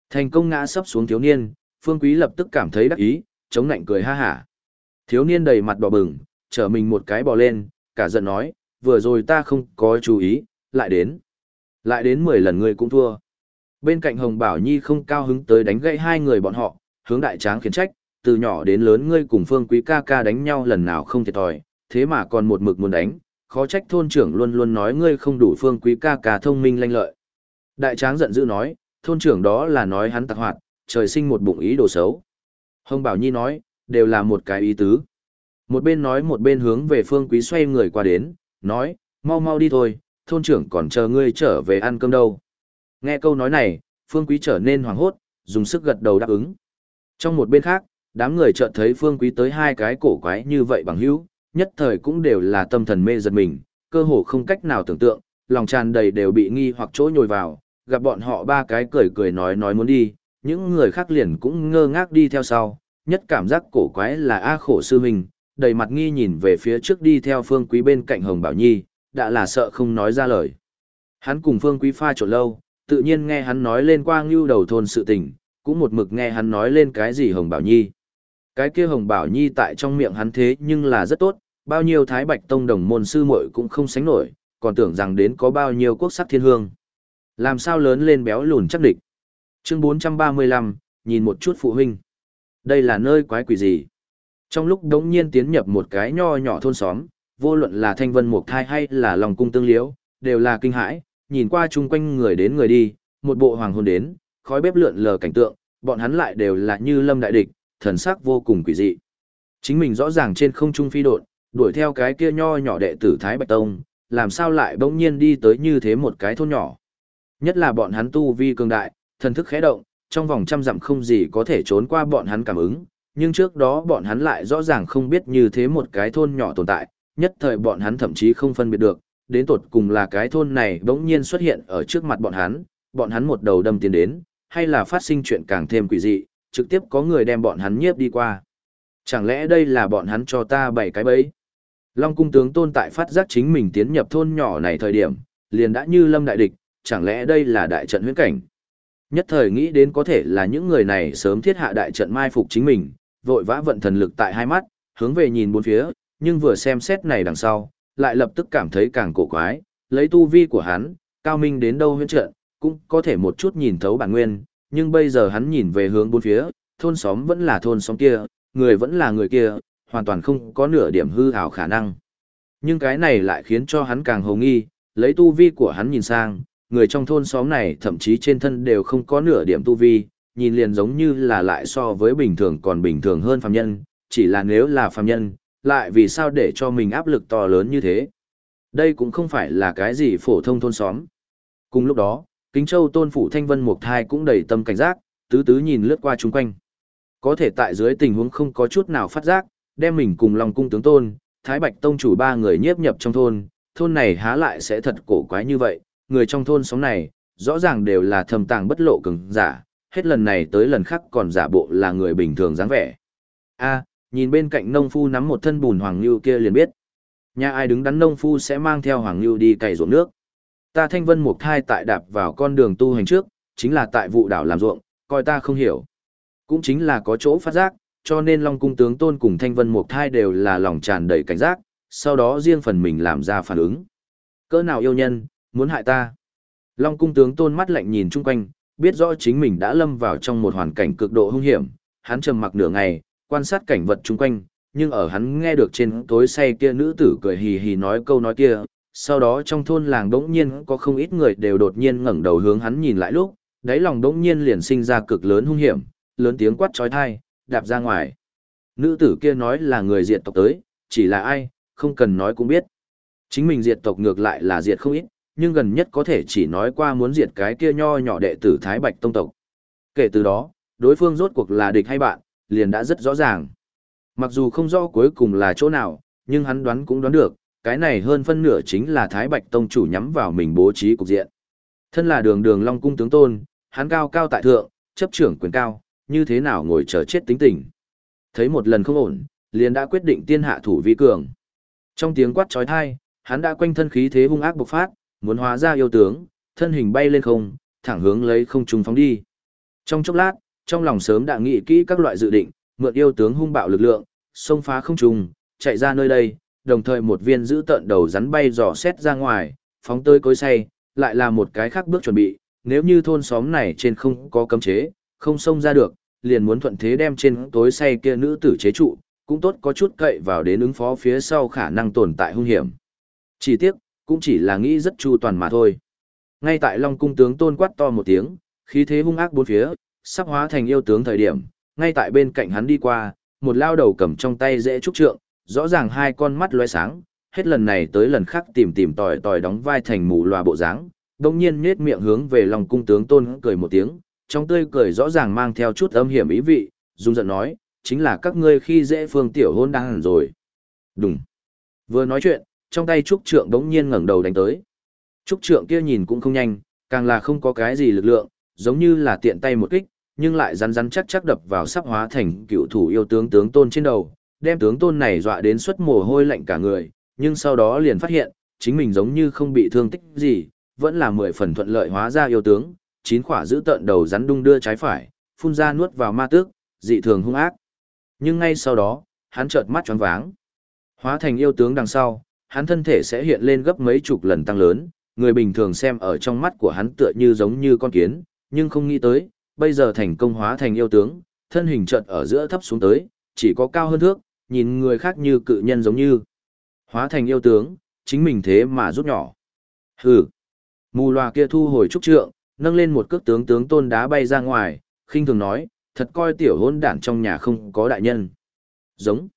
Thành công ngã sấp xuống thiếu niên, Phương Quý lập tức cảm thấy đắc ý, chống nạnh cười ha hả. Thiếu niên đầy mặt đỏ bừng, trở mình một cái bò lên, cả giận nói, vừa rồi ta không có chú ý, lại đến. Lại đến 10 lần ngươi cũng thua. Bên cạnh Hồng Bảo Nhi không cao hứng tới đánh gãy hai người bọn họ, hướng đại tráng khiển trách, từ nhỏ đến lớn ngươi cùng Phương Quý ca ca đánh nhau lần nào không thiệt thòi, thế mà còn một mực muốn đánh, khó trách thôn trưởng luôn luôn nói ngươi không đủ Phương Quý ca ca thông minh lanh lợi. Đại tráng giận dữ nói, thôn trưởng đó là nói hắn tạc hoạt, trời sinh một bụng ý đồ xấu. Hồng Bảo Nhi nói, đều là một cái ý tứ. Một bên nói một bên hướng về Phương Quý xoay người qua đến, nói, mau mau đi thôi, thôn trưởng còn chờ ngươi trở về ăn cơm đâu. Nghe câu nói này, Phương Quý trở nên hoảng hốt, dùng sức gật đầu đáp ứng. Trong một bên khác, đám người chợt thấy Phương Quý tới hai cái cổ quái như vậy bằng hữu, nhất thời cũng đều là tâm thần mê giật mình, cơ hồ không cách nào tưởng tượng, lòng tràn đầy đều bị nghi hoặc chỗ nhồi vào, gặp bọn họ ba cái cười cười nói nói muốn đi, những người khác liền cũng ngơ ngác đi theo sau, nhất cảm giác cổ quái là A khổ sư huynh, đầy mặt nghi nhìn về phía trước đi theo Phương Quý bên cạnh Hồng Bảo Nhi, đã là sợ không nói ra lời. Hắn cùng Phương Quý pha trộn lâu, tự nhiên nghe hắn nói lên qua ngưu đầu thôn sự tình, cũng một mực nghe hắn nói lên cái gì Hồng Bảo Nhi. Cái kia Hồng Bảo Nhi tại trong miệng hắn thế nhưng là rất tốt, bao nhiêu Thái Bạch Tông đồng môn sư muội cũng không sánh nổi, còn tưởng rằng đến có bao nhiêu quốc sắc thiên hương. Làm sao lớn lên béo lùn chắc địch. Chương 435, nhìn một chút phụ huynh. Đây là nơi quái quỷ gì? Trong lúc đống nhiên tiến nhập một cái nho nhỏ thôn xóm, vô luận là thanh vân mục thai hay là lòng cung tương liễu, đều là kinh hãi, nhìn qua chung quanh người đến người đi, một bộ hoàng hôn đến, khói bếp lượn lờ cảnh tượng, bọn hắn lại đều là như lâm đại địch, thần sắc vô cùng quỷ dị. Chính mình rõ ràng trên không trung phi độn, đuổi theo cái kia nho nhỏ đệ tử Thái Bạch Tông, làm sao lại bỗng nhiên đi tới như thế một cái thôn nhỏ. Nhất là bọn hắn tu vi cường đại, thần thức khẽ động, trong vòng trăm dặm không gì có thể trốn qua bọn hắn cảm ứng, nhưng trước đó bọn hắn lại rõ ràng không biết như thế một cái thôn nhỏ tồn tại, nhất thời bọn hắn thậm chí không phân biệt được, đến tột cùng là cái thôn này bỗng nhiên xuất hiện ở trước mặt bọn hắn, bọn hắn một đầu đâm tiến đến, hay là phát sinh chuyện càng thêm quỷ dị, trực tiếp có người đem bọn hắn nhiếp đi qua. Chẳng lẽ đây là bọn hắn cho ta bảy cái bẫy? Long cung tướng tôn tại phát giác chính mình tiến nhập thôn nhỏ này thời điểm, liền đã như lâm đại địch, chẳng lẽ đây là đại trận huyễn cảnh? Nhất thời nghĩ đến có thể là những người này sớm thiết hạ đại trận mai phục chính mình, vội vã vận thần lực tại hai mắt, hướng về nhìn bốn phía, nhưng vừa xem xét này đằng sau, lại lập tức cảm thấy càng cổ quái, lấy tu vi của hắn, cao minh đến đâu huyễn trận, cũng có thể một chút nhìn thấu bản nguyên, nhưng bây giờ hắn nhìn về hướng bốn phía, thôn xóm vẫn là thôn xóm kia, người vẫn là người kia, hoàn toàn không có nửa điểm hư ảo khả năng. Nhưng cái này lại khiến cho hắn càng hồ nghi, lấy tu vi của hắn nhìn sang, người trong thôn xóm này thậm chí trên thân đều không có nửa điểm tu vi, nhìn liền giống như là lại so với bình thường còn bình thường hơn phàm nhân, chỉ là nếu là phàm nhân, lại vì sao để cho mình áp lực to lớn như thế. Đây cũng không phải là cái gì phổ thông thôn xóm. Cùng lúc đó, Kính Châu Tôn Phủ Thanh Vân Mục Thai cũng đầy tâm cảnh giác, tứ tứ nhìn lướt qua chung quanh. Có thể tại dưới tình huống không có chút nào phát giác, đem mình cùng Long Cung Tướng Tôn, Thái Bạch Tông chủ ba người nhiếp nhập trong thôn, thôn này há lại sẽ thật cổ quái như vậy, người trong thôn sống này, rõ ràng đều là thầm tàng bất lộ cứng, giả, hết lần này tới lần khác còn giả bộ là người bình thường dáng vẻ. a nhìn bên cạnh nông phu nắm một thân bùn hoàng lưu kia liền biết. Nhà ai đứng đắn nông phu sẽ mang theo hoàng lưu đi cày ruộng nước. Ta thanh vân mục thai tại đạp vào con đường tu hành trước, chính là tại vụ đảo làm ruộng, coi ta không hiểu. Cũng chính là có chỗ phát giác, cho nên Long Cung tướng tôn cùng thanh vân mục thai đều là lòng tràn đầy cảnh giác, sau đó riêng phần mình làm ra phản ứng. Cỡ nào yêu nhân, muốn hại ta. Long Cung tướng tôn mắt lạnh nhìn chung quanh, biết rõ chính mình đã lâm vào trong một hoàn cảnh cực độ hung hiểm, hắn trầm mặc nửa ngày, quan sát cảnh vật chung quanh, nhưng ở hắn nghe được trên tối say kia nữ tử cười hì hì nói câu nói kia, sau đó trong thôn làng đống nhiên có không ít người đều đột nhiên ngẩng đầu hướng hắn nhìn lại lúc, đáy lòng đống nhiên liền sinh ra cực lớn hung hiểm, lớn tiếng quát trói thai, đạp ra ngoài. nữ tử kia nói là người diệt tộc tới, chỉ là ai, không cần nói cũng biết. Chính mình diệt tộc ngược lại là diệt không ít, nhưng gần nhất có thể chỉ nói qua muốn diệt cái kia nho nhỏ đệ tử Thái Bạch Tông tộc. Kể từ đó, đối phương rốt cuộc là địch hay bạn, liền đã rất rõ ràng. Mặc dù không rõ cuối cùng là chỗ nào, nhưng hắn đoán cũng đoán được, cái này hơn phân nửa chính là Thái Bạch Tông chủ nhắm vào mình bố trí cục diện. Thân là đường đường Long Cung tướng tôn, hắn cao cao tại thượng, chấp trưởng quyền cao, như thế nào ngồi chờ chết tính tình. Thấy một lần không ổn, liền đã quyết định tiên hạ thủ vi cường. Trong tiếng quát trói thai, hắn đã quanh thân khí thế hung ác bộc phát, muốn hóa ra yêu tướng, thân hình bay lên không, thẳng hướng lấy không trung phóng đi. Trong chốc lát, trong lòng sớm đã nghĩ kỹ các loại dự định, mượn yêu tướng hung bạo lực lượng, xông phá không trung, chạy ra nơi đây, đồng thời một viên giữ tận đầu rắn bay dò xét ra ngoài, phóng tới cối say, lại là một cái khác bước chuẩn bị, nếu như thôn xóm này trên không có cấm chế, không xông ra được, liền muốn thuận thế đem trên tối say kia nữ tử chế trụ, cũng tốt có chút cậy vào đến ứng phó phía sau khả năng tồn tại hung hiểm. Chỉ tiếc, cũng chỉ là nghĩ rất chu toàn mà thôi. Ngay tại Long cung tướng tôn quát to một tiếng, khí thế hung ác bốn phía, sắp hóa thành yêu tướng thời điểm, ngay tại bên cạnh hắn đi qua, một lao đầu cầm trong tay dễ trúc trượng, rõ ràng hai con mắt lóe sáng, hết lần này tới lần khác tìm tìm tòi tòi đóng vai thành mù loà bộ dáng, đồng nhiên nhếch miệng hướng về Long cung tướng tôn cười một tiếng, trong tươi cười rõ ràng mang theo chút âm hiểm ý vị, dung giận nói, chính là các ngươi khi dễ phương tiểu hôn đang hẳn rồi. Đúng. Vừa nói chuyện, trong tay trúc trượng đống nhiên ngẩng đầu đánh tới. Trúc trượng kia nhìn cũng không nhanh, càng là không có cái gì lực lượng, giống như là tiện tay một kích, nhưng lại rắn rắn chắc chắc đập vào sắp hóa thành cựu thủ yêu tướng tướng tôn trên đầu, đem tướng tôn này dọa đến suất mồ hôi lạnh cả người, nhưng sau đó liền phát hiện, chính mình giống như không bị thương tích gì, vẫn là mười phần thuận lợi hóa ra yêu tướng, chín khỏa giữ tận đầu rắn đung đưa trái phải, phun ra nuốt vào ma tước, dị thường hung ác. Nhưng ngay sau đó, hắn chợt mắt choáng váng. Hóa thành yêu tướng đằng sau, hắn thân thể sẽ hiện lên gấp mấy chục lần tăng lớn, người bình thường xem ở trong mắt của hắn tựa như giống như con kiến, nhưng không nghĩ tới, bây giờ thành công hóa thành yêu tướng, thân hình chợt ở giữa thấp xuống tới, chỉ có cao hơn thước, nhìn người khác như cự nhân giống như. Hóa thành yêu tướng, chính mình thế mà rút nhỏ. Hừ. Mù loà kia thu hồi trúc trượng, nâng lên một cước tướng tướng tôn đá bay ra ngoài, khinh thường nói, thật coi tiểu hôn đản trong nhà không có đại nhân. Giống.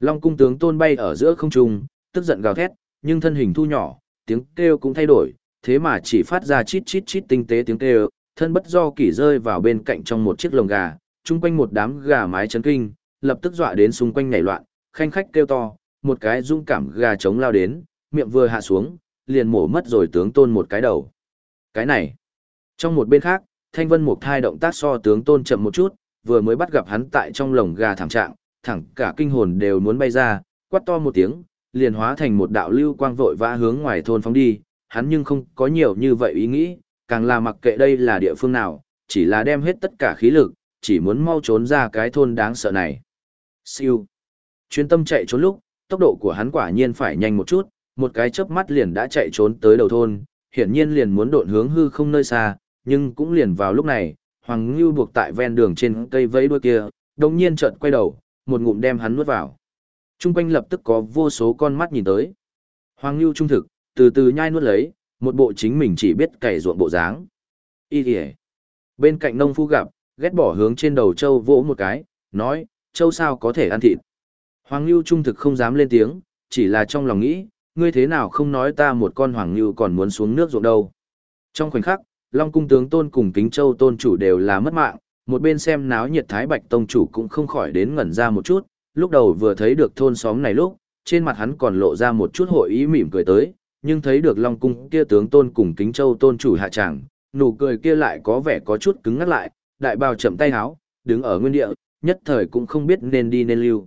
Long cung tướng tôn bay ở giữa không trung, tức giận gào thét, nhưng thân hình thu nhỏ, tiếng kêu cũng thay đổi, thế mà chỉ phát ra chít chít chít tinh tế tiếng kêu, thân bất do kỷ rơi vào bên cạnh trong một chiếc lồng gà, chung quanh một đám gà mái chấn kinh, lập tức dọa đến xung quanh nhảy loạn, khanh khách kêu to, một cái dung cảm gà trống lao đến, miệng vừa hạ xuống, liền mổ mất rồi tướng tôn một cái đầu. Cái này, trong một bên khác, Thanh Vân Mục thai động tác so tướng tôn chậm một chút, vừa mới bắt gặp hắn tại trong lồng gà thảm trạng, thẳng cả kinh hồn đều muốn bay ra, quát to một tiếng, liền hóa thành một đạo lưu quang vội vã hướng ngoài thôn phóng đi, hắn nhưng không có nhiều như vậy ý nghĩ, càng là mặc kệ đây là địa phương nào, chỉ là đem hết tất cả khí lực, chỉ muốn mau trốn ra cái thôn đáng sợ này. Siêu. Chuyên tâm chạy trốn lúc, tốc độ của hắn quả nhiên phải nhanh một chút, một cái chớp mắt liền đã chạy trốn tới đầu thôn, hiển nhiên liền muốn độn hướng hư không nơi xa, nhưng cũng liền vào lúc này, Hoàng Ngưu buộc tại ven đường trên cây vẫy đuôi kia, đồng nhiên chợt quay đầu, một ngụm đem hắn nuốt vào. Trung quanh lập tức có vô số con mắt nhìn tới. Hoàng Nưu trung thực, từ từ nhai nuốt lấy, một bộ chính mình chỉ biết cày ruộng bộ dáng. Y kìa. Bên cạnh nông phu gặp, ghét bỏ hướng trên đầu châu vỗ một cái, nói, châu sao có thể ăn thịt. Hoàng Nưu trung thực không dám lên tiếng, chỉ là trong lòng nghĩ, ngươi thế nào không nói ta một con Hoàng Nưu còn muốn xuống nước ruộng đâu. Trong khoảnh khắc, Long cung tướng tôn cùng Kính Châu tôn chủ đều là mất mạng, một bên xem náo nhiệt Thái Bạch tông chủ cũng không khỏi đến ngẩn ra một chút, lúc đầu vừa thấy được thôn xóm này lúc, trên mặt hắn còn lộ ra một chút hội ý mỉm cười tới, nhưng thấy được Long cung kia tướng tôn cùng Kính Châu tôn chủ hạ tràng, nụ cười kia lại có vẻ có chút cứng ngắt lại, đại bào chậm tay háo, đứng ở nguyên địa, nhất thời cũng không biết nên đi nên lưu.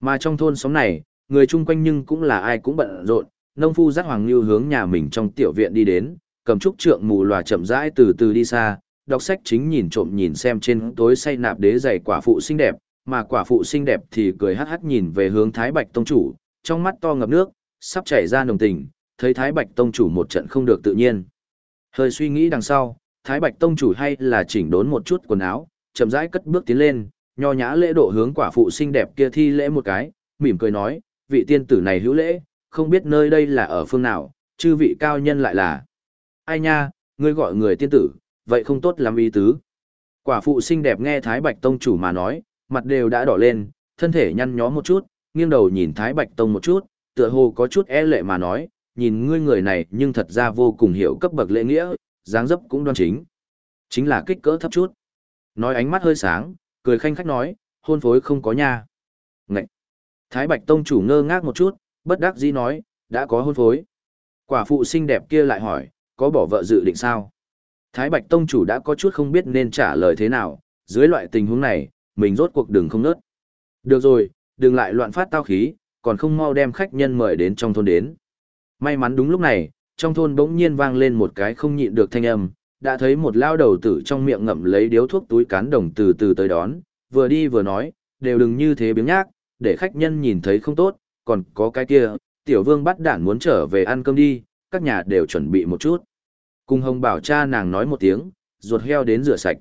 Mà trong thôn xóm này, người chung quanh nhưng cũng là ai cũng bận rộn, nông phu dắt Hoàng Lưu hướng nhà mình trong tiểu viện đi đến, cầm trúc trượng mù lòa chậm rãi từ từ đi xa, đọc sách chính nhìn trộm nhìn xem trên tối say nạp đế giày quả phụ xinh đẹp, mà quả phụ xinh đẹp thì cười hắc hắc nhìn về hướng Thái Bạch Tông Chủ, trong mắt to ngập nước, sắp chảy ra nồng tình, thấy Thái Bạch Tông Chủ một trận không được tự nhiên. Hơi suy nghĩ đằng sau, Thái Bạch Tông Chủ hay là chỉnh đốn một chút quần áo, chậm rãi cất bước tiến lên, nho nhã lễ độ hướng quả phụ xinh đẹp kia thi lễ một cái, mỉm cười nói, vị tiên tử này hữu lễ, không biết nơi đây là ở phương nào, chư vị cao nhân lại là ai nha, ngươi gọi người tiên tử, vậy không tốt lắm ý tứ. Quả phụ xinh đẹp nghe Thái Bạch Tông chủ mà nói, mặt đều đã đỏ lên, thân thể nhăn nhó một chút, nghiêng đầu nhìn Thái Bạch Tông một chút, tựa hồ có chút e lệ mà nói, nhìn ngươi người này nhưng thật ra vô cùng hiểu cấp bậc lễ nghĩa, dáng dấp cũng đoan chính. Chính là kích cỡ thấp chút. Nói ánh mắt hơi sáng, cười khanh khách nói, hôn phối không có nha. Ngậy! Thái Bạch Tông chủ ngơ ngác một chút, bất đắc dĩ nói, đã có hôn phối. Quả phụ xinh đẹp kia lại hỏi, có bỏ vợ dự định sao? Thái Bạch Tông chủ đã có chút không biết nên trả lời thế nào, dưới loại tình huống này, mình rốt cuộc đừng không nớt. Được rồi, đừng lại loạn phát tao khí, còn không mau đem khách nhân mời đến trong thôn đến. May mắn đúng lúc này, trong thôn bỗng nhiên vang lên một cái không nhịn được thanh âm, đã thấy một lao đầu tử trong miệng ngậm lấy điếu thuốc túi cán đồng từ từ tới đón, vừa đi vừa nói, đều đừng như thế biếng nhác, để khách nhân nhìn thấy không tốt, còn có cái kia, tiểu vương bắt đản muốn trở về ăn cơm đi, các nhà đều chuẩn bị một chút. Cùng hồng bảo cha nàng nói một tiếng, ruột heo đến rửa sạch.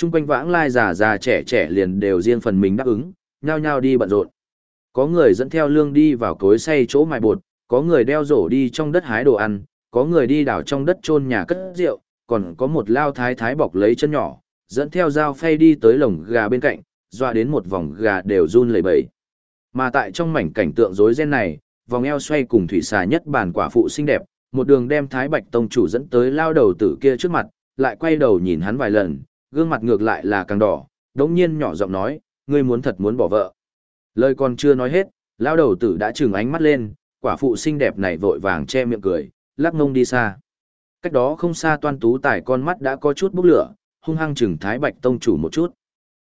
Trung quanh vãng lai già già trẻ trẻ liền đều riêng phần mình đáp ứng, nhao nhao đi bận rộn. Có người dẫn theo lương đi vào cối xay chỗ mài bột, có người đeo rổ đi trong đất hái đồ ăn, có người đi đảo trong đất chôn nhà cất rượu, còn có một lao thái thái bọc lấy chân nhỏ, dẫn theo dao phay đi tới lồng gà bên cạnh, dọa đến một vòng gà đều run lẩy bẩy. Mà tại trong mảnh cảnh tượng rối ren này, vòng eo xoay cùng thủy xà nhất bản quả phụ xinh đẹp, một đường đem Thái Bạch Tông chủ dẫn tới lao đầu tử kia trước mặt, lại quay đầu nhìn hắn vài lần, gương mặt ngược lại là càng đỏ, đống nhiên nhỏ giọng nói, ngươi muốn thật muốn bỏ vợ. Lời còn chưa nói hết, lao đầu tử đã trừng ánh mắt lên, quả phụ xinh đẹp này vội vàng che miệng cười, lắc ngông đi xa. Cách đó không xa toan tú tài con mắt đã có chút bốc lửa, hung hăng chừng Thái Bạch Tông chủ một chút.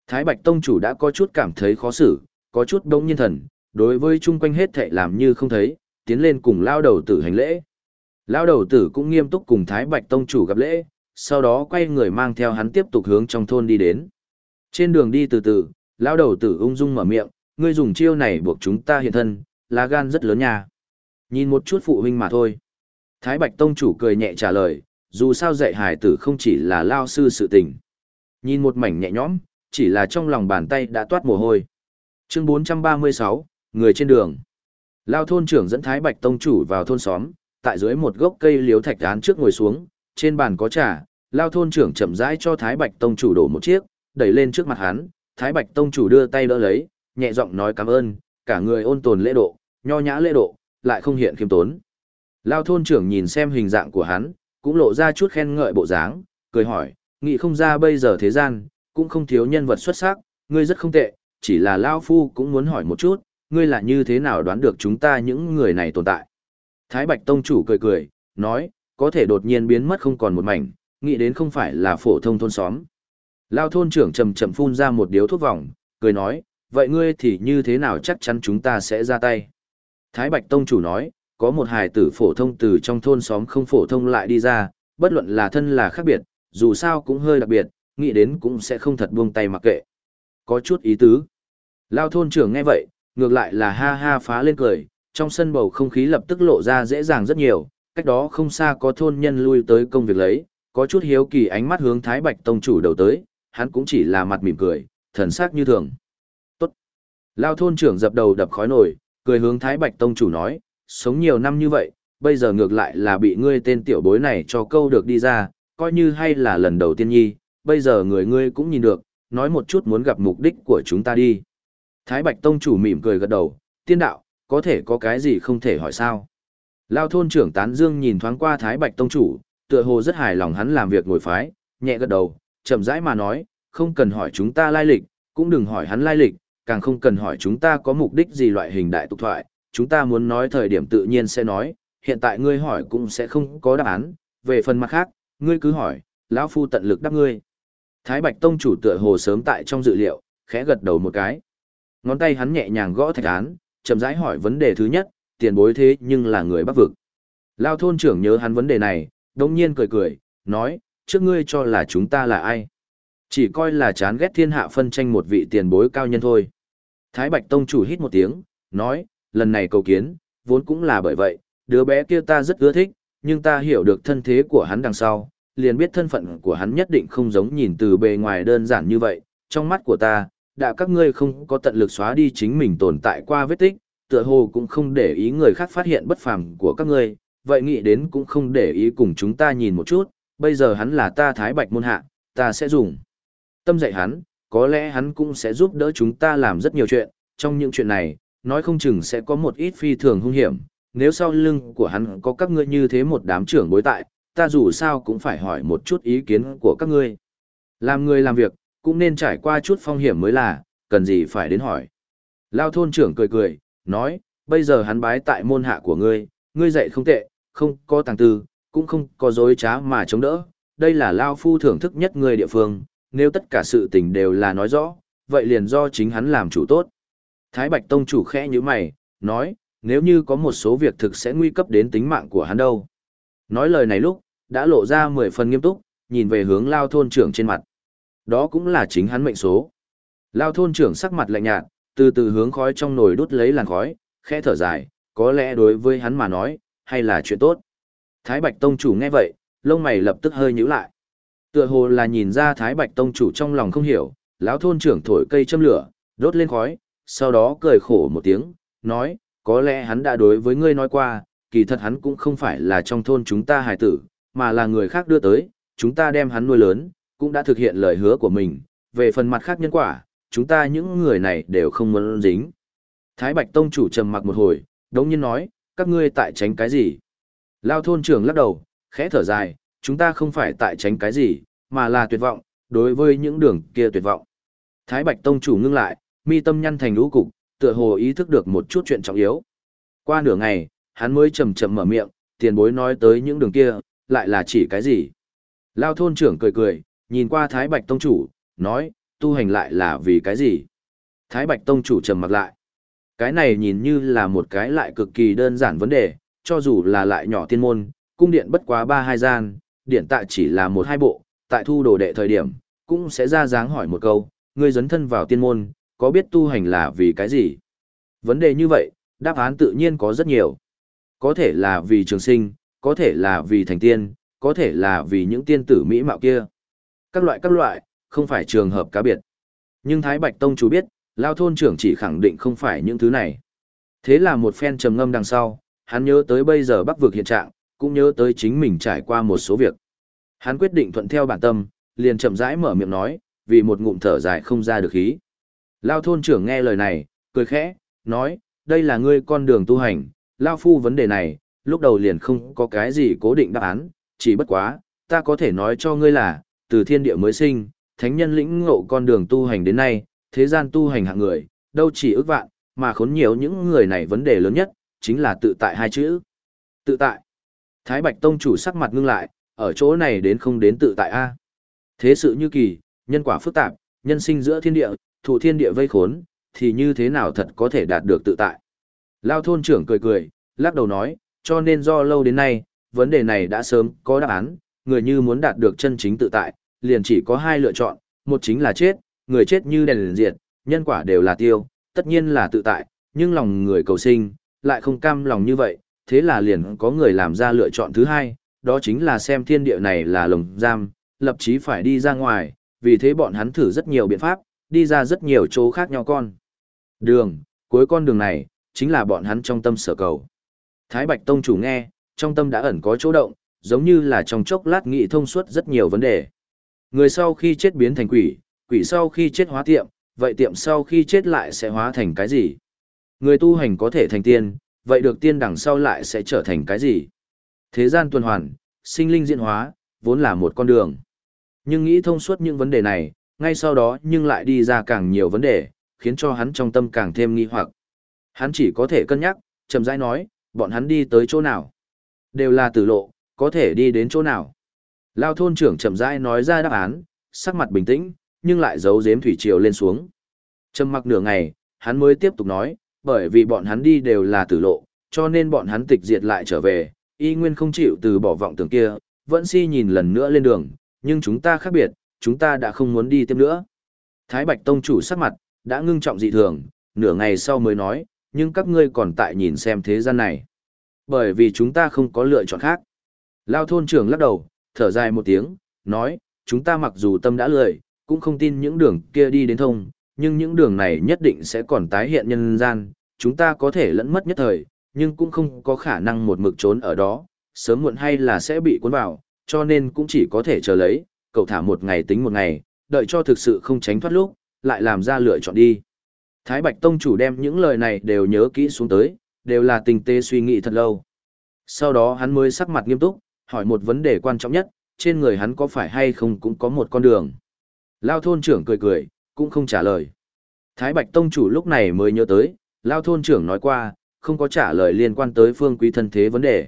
Thái Bạch Tông chủ đã có chút cảm thấy khó xử, có chút đống nhiên thần, đối với chung quanh hết thệ làm như không thấy, tiến lên cùng lao đầu tử hành lễ. Lao đầu tử cũng nghiêm túc cùng Thái Bạch Tông chủ gặp lễ, sau đó quay người mang theo hắn tiếp tục hướng trong thôn đi đến. Trên đường đi từ từ, lão đầu tử ung dung mở miệng, ngươi dùng chiêu này buộc chúng ta hiện thân, lá gan rất lớn nha. Nhìn một chút phụ huynh mà thôi. Thái Bạch Tông chủ cười nhẹ trả lời, dù sao dạy hài tử không chỉ là lao sư sự tình. Nhìn một mảnh nhẹ nhõm, chỉ là trong lòng bàn tay đã toát mồ hôi. Chương 436, người trên đường. Lao thôn trưởng dẫn Thái Bạch Tông chủ vào thôn xóm, tại dưới một gốc cây liếu thạch án trước ngồi xuống, trên bàn có trà, Lao thôn trưởng chậm rãi cho Thái Bạch Tông chủ đổ một chiếc, đẩy lên trước mặt hắn, Thái Bạch Tông chủ đưa tay đỡ lấy, nhẹ giọng nói cảm ơn, cả người ôn tồn lễ độ, nho nhã lễ độ, lại không hiện khiêm tốn. Lao thôn trưởng nhìn xem hình dạng của hắn, cũng lộ ra chút khen ngợi bộ dáng, cười hỏi, nghị không ra bây giờ thế gian, cũng không thiếu nhân vật xuất sắc, ngươi rất không tệ, chỉ là Lao Phu cũng muốn hỏi một chút, ngươi là như thế nào đoán được chúng ta những người này tồn tại. Thái Bạch Tông chủ cười cười, nói, có thể đột nhiên biến mất không còn một mảnh, nghĩ đến không phải là phổ thông thôn xóm. Lao thôn trưởng chầm chậm phun ra một điếu thuốc vòng, cười nói, vậy ngươi thì như thế nào chắc chắn chúng ta sẽ ra tay. Thái Bạch Tông chủ nói, có một hài tử phổ thông từ trong thôn xóm không phổ thông lại đi ra, bất luận là thân là khác biệt, dù sao cũng hơi đặc biệt, nghĩ đến cũng sẽ không thật buông tay mặc kệ. Có chút ý tứ. Lao thôn trưởng nghe vậy, ngược lại là ha ha phá lên cười, trong sân bầu không khí lập tức lộ ra dễ dàng rất nhiều, cách đó không xa có thôn nhân lui tới công việc lấy, có chút hiếu kỳ ánh mắt hướng Thái Bạch Tông chủ đầu tới, hắn cũng chỉ là mặt mỉm cười, thần sắc như thường. Tốt. Lao thôn trưởng dập đầu đập khói nổi, cười hướng Thái Bạch Tông chủ nói, sống nhiều năm như vậy, bây giờ ngược lại là bị ngươi tên tiểu bối này cho câu được đi ra, coi như hay là lần đầu tiên nhi, bây giờ người ngươi cũng nhìn được, nói một chút muốn gặp mục đích của chúng ta đi. Thái Bạch Tông chủ mỉm cười gật đầu, tiên đạo, có thể có cái gì không thể hỏi sao. Lao thôn trưởng Tán Dương nhìn thoáng qua Thái Bạch Tông chủ, tựa hồ rất hài lòng hắn làm việc ngồi phái, nhẹ gật đầu, chậm rãi mà nói, không cần hỏi chúng ta lai lịch, cũng đừng hỏi hắn lai lịch, càng không cần hỏi chúng ta có mục đích gì loại hình đại tục thoại, chúng ta muốn nói thời điểm tự nhiên sẽ nói, hiện tại ngươi hỏi cũng sẽ không có đáp án, về phần mặt khác, ngươi cứ hỏi, lão phu tận lực đáp ngươi. Thái Bạch Tông chủ tựa hồ sớm tại trong dự liệu, khẽ gật đầu một cái. Ngón tay hắn nhẹ nhàng gõ thạch án, chậm rãi hỏi vấn đề thứ nhất, tiền bối thế nhưng là người bắc vực. Lao thôn trưởng nhớ hắn vấn đề này, đông nhiên cười cười, nói, trước ngươi cho là chúng ta là ai? Chỉ coi là chán ghét thiên hạ phân tranh một vị tiền bối cao nhân thôi. Thái Bạch Tông chủ hít một tiếng, nói, lần này cầu kiến, vốn cũng là bởi vậy, đứa bé kia ta rất ưa thích, nhưng ta hiểu được thân thế của hắn đằng sau, liền biết thân phận của hắn nhất định không giống nhìn từ bề ngoài đơn giản như vậy, trong mắt của ta, đã các ngươi không có tận lực xóa đi chính mình tồn tại qua vết tích, tựa hồ cũng không để ý người khác phát hiện bất phàm của các ngươi, vậy nghĩ đến cũng không để ý cùng chúng ta nhìn một chút, bây giờ hắn là ta Thái Bạch môn hạ, ta sẽ dùng tâm dạy hắn, có lẽ hắn cũng sẽ giúp đỡ chúng ta làm rất nhiều chuyện, trong những chuyện này, nói không chừng sẽ có một ít phi thường hung hiểm, nếu sau lưng của hắn có các ngươi như thế một đám trưởng bối tại, ta dù sao cũng phải hỏi một chút ý kiến của các ngươi. Làm người làm việc, cũng nên trải qua chút phong hiểm mới là, cần gì phải đến hỏi. Lao thôn trưởng cười cười, nói, bây giờ hắn bái tại môn hạ của ngươi, ngươi dạy không tệ, không có tàng tư, cũng không có dối trá mà chống đỡ. Đây là Lao Phu thưởng thức nhất người địa phương, nếu tất cả sự tình đều là nói rõ, vậy liền do chính hắn làm chủ tốt. Thái Bạch Tông chủ khẽ như mày, nói, nếu như có một số việc thực sẽ nguy cấp đến tính mạng của hắn đâu. Nói lời này lúc, đã lộ ra mười phần nghiêm túc, nhìn về hướng Lao thôn trưởng trên mặt. Đó cũng là chính hắn mệnh số. Lao thôn trưởng sắc mặt lạnh nhạt, từ từ hướng khói trong nồi đốt lấy làn khói, khẽ thở dài, có lẽ đối với hắn mà nói, hay là chuyện tốt. Thái Bạch Tông chủ nghe vậy, lông mày lập tức hơi nhíu lại. Tựa hồ là nhìn ra Thái Bạch Tông chủ trong lòng không hiểu, lão thôn trưởng thổi cây châm lửa, đốt lên khói, sau đó cười khổ một tiếng, nói, có lẽ hắn đã đối với ngươi nói qua, kỳ thật hắn cũng không phải là trong thôn chúng ta hài tử, mà là người khác đưa tới, chúng ta đem hắn nuôi lớn, cũng đã thực hiện lời hứa của mình, về phần mặt khác nhân quả, chúng ta những người này đều không muốn dính. Thái Bạch Tông chủ trầm mặc một hồi, đống nhiên nói, các ngươi tại tránh cái gì? Lao thôn trưởng lắc đầu, khẽ thở dài, chúng ta không phải tại tránh cái gì, mà là tuyệt vọng, đối với những đường kia tuyệt vọng. Thái Bạch Tông chủ ngưng lại, mi tâm nhăn thành lũ cục, tựa hồ ý thức được một chút chuyện trọng yếu. Qua nửa ngày, hắn mới chầm chậm mở miệng, tiền bối nói tới những đường kia, lại là chỉ cái gì? Lao thôn trưởng cười cười, nhìn qua Thái Bạch Tông chủ, nói, tu hành lại là vì cái gì? Thái Bạch Tông chủ trầm mặc lại. Cái này nhìn như là một cái lại cực kỳ đơn giản vấn đề, cho dù là lại nhỏ tiên môn, cung điện bất quá ba hai gian, điện tại chỉ là một hai bộ, tại thu đồ đệ thời điểm, cũng sẽ ra dáng hỏi một câu, ngươi dấn thân vào tiên môn, có biết tu hành là vì cái gì? Vấn đề như vậy, đáp án tự nhiên có rất nhiều. Có thể là vì trường sinh, có thể là vì thành tiên, có thể là vì những tiên tử mỹ mạo kia. Các loại các loại, không phải trường hợp cá biệt. Nhưng Thái Bạch Tông chủ biết, Lao thôn trưởng chỉ khẳng định không phải những thứ này. Thế là một phen trầm ngâm đằng sau, hắn nhớ tới bây giờ bắc vực hiện trạng, cũng nhớ tới chính mình trải qua một số việc. Hắn quyết định thuận theo bản tâm, liền chậm rãi mở miệng nói, vì một ngụm thở dài không ra được khí. Lao thôn trưởng nghe lời này, cười khẽ, nói, đây là ngươi con đường tu hành, Lao phu vấn đề này, lúc đầu liền không có cái gì cố định đáp án, chỉ bất quá, ta có thể nói cho ngươi là, từ thiên địa mới sinh, thánh nhân lĩnh ngộ con đường tu hành đến nay, thế gian tu hành hạng người, đâu chỉ ước vạn, mà khốn nhiều những người này vấn đề lớn nhất, chính là tự tại hai chữ. Tự tại. Thái Bạch Tông chủ sắc mặt ngưng lại, ở chỗ này đến không đến tự tại A. Thế sự như kỳ, nhân quả phức tạp, nhân sinh giữa thiên địa, thụ thiên địa vây khốn, thì như thế nào thật có thể đạt được tự tại. Lao thôn trưởng cười cười, lắc đầu nói, cho nên do lâu đến nay, vấn đề này đã sớm có đáp án, người như muốn đạt được chân chính tự tại, liền chỉ có hai lựa chọn, một chính là chết, người chết như đèn liền diệt, nhân quả đều là tiêu, tất nhiên là tự tại, nhưng lòng người cầu sinh, lại không cam lòng như vậy, thế là liền có người làm ra lựa chọn thứ hai, đó chính là xem thiên địa này là lồng giam, lập chí phải đi ra ngoài, vì thế bọn hắn thử rất nhiều biện pháp, đi ra rất nhiều chỗ khác nhau con. Đường, cuối con đường này, chính là bọn hắn trong tâm sở cầu. Thái Bạch Tông chủ nghe, trong tâm đã ẩn có chỗ động, giống như là trong chốc lát nghĩ thông suốt rất nhiều vấn đề. Người sau khi chết biến thành quỷ, quỷ sau khi chết hóa tiệm, vậy tiệm sau khi chết lại sẽ hóa thành cái gì? Người tu hành có thể thành tiên, vậy được tiên đằng sau lại sẽ trở thành cái gì? Thế gian tuần hoàn, sinh linh diễn hóa, vốn là một con đường. Nhưng nghĩ thông suốt những vấn đề này, ngay sau đó nhưng lại đi ra càng nhiều vấn đề, khiến cho hắn trong tâm càng thêm nghi hoặc. Hắn chỉ có thể cân nhắc, chậm rãi nói, bọn hắn đi tới chỗ nào? Đều là tử lộ, có thể đi đến chỗ nào? Lao thôn trưởng chậm rãi nói ra đáp án, sắc mặt bình tĩnh, nhưng lại giấu giếm thủy triều lên xuống. Trầm mặc nửa ngày, hắn mới tiếp tục nói, bởi vì bọn hắn đi đều là tử lộ, cho nên bọn hắn tịch diệt lại trở về, y nguyên không chịu từ bỏ vọng tưởng kia, vẫn si nhìn lần nữa lên đường, nhưng chúng ta khác biệt, chúng ta đã không muốn đi tiếp nữa. Thái Bạch Tông chủ sắc mặt, đã ngưng trọng dị thường, nửa ngày sau mới nói, nhưng các ngươi còn tại nhìn xem thế gian này. Bởi vì chúng ta không có lựa chọn khác. Lao thôn trưởng lắc đầu, thở dài một tiếng, nói, chúng ta mặc dù tâm đã lười, cũng không tin những đường kia đi đến thông, nhưng những đường này nhất định sẽ còn tái hiện nhân gian, chúng ta có thể lẫn mất nhất thời, nhưng cũng không có khả năng một mực trốn ở đó, sớm muộn hay là sẽ bị cuốn vào, cho nên cũng chỉ có thể chờ lấy, cậu thả một ngày tính một ngày, đợi cho thực sự không tránh thoát lúc, lại làm ra lựa chọn đi. Thái Bạch Tông chủ đem những lời này đều nhớ kỹ xuống tới, đều là tình tế suy nghĩ thật lâu. Sau đó hắn mới sắc mặt nghiêm túc, hỏi một vấn đề quan trọng nhất, trên người hắn có phải hay không cũng có một con đường. Lao thôn trưởng cười cười, cũng không trả lời. Thái Bạch Tông chủ lúc này mới nhớ tới, Lao thôn trưởng nói qua, không có trả lời liên quan tới phương quý thân thế vấn đề.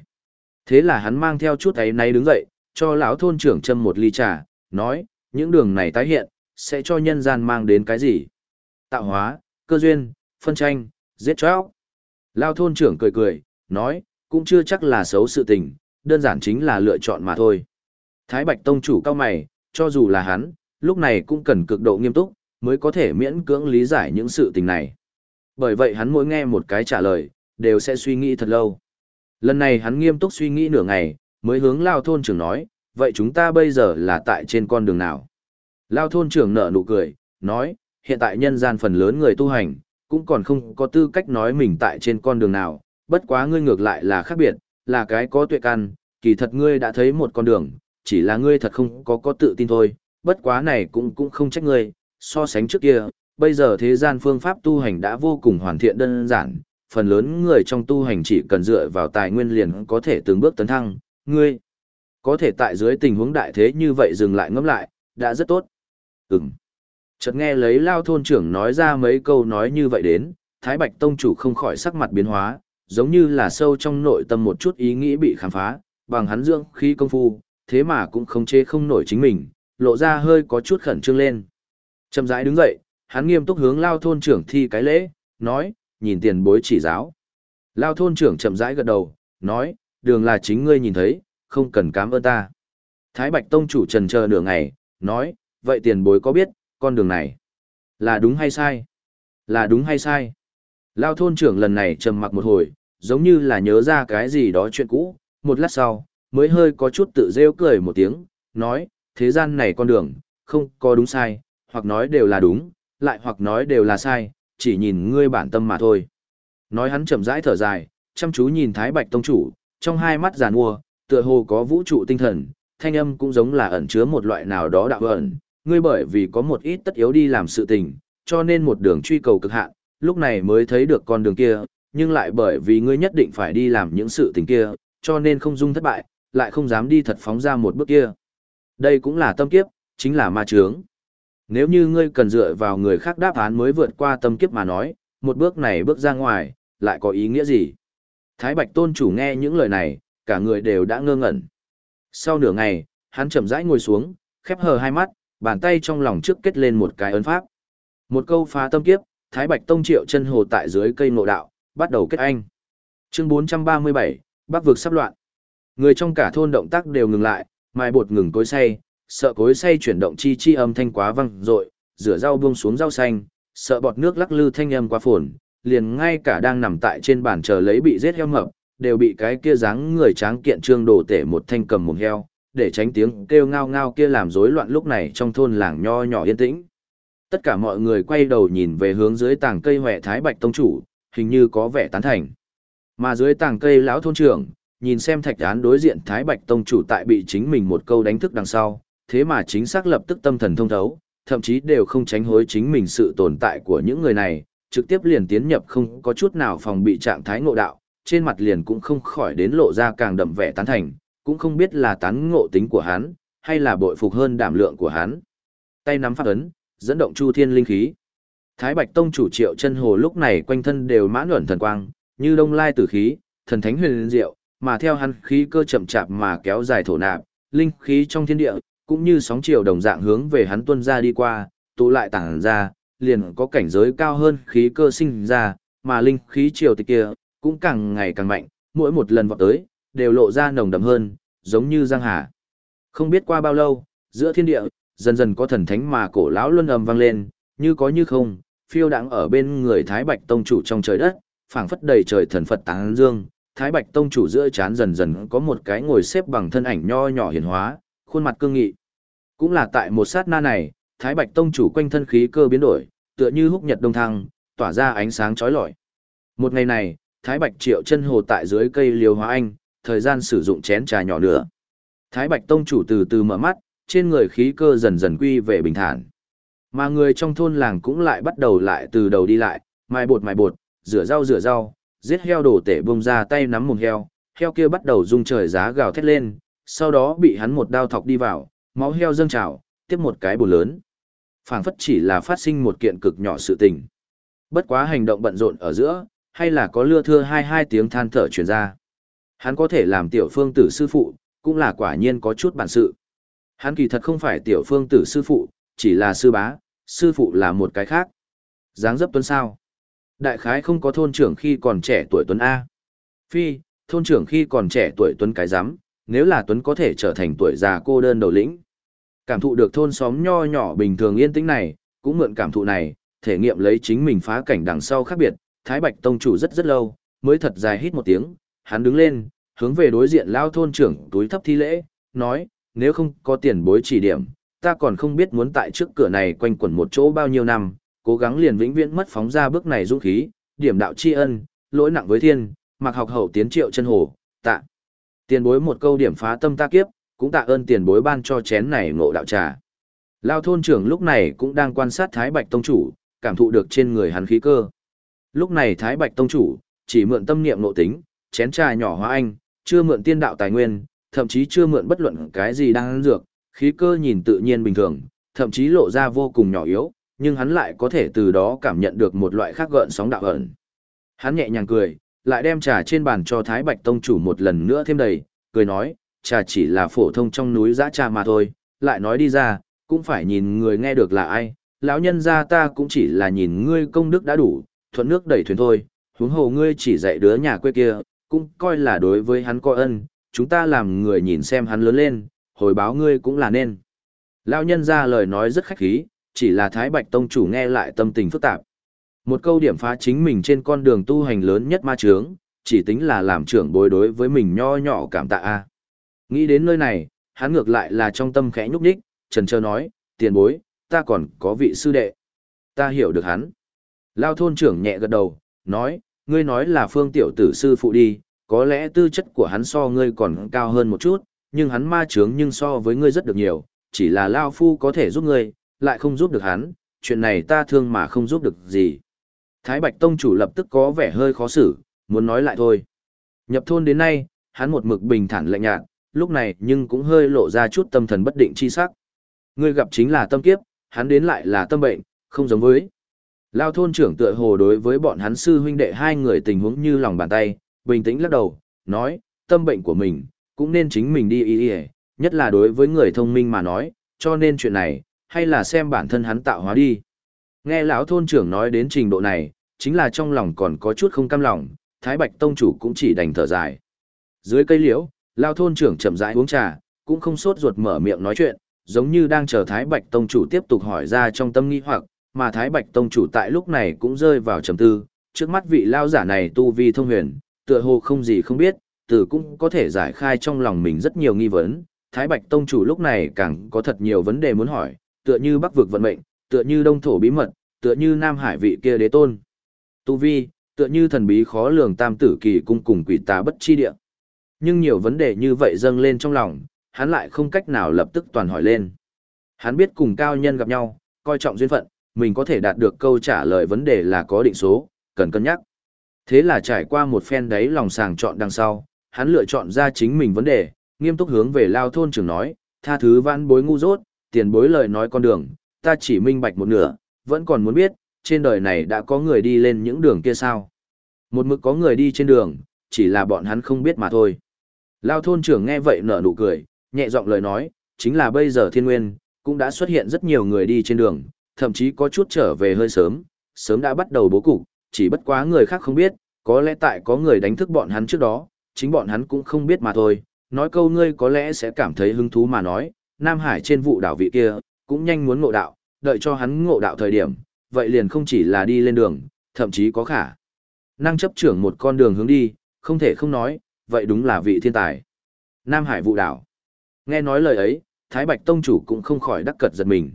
Thế là hắn mang theo chút ấy nay đứng dậy, cho lão thôn trưởng châm một ly trà, nói, những đường này tái hiện, sẽ cho nhân gian mang đến cái gì? Tạo hóa, cơ duyên, phân tranh, giết chóc. Lao thôn trưởng cười cười, nói, cũng chưa chắc là xấu sự tình, đơn giản chính là lựa chọn mà thôi. Thái Bạch Tông chủ cao mày, cho dù là hắn, lúc này cũng cần cực độ nghiêm túc, mới có thể miễn cưỡng lý giải những sự tình này. Bởi vậy hắn mỗi nghe một cái trả lời, đều sẽ suy nghĩ thật lâu. Lần này hắn nghiêm túc suy nghĩ nửa ngày, mới hướng Lao thôn trưởng nói, vậy chúng ta bây giờ là tại trên con đường nào? Lao thôn trưởng nở nụ cười, nói, hiện tại nhân gian phần lớn người tu hành, cũng còn không có tư cách nói mình tại trên con đường nào, bất quá ngươi ngược lại là khác biệt, là cái có tuệ căn, kỳ thật ngươi đã thấy một con đường, chỉ là ngươi thật không có có tự tin thôi, bất quá này cũng cũng không trách ngươi, so sánh trước kia, bây giờ thế gian phương pháp tu hành đã vô cùng hoàn thiện đơn giản, phần lớn người trong tu hành chỉ cần dựa vào tài nguyên liền có thể từng bước tấn thăng, ngươi có thể tại dưới tình huống đại thế như vậy dừng lại ngẫm lại, đã rất tốt. Ừm. Chợt nghe lấy lao thôn trưởng nói ra mấy câu nói như vậy đến, Thái Bạch Tông chủ không khỏi sắc mặt biến hóa, giống như là sâu trong nội tâm một chút ý nghĩ bị khám phá, bằng hắn dưỡng khí công phu, thế mà cũng không chế không nổi chính mình, lộ ra hơi có chút khẩn trương lên. Chậm rãi đứng dậy, hắn nghiêm túc hướng lao thôn trưởng thi cái lễ, nói, nhìn tiền bối chỉ giáo. Lao thôn trưởng chậm rãi gật đầu, nói, đường là chính ngươi nhìn thấy, không cần cảm ơn ta. Thái Bạch Tông chủ trần chờ nửa ngày, nói, vậy tiền bối có biết, con đường này là đúng hay sai? Là đúng hay sai? Lao thôn trưởng lần này trầm mặc một hồi, giống như là nhớ ra cái gì đó chuyện cũ, một lát sau, mới hơi có chút tự rêu cười một tiếng, nói, thế gian này con đường, không có đúng sai, hoặc nói đều là đúng, lại hoặc nói đều là sai, chỉ nhìn ngươi bản tâm mà thôi. Nói hắn chậm rãi thở dài, chăm chú nhìn Thái Bạch Tông Chủ, trong hai mắt giàn mua, tựa hồ có vũ trụ tinh thần, thanh âm cũng giống là ẩn chứa một loại nào đó đạo ẩn, ngươi bởi vì có một ít tất yếu đi làm sự tình, cho nên một đường truy cầu cực hạn, lúc này mới thấy được con đường kia, nhưng lại bởi vì ngươi nhất định phải đi làm những sự tình kia, cho nên không dung thất bại, lại không dám đi thật phóng ra một bước kia. Đây cũng là tâm kiếp, chính là ma chướng. Nếu như ngươi cần dựa vào người khác đáp án mới vượt qua tâm kiếp mà nói, một bước này bước ra ngoài, lại có ý nghĩa gì? Thái Bạch Tôn chủ nghe những lời này, cả người đều đã ngơ ngẩn. Sau nửa ngày, hắn chậm rãi ngồi xuống, khép hờ hai mắt, bàn tay trong lòng trước kết lên một cái ấn pháp. Một câu phá tâm kiếp, Thái Bạch Tông triệu chân hồ tại dưới cây ngộ đạo, bắt đầu kết anh. Chương 437, Bắc vực sắp loạn. Người trong cả thôn động tác đều ngừng lại, mai bột ngừng cối xay, sợ cối xay chuyển động chi chi âm thanh quá vang rội rửa rau buông xuống rau xanh, sợ bọt nước lắc lư thanh âm quá phồn, liền ngay cả đang nằm tại trên bàn chờ lấy bị giết heo mập, đều bị cái kia dáng người tráng kiện trương đồ tể một thanh cầm một heo, để tránh tiếng kêu ngao ngao kia làm rối loạn lúc này trong thôn làng nho nhỏ yên tĩnh. Tất cả mọi người quay đầu nhìn về hướng dưới tàng cây hòe thái bạch tông chủ, hình như có vẻ tán thành. Mà dưới tàng cây lão thôn trưởng, nhìn xem thạch án đối diện thái bạch tông chủ tại bị chính mình một câu đánh thức đằng sau, thế mà chính xác lập tức tâm thần thông thấu, thậm chí đều không tránh hối chính mình sự tồn tại của những người này, trực tiếp liền tiến nhập không có chút nào phòng bị trạng thái ngộ đạo, trên mặt liền cũng không khỏi đến lộ ra càng đậm vẻ tán thành, cũng không biết là tán ngộ tính của hắn, hay là bội phục hơn đảm lượng của hắn. Tay nắm phát ấn, dẫn động chu thiên linh khí. Thái Bạch Tông chủ Triệu Chân Hồ lúc này quanh thân đều mãn luẩn thần quang, như đông lai tử khí, thần thánh huyền diệu, mà theo hắn khí cơ chậm chạp mà kéo dài thổ nạp, linh khí trong thiên địa cũng như sóng chiều đồng dạng hướng về hắn tuôn ra đi qua, tụ lại tản ra, liền có cảnh giới cao hơn khí cơ sinh ra, mà linh khí chiều tịch kia cũng càng ngày càng mạnh, mỗi một lần vọt tới, đều lộ ra nồng đậm hơn, giống như giang hà. Không biết qua bao lâu, giữa thiên địa, dần dần có thần thánh mà cổ lão luân ầm vang lên, như có như không, phiêu đãng ở bên người Thái Bạch Tông chủ trong trời đất, phảng phất đầy trời thần Phật tán dương, Thái Bạch Tông chủ giữa chán dần dần có một cái ngồi xếp bằng thân ảnh nho nhỏ hiền hóa, khuôn mặt cương nghị. Cũng là tại một sát na này, Thái Bạch Tông chủ quanh thân khí cơ biến đổi, tựa như húc nhật đông thăng, tỏa ra ánh sáng chói lọi. Một ngày này, Thái Bạch Triệu chân hồ tại dưới cây liều hóa anh, thời gian sử dụng chén trà nhỏ nữa. Thái Bạch Tông chủ từ từ mở mắt, trên người khí cơ dần dần quy về bình thản. Mà người trong thôn làng cũng lại bắt đầu lại từ đầu đi lại, Mài bột mài bột, rửa rau rửa rau, giết heo đổ tể bông ra tay nắm mồm heo, heo kia bắt đầu rung trời giá gào thét lên, sau đó bị hắn một đao thọc đi vào, máu heo dâng trào, tiếp một cái bù lớn. phảng phất chỉ là phát sinh một kiện cực nhỏ sự tình. Bất quá hành động bận rộn ở giữa, hay là có lưa thưa hai hai tiếng than thở truyền ra. Hắn có thể làm tiểu phương tử sư phụ, cũng là quả nhiên có chút bản sự. Hắn kỳ thật không phải tiểu phương tử sư phụ, chỉ là sư bá, sư phụ là một cái khác. dáng dấp tuấn sao. Đại khái không có thôn trưởng khi còn trẻ tuổi tuấn A. Phi, thôn trưởng khi còn trẻ tuổi tuấn cái giám, nếu là tuấn có thể trở thành tuổi già cô đơn đầu lĩnh. Cảm thụ được thôn xóm nho nhỏ bình thường yên tĩnh này, cũng mượn cảm thụ này, thể nghiệm lấy chính mình phá cảnh đằng sau khác biệt, Thái Bạch Tông chủ rất rất lâu, mới thật dài hít một tiếng, hắn đứng lên, hướng về đối diện lao thôn trưởng túi thấp thi lễ, nói, nếu không có tiền bối chỉ điểm, ta còn không biết muốn tại trước cửa này quanh quẩn một chỗ bao nhiêu năm, cố gắng liền vĩnh viễn mất phóng ra bước này dũng khí, điểm đạo tri ân, lỗi nặng với thiên, mặc học hậu tiến triệu chân hồ, tạ. Tiền bối một câu điểm phá tâm ta kiếp, cũng tạ ơn tiền bối ban cho chén này ngộ đạo trà. Lao thôn trưởng lúc này cũng đang quan sát Thái Bạch Tông Chủ, cảm thụ được trên người hắn khí cơ. Lúc này Thái Bạch Tông Chủ, chỉ mượn tâm niệm nộ tính, chén trà nhỏ hóa anh, chưa mượn tiên đạo tài nguyên, thậm chí chưa mượn bất luận cái gì đang dược, khí cơ nhìn tự nhiên bình thường, thậm chí lộ ra vô cùng nhỏ yếu, nhưng hắn lại có thể từ đó cảm nhận được một loại khác gợn sóng đạo ẩn. Hắn nhẹ nhàng cười, lại đem trà trên bàn cho Thái Bạch Tông chủ một lần nữa thêm đầy, cười nói, trà chỉ là phổ thông trong núi giã trà mà thôi, lại nói đi ra, cũng phải nhìn người nghe được là ai, lão nhân gia ta cũng chỉ là nhìn ngươi công đức đã đủ, thuận nước đẩy thuyền thôi, huống hồ ngươi chỉ dạy đứa nhà quê kia, cũng coi là đối với hắn coi ân, chúng ta làm người nhìn xem hắn lớn lên, hồi báo ngươi cũng là nên. Lão nhân gia lời nói rất khách khí, chỉ là Thái Bạch Tông chủ nghe lại tâm tình phức tạp. Một câu điểm phá chính mình trên con đường tu hành lớn nhất ma trướng, chỉ tính là làm trưởng bối đối với mình nho nhỏ cảm tạ a. Nghĩ đến nơi này, hắn ngược lại là trong tâm khẽ nhúc nhích, trần trơ nói, tiền bối, ta còn có vị sư đệ. Ta hiểu được hắn. Lao thôn trưởng nhẹ gật đầu, nói, ngươi nói là phương tiểu tử sư phụ đi, có lẽ tư chất của hắn so ngươi còn cao hơn một chút, nhưng hắn ma trướng nhưng so với ngươi rất được nhiều, chỉ là Lao phu có thể giúp ngươi, lại không giúp được hắn, chuyện này ta thương mà không giúp được gì. Thái Bạch Tông chủ lập tức có vẻ hơi khó xử, muốn nói lại thôi. Nhập thôn đến nay, hắn một mực bình thản lạnh nhạt, lúc này nhưng cũng hơi lộ ra chút tâm thần bất định chi sắc. Ngươi gặp chính là tâm kiếp, hắn đến lại là tâm bệnh, không giống với. Lao thôn trưởng tựa hồ đối với bọn hắn sư huynh đệ hai người tình huống như lòng bàn tay, bình tĩnh lắc đầu, nói, tâm bệnh của mình, cũng nên chính mình đi y y nhất là đối với người thông minh mà nói, cho nên chuyện này, hay là xem bản thân hắn tạo hóa đi. Nghe lão thôn trưởng nói đến trình độ này, chính là trong lòng còn có chút không cam lòng, Thái Bạch Tông chủ cũng chỉ đành thở dài. Dưới cây liễu, lão thôn trưởng chậm rãi uống trà, cũng không sốt ruột mở miệng nói chuyện, giống như đang chờ Thái Bạch Tông chủ tiếp tục hỏi ra trong tâm nghi hoặc, mà Thái Bạch Tông chủ tại lúc này cũng rơi vào trầm tư, trước mắt vị lão giả này tu vi thông huyền, tựa hồ không gì không biết, từ cũng có thể giải khai trong lòng mình rất nhiều nghi vấn. Thái Bạch Tông chủ lúc này càng có thật nhiều vấn đề muốn hỏi, tựa như Bắc vực vận mệnh, tựa như Đông thổ bí mật, tựa như Nam Hải vị kia đế tôn. Tu vi, tựa như thần bí khó lường tam tử kỳ cung cùng quỷ tà bất chi địa. Nhưng nhiều vấn đề như vậy dâng lên trong lòng, hắn lại không cách nào lập tức toàn hỏi lên. Hắn biết cùng cao nhân gặp nhau, coi trọng duyên phận, mình có thể đạt được câu trả lời vấn đề là có định số, cần cân nhắc. Thế là trải qua một phen đấy lòng sàng chọn đằng sau, hắn lựa chọn ra chính mình vấn đề, nghiêm túc hướng về lao thôn trưởng nói, tha thứ văn bối ngu dốt, tiền bối lời nói con đường, ta chỉ minh bạch một nửa, vẫn còn muốn biết, trên đời này đã có người đi lên những đường kia sao. Một mực có người đi trên đường, chỉ là bọn hắn không biết mà thôi. Lao thôn trưởng nghe vậy nở nụ cười, nhẹ giọng lời nói, chính là bây giờ thiên nguyên, cũng đã xuất hiện rất nhiều người đi trên đường, thậm chí có chút trở về hơi sớm, sớm đã bắt đầu bố cục, chỉ bất quá người khác không biết, có lẽ tại có người đánh thức bọn hắn trước đó, chính bọn hắn cũng không biết mà thôi. Nói câu ngươi có lẽ sẽ cảm thấy hứng thú mà nói, Nam Hải trên vụ đảo vị kia, cũng nhanh muốn ngộ đạo, đợi cho hắn ngộ đạo thời điểm, vậy liền không chỉ là đi lên đường, thậm chí có khả. Năng chấp trưởng một con đường hướng đi, không thể không nói, vậy đúng là vị thiên tài. Nam Hải vụ đảo. Nghe nói lời ấy, Thái Bạch Tông chủ cũng không khỏi đắc cật giật mình.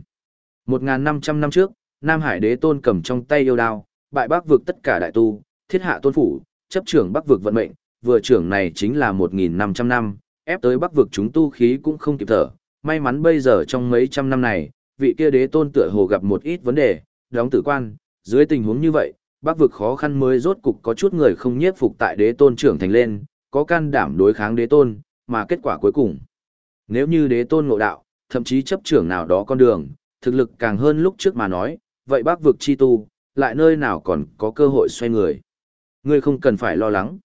1.500 năm trước, Nam Hải đế tôn cầm trong tay yêu đao, bại bắc vực tất cả đại tu, thiết hạ tôn phủ, chấp trưởng bắc vực vận mệnh, vừa trưởng này chính là 1.500 năm, ép tới bắc vực chúng tu khí cũng không kịp thở. May mắn bây giờ trong mấy trăm năm này, vị kia đế tôn tựa hồ gặp một ít vấn đề, đóng tử quan, dưới tình huống như vậy, bác vực khó khăn mới rốt cục có chút người không nhiếp phục tại đế tôn trưởng thành lên, có can đảm đối kháng đế tôn, mà kết quả cuối cùng. Nếu như đế tôn ngộ đạo, thậm chí chấp trưởng nào đó con đường, thực lực càng hơn lúc trước mà nói, vậy bác vực chi tu, lại nơi nào còn có cơ hội xoay người. Ngươi không cần phải lo lắng.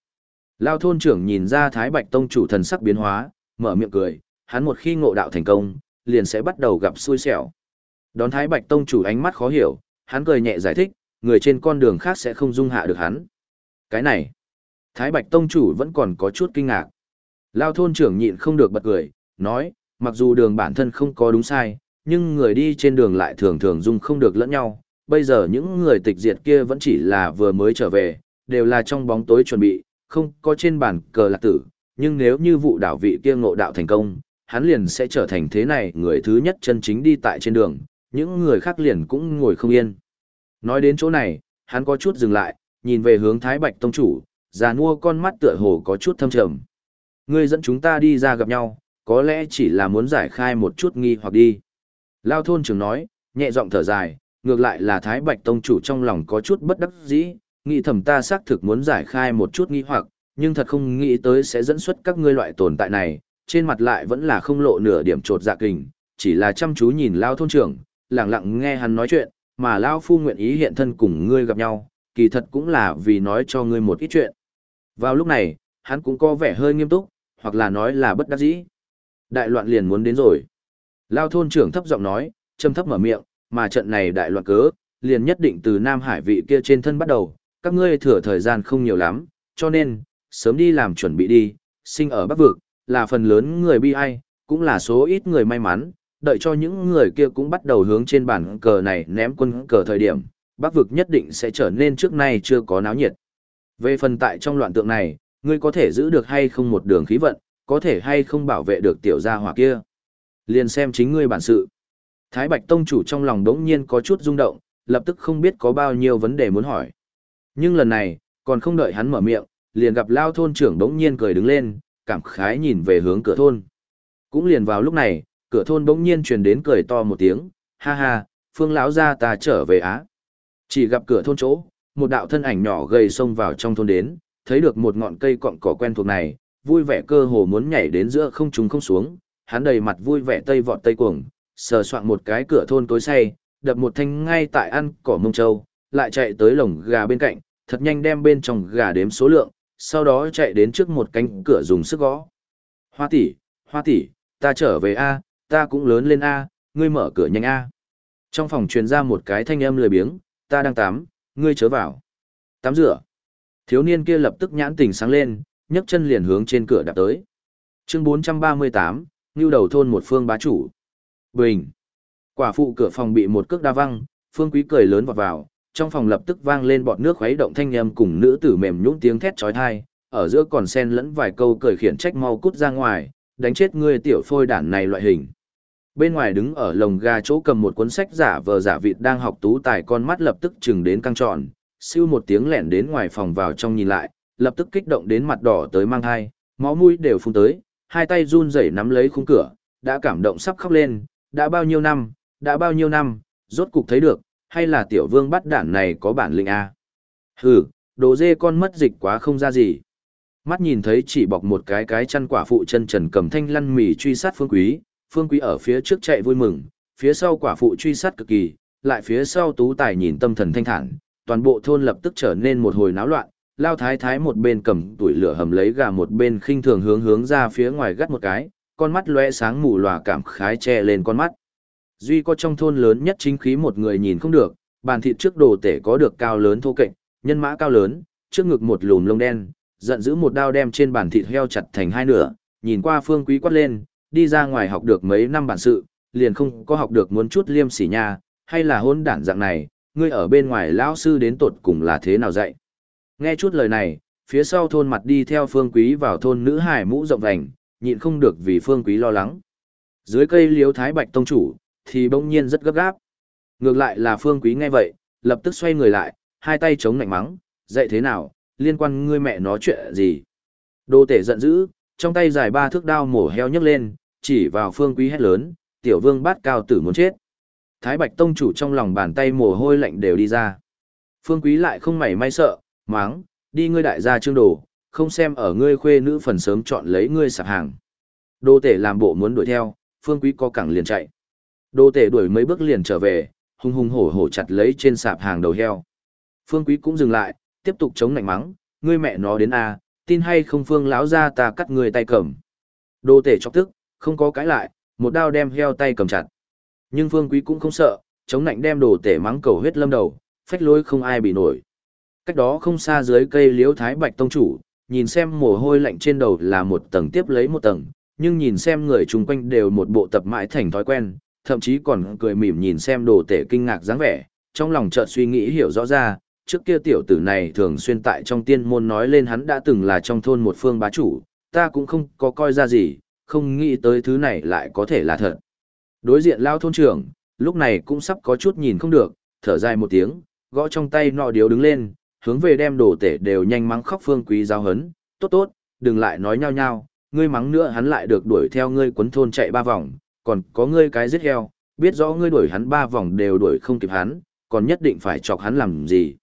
Lao thôn trưởng nhìn ra Thái Bạch Tông chủ thần sắc biến hóa, mở miệng cười, hắn một khi ngộ đạo thành công, liền sẽ bắt đầu gặp xui xẻo. Đón Thái Bạch Tông chủ ánh mắt khó hiểu, hắn cười nhẹ giải thích, người trên con đường khác sẽ không dung hạ được hắn. Cái này, Thái Bạch Tông chủ vẫn còn có chút kinh ngạc. Lao thôn trưởng nhịn không được bật cười, nói, mặc dù đường bản thân không có đúng sai, nhưng người đi trên đường lại thường thường dung không được lẫn nhau. Bây giờ những người tịch diệt kia vẫn chỉ là vừa mới trở về, đều là trong bóng tối chuẩn bị, không có trên bàn cờ lạc tử. Nhưng nếu như vụ đảo vị kia ngộ đạo thành công, hắn liền sẽ trở thành thế này người thứ nhất chân chính đi tại trên đường, những người khác liền cũng ngồi không yên. Nói đến chỗ này, hắn có chút dừng lại, nhìn về hướng Thái Bạch Tông Chủ, già nua con mắt tựa hồ có chút thâm trầm. Ngươi dẫn chúng ta đi ra gặp nhau, có lẽ chỉ là muốn giải khai một chút nghi hoặc đi. Lao thôn trưởng nói, nhẹ giọng thở dài, ngược lại là Thái Bạch Tông Chủ trong lòng có chút bất đắc dĩ, nghĩ thầm ta xác thực muốn giải khai một chút nghi hoặc, nhưng thật không nghĩ tới sẽ dẫn xuất các ngươi loại tồn tại này, trên mặt lại vẫn là không lộ nửa điểm trột dạ kình, chỉ là chăm chú nhìn Lao thôn trưởng, lặng lặng nghe hắn nói chuyện, mà Lao Phu nguyện ý hiện thân cùng ngươi gặp nhau, kỳ thật cũng là vì nói cho ngươi một ít chuyện. Vào lúc này, hắn cũng có vẻ hơi nghiêm túc, hoặc là nói là bất đắc dĩ. Đại loạn liền muốn đến rồi. Lao thôn trưởng thấp giọng nói, châm thấp mở miệng, mà trận này đại loạn cớ, liền nhất định từ Nam Hải vị kia trên thân bắt đầu, các ngươi thừa thời gian không nhiều lắm, cho nên, sớm đi làm chuẩn bị đi, sinh ở Bắc Vực, là phần lớn người bi ai, cũng là số ít người may mắn, đợi cho những người kia cũng bắt đầu hướng trên bản cờ này ném quân cờ thời điểm, Bắc Vực nhất định sẽ trở nên trước nay chưa có náo nhiệt. Về phần tại trong loạn tượng này, ngươi có thể giữ được hay không một đường khí vận, có thể hay không bảo vệ được tiểu gia hỏa kia. Liền xem chính ngươi bản sự. Thái Bạch Tông chủ trong lòng đống nhiên có chút rung động, lập tức không biết có bao nhiêu vấn đề muốn hỏi. Nhưng lần này, còn không đợi hắn mở miệng, liền gặp Lao thôn trưởng đống nhiên cười đứng lên, cảm khái nhìn về hướng cửa thôn. Cũng liền vào lúc này, cửa thôn bỗng nhiên truyền đến cười to một tiếng, ha ha, phương lão gia ta trở về á. Chỉ gặp cửa thôn chỗ, một đạo thân ảnh nhỏ gầy xông vào trong thôn đến, thấy được một ngọn cây cọng cỏ quen thuộc này, vui vẻ cơ hồ muốn nhảy đến giữa không trung không xuống, hắn đầy mặt vui vẻ tây vọt tây cuồng, sờ soạn một cái cửa thôn tối say, đập một thanh ngay tại ăn cỏ mông châu, lại chạy tới lồng gà bên cạnh, thật nhanh đem bên trong gà đếm số lượng, sau đó chạy đến trước một cánh cửa dùng sức gõ. Hoa tỷ, hoa tỷ, ta trở về A, ta cũng lớn lên A, ngươi mở cửa nhanh A. Trong phòng truyền ra một cái thanh âm lười biếng, ta đang tắm, ngươi chớ vào. Tắm rửa. Thiếu niên kia lập tức nhãn tình sáng lên, nhấc chân liền hướng trên cửa đạp tới. Chương 438, Ngưu đầu thôn một phương bá chủ. Bình. Quả phụ cửa phòng bị một cước đa văng, phương quý cười lớn vọt vào, trong phòng lập tức vang lên bọt nước khuấy động thanh âm cùng nữ tử mềm nhũn tiếng thét chói tai, ở giữa còn xen lẫn vài câu cười khiển trách mau cút ra ngoài, đánh chết ngươi tiểu phôi đản này loại hình. Bên ngoài đứng ở lồng gà chỗ cầm một cuốn sách giả vờ giả vịt đang học tú tài con mắt lập tức chừng đến căng tròn, siêu một tiếng lẻn đến ngoài phòng vào trong nhìn lại, lập tức kích động đến mặt đỏ tới mang hai, máu mũi đều phun tới, hai tay run rẩy nắm lấy khung cửa, đã cảm động sắp khóc lên, đã bao nhiêu năm, đã bao nhiêu năm, rốt cục thấy được, hay là tiểu vương bắt đản này có bản lĩnh a Hừ, đồ dê con mất dịch quá không ra gì. Mắt nhìn thấy chỉ bọc một cái cái chăn quả phụ chân trần cầm thanh lăn mì truy sát phương quý, phương quý ở phía trước chạy vui mừng, phía sau quả phụ truy sát cực kỳ, lại phía sau tú tài nhìn tâm thần thanh thản, toàn bộ thôn lập tức trở nên một hồi náo loạn, lao thái thái một bên cầm tuổi lửa hầm lấy gà một bên khinh thường hướng hướng ra phía ngoài gắt một cái, con mắt lóe sáng mù lòa cảm khái che lên con mắt. Duy có trong thôn lớn nhất chính khí một người nhìn không được, bàn thịt trước đồ tể có được cao lớn thô kệch, nhân mã cao lớn, trước ngực một lùm lông đen, giận dữ một đao đem trên bàn thịt heo chặt thành hai nửa, nhìn qua phương quý quát lên, đi ra ngoài học được mấy năm bản sự, liền không có học được muốn chút liêm sỉ nha, hay là hôn đản dạng này, ngươi ở bên ngoài lão sư đến tột cùng là thế nào dạy. Nghe chút lời này, phía sau thôn mặt đi theo phương quý vào thôn nữ hải mũ rộng vành, nhịn không được vì phương quý lo lắng. Dưới cây liếu thái bạch tông chủ, thì bỗng nhiên rất gấp gáp. Ngược lại là phương quý nghe vậy, lập tức xoay người lại, hai tay chống nạnh mắng, dậy thế nào, liên quan ngươi mẹ nói chuyện gì. Đô tể giận dữ, trong tay dài ba thước đao mổ heo nhấc lên, chỉ vào phương quý hét lớn, tiểu vương bát cao tử muốn chết. Thái Bạch Tông chủ trong lòng bàn tay mồ hôi lạnh đều đi ra. Phương Quý lại không mảy may sợ, máng, đi ngươi đại gia trương đồ, không xem ở ngươi khuê nữ phần sớm chọn lấy ngươi sạp hàng. Đô tể làm bộ muốn đuổi theo, Phương Quý có cẳng liền chạy. Đô tể đuổi mấy bước liền trở về, hung hung hổ hổ chặt lấy trên sạp hàng đầu heo. Phương Quý cũng dừng lại, tiếp tục chống nạnh mắng, ngươi mẹ nó đến a, tin hay không Phương lão ra ta cắt người tay cầm. Đô tể chọc tức, không có cái lại, một đao đem heo tay cầm chặt. Nhưng Phương Quý cũng không sợ, chống nạnh đem đồ tể mắng cầu huyết lâm đầu, phách lối không ai bị nổi. Cách đó không xa dưới cây liễu thái bạch tông chủ, nhìn xem mồ hôi lạnh trên đầu là một tầng tiếp lấy một tầng, nhưng nhìn xem người chung quanh đều một bộ tập mãi thành thói quen, thậm chí còn cười mỉm nhìn xem đồ tể kinh ngạc dáng vẻ, trong lòng chợt suy nghĩ hiểu rõ ra, trước kia tiểu tử này thường xuyên tại trong tiên môn nói lên hắn đã từng là trong thôn một phương bá chủ, ta cũng không có coi ra gì, không nghĩ tới thứ này lại có thể là thật. Đối diện lao thôn trưởng, lúc này cũng sắp có chút nhìn không được, thở dài một tiếng, gõ trong tay nọ điếu đứng lên, hướng về đem đồ tể đều nhanh mắng khóc phương quý giao hấn, tốt tốt, đừng lại nói nhau nhau, ngươi mắng nữa hắn lại được đuổi theo ngươi quấn thôn chạy ba vòng, còn có ngươi cái giết heo, biết rõ ngươi đuổi hắn ba vòng đều đuổi không kịp hắn, còn nhất định phải chọc hắn làm gì.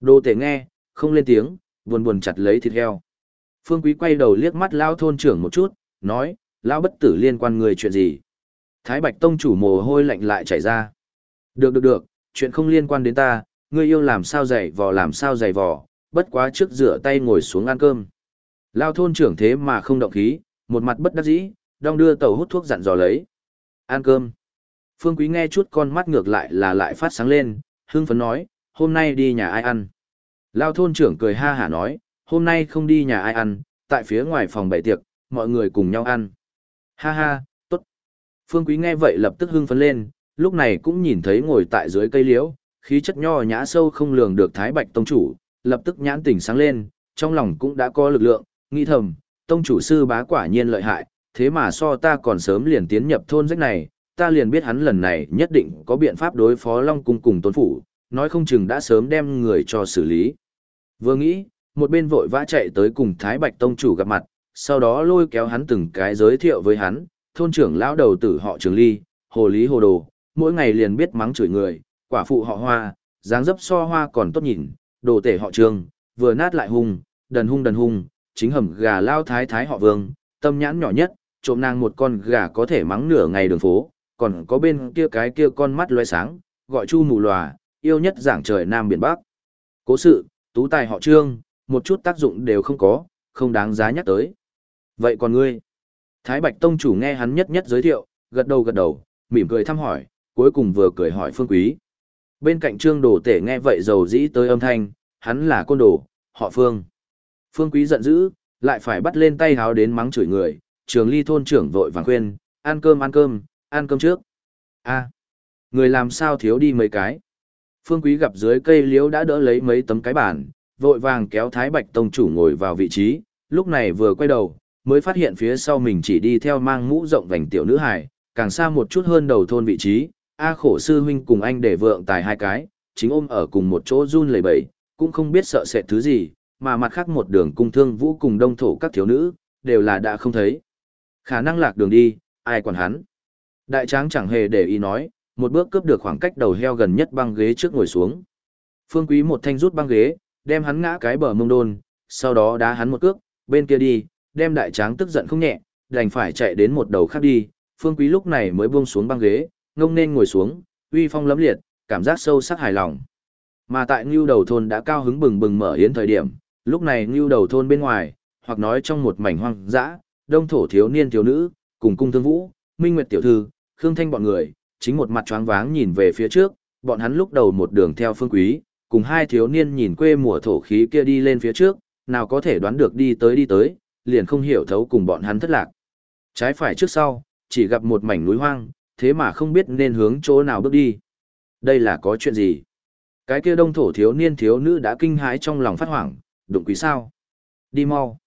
Đô tể nghe, không lên tiếng, buồn buồn chặt lấy thịt heo. Phương Quý quay đầu liếc mắt lao thôn trưởng một chút, nói, lão bất tử liên quan người chuyện gì. Thái Bạch Tông chủ mồ hôi lạnh lại chảy ra. Được được được, chuyện không liên quan đến ta, ngươi yêu làm sao dày vò làm sao dày vò, bất quá trước rửa tay ngồi xuống ăn cơm. Lao thôn trưởng thế mà không động khí, một mặt bất đắc dĩ, đong đưa tàu hút thuốc dặn dò lấy. Ăn cơm. Phương Quý nghe chút con mắt ngược lại là lại phát sáng lên, hưng phấn nói, hôm nay đi nhà ai ăn. Lao thôn trưởng cười ha hả nói, hôm nay không đi nhà ai ăn, tại phía ngoài phòng bày tiệc, mọi người cùng nhau ăn. Ha ha, tốt. Phương Quý nghe vậy lập tức hưng phấn lên, lúc này cũng nhìn thấy ngồi tại dưới cây liễu, khí chất nho nhã sâu không lường được Thái Bạch Tông Chủ, lập tức nhãn tỉnh sáng lên, trong lòng cũng đã có lực lượng, nghĩ thầm, Tông Chủ sư bá quả nhiên lợi hại, thế mà so ta còn sớm liền tiến nhập thôn rách này, ta liền biết hắn lần này nhất định có biện pháp đối phó Long Cung cùng Tôn Phủ, nói không chừng đã sớm đem người cho xử lý. Vừa nghĩ, một bên vội vã chạy tới cùng Thái Bạch Tông Chủ gặp mặt, sau đó lôi kéo hắn từng cái giới thiệu với hắn, thôn trưởng lão đầu tử họ Trường Ly, hồ lý hồ đồ, mỗi ngày liền biết mắng chửi người, quả phụ họ Hoa, dáng dấp so hoa còn tốt nhìn, đồ tể họ Trường, vừa nát lại hung, đần hung đần hung, chính hầm gà lao thái thái họ Vương, tâm nhãn nhỏ nhất, trộm nàng một con gà có thể mắng nửa ngày đường phố, còn có bên kia cái kia con mắt loe sáng, gọi chu mù lòa, yêu nhất giảng trời Nam Biển Bắc. Cố sự, tú tài họ Trương, một chút tác dụng đều không có, không đáng giá nhắc tới. Vậy còn ngươi? Thái Bạch Tông chủ nghe hắn nhất nhất giới thiệu, gật đầu gật đầu, mỉm cười thăm hỏi, cuối cùng vừa cười hỏi Phương Quý. Bên cạnh Trương Đồ Tể nghe vậy dầu dĩ tới âm thanh, hắn là côn đồ, họ Phương. Phương Quý giận dữ, lại phải bắt lên tay háo đến mắng chửi người, trường ly thôn trưởng vội vàng khuyên, ăn cơm ăn cơm, ăn cơm trước. a người làm sao thiếu đi mấy cái. Phương Quý gặp dưới cây liễu đã đỡ lấy mấy tấm cái bàn, vội vàng kéo Thái Bạch Tông chủ ngồi vào vị trí, lúc này vừa quay đầu, mới phát hiện phía sau mình chỉ đi theo mang mũ rộng vành tiểu nữ Hải, càng xa một chút hơn đầu thôn vị trí, A khổ sư huynh cùng anh để vượng tài hai cái, chính ôm ở cùng một chỗ run lẩy bẩy, cũng không biết sợ sệt thứ gì, mà mặt khác một đường cung thương vũ cùng đông thổ các thiếu nữ, đều là đã không thấy. Khả năng lạc đường đi, ai quản hắn. Đại tráng chẳng hề để ý nói, một bước cướp được khoảng cách đầu heo gần nhất băng ghế trước ngồi xuống. Phương Quý một thanh rút băng ghế, đem hắn ngã cái bờ mông đôn, sau đó đá hắn một cước, bên kia đi, đem đại tráng tức giận không nhẹ, đành phải chạy đến một đầu khác đi. Phương Quý lúc này mới buông xuống băng ghế, ngông nên ngồi xuống, uy phong lấm liệt, cảm giác sâu sắc hài lòng. Mà tại Ngưu Đầu thôn đã cao hứng bừng bừng mở yến thời điểm, lúc này Ngưu Đầu thôn bên ngoài, hoặc nói trong một mảnh hoang dã, đông thổ thiếu niên thiếu nữ, cùng cung thương vũ, Minh Nguyệt tiểu thư, Khương Thanh bọn người, chính một mặt choáng váng nhìn về phía trước, bọn hắn lúc đầu một đường theo Phương Quý, cùng hai thiếu niên nhìn quê mùa thổ khí kia đi lên phía trước, nào có thể đoán được đi tới đi tới, liền không hiểu thấu cùng bọn hắn thất lạc. Trái phải trước sau, chỉ gặp một mảnh núi hoang, thế mà không biết nên hướng chỗ nào bước đi. Đây là có chuyện gì? Cái kia đông thổ thiếu niên thiếu nữ đã kinh hãi trong lòng phát hoảng, đụng quý sao? Đi mau.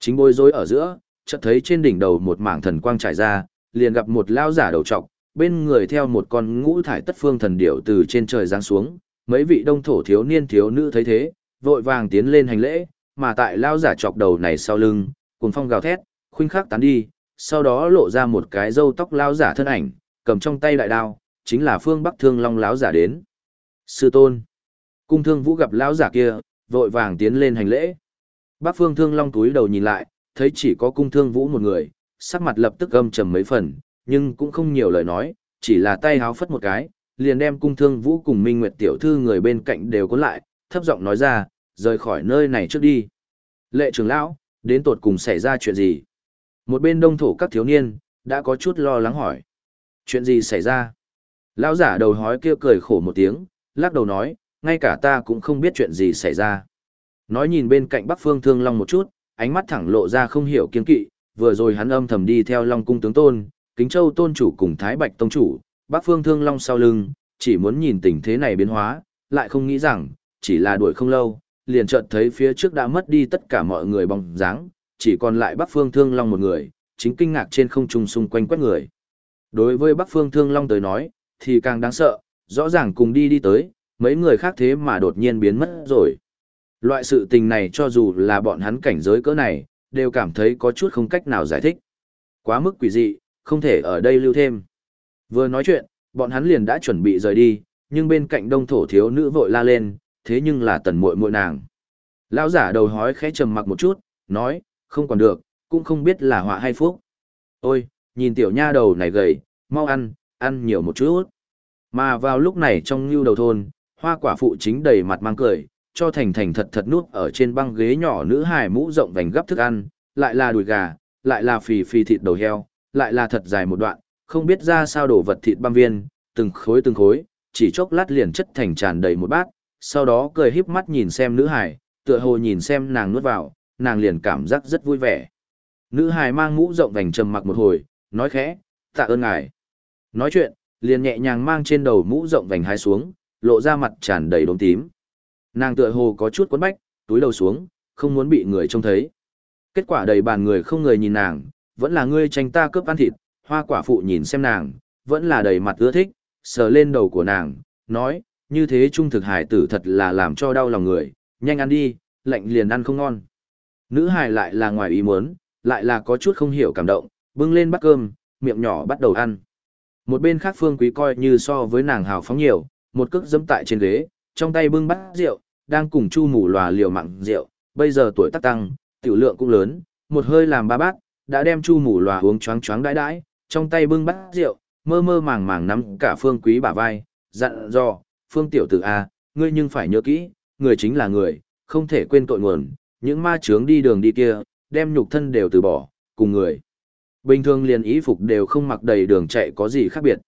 Chính bối rối ở giữa, chợt thấy trên đỉnh đầu một mảng thần quang trải ra, liền gặp một lao giả đầu trọc, bên người theo một con ngũ thải tất phương thần điểu từ trên trời giáng xuống, mấy vị đông thổ thiếu niên thiếu nữ thấy thế, vội vàng tiến lên hành lễ, mà tại lao giả chọc đầu này sau lưng, cùng phong gào thét, khuynh khắc tán đi, sau đó lộ ra một cái râu tóc lao giả thân ảnh, cầm trong tay đại đao, chính là phương bắc thương long lão giả đến. Sư tôn. cung thương vũ gặp lão giả kia, vội vàng tiến lên hành lễ. Bác phương thương long túi đầu nhìn lại, thấy chỉ có cung thương vũ một người, sắc mặt lập tức âm trầm mấy phần, nhưng cũng không nhiều lời nói, chỉ là tay háo phất một cái, liền đem cung thương vũ cùng Minh Nguyệt tiểu thư người bên cạnh đều cuốn lại, thấp giọng nói ra, rời khỏi nơi này trước đi. Lệ trưởng lão, đến tột cùng xảy ra chuyện gì? Một bên đông thổ các thiếu niên, đã có chút lo lắng hỏi. Chuyện gì xảy ra? Lão giả đầu hói kia cười khổ một tiếng, lắc đầu nói, ngay cả ta cũng không biết chuyện gì xảy ra. Nói nhìn bên cạnh Bắc Phương Thương Long một chút, ánh mắt thẳng lộ ra không hiểu kiên kỵ, vừa rồi hắn âm thầm đi theo Long cung tướng tôn, Kính Châu tôn chủ cùng Thái Bạch tông chủ, Bắc Phương Thương Long sau lưng, chỉ muốn nhìn tình thế này biến hóa, lại không nghĩ rằng, chỉ là đuổi không lâu, liền chợt thấy phía trước đã mất đi tất cả mọi người bóng dáng, chỉ còn lại Bắc Phương Thương Long một người, chính kinh ngạc trên không trung xung quanh quét người. Đối với Bắc Phương Thương Long tới nói, thì càng đáng sợ, rõ ràng cùng đi đi tới, mấy người khác thế mà đột nhiên biến mất rồi. Loại sự tình này cho dù là bọn hắn cảnh giới cỡ này, đều cảm thấy có chút không cách nào giải thích. Quá mức quỷ dị, không thể ở đây lưu thêm. Vừa nói chuyện, bọn hắn liền đã chuẩn bị rời đi, nhưng bên cạnh đông thổ thiếu nữ vội la lên, thế nhưng là tần muội muội nàng. Lão giả đầu hói khẽ trầm mặc một chút, nói, không còn được, cũng không biết là họa hay phúc. Ôi, nhìn tiểu nha đầu này gầy, mau ăn, ăn nhiều một chút. Mà vào lúc này trong lưu đầu thôn, hoa quả phụ chính đầy mặt mang cười, cho thành thành thật thật nuốt ở trên băng ghế nhỏ nữ hài mũ rộng vành gấp thức ăn, lại là đùi gà, lại là phì phì thịt đầu heo, lại là thật dài một đoạn, không biết ra sao đổ vật thịt băm viên, từng khối từng khối, chỉ chốc lát liền chất thành tràn đầy một bát, sau đó cười híp mắt nhìn xem nữ hài, tựa hồ nhìn xem nàng nuốt vào, nàng liền cảm giác rất vui vẻ. Nữ hài mang mũ rộng vành trầm mặc một hồi, nói khẽ, tạ ơn ngài. Nói chuyện, liền nhẹ nhàng mang trên đầu mũ rộng vành hai xuống, lộ ra mặt tràn đầy đốm tím. Nàng tựa hồ có chút quấn bách, túi đầu xuống, không muốn bị người trông thấy. Kết quả đầy bàn người không người nhìn nàng, vẫn là ngươi tranh ta cướp ăn thịt, hoa quả phụ nhìn xem nàng, vẫn là đầy mặt ưa thích, sờ lên đầu của nàng, nói, như thế trung thực hải tử thật là làm cho đau lòng người, nhanh ăn đi, lạnh liền ăn không ngon. Nữ Hải lại là ngoài ý muốn, lại là có chút không hiểu cảm động, bưng lên bát cơm, miệng nhỏ bắt đầu ăn. Một bên khác phương quý coi như so với nàng hào phóng nhiều, một cước dẫm tại trên ghế, trong tay bưng bát rượu, đang cùng chu mù lòa liều mặn rượu, bây giờ tuổi tác tăng, tiểu lượng cũng lớn, một hơi làm ba bát, đã đem chu mù lòa uống choáng choáng đãi đãi, trong tay bưng bát rượu, mơ mơ màng màng nắm cả phương quý bả vai, dặn dò, phương tiểu tử A, ngươi nhưng phải nhớ kỹ, người chính là người, không thể quên tội nguồn, những ma chướng đi đường đi kia, đem nhục thân đều từ bỏ, cùng người. Bình thường liền ý phục đều không mặc đầy đường chạy có gì khác biệt.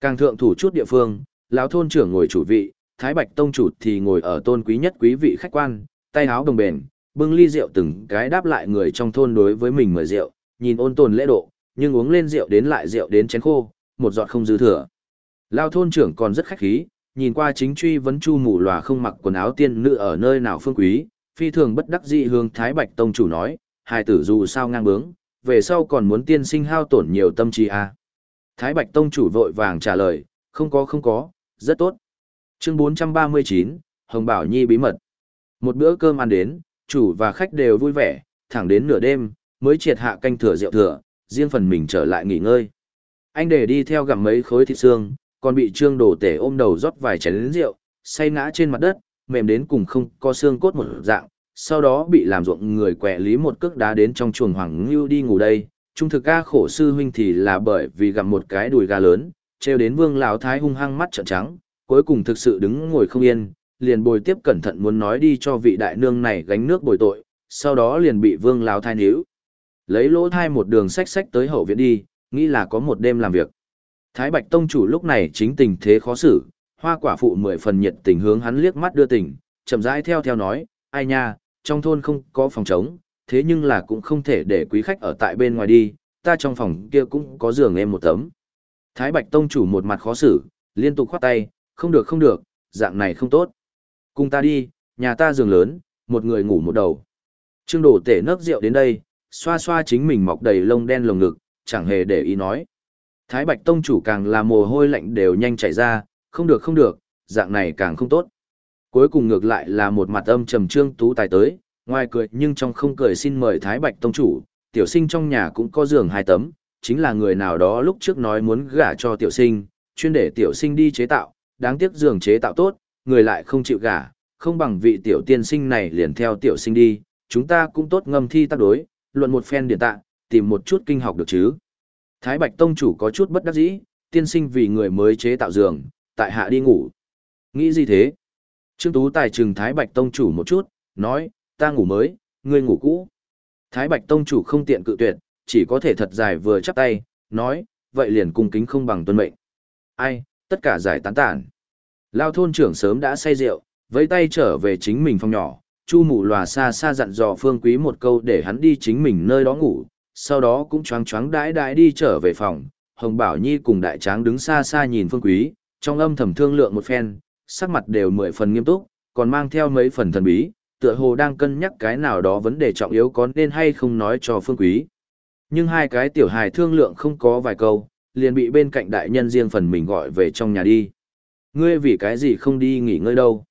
Càng thượng thủ chút địa phương, lão thôn trưởng ngồi chủ vị, Thái Bạch Tông chủ thì ngồi ở tôn quý nhất quý vị khách quan, tay áo đồng bền, bưng ly rượu từng cái đáp lại người trong thôn đối với mình mời rượu, nhìn ôn tồn lễ độ, nhưng uống lên rượu đến lại rượu đến chén khô, một giọt không dư thừa. Lão thôn trưởng còn rất khách khí, nhìn qua chính truy vấn chu mù lòa không mặc quần áo tiên nữ ở nơi nào phương quý, phi thường bất đắc dĩ hướng Thái Bạch Tông chủ nói, hai tử dù sao ngang bướng, về sau còn muốn tiên sinh hao tổn nhiều tâm trí à. Thái Bạch Tông chủ vội vàng trả lời, không có không có, rất tốt. Chương 439, Hồng Bảo Nhi bí mật. Một bữa cơm ăn đến, chủ và khách đều vui vẻ, thẳng đến nửa đêm, mới triệt hạ canh thừa rượu thừa, riêng phần mình trở lại nghỉ ngơi. Anh để đi theo gặm mấy khối thịt xương, còn bị trương đổ tể ôm đầu rót vài chén rượu, say ngã trên mặt đất, mềm đến cùng không có xương cốt một dạng, sau đó bị làm ruộng người quẹ lý một cước đá đến trong chuồng hoàng ngưu đi ngủ đây. Trung thực ca khổ sư huynh thì là bởi vì gặp một cái đùi gà lớn, treo đến vương lão thái hung hăng mắt trợn trắng, cuối cùng thực sự đứng ngồi không yên, liền bồi tiếp cẩn thận muốn nói đi cho vị đại nương này gánh nước bồi tội, sau đó liền bị vương lão thai níu. Lấy lỗ thai một đường sách sách tới hậu viện đi, nghĩ là có một đêm làm việc. Thái Bạch Tông chủ lúc này chính tình thế khó xử, hoa quả phụ mười phần nhiệt tình hướng hắn liếc mắt đưa tình, chậm rãi theo theo nói, ai nha, trong thôn không có phòng trống, thế nhưng là cũng không thể để quý khách ở tại bên ngoài đi, ta trong phòng kia cũng có giường em một tấm. Thái Bạch Tông chủ một mặt khó xử, liên tục khoát tay, không được không được, dạng này không tốt. Cùng ta đi, nhà ta giường lớn, một người ngủ một đầu. Trương đổ tể nấc rượu đến đây, xoa xoa chính mình mọc đầy lông đen lồng ngực, chẳng hề để ý nói. Thái Bạch Tông chủ càng là mồ hôi lạnh đều nhanh chảy ra, không được không được, dạng này càng không tốt. Cuối cùng ngược lại là một mặt âm trầm trương tú tài tới, ngoài cười nhưng trong không cười xin mời Thái Bạch Tông chủ, tiểu sinh trong nhà cũng có giường hai tấm, chính là người nào đó lúc trước nói muốn gả cho tiểu sinh, chuyên để tiểu sinh đi chế tạo, đáng tiếc giường chế tạo tốt, người lại không chịu gả, không bằng vị tiểu tiên sinh này liền theo tiểu sinh đi, chúng ta cũng tốt ngâm thi tác đối, luận một phen điện tạ, tìm một chút kinh học được chứ. Thái Bạch Tông chủ có chút bất đắc dĩ, tiên sinh vì người mới chế tạo giường, tại hạ đi ngủ. Nghĩ gì thế? Trương Tú Tài trừng Thái Bạch Tông chủ một chút, nói, ta ngủ mới, ngươi ngủ cũ. Thái Bạch Tông chủ không tiện cự tuyệt, chỉ có thể thật dài vừa chắp tay, nói, vậy liền cung kính không bằng tuân mệnh. Ai, tất cả giải tán tản. Lao thôn trưởng sớm đã say rượu, với tay trở về chính mình phòng nhỏ, chu mù lòa xa xa dặn dò phương quý một câu để hắn đi chính mình nơi đó ngủ, sau đó cũng choáng choáng đãi đãi đi trở về phòng. Hồng Bảo Nhi cùng đại tráng đứng xa xa nhìn phương quý, trong âm thầm thương lượng một phen, sắc mặt đều mười phần nghiêm túc, còn mang theo mấy phần thần bí, tựa hồ đang cân nhắc cái nào đó vấn đề trọng yếu có nên hay không nói cho phương quý. Nhưng hai cái tiểu hài thương lượng không có vài câu, liền bị bên cạnh đại nhân riêng phần mình gọi về trong nhà đi. Ngươi vì cái gì không đi nghỉ ngơi đâu?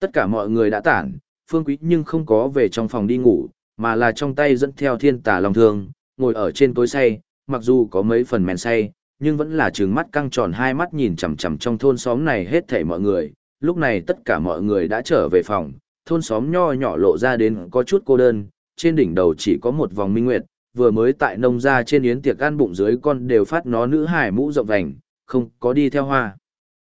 Tất cả mọi người đã tản, phương quý nhưng không có về trong phòng đi ngủ, mà là trong tay dẫn theo thiên tà lòng thương, ngồi ở trên tối say, mặc dù có mấy phần men say, nhưng vẫn là trừng mắt căng tròn hai mắt nhìn chằm chằm trong thôn xóm này hết thảy mọi người. Lúc này tất cả mọi người đã trở về phòng, thôn xóm nho nhỏ lộ ra đến có chút cô đơn, trên đỉnh đầu chỉ có một vòng minh nguyệt, vừa mới tại nông gia trên yến tiệc ăn bụng dưới con đều phát nó nữ hải mũ rộng vành, không có đi theo hoa.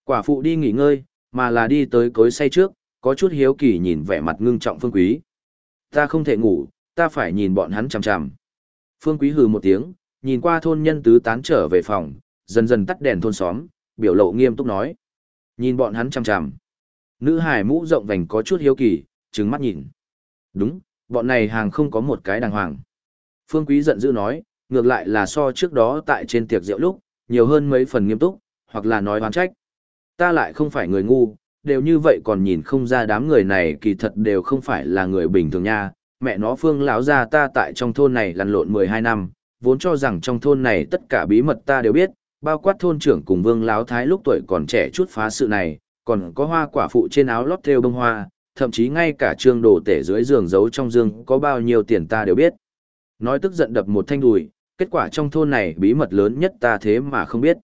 Quả phụ đi nghỉ ngơi, mà là đi tới cối say trước, có chút hiếu kỳ nhìn vẻ mặt ngưng trọng phương quý. Ta không thể ngủ, ta phải nhìn bọn hắn chằm chằm. Phương quý hừ một tiếng, nhìn qua thôn nhân tứ tán trở về phòng, dần dần tắt đèn thôn xóm, biểu lộ nghiêm túc nói. Nhìn bọn hắn chằm chằm. Nữ hải mũ rộng vành có chút hiếu kỳ, trừng mắt nhìn. Đúng, bọn này hàng không có một cái đàng hoàng. Phương Quý giận dữ nói, ngược lại là so trước đó tại trên tiệc rượu lúc, nhiều hơn mấy phần nghiêm túc, hoặc là nói oán trách. Ta lại không phải người ngu, đều như vậy còn nhìn không ra đám người này kỳ thật đều không phải là người bình thường nha. Mẹ nó Phương lão gia ta tại trong thôn này lăn lộn 12 năm, vốn cho rằng trong thôn này tất cả bí mật ta đều biết, bao quát thôn trưởng cùng Vương lão thái lúc tuổi còn trẻ chút phá sự này, còn có hoa quả phụ trên áo lót thêu bông hoa, thậm chí ngay cả trương đồ tể dưới giường giấu trong giường có bao nhiêu tiền ta đều biết. Nói tức giận đập một thanh đùi, kết quả trong thôn này bí mật lớn nhất ta thế mà không biết.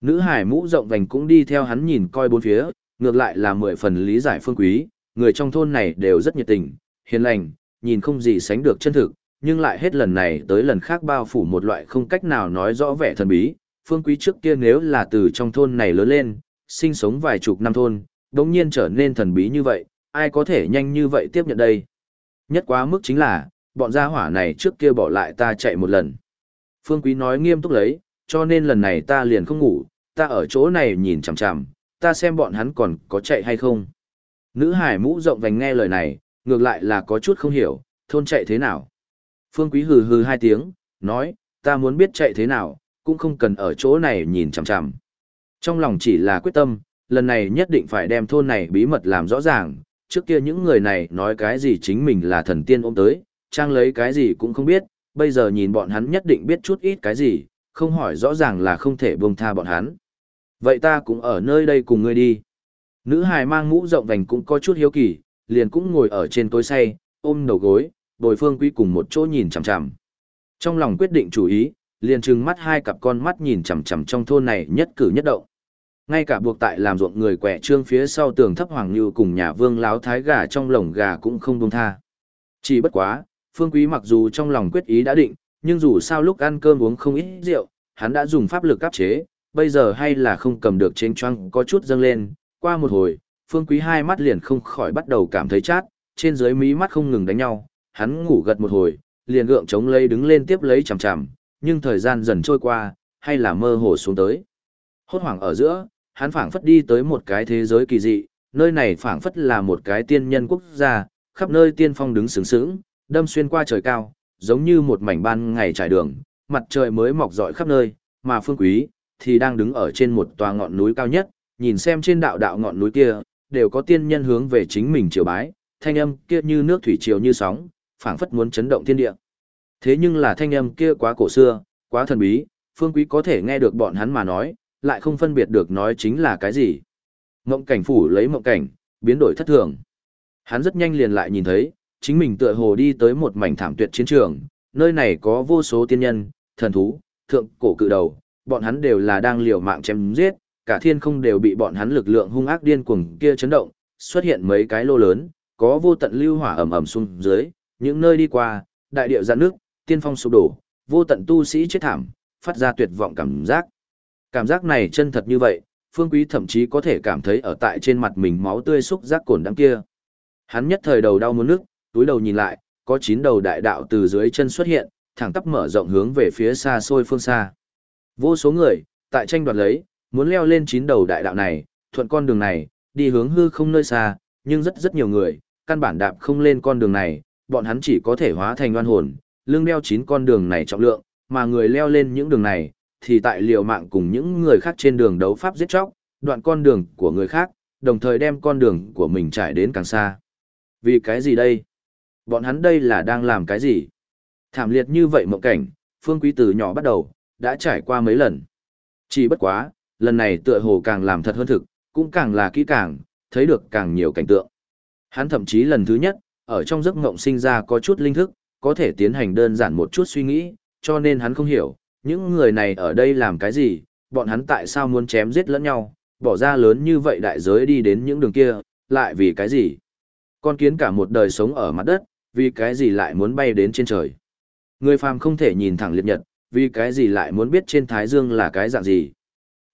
Nữ hải mũ rộng vành cũng đi theo hắn nhìn coi bốn phía, ngược lại là mười phần lý giải phương quý, người trong thôn này đều rất nhiệt tình, hiền lành, nhìn không gì sánh được chân thực, nhưng lại hết lần này tới lần khác bao phủ một loại không cách nào nói rõ vẻ thần bí. Phương quý trước kia nếu là từ trong thôn này lớn lên, sinh sống vài chục năm thôn, đống nhiên trở nên thần bí như vậy, ai có thể nhanh như vậy tiếp nhận đây. Nhất quá mức chính là, bọn gia hỏa này trước kia bỏ lại ta chạy một lần. Phương Quý nói nghiêm túc lấy, cho nên lần này ta liền không ngủ, ta ở chỗ này nhìn chằm chằm, ta xem bọn hắn còn có chạy hay không. Nữ hải mũ rộng vành nghe lời này, ngược lại là có chút không hiểu, thôn chạy thế nào. Phương Quý hừ hừ hai tiếng, nói, ta muốn biết chạy thế nào, cũng không cần ở chỗ này nhìn chằm chằm. Trong lòng chỉ là quyết tâm, lần này nhất định phải đem thôn này bí mật làm rõ ràng, trước kia những người này nói cái gì chính mình là thần tiên ôm tới, trang lấy cái gì cũng không biết, bây giờ nhìn bọn hắn nhất định biết chút ít cái gì, không hỏi rõ ràng là không thể buông tha bọn hắn. Vậy ta cũng ở nơi đây cùng ngươi đi. Nữ hài mang mũ rộng vành cũng có chút hiếu kỳ, liền cũng ngồi ở trên tối say, ôm đầu gối, bồi phương quý cùng một chỗ nhìn chằm chằm. Trong lòng quyết định chủ ý, liền trừng mắt hai cặp con mắt nhìn chằm chằm trong thôn này nhất cử nhất động. Ngay cả buộc tại làm ruộng người quẻ trương phía sau tường thấp hoàng như cùng nhà vương láo thái gà trong lồng gà cũng không buông tha. Chỉ bất quá, Phương Quý mặc dù trong lòng quyết ý đã định, nhưng dù sao lúc ăn cơm uống không ít rượu, hắn đã dùng pháp lực áp chế, bây giờ hay là không cầm được trên choang có chút dâng lên, qua một hồi, Phương Quý hai mắt liền không khỏi bắt đầu cảm thấy chát, trên dưới mí mắt không ngừng đánh nhau, hắn ngủ gật một hồi, liền gượng chống lấy đứng lên tiếp lấy chằm chằm, nhưng thời gian dần trôi qua, hay là mơ hồ xuống tới. Hốt hoảng ở giữa, hắn phảng phất đi tới một cái thế giới kỳ dị, nơi này phảng phất là một cái tiên nhân quốc gia, khắp nơi tiên phong đứng sướng sướng, đâm xuyên qua trời cao, giống như một mảnh ban ngày trải đường, mặt trời mới mọc rọi khắp nơi, mà Phương Quý thì đang đứng ở trên một tòa ngọn núi cao nhất, nhìn xem trên đạo đạo ngọn núi kia, đều có tiên nhân hướng về chính mình triều bái, thanh âm kia như nước thủy triều như sóng, phảng phất muốn chấn động thiên địa. Thế nhưng là thanh âm kia quá cổ xưa, quá thần bí, Phương Quý có thể nghe được bọn hắn mà nói, lại không phân biệt được nói chính là cái gì. Mộng cảnh phủ lấy mộng cảnh, biến đổi thất thường. Hắn rất nhanh liền lại nhìn thấy, chính mình tựa hồ đi tới một mảnh thảm tuyệt chiến trường, nơi này có vô số tiên nhân, thần thú, thượng cổ cự đầu, bọn hắn đều là đang liều mạng chém giết, cả thiên không đều bị bọn hắn lực lượng hung ác điên cuồng kia chấn động, xuất hiện mấy cái lô lớn, có vô tận lưu hỏa ẩm ẩm xuống dưới, những nơi đi qua, đại địa giận nước, tiên phong sụp đổ, vô tận tu sĩ chết thảm, phát ra tuyệt vọng cảm giác. Cảm giác này chân thật như vậy, Phương Quý thậm chí có thể cảm thấy ở tại trên mặt mình máu tươi xúc giác cồn đắng kia. Hắn nhất thời đầu đau muốn nước, túi đầu nhìn lại, có chín đầu đại đạo từ dưới chân xuất hiện, thẳng tắp mở rộng hướng về phía xa xôi phương xa. Vô số người, tại tranh đoạt lấy, muốn leo lên chín đầu đại đạo này, thuận con đường này, đi hướng hư không nơi xa, nhưng rất rất nhiều người, căn bản đạp không lên con đường này, bọn hắn chỉ có thể hóa thành oan hồn, lưng đeo chín con đường này trọng lượng, mà người leo lên những đường này, thì tại liều mạng cùng những người khác trên đường đấu pháp giết chóc, đoạn con đường của người khác, đồng thời đem con đường của mình trải đến càng xa. Vì cái gì đây? Bọn hắn đây là đang làm cái gì? Thảm liệt như vậy mộng cảnh, Phương Quý từ nhỏ bắt đầu, đã trải qua mấy lần. Chỉ bất quá, lần này tựa hồ càng làm thật hơn thực, cũng càng là kỹ càng, thấy được càng nhiều cảnh tượng. Hắn thậm chí lần thứ nhất, ở trong giấc ngộng sinh ra có chút linh thức, có thể tiến hành đơn giản một chút suy nghĩ, cho nên hắn không hiểu, những người này ở đây làm cái gì, bọn hắn tại sao muốn chém giết lẫn nhau, bỏ ra lớn như vậy đại giới đi đến những đường kia, lại vì cái gì? Con kiến cả một đời sống ở mặt đất, vì cái gì lại muốn bay đến trên trời? Người phàm không thể nhìn thẳng liệt nhật, vì cái gì lại muốn biết trên thái dương là cái dạng gì?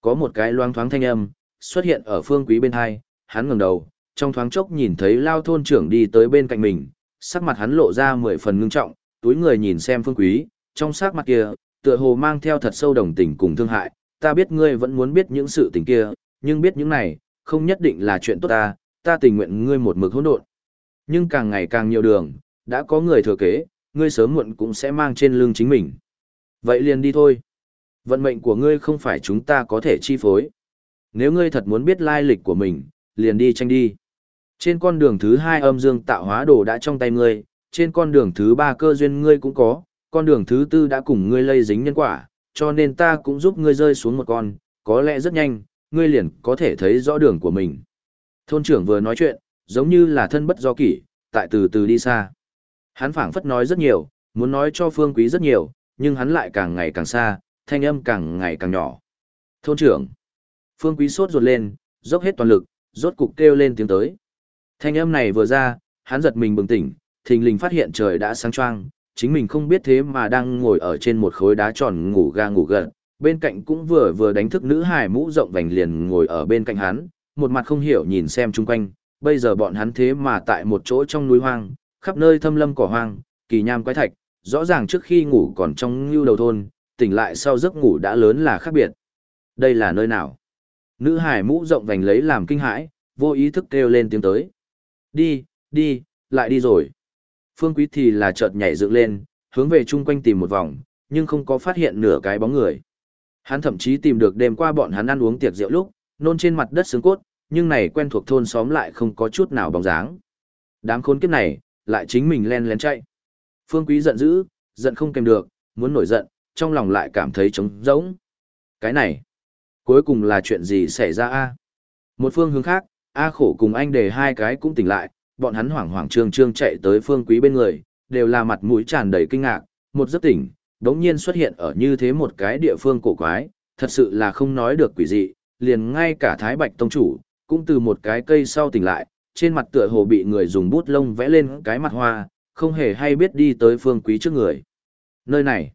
Có một cái loang thoáng thanh âm, xuất hiện ở phương quý bên hai, hắn ngẩng đầu, trong thoáng chốc nhìn thấy lao thôn trưởng đi tới bên cạnh mình, sắc mặt hắn lộ ra mười phần ngưng trọng, túi người nhìn xem phương quý, trong sắc mặt kia, tựa hồ mang theo thật sâu đồng tình cùng thương hại, ta biết ngươi vẫn muốn biết những sự tình kia, nhưng biết những này, không nhất định là chuyện tốt ta, ta tình nguyện ngươi một mực hỗn độn. Nhưng càng ngày càng nhiều đường, đã có người thừa kế, ngươi sớm muộn cũng sẽ mang trên lưng chính mình. Vậy liền đi thôi. Vận mệnh của ngươi không phải chúng ta có thể chi phối. Nếu ngươi thật muốn biết lai lịch của mình, liền đi tranh đi. Trên con đường thứ hai âm dương tạo hóa đồ đã trong tay ngươi, trên con đường thứ ba cơ duyên ngươi cũng có, con đường thứ tư đã cùng ngươi lây dính nhân quả, cho nên ta cũng giúp ngươi rơi xuống một con, có lẽ rất nhanh, ngươi liền có thể thấy rõ đường của mình. Thôn trưởng vừa nói chuyện, giống như là thân bất do kỷ, tại từ từ đi xa. Hắn phảng phất nói rất nhiều, muốn nói cho phương quý rất nhiều, nhưng hắn lại càng ngày càng xa, thanh âm càng ngày càng nhỏ. Thôn trưởng. Phương quý sốt ruột lên, dốc hết toàn lực, rốt cục kêu lên tiếng tới. Thanh âm này vừa ra, hắn giật mình bừng tỉnh, thình lình phát hiện trời đã sáng choang, chính mình không biết thế mà đang ngồi ở trên một khối đá tròn ngủ ga ngủ gật, bên cạnh cũng vừa vừa đánh thức nữ hài mũ rộng vành liền ngồi ở bên cạnh hắn, một mặt không hiểu nhìn xem chung quanh, bây giờ bọn hắn thế mà tại một chỗ trong núi hoang, khắp nơi thâm lâm cỏ hoang, kỳ nham quái thạch, rõ ràng trước khi ngủ còn trong lưu đầu thôn, tỉnh lại sau giấc ngủ đã lớn là khác biệt. Đây là nơi nào? Nữ hải mũ rộng vành lấy làm kinh hãi, vô ý thức kêu lên tiếng tới. Đi, đi, lại đi rồi. Phương Quý thì là chợt nhảy dựng lên, hướng về chung quanh tìm một vòng, nhưng không có phát hiện nửa cái bóng người. Hắn thậm chí tìm được đêm qua bọn hắn ăn uống tiệc rượu lúc, nôn trên mặt đất xương cốt, nhưng này quen thuộc thôn xóm lại không có chút nào bóng dáng. Đám khốn kiếp này, lại chính mình len lén chạy. Phương Quý giận dữ, giận không kèm được, muốn nổi giận, trong lòng lại cảm thấy trống rỗng. Cái này, cuối cùng là chuyện gì xảy ra a? Một phương hướng khác, A khổ cùng anh để hai cái cũng tỉnh lại, bọn hắn hoảng hoảng trương trương chạy tới phương quý bên người, đều là mặt mũi tràn đầy kinh ngạc, một giấc tỉnh, đống nhiên xuất hiện ở như thế một cái địa phương cổ quái, thật sự là không nói được quỷ dị, liền ngay cả Thái Bạch Tông Chủ, cũng từ một cái cây sau tỉnh lại, trên mặt tựa hồ bị người dùng bút lông vẽ lên cái mặt hoa, không hề hay biết đi tới phương quý trước người. Nơi này,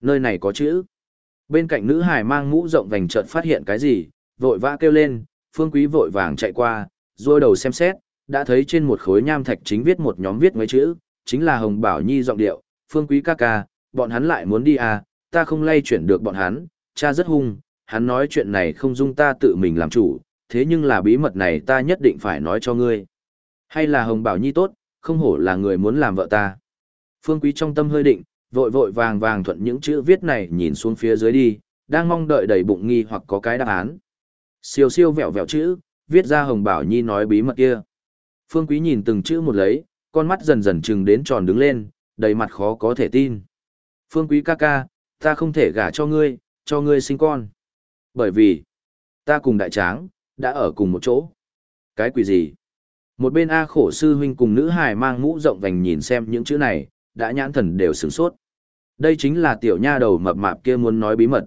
nơi này có chữ. Bên cạnh nữ hải mang mũ rộng vành chợt phát hiện cái gì, vội vã kêu lên, phương quý vội vàng chạy qua, rồi đầu xem xét, đã thấy trên một khối nham thạch chính viết một nhóm viết mấy chữ, chính là Hồng Bảo Nhi giọng điệu, phương quý ca ca, bọn hắn lại muốn đi à, ta không lay chuyển được bọn hắn, cha rất hung, hắn nói chuyện này không dung ta tự mình làm chủ, thế nhưng là bí mật này ta nhất định phải nói cho ngươi. Hay là Hồng Bảo Nhi tốt, không hổ là người muốn làm vợ ta. Phương Quý trong tâm hơi định, vội vội vàng vàng thuận những chữ viết này nhìn xuống phía dưới đi, đang mong đợi đầy bụng nghi hoặc có cái đáp án. Siêu siêu vẹo vẹo chữ, viết ra Hồng Bảo Nhi nói bí mật kia. Phương Quý nhìn từng chữ một lấy, con mắt dần dần trừng đến tròn đứng lên, đầy mặt khó có thể tin. Phương Quý ca ca, ta không thể gả cho ngươi, cho ngươi sinh con. Bởi vì, ta cùng đại tráng, đã ở cùng một chỗ. Cái quỷ gì? Một bên A khổ sư huynh cùng nữ hài mang mũ rộng vành nhìn xem những chữ này, đã nhãn thần đều sửng sốt. Đây chính là tiểu nha đầu mập mạp kia muốn nói bí mật.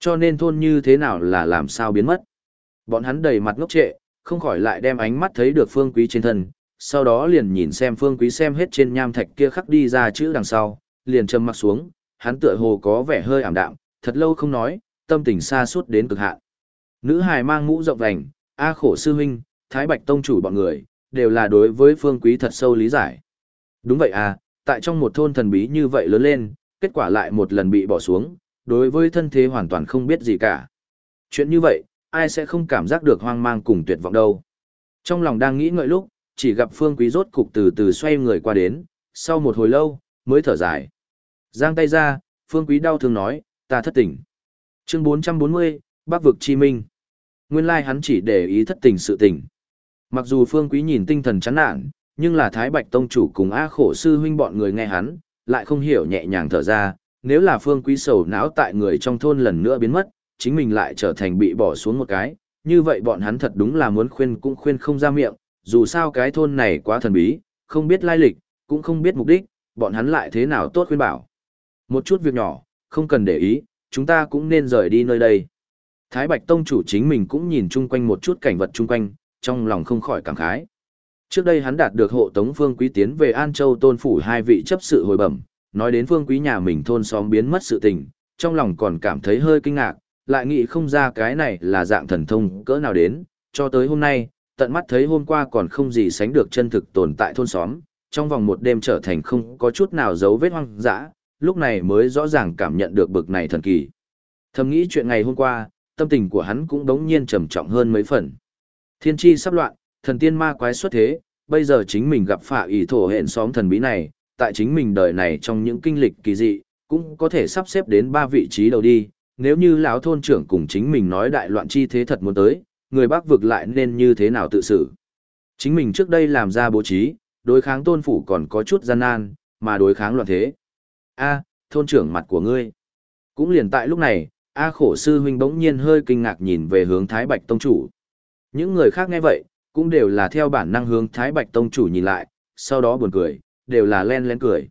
Cho nên thôn như thế nào là làm sao biến mất. Bọn hắn đầy mặt ngốc trệ, không khỏi lại đem ánh mắt thấy được phương quý trên thân, sau đó liền nhìn xem phương quý xem hết trên nham thạch kia khắc đi ra chữ đằng sau, liền trầm mặt xuống, hắn tựa hồ có vẻ hơi ảm đạm, thật lâu không nói, tâm tình xa suốt đến cực hạn. Nữ hài mang mũ rộng vành, A khổ sư huynh, Thái Bạch Tông chủ bọn người, đều là đối với phương quý thật sâu lý giải. Đúng vậy à, tại trong một thôn thần bí như vậy lớn lên, kết quả lại một lần bị bỏ xuống, đối với thân thế hoàn toàn không biết gì cả. Chuyện như vậy, ai sẽ không cảm giác được hoang mang cùng tuyệt vọng đâu. Trong lòng đang nghĩ ngợi lúc, chỉ gặp phương quý rốt cục từ từ xoay người qua đến, sau một hồi lâu, mới thở dài. Giang tay ra, phương quý đau thương nói, ta thất tình. Chương 440, Bắc vực chi minh. Nguyên lai hắn chỉ để ý thất tình sự tình. Mặc dù phương quý nhìn tinh thần chán nản, nhưng là Thái Bạch Tông chủ cùng A khổ sư huynh bọn người nghe hắn, lại không hiểu nhẹ nhàng thở ra, nếu là phương quý sầu não tại người trong thôn lần nữa biến mất, chính mình lại trở thành bị bỏ xuống một cái, như vậy bọn hắn thật đúng là muốn khuyên cũng khuyên không ra miệng, dù sao cái thôn này quá thần bí, không biết lai lịch, cũng không biết mục đích, bọn hắn lại thế nào tốt khuyên bảo. Một chút việc nhỏ, không cần để ý, chúng ta cũng nên rời đi nơi đây. Thái Bạch Tông chủ chính mình cũng nhìn chung quanh một chút cảnh vật chung quanh, trong lòng không khỏi cảm khái. Trước đây hắn đạt được hộ tống Phương Quý tiến về An Châu Tôn Phủ hai vị chấp sự hồi bẩm, nói đến Phương Quý nhà mình thôn xóm biến mất sự tình, trong lòng còn cảm thấy hơi kinh ngạc, lại nghĩ không ra cái này là dạng thần thông cỡ nào đến, cho tới hôm nay, tận mắt thấy hôm qua còn không gì sánh được chân thực tồn tại thôn xóm, trong vòng một đêm trở thành không có chút nào dấu vết hoang dã, lúc này mới rõ ràng cảm nhận được bực này thần kỳ. Thầm nghĩ chuyện ngày hôm qua, tâm tình của hắn cũng đống nhiên trầm trọng hơn mấy phần. Thiên tri sắp loạn, thần tiên ma quái xuất thế, bây giờ chính mình gặp phạ ý thổ hẹn xóm thần bí này, tại chính mình đời này trong những kinh lịch kỳ dị, cũng có thể sắp xếp đến ba vị trí đầu đi, nếu như lão thôn trưởng cùng chính mình nói đại loạn chi thế thật muốn tới, người bác vực lại nên như thế nào tự xử. Chính mình trước đây làm ra bố trí, đối kháng tôn phủ còn có chút gian nan, mà đối kháng loạn thế. A, thôn trưởng mặt của ngươi. Cũng liền tại lúc này, A khổ sư huynh bỗng nhiên hơi kinh ngạc nhìn về hướng Thái Bạch Tông Chủ. Những người khác nghe vậy, cũng đều là theo bản năng hướng Thái Bạch Tông Chủ nhìn lại, sau đó buồn cười, đều là len len cười.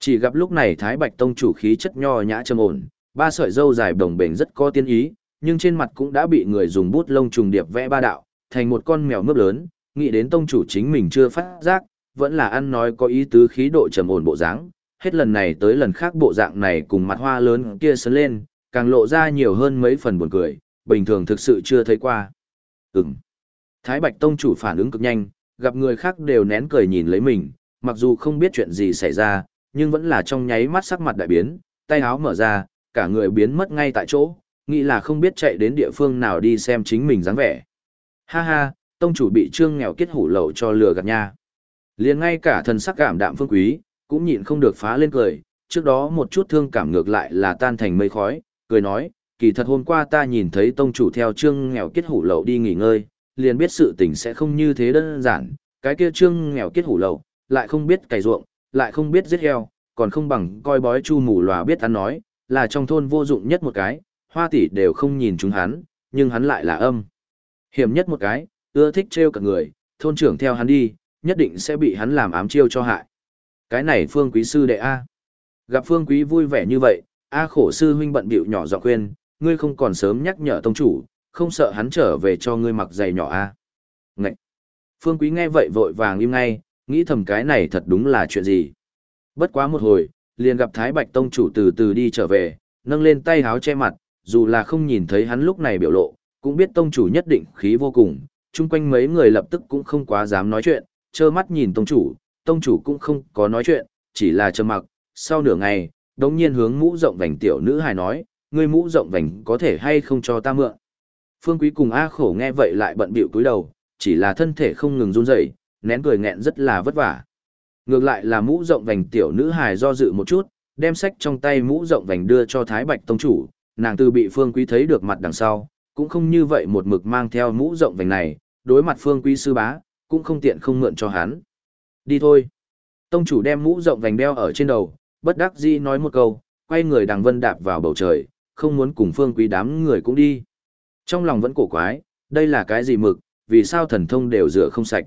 Chỉ gặp lúc này Thái Bạch Tông Chủ khí chất nho nhã trầm ổn, ba sợi râu dài đồng bền rất có tiên ý, nhưng trên mặt cũng đã bị người dùng bút lông trùng điệp vẽ ba đạo, thành một con mèo mướp lớn, nghĩ đến tông chủ chính mình chưa phát giác, vẫn là ăn nói có ý tứ khí độ trầm ổn bộ dáng, hết lần này tới lần khác bộ dạng này cùng mặt hoa lớn kia sơn lên, càng lộ ra nhiều hơn mấy phần buồn cười, bình thường thực sự chưa thấy qua. Ừm. Thái Bạch tông chủ phản ứng cực nhanh, gặp người khác đều nén cười nhìn lấy mình, mặc dù không biết chuyện gì xảy ra, nhưng vẫn là trong nháy mắt sắc mặt đại biến, tay áo mở ra, cả người biến mất ngay tại chỗ, nghĩ là không biết chạy đến địa phương nào đi xem chính mình dáng vẻ. Ha ha, tông chủ bị trương nghèo kết hủ lậu cho lừa gạt nha. liền ngay cả thần sắc cảm đạm phương quý, cũng nhịn không được phá lên cười, trước đó một chút thương cảm ngược lại là tan thành mây khói, cười nói, kỳ thật hôm qua ta nhìn thấy tông chủ theo trương nghèo kết hủ lậu đi nghỉ ngơi, liền biết sự tình sẽ không như thế đơn giản, cái kia trương nghèo kết hủ lậu, lại không biết cày ruộng, lại không biết giết heo, còn không bằng coi bói chu mù lòa biết ăn nói, là trong thôn vô dụng nhất một cái, hoa tỷ đều không nhìn chúng hắn, nhưng hắn lại là âm. Hiểm nhất một cái, ưa thích trêu cả người, thôn trưởng theo hắn đi, nhất định sẽ bị hắn làm ám chiêu cho hại. Cái này phương quý sư đệ A. Gặp phương quý vui vẻ như vậy, A khổ sư huynh bận bịu nhỏ giọng khuyên, ngươi không còn sớm nhắc nhở tông chủ, không sợ hắn trở về cho ngươi mặc giày nhỏ A. Ngậy! Phương quý nghe vậy vội vàng im ngay, nghĩ thầm cái này thật đúng là chuyện gì. Bất quá một hồi, liền gặp Thái Bạch Tông chủ từ từ đi trở về, nâng lên tay háo che mặt, dù là không nhìn thấy hắn lúc này biểu lộ, cũng biết Tông chủ nhất định khí vô cùng, chung quanh mấy người lập tức cũng không quá dám nói chuyện, trơ mắt nhìn Tông chủ, Tông chủ cũng không có nói chuyện, chỉ là trơ mặc, sau nửa ngày, đồng nhiên hướng mũ rộng vành tiểu nữ hài nói, ngươi mũ rộng vành có thể hay không cho ta mượn. Phương Quý cùng A khổ nghe vậy lại bận bịu cúi đầu, chỉ là thân thể không ngừng run rẩy, nén cười nghẹn rất là vất vả. Ngược lại là mũ rộng vành tiểu nữ hài do dự một chút, đem sách trong tay mũ rộng vành đưa cho Thái Bạch Tông Chủ, nàng từ bị Phương Quý thấy được mặt đằng sau, cũng không như vậy một mực mang theo mũ rộng vành này, đối mặt Phương Quý sư bá, cũng không tiện không mượn cho hắn. Đi thôi. Tông chủ đem mũ rộng vành đeo ở trên đầu, bất đắc dĩ nói một câu, quay người đằng vân đạp vào bầu trời, không muốn cùng Phương Quý đám người cũng đi. Trong lòng vẫn cổ quái, đây là cái gì mực, vì sao thần thông đều rửa không sạch.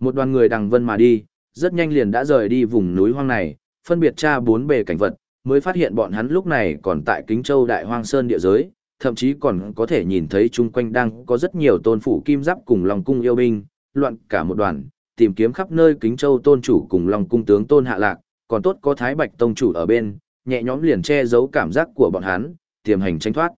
Một đoàn người đằng vân mà đi, rất nhanh liền đã rời đi vùng núi hoang này, phân biệt tra bốn bề cảnh vật, mới phát hiện bọn hắn lúc này còn tại Kính Châu Đại Hoang Sơn địa giới, thậm chí còn có thể nhìn thấy chung quanh đang có rất nhiều tôn phủ kim giáp cùng Long cung yêu binh, loạn cả một đoàn, tìm kiếm khắp nơi Kính Châu tôn chủ cùng Long cung tướng tôn hạ lạc, còn tốt có Thái Bạch tông chủ ở bên, nhẹ nhõm liền che giấu cảm giác của bọn hắn, tiềm hành tranh thoát.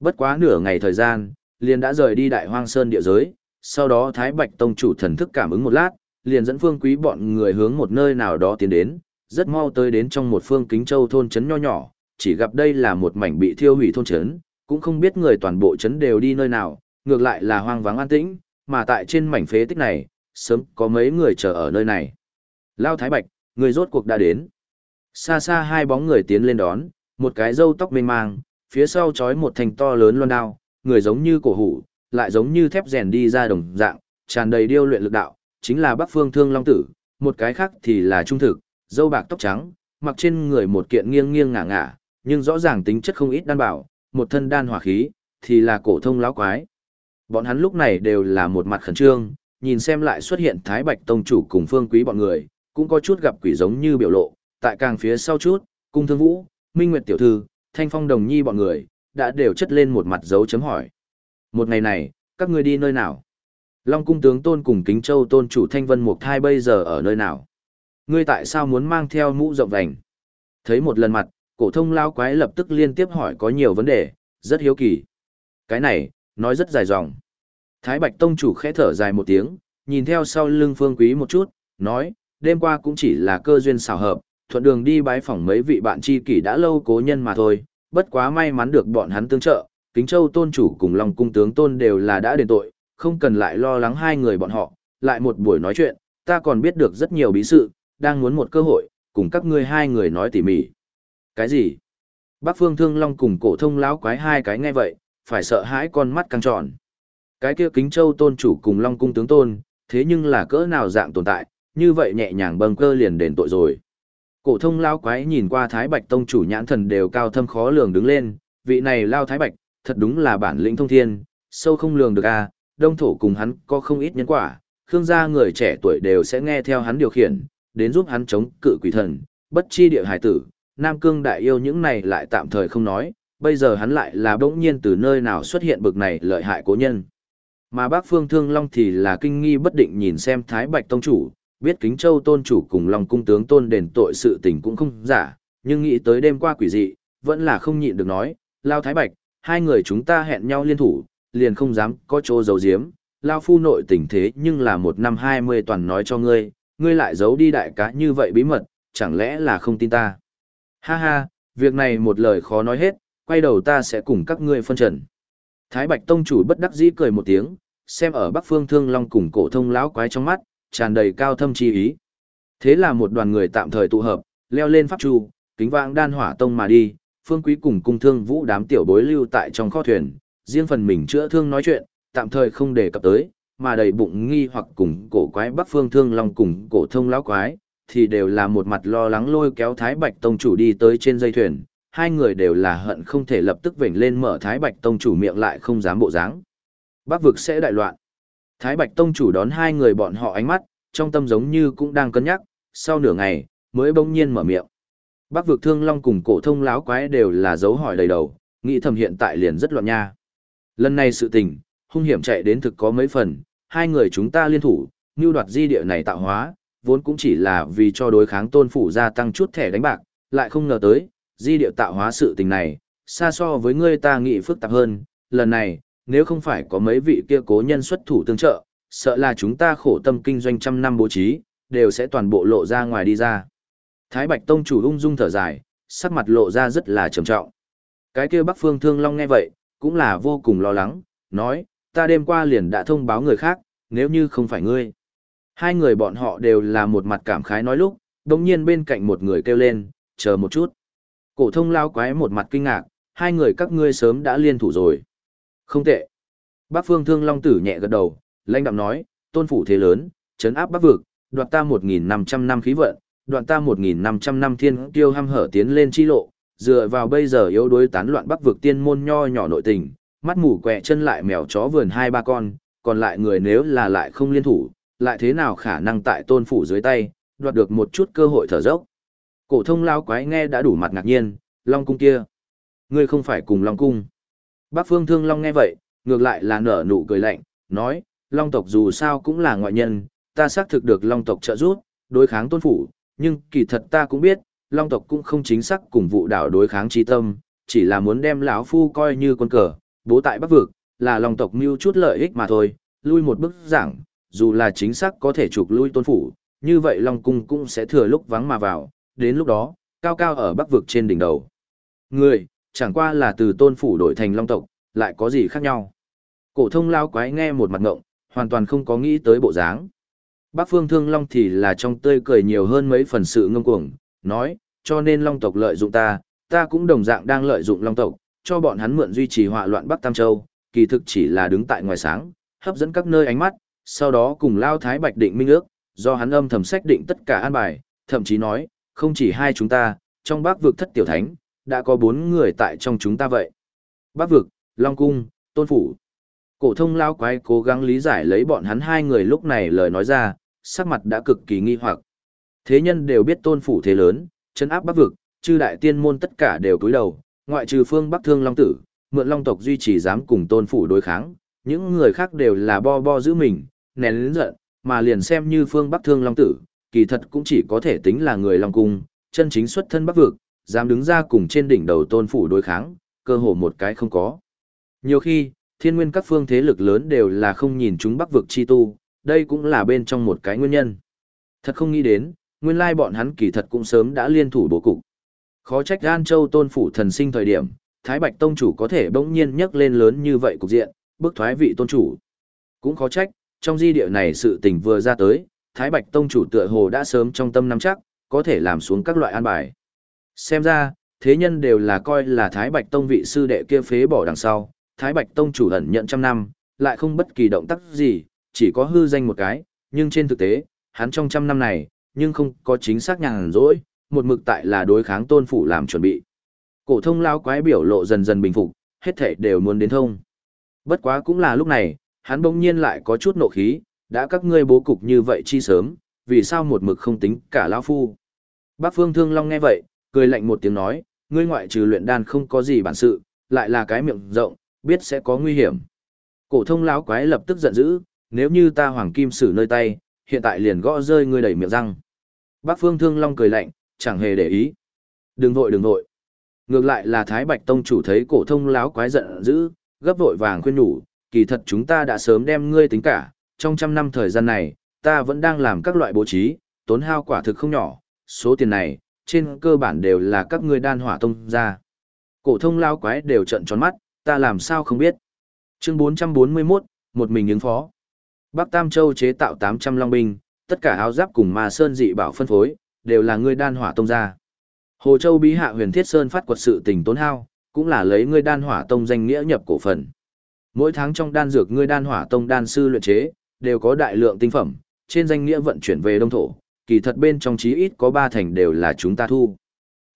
Bất quá nửa ngày thời gian, liền đã rời đi Đại Hoang Sơn địa giới, sau đó Thái Bạch tông chủ thần thức cảm ứng một lát, liền dẫn Phương Quý bọn người hướng một nơi nào đó tiến đến, rất mau tới đến trong một phương Kính Châu thôn trấn nho nhỏ, chỉ gặp đây là một mảnh bị thiêu hủy thôn trấn, cũng không biết người toàn bộ trấn đều đi nơi nào, ngược lại là hoang vắng an tĩnh, mà tại trên mảnh phế tích này, sớm có mấy người chờ ở nơi này. Lao Thái Bạch, người rốt cuộc đã đến. Xa xa hai bóng người tiến lên đón, một cái râu tóc mênh mang, phía sau trói một thành to lớn loan đao, người giống như cổ hủ, lại giống như thép rèn đi ra đồng dạng, tràn đầy điêu luyện lực đạo, chính là Bắc Phương Thương Long Tử, một cái khác thì là trung thực, râu bạc tóc trắng, mặc trên người một kiện nghiêng nghiêng ngả ngả, nhưng rõ ràng tính chất không ít đan bảo, một thân đan hỏa khí, thì là cổ thông lão quái. Bọn hắn lúc này đều là một mặt khẩn trương, nhìn xem lại xuất hiện Thái Bạch Tông chủ cùng Phương Quý bọn người, cũng có chút gặp quỷ giống như biểu lộ, tại càng phía sau chút, Cung Thương Vũ, Minh Nguyệt tiểu thư, Thanh Phong Đồng Nhi bọn người, đã đều chất lên một mặt dấu chấm hỏi. Một ngày này, các ngươi đi nơi nào? Long cung tướng Tôn cùng Kính Châu Tôn chủ Thanh Vân Mục Thai bây giờ ở nơi nào? Ngươi tại sao muốn mang theo mũ rộng vành? Thấy một lần mặt, cổ thông lao quái lập tức liên tiếp hỏi có nhiều vấn đề, rất hiếu kỳ. Cái này, nói rất dài dòng. Thái Bạch Tông chủ khẽ thở dài một tiếng, nhìn theo sau lưng Phương Quý một chút, nói, đêm qua cũng chỉ là cơ duyên xảo hợp, thuận đường đi bái phỏng mấy vị bạn tri kỷ đã lâu cố nhân mà thôi, bất quá may mắn được bọn hắn tương trợ, Kính Châu Tôn chủ cùng Long cung tướng Tôn đều là đã đền tội, không cần lại lo lắng hai người bọn họ, lại một buổi nói chuyện, ta còn biết được rất nhiều bí sự, đang muốn một cơ hội, cùng các ngươi hai người nói tỉ mỉ. Cái gì? Bác Phương Thương Long cùng cổ thông lão quái hai cái nghe vậy, phải sợ hãi con mắt căng tròn. Cái kia Kính Châu tôn chủ cùng Long cung tướng tôn, thế nhưng là cỡ nào dạng tồn tại, như vậy nhẹ nhàng bâng cơ liền đền tội rồi. Cổ thông lao quái nhìn qua Thái Bạch tông chủ nhãn thần đều cao thâm khó lường đứng lên, vị này lao Thái Bạch, thật đúng là bản lĩnh thông thiên, sâu không lường được a, đông thổ cùng hắn có không ít nhân quả, khương gia người trẻ tuổi đều sẽ nghe theo hắn điều khiển, đến giúp hắn chống cự quỷ thần, bất chi địa hải tử, Nam Cương đại yêu những này lại tạm thời không nói, bây giờ hắn lại là bỗng nhiên từ nơi nào xuất hiện bực này lợi hại cố nhân. Mà bác Phương Thương Long thì là kinh nghi bất định nhìn xem Thái Bạch Tông Chủ, biết Kính Châu Tôn Chủ cùng Long Cung Tướng Tôn đền tội sự tình cũng không giả, nhưng nghĩ tới đêm qua quỷ dị, vẫn là không nhịn được nói, Lao Thái Bạch, hai người chúng ta hẹn nhau liên thủ, liền không dám có chỗ giấu giếm, Lao Phu nội tình thế nhưng là một năm hai mươi toàn nói cho ngươi, ngươi lại giấu đi đại cá như vậy bí mật, chẳng lẽ là không tin ta. Ha ha, việc này một lời khó nói hết, quay đầu ta sẽ cùng các ngươi phân trần. Thái Bạch Tông chủ bất đắc dĩ cười một tiếng, xem ở Bắc Phương Thương Long cùng cổ thông lão quái trong mắt, tràn đầy cao thâm chi ý. Thế là một đoàn người tạm thời tụ hợp, leo lên pháp chu, kính vãng đan hỏa tông mà đi, Phương Quý cùng cung thương vũ đám tiểu bối lưu tại trong kho thuyền, riêng phần mình chữa thương nói chuyện, tạm thời không đề cập tới, mà đầy bụng nghi hoặc cùng cổ quái Bắc Phương Thương Long cùng cổ thông lão quái, thì đều là một mặt lo lắng lôi kéo Thái Bạch Tông chủ đi tới trên dây thuyền, hai người đều là hận không thể lập tức vểnh lên mở Thái Bạch Tông chủ miệng lại không dám bộ dáng. Bắc vực sẽ đại loạn. Thái Bạch Tông chủ đón hai người bọn họ ánh mắt, trong tâm giống như cũng đang cân nhắc, sau nửa ngày, mới bỗng nhiên mở miệng. Bác vực Thương Long cùng cổ thông láo quái đều là dấu hỏi đầy đầu, nghĩ thầm hiện tại liền rất loạn nha. Lần này sự tình, hung hiểm chạy đến thực có mấy phần, hai người chúng ta liên thủ, như đoạt di địa này tạo hóa, vốn cũng chỉ là vì cho đối kháng tôn phủ gia tăng chút thẻ đánh bạc, lại không ngờ tới, di địa tạo hóa sự tình này, xa so với ngươi ta nghĩ phức tạp hơn, lần này, nếu không phải có mấy vị kia cố nhân xuất thủ tương trợ, sợ là chúng ta khổ tâm kinh doanh trăm năm bố trí, đều sẽ toàn bộ lộ ra ngoài đi ra. Thái Bạch Tông chủ ung dung thở dài, sắc mặt lộ ra rất là trầm trọng. Cái kia Bắc Phương Thương Long nghe vậy, cũng là vô cùng lo lắng, nói, ta đêm qua liền đã thông báo người khác, nếu như không phải ngươi. Hai người bọn họ đều là một mặt cảm khái nói lúc, đồng nhiên bên cạnh một người kêu lên, chờ một chút. Cổ thông lao quái một mặt kinh ngạc, hai người các ngươi sớm đã liên thủ rồi. Không tệ. Bác Phương Thương Long Tử nhẹ gật đầu, lãnh đạm nói, tôn phủ thế lớn, chấn áp bắc vực, đoạt ta 1.500 năm khí vận, đoạn ta 1.500 năm thiên tiêu hăm hở tiến lên chi lộ, dựa vào bây giờ yếu đuối tán loạn bắc vực tiên môn nho nhỏ nội tình, mắt mù quẹ chân lại mèo chó vườn hai ba con, còn lại người nếu là lại không liên thủ, lại thế nào khả năng tại tôn phủ dưới tay, đoạt được một chút cơ hội thở dốc. Cổ thông lao quái nghe đã đủ mặt ngạc nhiên, Long cung kia. Ngươi không phải cùng Long cung. Bác Phương Thương Long nghe vậy, ngược lại là nở nụ cười lạnh, nói, Long tộc dù sao cũng là ngoại nhân, ta xác thực được Long tộc trợ giúp, đối kháng tôn phủ, nhưng kỳ thật ta cũng biết, Long tộc cũng không chính xác cùng vụ đảo đối kháng trí tâm, chỉ là muốn đem lão phu coi như quân cờ, bố tại Bắc vực, là Long tộc mưu chút lợi ích mà thôi, lui một bước giảng, dù là chính xác có thể trục lui tôn phủ, như vậy Long cung cũng sẽ thừa lúc vắng mà vào, đến lúc đó, cao cao ở Bắc vực trên đỉnh đầu. Người, chẳng qua là từ tôn phủ đổi thành Long tộc, lại có gì khác nhau. Cổ thông lao quái nghe một mặt ngộng, hoàn toàn không có nghĩ tới bộ dáng. Bác Phương Thương Long thì là trong tươi cười nhiều hơn mấy phần sự ngông cuồng, nói, cho nên Long tộc lợi dụng ta, ta cũng đồng dạng đang lợi dụng Long tộc, cho bọn hắn mượn duy trì họa loạn Bắc Tam Châu, kỳ thực chỉ là đứng tại ngoài sáng, hấp dẫn các nơi ánh mắt, sau đó cùng Lao Thái Bạch định minh ước, do hắn âm thầm sách định tất cả an bài, thậm chí nói, không chỉ hai chúng ta, trong bác vực thất tiểu thánh, đã có bốn người tại trong chúng ta vậy. Bác vực, Long Cung, Tôn Phủ. Cổ thông lao quái cố gắng lý giải lấy bọn hắn hai người lúc này lời nói ra, sắc mặt đã cực kỳ nghi hoặc. Thế nhân đều biết tôn phủ thế lớn, chân áp bắc vực, chư đại tiên môn tất cả đều cúi đầu, ngoại trừ phương Bắc Thương Long tử, mượn Long tộc duy trì dám cùng tôn phủ đối kháng, những người khác đều là bo bo giữ mình, nén lớn giận, mà liền xem như phương Bắc Thương Long tử, kỳ thật cũng chỉ có thể tính là người Long cung, chân chính xuất thân Bắc vực, dám đứng ra cùng trên đỉnh đầu tôn phủ đối kháng, cơ hồ một cái không có. Nhiều khi, thiên nguyên các phương thế lực lớn đều là không nhìn chúng bắc vực chi tu, đây cũng là bên trong một cái nguyên nhân. Thật không nghĩ đến, nguyên lai bọn hắn kỳ thật cũng sớm đã liên thủ bố cục. Khó trách An Châu tôn phủ thần sinh thời điểm, Thái Bạch Tông chủ có thể bỗng nhiên nhấc lên lớn như vậy cục diện, bức thoái vị tôn chủ. Cũng khó trách, trong di địa này sự tình vừa ra tới, Thái Bạch Tông chủ tựa hồ đã sớm trong tâm nắm chắc, có thể làm xuống các loại an bài. Xem ra, thế nhân đều là coi là Thái Bạch Tông vị sư đệ kia phế bỏ đằng sau, Thái Bạch Tông chủ ẩn nhận trăm năm, lại không bất kỳ động tác gì, chỉ có hư danh một cái, nhưng trên thực tế, hắn trong trăm năm này, nhưng không có chính xác nhàn rỗi, một mực tại là đối kháng tôn phủ làm chuẩn bị. Cổ thông lao quái biểu lộ dần dần bình phục, hết thảy đều muốn đến thông. Bất quá cũng là lúc này, hắn bỗng nhiên lại có chút nộ khí, đã các ngươi bố cục như vậy chi sớm, vì sao một mực không tính cả lão phu. Bác Phương Thương Long nghe vậy, cười lạnh một tiếng nói, ngươi ngoại trừ luyện đan không có gì bản sự, lại là cái miệng rộng, biết sẽ có nguy hiểm. Cổ thông lão quái lập tức giận dữ, nếu như ta hoàng kim sử nơi tay, hiện tại liền gõ rơi ngươi đầy miệng răng. Bác Phương Thương Long cười lạnh, chẳng hề để ý. Đừng vội đừng vội. Ngược lại là Thái Bạch Tông chủ thấy cổ thông lão quái giận dữ, gấp vội vàng khuyên nhủ, kỳ thật chúng ta đã sớm đem ngươi tính cả, trong trăm năm thời gian này, ta vẫn đang làm các loại bố trí, tốn hao quả thực không nhỏ, số tiền này, trên cơ bản đều là các ngươi đan hỏa tông ra. Cổ thông lao quái đều trợn tròn mắt, ta làm sao không biết. Chương 441, một mình ứng phó. Bắc Tam Châu chế tạo 800 long binh, tất cả áo giáp cùng ma sơn dị bảo phân phối, đều là ngươi đan hỏa tông ra. Hồ Châu bí hạ huyền thiết sơn phát quật sự tình tốn hao, cũng là lấy ngươi đan hỏa tông danh nghĩa nhập cổ phần. Mỗi tháng trong đan dược ngươi đan hỏa tông đan sư luyện chế, đều có đại lượng tinh phẩm, trên danh nghĩa vận chuyển về đông thổ, kỳ thật bên trong chí ít có ba thành đều là chúng ta thu.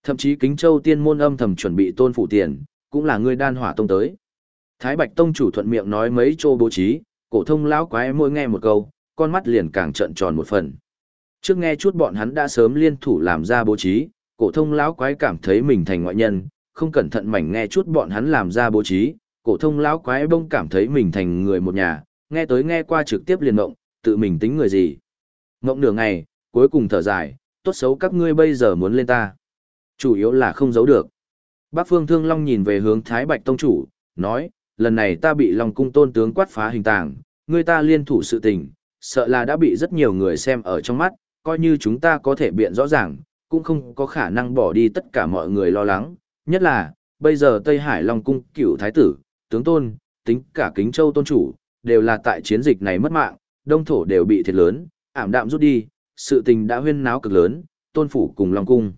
Thậm chí Kính Châu tiên môn âm thầm chuẩn bị tôn phụ tiền, cũng là ngươi đan hỏa tông tới. Thái Bạch tông chủ thuận miệng nói mấy chô bố trí, cổ thông lão quái mỗi nghe một câu, con mắt liền càng trợn tròn một phần. Trước nghe chút bọn hắn đã sớm liên thủ làm ra bố trí, cổ thông lão quái cảm thấy mình thành ngoại nhân, không cẩn thận mảnh nghe chút bọn hắn làm ra bố trí, cổ thông lão quái bông cảm thấy mình thành người một nhà, nghe tới nghe qua trực tiếp liền ngộng, tự mình tính người gì. Ngộng nửa ngày, cuối cùng thở dài, tốt xấu các ngươi bây giờ muốn lên ta. Chủ yếu là không giấu được. Bác Phương Thương Long nhìn về hướng Thái Bạch Tông Chủ, nói, lần này ta bị Long Cung tôn tướng quát phá hình tàng, người ta liên thủ sự tình, sợ là đã bị rất nhiều người xem ở trong mắt, coi như chúng ta có thể biện rõ ràng, cũng không có khả năng bỏ đi tất cả mọi người lo lắng, nhất là, bây giờ Tây Hải Long Cung cửu Thái Tử, tướng tôn, tính cả Kính Châu Tôn Chủ, đều là tại chiến dịch này mất mạng, đông thổ đều bị thiệt lớn, ảm đạm rút đi, sự tình đã huyên náo cực lớn, Tôn Phủ cùng Long Cung.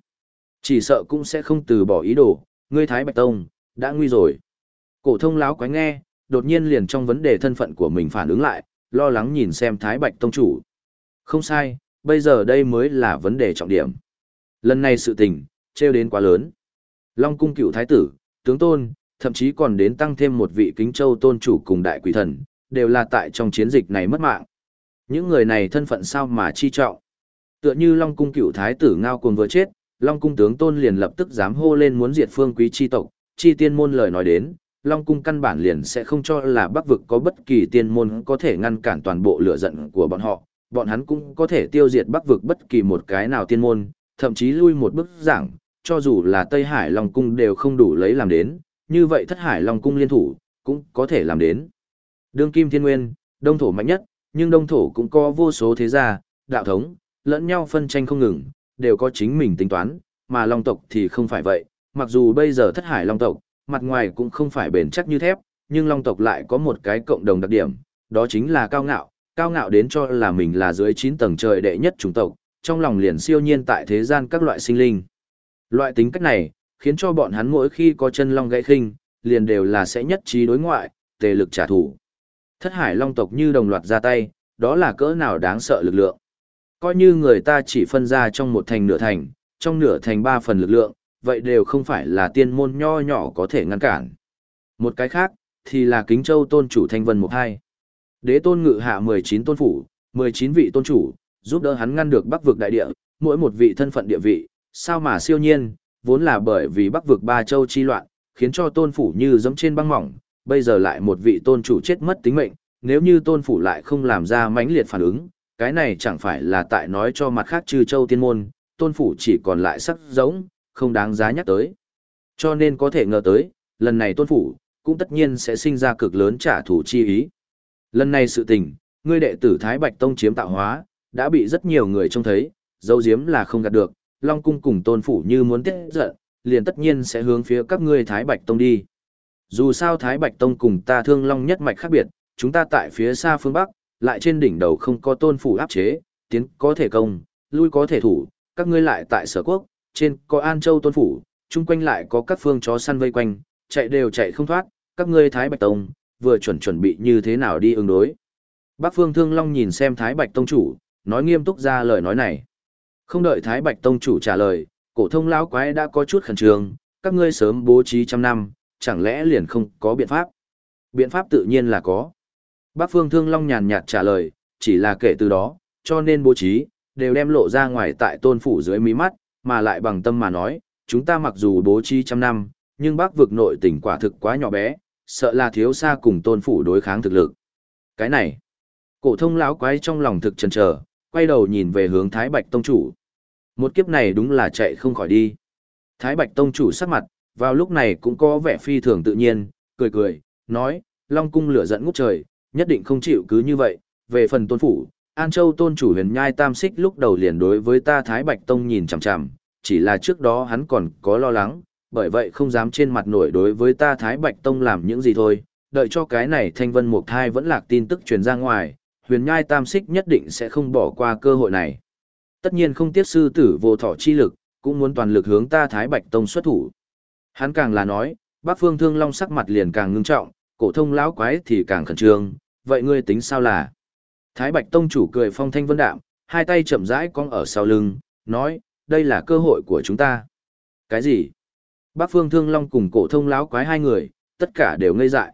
Chỉ sợ cũng sẽ không từ bỏ ý đồ, ngươi Thái Bạch Tông, đã nguy rồi. Cổ thông láo quái nghe, đột nhiên liền trong vấn đề thân phận của mình phản ứng lại, lo lắng nhìn xem Thái Bạch Tông chủ. Không sai, bây giờ đây mới là vấn đề trọng điểm. Lần này sự tình, treo đến quá lớn. Long cung cựu thái tử, tướng tôn, thậm chí còn đến tăng thêm một vị kính châu tôn chủ cùng đại quỷ thần, đều là tại trong chiến dịch này mất mạng. Những người này thân phận sao mà chi trọng. Tựa như Long cung cựu thái tử ngao cuồng vừa chết, Long cung tướng tôn liền lập tức dám hô lên muốn diệt phương quý chi tộc, chi tiên môn lời nói đến, Long Cung căn bản liền sẽ không cho là Bắc vực có bất kỳ tiên môn có thể ngăn cản toàn bộ lửa giận của bọn họ, bọn hắn cũng có thể tiêu diệt Bắc vực bất kỳ một cái nào tiên môn, thậm chí lui một bước giảng, cho dù là Tây Hải Long Cung đều không đủ lấy làm đến, như vậy Thất Hải Long Cung liên thủ, cũng có thể làm đến. Đương Kim Thiên Nguyên, Đông Thổ mạnh nhất, nhưng Đông Thổ cũng có vô số thế gia, đạo thống, lẫn nhau phân tranh không ngừng, đều có chính mình tính toán, mà Long tộc thì không phải vậy, mặc dù bây giờ Thất Hải Long tộc, mặt ngoài cũng không phải bền chắc như thép, nhưng Long tộc lại có một cái cộng đồng đặc điểm, đó chính là cao ngạo, cao ngạo đến cho là mình là dưới 9 tầng trời đệ nhất chủng tộc, trong lòng liền siêu nhiên tại thế gian các loại sinh linh. Loại tính cách này, khiến cho bọn hắn mỗi khi có chân long gãy khinh, liền đều là sẽ nhất trí đối ngoại, tề lực trả thù. Thất hải long tộc như đồng loạt ra tay, đó là cỡ nào đáng sợ lực lượng. Coi như người ta chỉ phân ra trong một thành nửa thành, trong nửa thành ba phần lực lượng, vậy đều không phải là tiên môn nho nhỏ có thể ngăn cản. Một cái khác, thì là kính châu tôn chủ thanh vân một hai. Đế tôn ngự hạ 19 tôn phủ, 19 vị tôn chủ, giúp đỡ hắn ngăn được bắc vực đại địa, mỗi một vị thân phận địa vị, sao mà siêu nhiên, vốn là bởi vì bắc vực ba châu chi loạn, khiến cho tôn phủ như giống trên băng mỏng, bây giờ lại một vị tôn chủ chết mất tính mệnh, nếu như tôn phủ lại không làm ra mãnh liệt phản ứng, cái này chẳng phải là tại nói cho mặt khác trừ châu tiên môn, tôn phủ chỉ còn lại sắc giống, không đáng giá nhắc tới. Cho nên có thể ngờ tới, lần này tôn phủ, cũng tất nhiên sẽ sinh ra cực lớn trả thù chi ý. Lần này sự tình, ngươi đệ tử Thái Bạch Tông chiếm tạo hóa, đã bị rất nhiều người trông thấy, dấu diếm là không gạt được, Long Cung cùng tôn phủ như muốn tiết giận, liền tất nhiên sẽ hướng phía các ngươi Thái Bạch Tông đi. Dù sao Thái Bạch Tông cùng ta thương long nhất mạch khác biệt, chúng ta tại phía xa phương Bắc, lại trên đỉnh đầu không có tôn phủ áp chế, tiến có thể công, lui có thể thủ, các ngươi lại tại sở quốc, trên có An Châu tôn phủ, chung quanh lại có các phương chó săn vây quanh, chạy đều chạy không thoát, các ngươi Thái Bạch Tông, vừa chuẩn chuẩn bị như thế nào đi ứng đối. Bác Phương Thương Long nhìn xem Thái Bạch Tông chủ, nói nghiêm túc ra lời nói này. Không đợi Thái Bạch Tông chủ trả lời, cổ thông lão quái đã có chút khẩn trương, các ngươi sớm bố trí trăm năm, chẳng lẽ liền không có biện pháp? Biện pháp tự nhiên là có. Bác Phương Thương Long nhàn nhạt trả lời, chỉ là kể từ đó, cho nên bố trí, đều đem lộ ra ngoài tại tôn phủ dưới mí mắt, mà lại bằng tâm mà nói, chúng ta mặc dù bố trí trăm năm, nhưng bác vực nội tỉnh quả thực quá nhỏ bé, sợ là thiếu xa cùng tôn phủ đối kháng thực lực. Cái này, cổ thông lão quái trong lòng thực chần chờ, quay đầu nhìn về hướng Thái Bạch Tông Chủ. Một kiếp này đúng là chạy không khỏi đi. Thái Bạch Tông Chủ sắc mặt, vào lúc này cũng có vẻ phi thường tự nhiên, cười cười, nói, Long Cung lửa giận ngút trời, nhất định không chịu cứ như vậy, về phần tôn phủ. An Châu tôn chủ huyền nhai tam xích lúc đầu liền đối với ta Thái Bạch Tông nhìn chằm chằm, chỉ là trước đó hắn còn có lo lắng, bởi vậy không dám trên mặt nổi đối với ta Thái Bạch Tông làm những gì thôi, đợi cho cái này thanh vân mục thai vẫn lạc tin tức truyền ra ngoài, huyền nhai tam xích nhất định sẽ không bỏ qua cơ hội này. Tất nhiên không tiếc sư tử vô thọ chi lực, cũng muốn toàn lực hướng ta Thái Bạch Tông xuất thủ. Hắn càng là nói, bác phương thương long sắc mặt liền càng ngưng trọng, cổ thông lão quái thì càng khẩn trương, vậy ngươi tính sao là? Thái Bạch Tông chủ cười phong thanh vân đạm, hai tay chậm rãi cong ở sau lưng, nói, đây là cơ hội của chúng ta. Cái gì? Bác Phương Thương Long cùng cổ thông láo quái hai người, tất cả đều ngây dại.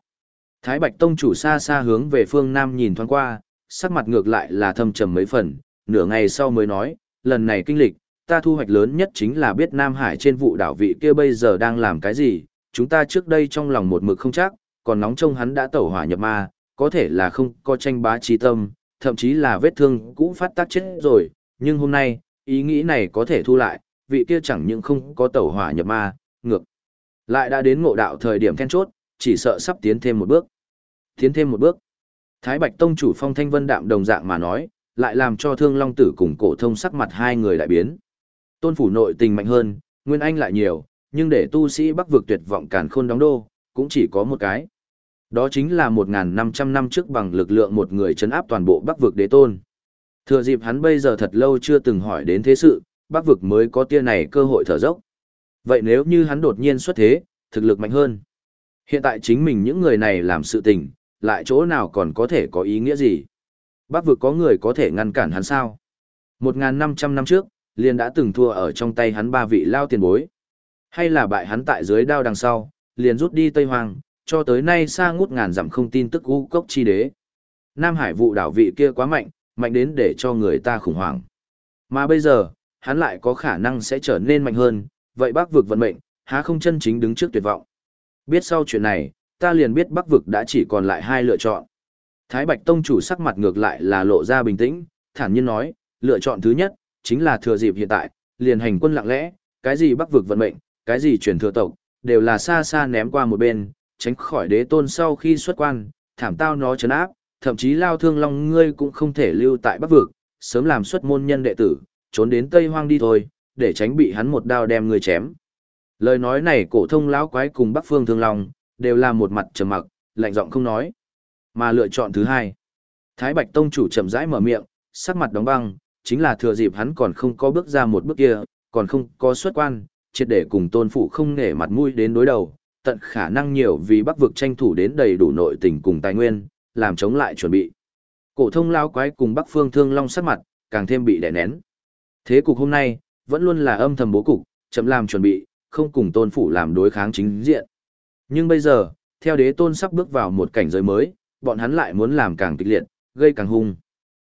Thái Bạch Tông chủ xa xa hướng về phương Nam nhìn thoáng qua, sắc mặt ngược lại là thâm trầm mấy phần, nửa ngày sau mới nói, lần này kinh lịch, ta thu hoạch lớn nhất chính là biết Nam Hải trên vụ đảo vị kia bây giờ đang làm cái gì, chúng ta trước đây trong lòng một mực không chắc, còn nóng trông hắn đã tẩu hỏa nhập ma, có thể là không có tranh bá trí tâm, thậm chí là vết thương cũ phát tác chết rồi, nhưng hôm nay, ý nghĩ này có thể thu lại, vị kia chẳng những không có tẩu hỏa nhập ma, ngược. Lại đã đến ngộ đạo thời điểm then chốt, chỉ sợ sắp tiến thêm một bước. Tiến thêm một bước. Thái Bạch Tông chủ Phong Thanh Vân đạm đồng dạng mà nói, lại làm cho Thương Long Tử cùng cổ thông sắc mặt hai người đại biến. Tôn phủ nội tình mạnh hơn, Nguyên Anh lại nhiều, nhưng để tu sĩ Bắc vực tuyệt vọng càn khôn đóng đô, cũng chỉ có một cái. Đó chính là 1.500 năm trước bằng lực lượng một người chấn áp toàn bộ Bắc vực đế tôn. Thừa dịp hắn bây giờ thật lâu chưa từng hỏi đến thế sự, Bắc vực mới có tia này cơ hội thở dốc. Vậy nếu như hắn đột nhiên xuất thế, thực lực mạnh hơn. Hiện tại chính mình những người này làm sự tình, lại chỗ nào còn có thể có ý nghĩa gì? Bắc vực có người có thể ngăn cản hắn sao? 1.500 năm trước, liền đã từng thua ở trong tay hắn ba vị lao tiền bối. Hay là bại hắn tại dưới đao đằng sau, liền rút đi Tây Hoàng, cho tới nay xa ngút ngàn dặm không tin tức u cốc chi đế. Nam Hải vụ đảo vị kia quá mạnh, mạnh đến để cho người ta khủng hoảng. Mà bây giờ, hắn lại có khả năng sẽ trở nên mạnh hơn, vậy bác vực vận mệnh, há không chân chính đứng trước tuyệt vọng. Biết sau chuyện này, ta liền biết Bắc vực đã chỉ còn lại hai lựa chọn. Thái Bạch Tông chủ sắc mặt ngược lại là lộ ra bình tĩnh, thản nhiên nói, lựa chọn thứ nhất, chính là thừa dịp hiện tại, liền hành quân lặng lẽ, cái gì Bắc vực vận mệnh, cái gì truyền thừa tộc, đều là xa xa ném qua một bên, tránh khỏi đế tôn sau khi xuất quan, thảm tao nó chấn áp, thậm chí lao thương long ngươi cũng không thể lưu tại Bắc vực, sớm làm xuất môn nhân đệ tử, trốn đến Tây Hoang đi thôi, để tránh bị hắn một đao đem ngươi chém. Lời nói này cổ thông lão quái cùng Bắc Phương Thương Long, đều là một mặt trầm mặc, lạnh giọng không nói. Mà lựa chọn thứ hai, Thái Bạch Tông chủ chậm rãi mở miệng, sắc mặt đóng băng, chính là thừa dịp hắn còn không có bước ra một bước kia, còn không có xuất quan, triệt để cùng tôn phụ không nể mặt mũi đến đối đầu, tận khả năng nhiều vì bắc vực tranh thủ đến đầy đủ nội tình cùng tài nguyên, làm chống lại chuẩn bị. Cổ thông lao quái cùng bắc phương thương long sát mặt, càng thêm bị đè nén. Thế cục hôm nay, vẫn luôn là âm thầm bố cục, chậm làm chuẩn bị, không cùng tôn phủ làm đối kháng chính diện. Nhưng bây giờ, theo đế tôn sắp bước vào một cảnh giới mới, bọn hắn lại muốn làm càng kịch liệt, gây càng hung.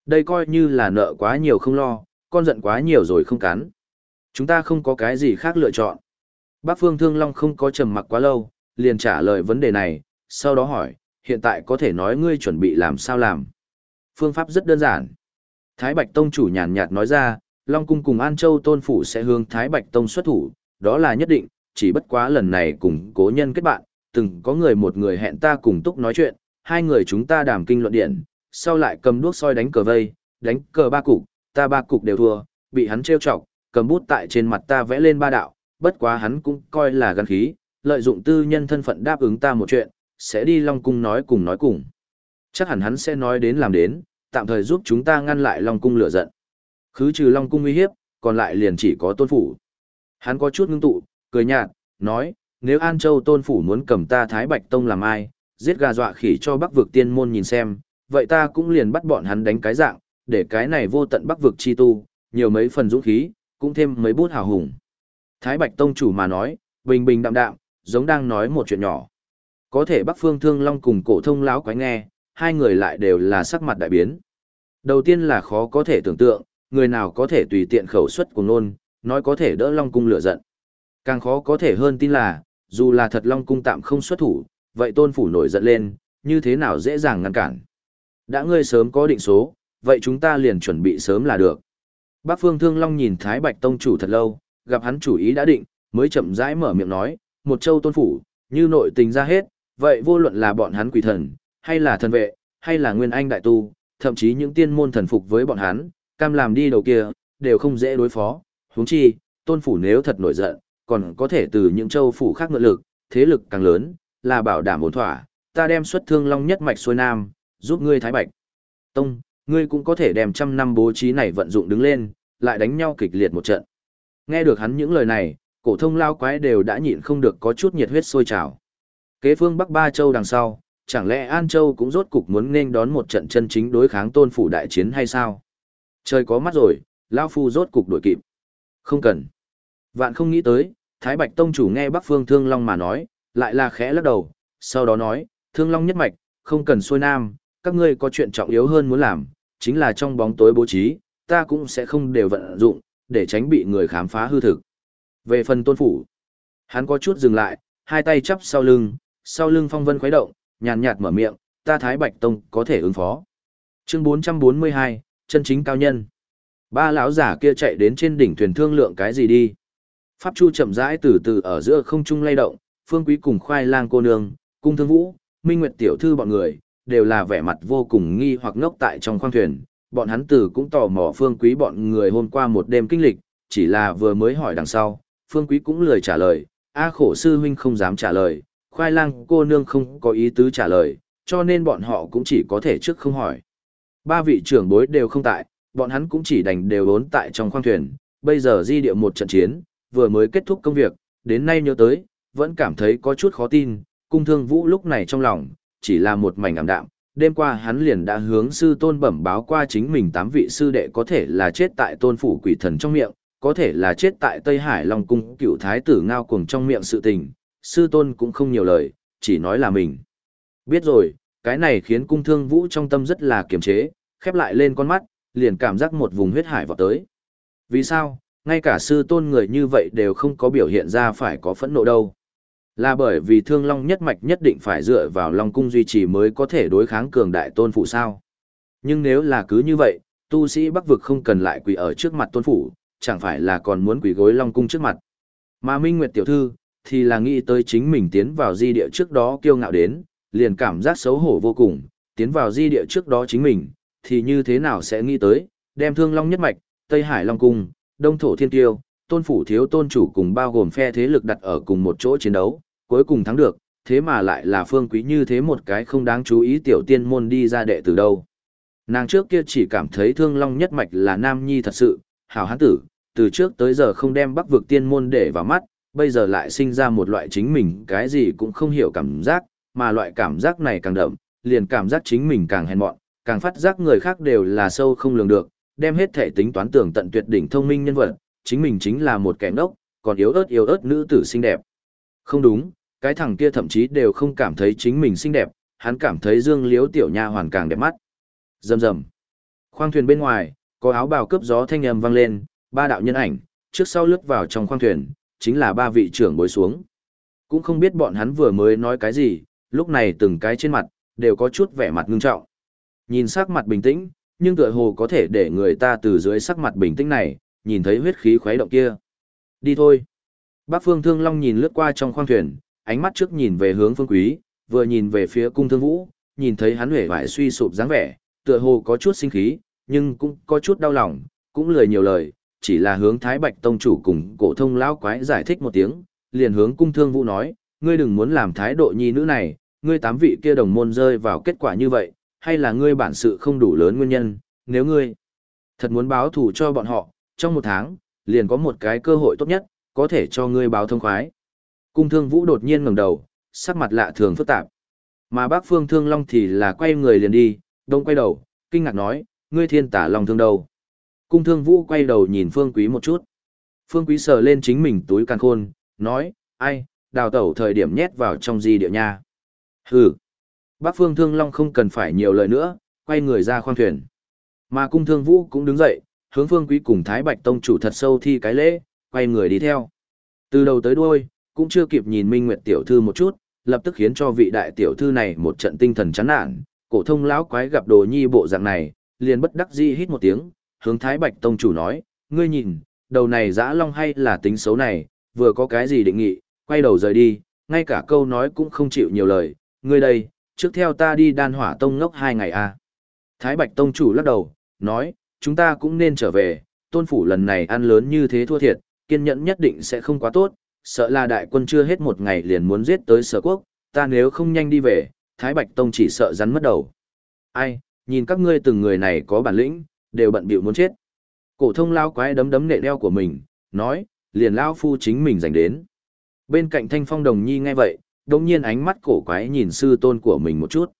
Đây coi như là nợ quá nhiều không lo, con giận quá nhiều rồi không cắn. Chúng ta không có cái gì khác lựa chọn. Bác Phương Thương Long không có trầm mặc quá lâu, liền trả lời vấn đề này, sau đó hỏi, hiện tại có thể nói ngươi chuẩn bị làm sao làm. Phương pháp rất đơn giản. Thái Bạch Tông chủ nhàn nhạt nói ra, Long Cung cùng An Châu Tôn Phủ sẽ hướng Thái Bạch Tông xuất thủ, đó là nhất định, chỉ bất quá lần này cùng cố nhân kết bạn, từng có người một người hẹn ta cùng túc nói chuyện, hai người chúng ta đàm kinh luận điện, sau lại cầm đuốc soi đánh cờ vây, đánh cờ ba cục, ta ba cục đều thua, bị hắn trêu chọc, cầm bút tại trên mặt ta vẽ lên ba đạo, bất quá hắn cũng coi là gan khí, lợi dụng tư nhân thân phận đáp ứng ta một chuyện, sẽ đi Long Cung nói cùng nói cùng. Chắc hẳn hắn sẽ nói đến làm đến, tạm thời giúp chúng ta ngăn lại Long Cung lửa giận. Khứ trừ Long Cung uy hiếp, còn lại liền chỉ có tôn phủ. Hắn có chút ngưng tụ, cười nhạt, nói, nếu An Châu tôn phủ muốn cầm ta Thái Bạch Tông làm ai, giết gà dọa khỉ cho bắc vực tiên môn nhìn xem, vậy ta cũng liền bắt bọn hắn đánh cái dạng, để cái này vô tận bắc vực chi tu, nhiều mấy phần dũng khí, cũng thêm mấy bút hào hùng. Thái Bạch Tông chủ mà nói, bình bình đạm đạm, giống đang nói một chuyện nhỏ. Có thể Bắc Phương Thương Long cùng cổ thông lão quái nghe, hai người lại đều là sắc mặt đại biến. Đầu tiên là khó có thể tưởng tượng, người nào có thể tùy tiện khẩu xuất của nôn, nói có thể đỡ Long cung lửa giận. Càng khó có thể hơn tin là, dù là thật Long cung tạm không xuất thủ, vậy tôn phủ nổi giận lên, như thế nào dễ dàng ngăn cản. Đã ngươi sớm có định số, vậy chúng ta liền chuẩn bị sớm là được. Bác Phương Thương Long nhìn Thái Bạch Tông chủ thật lâu, gặp hắn chủ ý đã định, mới chậm rãi mở miệng nói, một châu tôn phủ, như nội tình ra hết, vậy vô luận là bọn hắn quỷ thần, hay là thần vệ, hay là nguyên anh đại tu, thậm chí những tiên môn thần phục với bọn hắn, cam làm đi đầu kia, đều không dễ đối phó, huống chi, tôn phủ nếu thật nổi giận, còn có thể từ những châu phủ khác ngựa lực, thế lực càng lớn, là bảo đảm ổn thỏa, ta đem xuất thương long nhất mạch xuôi nam, giúp ngươi thái bạch. Tông, ngươi cũng có thể đem trăm năm bố trí này vận dụng đứng lên, lại đánh nhau kịch liệt một trận. Nghe được hắn những lời này, cổ thông lao quái đều đã nhịn không được có chút nhiệt huyết sôi trào. Kế phương Bắc Ba Châu đằng sau, chẳng lẽ An Châu cũng rốt cục muốn nên đón một trận chân chính đối kháng tôn phủ đại chiến hay sao? Trời có mắt rồi, lão phu rốt cục đổi kịp. Không cần. Vạn không nghĩ tới, Thái Bạch Tông chủ nghe Bắc Phương Thương Long mà nói, lại là khẽ lắc đầu, sau đó nói, Thương Long nhất mạch, không cần xuôi nam, các ngươi có chuyện trọng yếu hơn muốn làm, chính là trong bóng tối bố trí, ta cũng sẽ không đều vận dụng, để tránh bị người khám phá hư thực. Về phần tôn phủ, hắn có chút dừng lại, hai tay chắp sau lưng, sau lưng phong vân khuấy động, nhàn nhạt mở miệng, ta Thái Bạch Tông có thể ứng phó. Chương 442, chân chính cao nhân. Ba lão giả kia chạy đến trên đỉnh thuyền thương lượng cái gì đi. Pháp Chu chậm rãi từ từ ở giữa không trung lay động, Phương Quý cùng Khoai Lang cô nương, Cung Thương Vũ, Minh Nguyệt tiểu thư bọn người, đều là vẻ mặt vô cùng nghi hoặc ngốc tại trong khoang thuyền. Bọn hắn từ cũng tò mò Phương Quý bọn người hôm qua một đêm kinh lịch, chỉ là vừa mới hỏi đằng sau, Phương Quý cũng lười trả lời, A khổ sư huynh không dám trả lời, khoai lang cô nương không có ý tứ trả lời, cho nên bọn họ cũng chỉ có thể trước không hỏi. Ba vị trưởng bối đều không tại, bọn hắn cũng chỉ đành đều bốn tại trong khoang thuyền, bây giờ di địa một trận chiến, vừa mới kết thúc công việc, đến nay nhớ tới, vẫn cảm thấy có chút khó tin, cung thương vũ lúc này trong lòng, chỉ là một mảnh ảm đạm. Đêm qua hắn liền đã hướng sư tôn bẩm báo qua chính mình tám vị sư đệ có thể là chết tại tôn phủ quỷ thần trong miệng, có thể là chết tại Tây Hải Long Cung cựu thái tử ngao cuồng trong miệng sự tình, sư tôn cũng không nhiều lời, chỉ nói là mình. Biết rồi, cái này khiến cung thương vũ trong tâm rất là kiềm chế, khép lại lên con mắt, liền cảm giác một vùng huyết hải vọt tới. Vì sao, ngay cả sư tôn người như vậy đều không có biểu hiện ra phải có phẫn nộ đâu. Là bởi vì thương long nhất mạch nhất định phải dựa vào long cung duy trì mới có thể đối kháng cường đại tôn phụ sao. Nhưng nếu là cứ như vậy, tu sĩ bắc vực không cần lại quỳ ở trước mặt tôn phủ, chẳng phải là còn muốn quỳ gối long cung trước mặt. Mà Minh Nguyệt tiểu thư, thì là nghĩ tới chính mình tiến vào di địa trước đó kiêu ngạo đến, liền cảm giác xấu hổ vô cùng, tiến vào di địa trước đó chính mình, thì như thế nào sẽ nghĩ tới, đem thương long nhất mạch, Tây Hải Long Cung, Đông Thổ Thiên Tiêu, tôn phủ thiếu tôn chủ cùng bao gồm phe thế lực đặt ở cùng một chỗ chiến đấu, cuối cùng thắng được, thế mà lại là phương quý như thế một cái không đáng chú ý tiểu tiên môn đi ra đệ từ đâu. Nàng trước kia chỉ cảm thấy thương long nhất mạch là nam nhi thật sự, hào hán tử, từ trước tới giờ không đem bắc vực tiên môn để vào mắt, bây giờ lại sinh ra một loại chính mình cái gì cũng không hiểu cảm giác, mà loại cảm giác này càng đậm, liền cảm giác chính mình càng hèn mọn, càng phát giác người khác đều là sâu không lường được, đem hết thể tính toán tưởng tận tuyệt đỉnh thông minh nhân vật, chính mình chính là một kẻ ngốc, còn yếu ớt yếu ớt nữ tử xinh đẹp. Không đúng, cái thằng kia thậm chí đều không cảm thấy chính mình xinh đẹp, hắn cảm thấy Dương Liễu tiểu nha hoàn càng đẹp mắt. Rầm rầm. Khoang thuyền bên ngoài, có áo bào cướp gió thanh âm vang lên, ba đạo nhân ảnh, trước sau lướt vào trong khoang thuyền, chính là ba vị trưởng bối xuống. Cũng không biết bọn hắn vừa mới nói cái gì, lúc này từng cái trên mặt, đều có chút vẻ mặt ngưng trọng. Nhìn sắc mặt bình tĩnh, nhưng tựa hồ có thể để người ta từ dưới sắc mặt bình tĩnh này, nhìn thấy huyết khí khuấy động kia. Đi thôi. Bác Phương Thương Long nhìn lướt qua trong khoang thuyền, ánh mắt trước nhìn về hướng Phương Quý, vừa nhìn về phía cung thương vũ, nhìn thấy hắn huệ vải suy sụp dáng vẻ, tựa hồ có chút sinh khí, nhưng cũng có chút đau lòng, cũng lười nhiều lời, chỉ là hướng Thái Bạch Tông chủ cùng cổ thông lão quái giải thích một tiếng, liền hướng cung thương vũ nói, ngươi đừng muốn làm thái độ nhi nữ này, ngươi tám vị kia đồng môn rơi vào kết quả như vậy, hay là ngươi bản sự không đủ lớn nguyên nhân, nếu ngươi thật muốn báo thù cho bọn họ, trong một tháng, liền có một cái cơ hội tốt nhất, có thể cho ngươi báo thông khoái. Cung thương vũ đột nhiên ngẩng đầu, sắc mặt lạ thường phức tạp. Mà bác phương thương long thì là quay người liền đi, đông quay đầu, kinh ngạc nói, ngươi thiên tả long thương đâu. Cung thương vũ quay đầu nhìn phương quý một chút. Phương quý sờ lên chính mình túi càng khôn, nói, ai, đào tẩu thời điểm nhét vào trong di địa nha. Hừ. Bác phương thương long không cần phải nhiều lời nữa, quay người ra khoang thuyền. Mà cung thương vũ cũng đứng dậy, hướng phương quý cùng Thái Bạch Tông chủ thật sâu thi cái lễ, quay người đi theo. Từ đầu tới đuôi, cũng chưa kịp nhìn Minh Nguyệt tiểu thư một chút, lập tức khiến cho vị đại tiểu thư này một trận tinh thần chán nản, cổ thông lão quái gặp đồ nhi bộ dạng này, liền bất đắc dĩ hít một tiếng, hướng Thái Bạch Tông chủ nói, ngươi nhìn, đầu này dã long hay là tính xấu này, vừa có cái gì định nghị, quay đầu rời đi, ngay cả câu nói cũng không chịu nhiều lời, ngươi đây, trước theo ta đi đan hỏa tông ngốc hai ngày à. Thái Bạch Tông chủ lắc đầu, nói, chúng ta cũng nên trở về, tôn phủ lần này ăn lớn như thế thua thiệt, kiên nhẫn nhất định sẽ không quá tốt, sợ là đại quân chưa hết một ngày liền muốn giết tới sở quốc, ta nếu không nhanh đi về, Thái Bạch Tông chỉ sợ rắn mất đầu. Ai, nhìn các ngươi từng người này có bản lĩnh, đều bận bịu muốn chết. Cổ thông lao quái đấm đấm nệ đeo của mình, nói, liền lao phu chính mình giành đến. Bên cạnh thanh phong đồng nhi nghe vậy, đồng nhiên ánh mắt cổ quái nhìn sư tôn của mình một chút.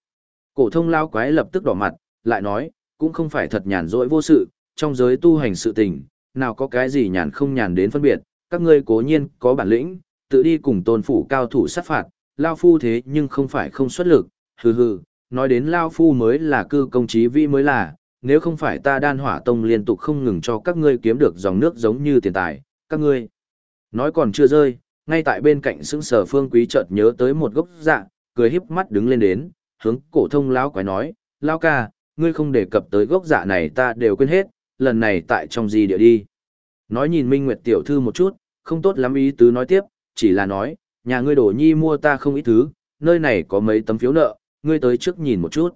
Cổ thông lao quái lập tức đỏ mặt, lại nói, cũng không phải thật nhàn rỗi vô sự, trong giới tu hành sự tình, nào có cái gì nhàn không nhàn đến phân biệt, các ngươi cố nhiên có bản lĩnh, tự đi cùng tôn phủ cao thủ sát phạt, lao phu thế nhưng không phải không xuất lực, hừ hừ, nói đến lao phu mới là cư công trí vi mới là, nếu không phải ta đan hỏa tông liên tục không ngừng cho các ngươi kiếm được dòng nước giống như tiền tài, các ngươi. Nói còn chưa rơi, ngay tại bên cạnh xứng sở phương quý chợt nhớ tới một gốc dạ, cười híp mắt đứng lên đến, hướng cổ thông lão quái nói, lao ca, ngươi không đề cập tới gốc giả này ta đều quên hết, lần này tại trong gì địa đi. Nói nhìn Minh Nguyệt tiểu thư một chút, không tốt lắm ý tứ nói tiếp, chỉ là nói, nhà ngươi đổ nhi mua ta không ít thứ, nơi này có mấy tấm phiếu nợ, ngươi tới trước nhìn một chút.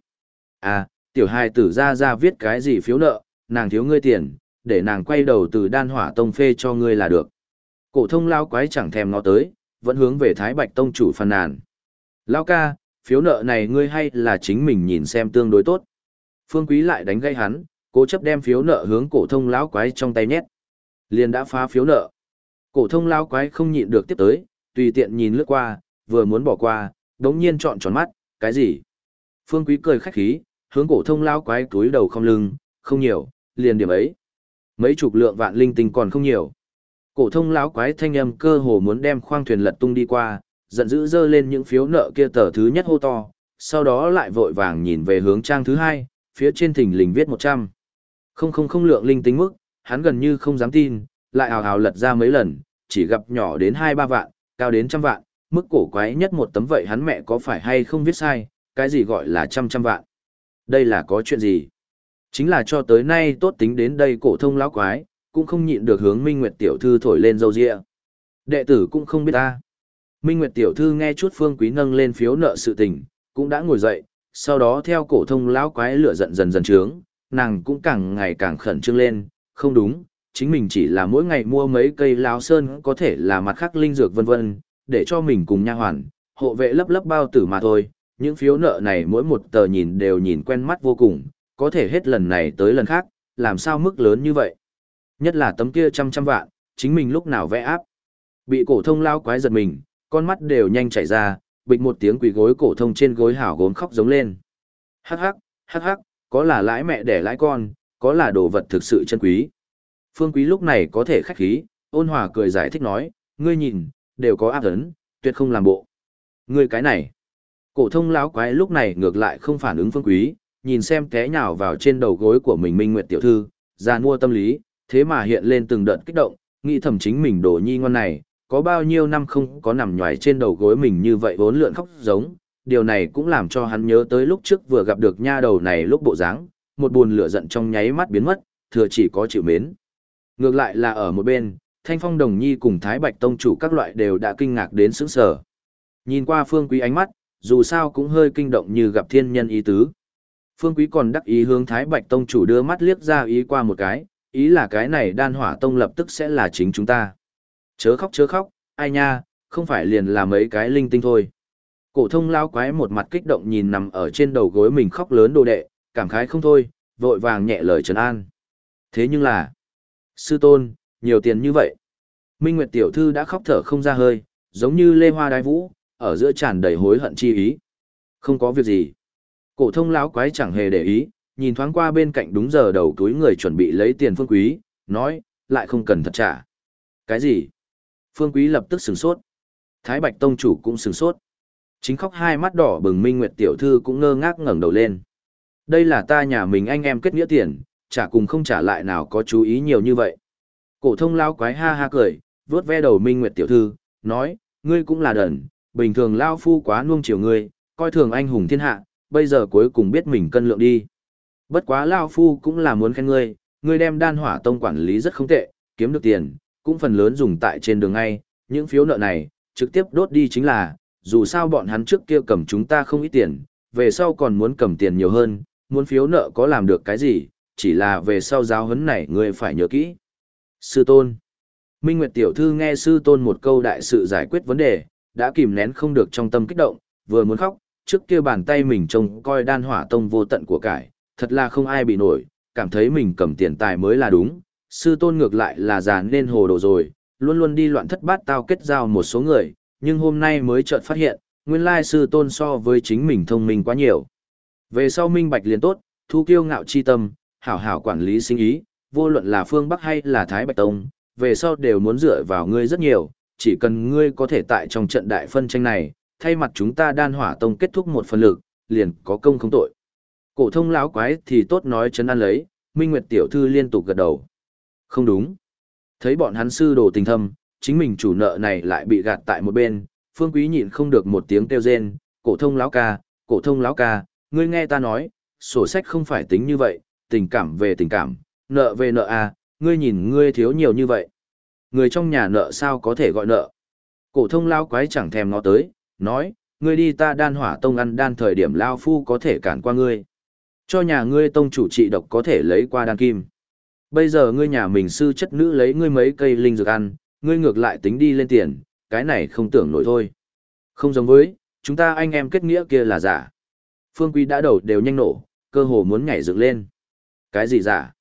À, tiểu hài tử ra ra viết cái gì phiếu nợ, nàng thiếu ngươi tiền, để nàng quay đầu từ đan hỏa tông phê cho ngươi là được. Cổ thông lao quái chẳng thèm ngó tới, vẫn hướng về Thái Bạch tông chủ phàn nàn. Lao ca, phiếu nợ này ngươi hay là chính mình nhìn xem tương đối tốt. Phương Quý lại đánh gây hắn, cố chấp đem phiếu nợ hướng cổ thông lão quái trong tay nhét. Liền đã phá phiếu nợ. Cổ thông lão quái không nhịn được tiếp tới, tùy tiện nhìn lướt qua, vừa muốn bỏ qua, đống nhiên trọn tròn mắt, cái gì? Phương Quý cười khách khí, hướng cổ thông lão quái túi đầu không lưng, không nhiều, liền điểm ấy. Mấy chục lượng vạn linh tinh còn không nhiều. Cổ thông lão quái thanh âm cơ hồ muốn đem khoang thuyền lật tung đi qua, giận dữ giơ lên những phiếu nợ kia tờ thứ nhất hô to, sau đó lại vội vàng nhìn về hướng trang thứ hai, phía trên thình lình viết 100. Không không không lượng linh tính mức, hắn gần như không dám tin, lại hào hào lật ra mấy lần, chỉ gặp nhỏ đến 2-3 vạn, cao đến trăm vạn, mức cổ quái nhất một tấm vậy hắn mẹ có phải hay không viết sai, cái gì gọi là trăm trăm vạn. Đây là có chuyện gì? Chính là cho tới nay tốt tính đến đây cổ thông lão quái, cũng không nhịn được hướng Minh Nguyệt tiểu thư thổi lên dâu ria. Đệ tử cũng không biết ta. Minh Nguyệt tiểu thư nghe chút Phương Quý nâng lên phiếu nợ sự tình, cũng đã ngồi dậy, sau đó theo cổ thông lão quái lửa giận dần dần trướng, nàng cũng càng ngày càng khẩn trương lên, không đúng, chính mình chỉ là mỗi ngày mua mấy cây lão sơn có thể là mặt khác linh dược vân vân, để cho mình cùng nha hoàn, hộ vệ lấp lấp bao tử mà thôi, những phiếu nợ này mỗi một tờ nhìn đều nhìn quen mắt vô cùng, có thể hết lần này tới lần khác, làm sao mức lớn như vậy. Nhất là tấm kia trăm trăm vạn, chính mình lúc nào vẽ áp. Bị cổ thông lão quái giật mình, con mắt đều nhanh chảy ra, bịch một tiếng quỳ gối cổ thông trên gối hảo gốm khóc giống lên. Hắc hắc, hắc hắc, có là lãi mẹ đẻ lãi con, có là đồ vật thực sự chân quý. Phương Quý lúc này có thể khách khí, ôn hòa cười giải thích nói, ngươi nhìn, đều có áp ấn, tuyệt không làm bộ. Ngươi cái này. Cổ thông lão quái lúc này ngược lại không phản ứng Phương Quý, nhìn xem té nhào vào trên đầu gối của mình Minh Nguyệt tiểu thư, già mua tâm lý, thế mà hiện lên từng đợt kích động, nghĩ thầm chính mình đồ nhi ngon này, có bao nhiêu năm không có nằm nhòi trên đầu gối mình như vậy vốn lượn khóc giống, điều này cũng làm cho hắn nhớ tới lúc trước vừa gặp được nha đầu này lúc bộ dáng, một buồn lửa giận trong nháy mắt biến mất, thừa chỉ có chịu mến. Ngược lại là ở một bên, Thanh Phong Đồng Nhi cùng Thái Bạch Tông chủ các loại đều đã kinh ngạc đến sững sờ. Nhìn qua Phương Quý ánh mắt, dù sao cũng hơi kinh động như gặp thiên nhân ý tứ. Phương Quý còn đắc ý hướng Thái Bạch Tông chủ đưa mắt liếc ra ý qua một cái, ý là cái này đan hỏa tông lập tức sẽ là chính chúng ta. Chớ khóc chớ khóc, ai nha, không phải liền là mấy cái linh tinh thôi. Cổ thông lao quái một mặt kích động nhìn nằm ở trên đầu gối mình khóc lớn đồ đệ, cảm khái không thôi, vội vàng nhẹ lời trấn an. Thế nhưng là, sư tôn, nhiều tiền như vậy. Minh Nguyệt tiểu thư đã khóc thở không ra hơi, giống như lê hoa đái vũ, ở giữa tràn đầy hối hận chi ý. Không có việc gì. Cổ thông lão quái chẳng hề để ý, nhìn thoáng qua bên cạnh đúng giờ đầu túi người chuẩn bị lấy tiền phương quý, nói, lại không cần thật trả. Cái gì? Phương quý lập tức sửng sốt. Thái Bạch Tông chủ cũng sửng sốt. Chính khóc hai mắt đỏ bừng Minh Nguyệt tiểu thư cũng ngơ ngác ngẩng đầu lên. Đây là ta nhà mình anh em kết nghĩa tiền, trả cùng không trả lại nào có chú ý nhiều như vậy. Cổ thông lao quái ha ha cười, vuốt ve đầu Minh Nguyệt tiểu thư, nói, ngươi cũng là đần, bình thường lao phu quá nuông chiều ngươi, coi thường anh hùng thiên hạ, bây giờ cuối cùng biết mình cân lượng đi. Bất quá lao phu cũng là muốn khen ngươi, ngươi đem đan hỏa tông quản lý rất không tệ, kiếm được tiền, cũng phần lớn dùng tại trên đường ngay, những phiếu nợ này, trực tiếp đốt đi chính là, dù sao bọn hắn trước kia cầm chúng ta không ít tiền, về sau còn muốn cầm tiền nhiều hơn, muốn phiếu nợ có làm được cái gì, chỉ là về sau giáo huấn này người phải nhớ kỹ. Sư tôn Minh Nguyệt Tiểu Thư nghe sư tôn một câu đại sự giải quyết vấn đề, đã kìm nén không được trong tâm kích động, vừa muốn khóc, trước kia bàn tay mình trông coi đan hỏa tông vô tận của cải, thật là không ai bị nổi, cảm thấy mình cầm tiền tài mới là đúng, sư tôn ngược lại là già nên hồ đồ rồi, luôn luôn đi loạn thất bát tao kết giao một số người, nhưng hôm nay mới chợt phát hiện, nguyên lai sư tôn so với chính mình thông minh quá nhiều. Về sau minh bạch liền tốt, thu kiêu ngạo chi tâm, hảo hảo quản lý sinh ý, vô luận là phương Bắc hay là Thái Bạch Tông, về sau đều muốn dựa vào ngươi rất nhiều, chỉ cần ngươi có thể tại trong trận đại phân tranh này, thay mặt chúng ta đan hỏa tông kết thúc một phần lực, liền có công không tội. Cổ thông lão quái thì tốt nói chấn an lấy, Minh Nguyệt tiểu thư liên tục gật đầu. Không đúng. Thấy bọn hắn sư đồ tình thâm, chính mình chủ nợ này lại bị gạt tại một bên, Phương Quý nhịn không được một tiếng kêu rên, "Cổ thông lão ca, cổ thông lão ca, ngươi nghe ta nói, sổ sách không phải tính như vậy, tình cảm về tình cảm, nợ về nợ à, ngươi nhìn ngươi thiếu nhiều như vậy. Người trong nhà nợ sao có thể gọi nợ?" Cổ thông lão quái chẳng thèm ngó tới, nói, "Ngươi đi ta đan hỏa tông ăn đan thời điểm lao phu có thể cản qua ngươi." Cho nhà ngươi tông chủ trị độc có thể lấy qua đan kim. Bây giờ ngươi nhà mình sư chất nữ lấy ngươi mấy cây linh dược ăn, ngươi ngược lại tính đi lên tiền, cái này không tưởng nổi thôi. Không giống với, chúng ta anh em kết nghĩa kia là giả. Phương Quý đã đầu đều nhanh nổ, cơ hồ muốn nhảy dựng lên. Cái gì giả?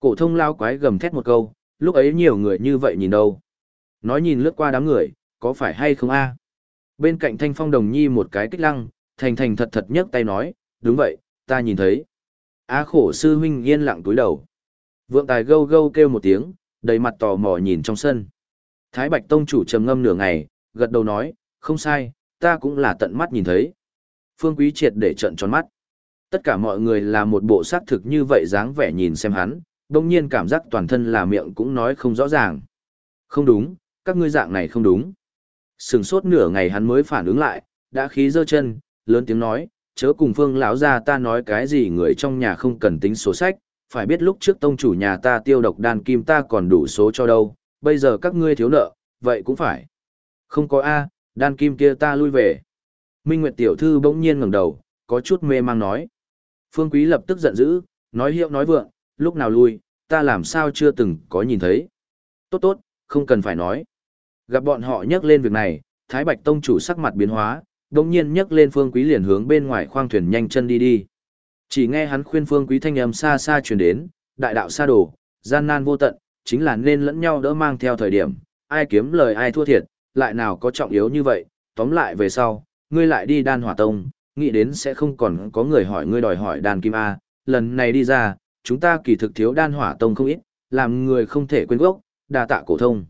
Cổ thông lao quái gầm thét một câu, lúc ấy nhiều người như vậy nhìn đâu. Nói nhìn lướt qua đám người, có phải hay không a? Bên cạnh Thanh Phong Đồng Nhi một cái kích lăng, thành thành thật thật nhấc tay nói, đúng vậy, ta nhìn thấy. Á khổ sư huynh yên lặng túi đầu. Vượng tài gâu gâu kêu một tiếng, đầy mặt tò mò nhìn trong sân. Thái Bạch Tông chủ trầm ngâm nửa ngày, gật đầu nói, không sai, ta cũng là tận mắt nhìn thấy. Phương Quý triệt để trận tròn mắt. Tất cả mọi người là một bộ xác thực như vậy dáng vẻ nhìn xem hắn, đồng nhiên cảm giác toàn thân là miệng cũng nói không rõ ràng. Không đúng, các ngươi dạng này không đúng. Sừng sốt nửa ngày hắn mới phản ứng lại, đã khí dơ chân, lớn tiếng nói, chớ cùng phương lão ra ta nói cái gì người trong nhà không cần tính số sách, phải biết lúc trước tông chủ nhà ta tiêu độc đan kim ta còn đủ số cho đâu, bây giờ các ngươi thiếu nợ, vậy cũng phải. Không có A, đan kim kia ta lui về. Minh Nguyệt tiểu thư bỗng nhiên ngẩng đầu, có chút mê mang nói. Phương Quý lập tức giận dữ, nói hiệu nói vượng, lúc nào lui, ta làm sao chưa từng có nhìn thấy. Tốt tốt, không cần phải nói. Gặp bọn họ nhắc lên việc này, Thái Bạch Tông chủ sắc mặt biến hóa, đồng nhiên nhắc lên Phương Quý liền hướng bên ngoài khoang thuyền nhanh chân đi đi. Chỉ nghe hắn khuyên Phương Quý thanh âm xa xa truyền đến, đại đạo xa đổ, gian nan vô tận, chính là nên lẫn nhau đỡ mang theo thời điểm, ai kiếm lời ai thua thiệt, lại nào có trọng yếu như vậy, tóm lại về sau, ngươi lại đi đan hỏa tông, nghĩ đến sẽ không còn có người hỏi ngươi đòi hỏi đan kim A, lần này đi ra, chúng ta kỳ thực thiếu đan hỏa tông không ít, làm người không thể quên gốc, đa tạ cổ thông.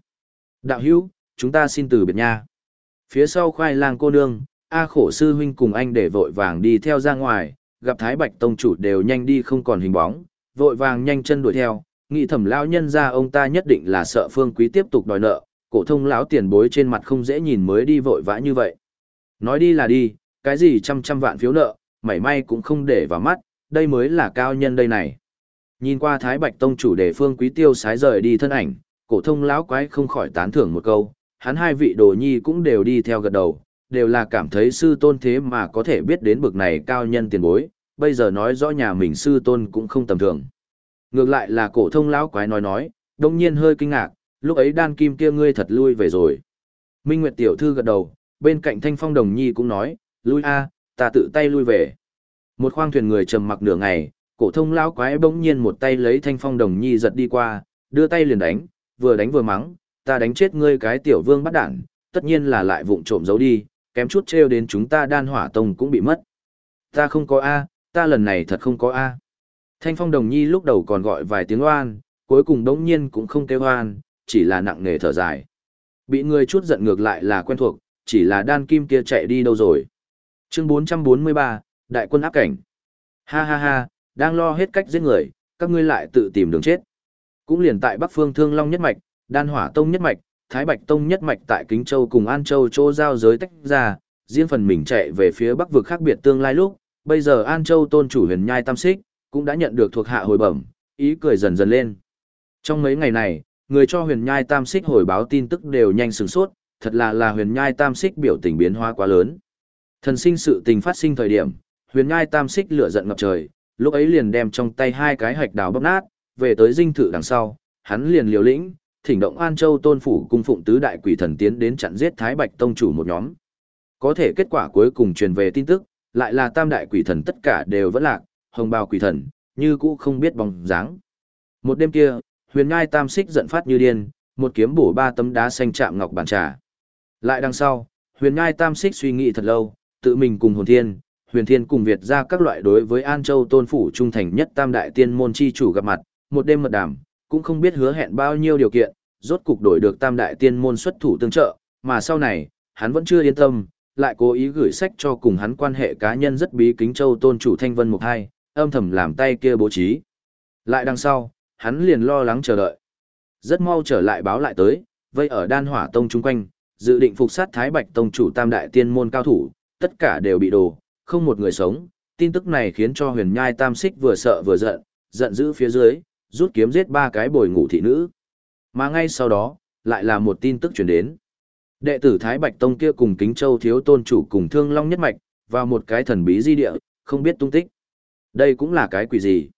Đạo hữu, chúng ta xin từ biệt nha. Phía sau khoai lang cô nương, A khổ sư huynh cùng anh để vội vàng đi theo ra ngoài, gặp Thái Bạch Tông chủ đều nhanh đi không còn hình bóng, vội vàng nhanh chân đuổi theo, nghĩ thẩm lão nhân ra ông ta nhất định là sợ phương quý tiếp tục đòi nợ, cổ thông lão tiền bối trên mặt không dễ nhìn mới đi vội vã như vậy. Nói đi là đi, cái gì trăm trăm vạn phiếu nợ, mảy may cũng không để vào mắt, đây mới là cao nhân đây này. Nhìn qua Thái Bạch Tông chủ để phương quý tiêu sái rời đi thân ảnh, cổ thông lão quái không khỏi tán thưởng một câu, hắn hai vị đồ nhi cũng đều đi theo gật đầu, đều là cảm thấy sư tôn thế mà có thể biết đến bực này cao nhân tiền bối, bây giờ nói rõ nhà mình sư tôn cũng không tầm thường. Ngược lại là cổ thông lão quái nói nói, đông nhiên hơi kinh ngạc, lúc ấy đan kim kia ngươi thật lui về rồi. Minh Nguyệt tiểu thư gật đầu, bên cạnh Thanh Phong Đồng Nhi cũng nói, lui a, ta tự tay lui về. Một khoang thuyền người trầm mặc nửa ngày, cổ thông lão quái bỗng nhiên một tay lấy Thanh Phong Đồng Nhi giật đi qua, đưa tay liền đánh, vừa đánh vừa mắng, ta đánh chết ngươi cái tiểu vương bắt đản, tất nhiên là lại vụng trộm giấu đi, kém chút trêu đến chúng ta đan hỏa tông cũng bị mất. Ta không có A, ta lần này thật không có A. Thanh phong đồng nhi lúc đầu còn gọi vài tiếng oan, cuối cùng đống nhiên cũng không kêu oan, chỉ là nặng nề thở dài. Bị người chút giận ngược lại là quen thuộc, chỉ là đan kim kia chạy đi đâu rồi. Chương 443, Đại quân áp cảnh. Ha ha ha, đang lo hết cách giết người, các ngươi lại tự tìm đường chết. Cũng liền tại Bắc Phương Thương Long nhất mạch, Đan Hỏa Tông nhất mạch, Thái Bạch Tông nhất mạch tại Kính Châu cùng An Châu chỗ giao giới tách ra, riêng phần mình chạy về phía Bắc vực khác biệt tương lai lúc, bây giờ An Châu tôn chủ huyền nhai tam xích, cũng đã nhận được thuộc hạ hồi bẩm, ý cười dần dần lên. Trong mấy ngày này, người cho huyền nhai tam xích hồi báo tin tức đều nhanh sửng sốt, thật là là huyền nhai tam xích biểu tình biến hóa quá lớn. Thần sinh sự tình phát sinh thời điểm, huyền nhai tam xích lửa giận ngập trời, lúc ấy liền đem trong tay hai cái hạch đào bóp nát, về tới dinh thự đằng sau, hắn liền liều lĩnh, thỉnh động An Châu tôn phủ cung phụng tứ đại quỷ thần tiến đến chặn giết Thái Bạch tông chủ một nhóm. Có thể kết quả cuối cùng truyền về tin tức, lại là tam đại quỷ thần tất cả đều vẫn lạc, hồng bào quỷ thần, như cũ không biết bóng dáng. Một đêm kia, huyền ngai tam xích giận phát như điên, một kiếm bổ ba tấm đá xanh chạm ngọc bàn trà. Lại đằng sau, huyền ngai tam xích suy nghĩ thật lâu, tự mình cùng hồn thiên, huyền thiên cùng Việt ra các loại đối với An Châu tôn phủ trung thành nhất tam đại tiên môn chi chủ gặp mặt, một đêm mật đàm, cũng không biết hứa hẹn bao nhiêu điều kiện, rốt cục đổi được tam đại tiên môn xuất thủ tương trợ, mà sau này, hắn vẫn chưa yên tâm, lại cố ý gửi sách cho cùng hắn quan hệ cá nhân rất bí kính châu tôn chủ thanh vân mục hai, âm thầm làm tay kia bố trí. Lại đằng sau, hắn liền lo lắng chờ đợi. Rất mau trở lại báo lại tới, vây ở đan hỏa tông chung quanh, dự định phục sát thái bạch tông chủ tam đại tiên môn cao thủ, tất cả đều bị đồ, không một người sống. Tin tức này khiến cho huyền nhai tam xích vừa sợ vừa giận, giận dữ phía dưới, rút kiếm giết ba cái bồi ngủ thị nữ. Mà ngay sau đó, lại là một tin tức chuyển đến. Đệ tử Thái Bạch Tông kia cùng Kính Châu thiếu tôn chủ cùng Thương Long nhất mạch, vào một cái thần bí di địa, không biết tung tích. Đây cũng là cái quỷ gì?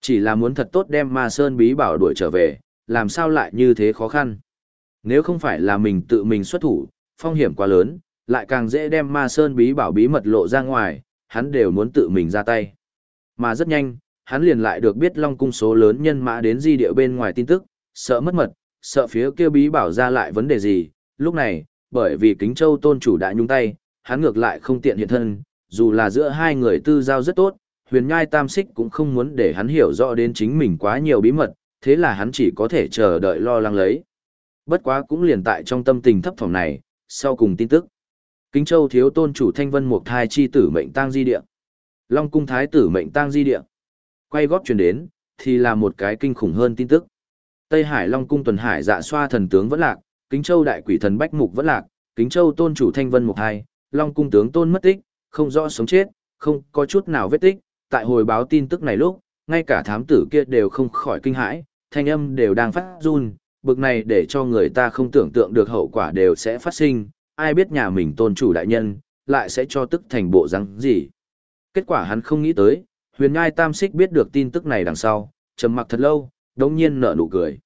Chỉ là muốn thật tốt đem Ma Sơn bí bảo đuổi trở về, làm sao lại như thế khó khăn? Nếu không phải là mình tự mình xuất thủ, phong hiểm quá lớn, lại càng dễ đem Ma Sơn bí bảo bí mật lộ ra ngoài, hắn đều muốn tự mình ra tay. Mà rất nhanh, hắn liền lại được biết Long cung số lớn nhân mã đến di địa bên ngoài tin tức, sợ mất mật, sợ phía kia bí bảo ra lại vấn đề gì. Lúc này, bởi vì Kính Châu tôn chủ đã nhung tay, hắn ngược lại không tiện hiện thân, dù là giữa hai người tư giao rất tốt, huyền nhai tam xích cũng không muốn để hắn hiểu rõ đến chính mình quá nhiều bí mật, thế là hắn chỉ có thể chờ đợi lo lắng lấy. Bất quá cũng liền tại trong tâm tình thấp thỏm này, sau cùng tin tức. Kính Châu thiếu tôn chủ Thanh Vân Mục Thai chi tử mệnh tang di địa. Long cung thái tử mệnh tang di địa. Quay góp truyền đến, thì là một cái kinh khủng hơn tin tức. Tây Hải Long cung tuần hải dạ xoa thần tướng vẫn lạc, Kính Châu đại quỷ thần Bách Mục vẫn lạc, Kính Châu tôn chủ Thanh Vân Mục Hai, Long cung tướng tôn mất tích, không rõ sống chết, không có chút nào vết tích, tại hồi báo tin tức này lúc, ngay cả thám tử kia đều không khỏi kinh hãi, thanh âm đều đang phát run, bực này để cho người ta không tưởng tượng được hậu quả đều sẽ phát sinh, ai biết nhà mình tôn chủ đại nhân, lại sẽ cho tức thành bộ răng gì. Kết quả hắn không nghĩ tới, huyền ngai tam xích biết được tin tức này đằng sau, trầm mặc thật lâu, đống nhiên nở nụ cười.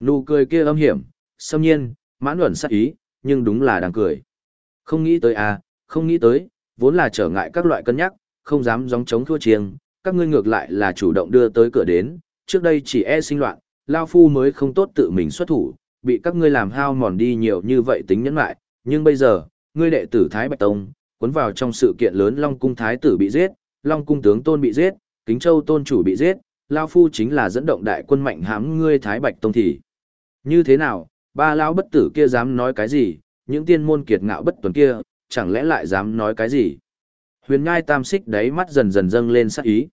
Nụ cười kia âm hiểm, xâm nhiên, mãn luẩn sắc ý, nhưng đúng là đang cười. Không nghĩ tới à, không nghĩ tới, vốn là trở ngại các loại cân nhắc, không dám gióng chống thua chiêng, các ngươi ngược lại là chủ động đưa tới cửa đến, trước đây chỉ e sinh loạn, Lao Phu mới không tốt tự mình xuất thủ, bị các ngươi làm hao mòn đi nhiều như vậy tính nhẫn lại, nhưng bây giờ, ngươi đệ tử Thái Bạch Tông, cuốn vào trong sự kiện lớn Long Cung Thái tử bị giết, Long Cung tướng Tôn bị giết, Kính Châu Tôn chủ bị giết, Lao Phu chính là dẫn động đại quân mạnh hãm ngươi Thái Bạch Tông thị. Như thế nào, ba lão bất tử kia dám nói cái gì, những tiên môn kiệt ngạo bất tuần kia, chẳng lẽ lại dám nói cái gì? Huyền Nhai Tam Xích đáy mắt dần dần dâng lên sắc ý.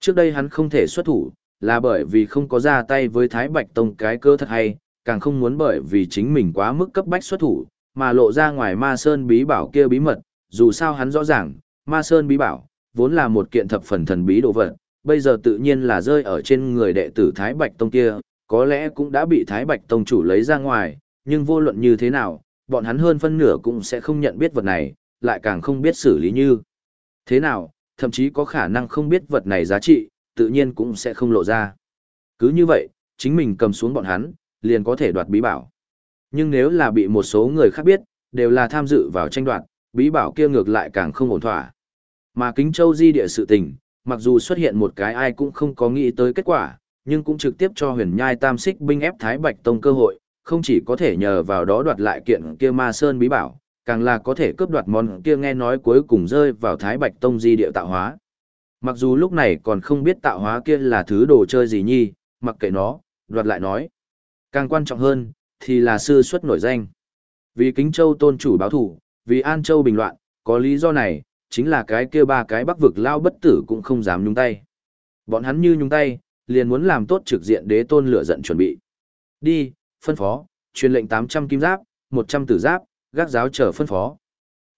Trước đây hắn không thể xuất thủ, là bởi vì không có ra tay với Thái Bạch Tông cái cơ thật hay, càng không muốn bởi vì chính mình quá mức cấp bách xuất thủ, mà lộ ra ngoài Ma Sơn bí bảo kia bí mật, dù sao hắn rõ ràng, Ma Sơn bí bảo, vốn là một kiện thập phần thần bí đồ vật, bây giờ tự nhiên là rơi ở trên người đệ tử Thái Bạch Tông kia, có lẽ cũng đã bị Thái Bạch Tông chủ lấy ra ngoài, nhưng vô luận như thế nào, bọn hắn hơn phân nửa cũng sẽ không nhận biết vật này, lại càng không biết xử lý như thế nào, thậm chí có khả năng không biết vật này giá trị, tự nhiên cũng sẽ không lộ ra. Cứ như vậy, chính mình cầm xuống bọn hắn, liền có thể đoạt bí bảo. Nhưng nếu là bị một số người khác biết, đều là tham dự vào tranh đoạt, bí bảo kia ngược lại càng không ổn thỏa. Mà Kính Châu di địa sự tình, mặc dù xuất hiện một cái ai cũng không có nghĩ tới kết quả, nhưng cũng trực tiếp cho huyền nhai tam xích binh ép Thái Bạch Tông cơ hội, không chỉ có thể nhờ vào đó đoạt lại kiện kia ma sơn bí bảo, càng là có thể cướp đoạt món kia nghe nói cuối cùng rơi vào Thái Bạch Tông di địa tạo hóa. Mặc dù lúc này còn không biết tạo hóa kia là thứ đồ chơi gì nhi, mặc kệ nó, đoạt lại nói. Càng quan trọng hơn, thì là sư xuất nổi danh. Vì Kính Châu tôn chủ báo thủ, vì An Châu bình loạn, có lý do này, chính là cái kia ba cái bắc vực lao bất tử cũng không dám nhúng tay. Bọn hắn như nhúng tay, liền muốn làm tốt trực diện đế tôn lửa giận chuẩn bị. Đi, phân phó, truyền lệnh 800 kim giáp, 100 tử giáp, gác giáo chờ phân phó.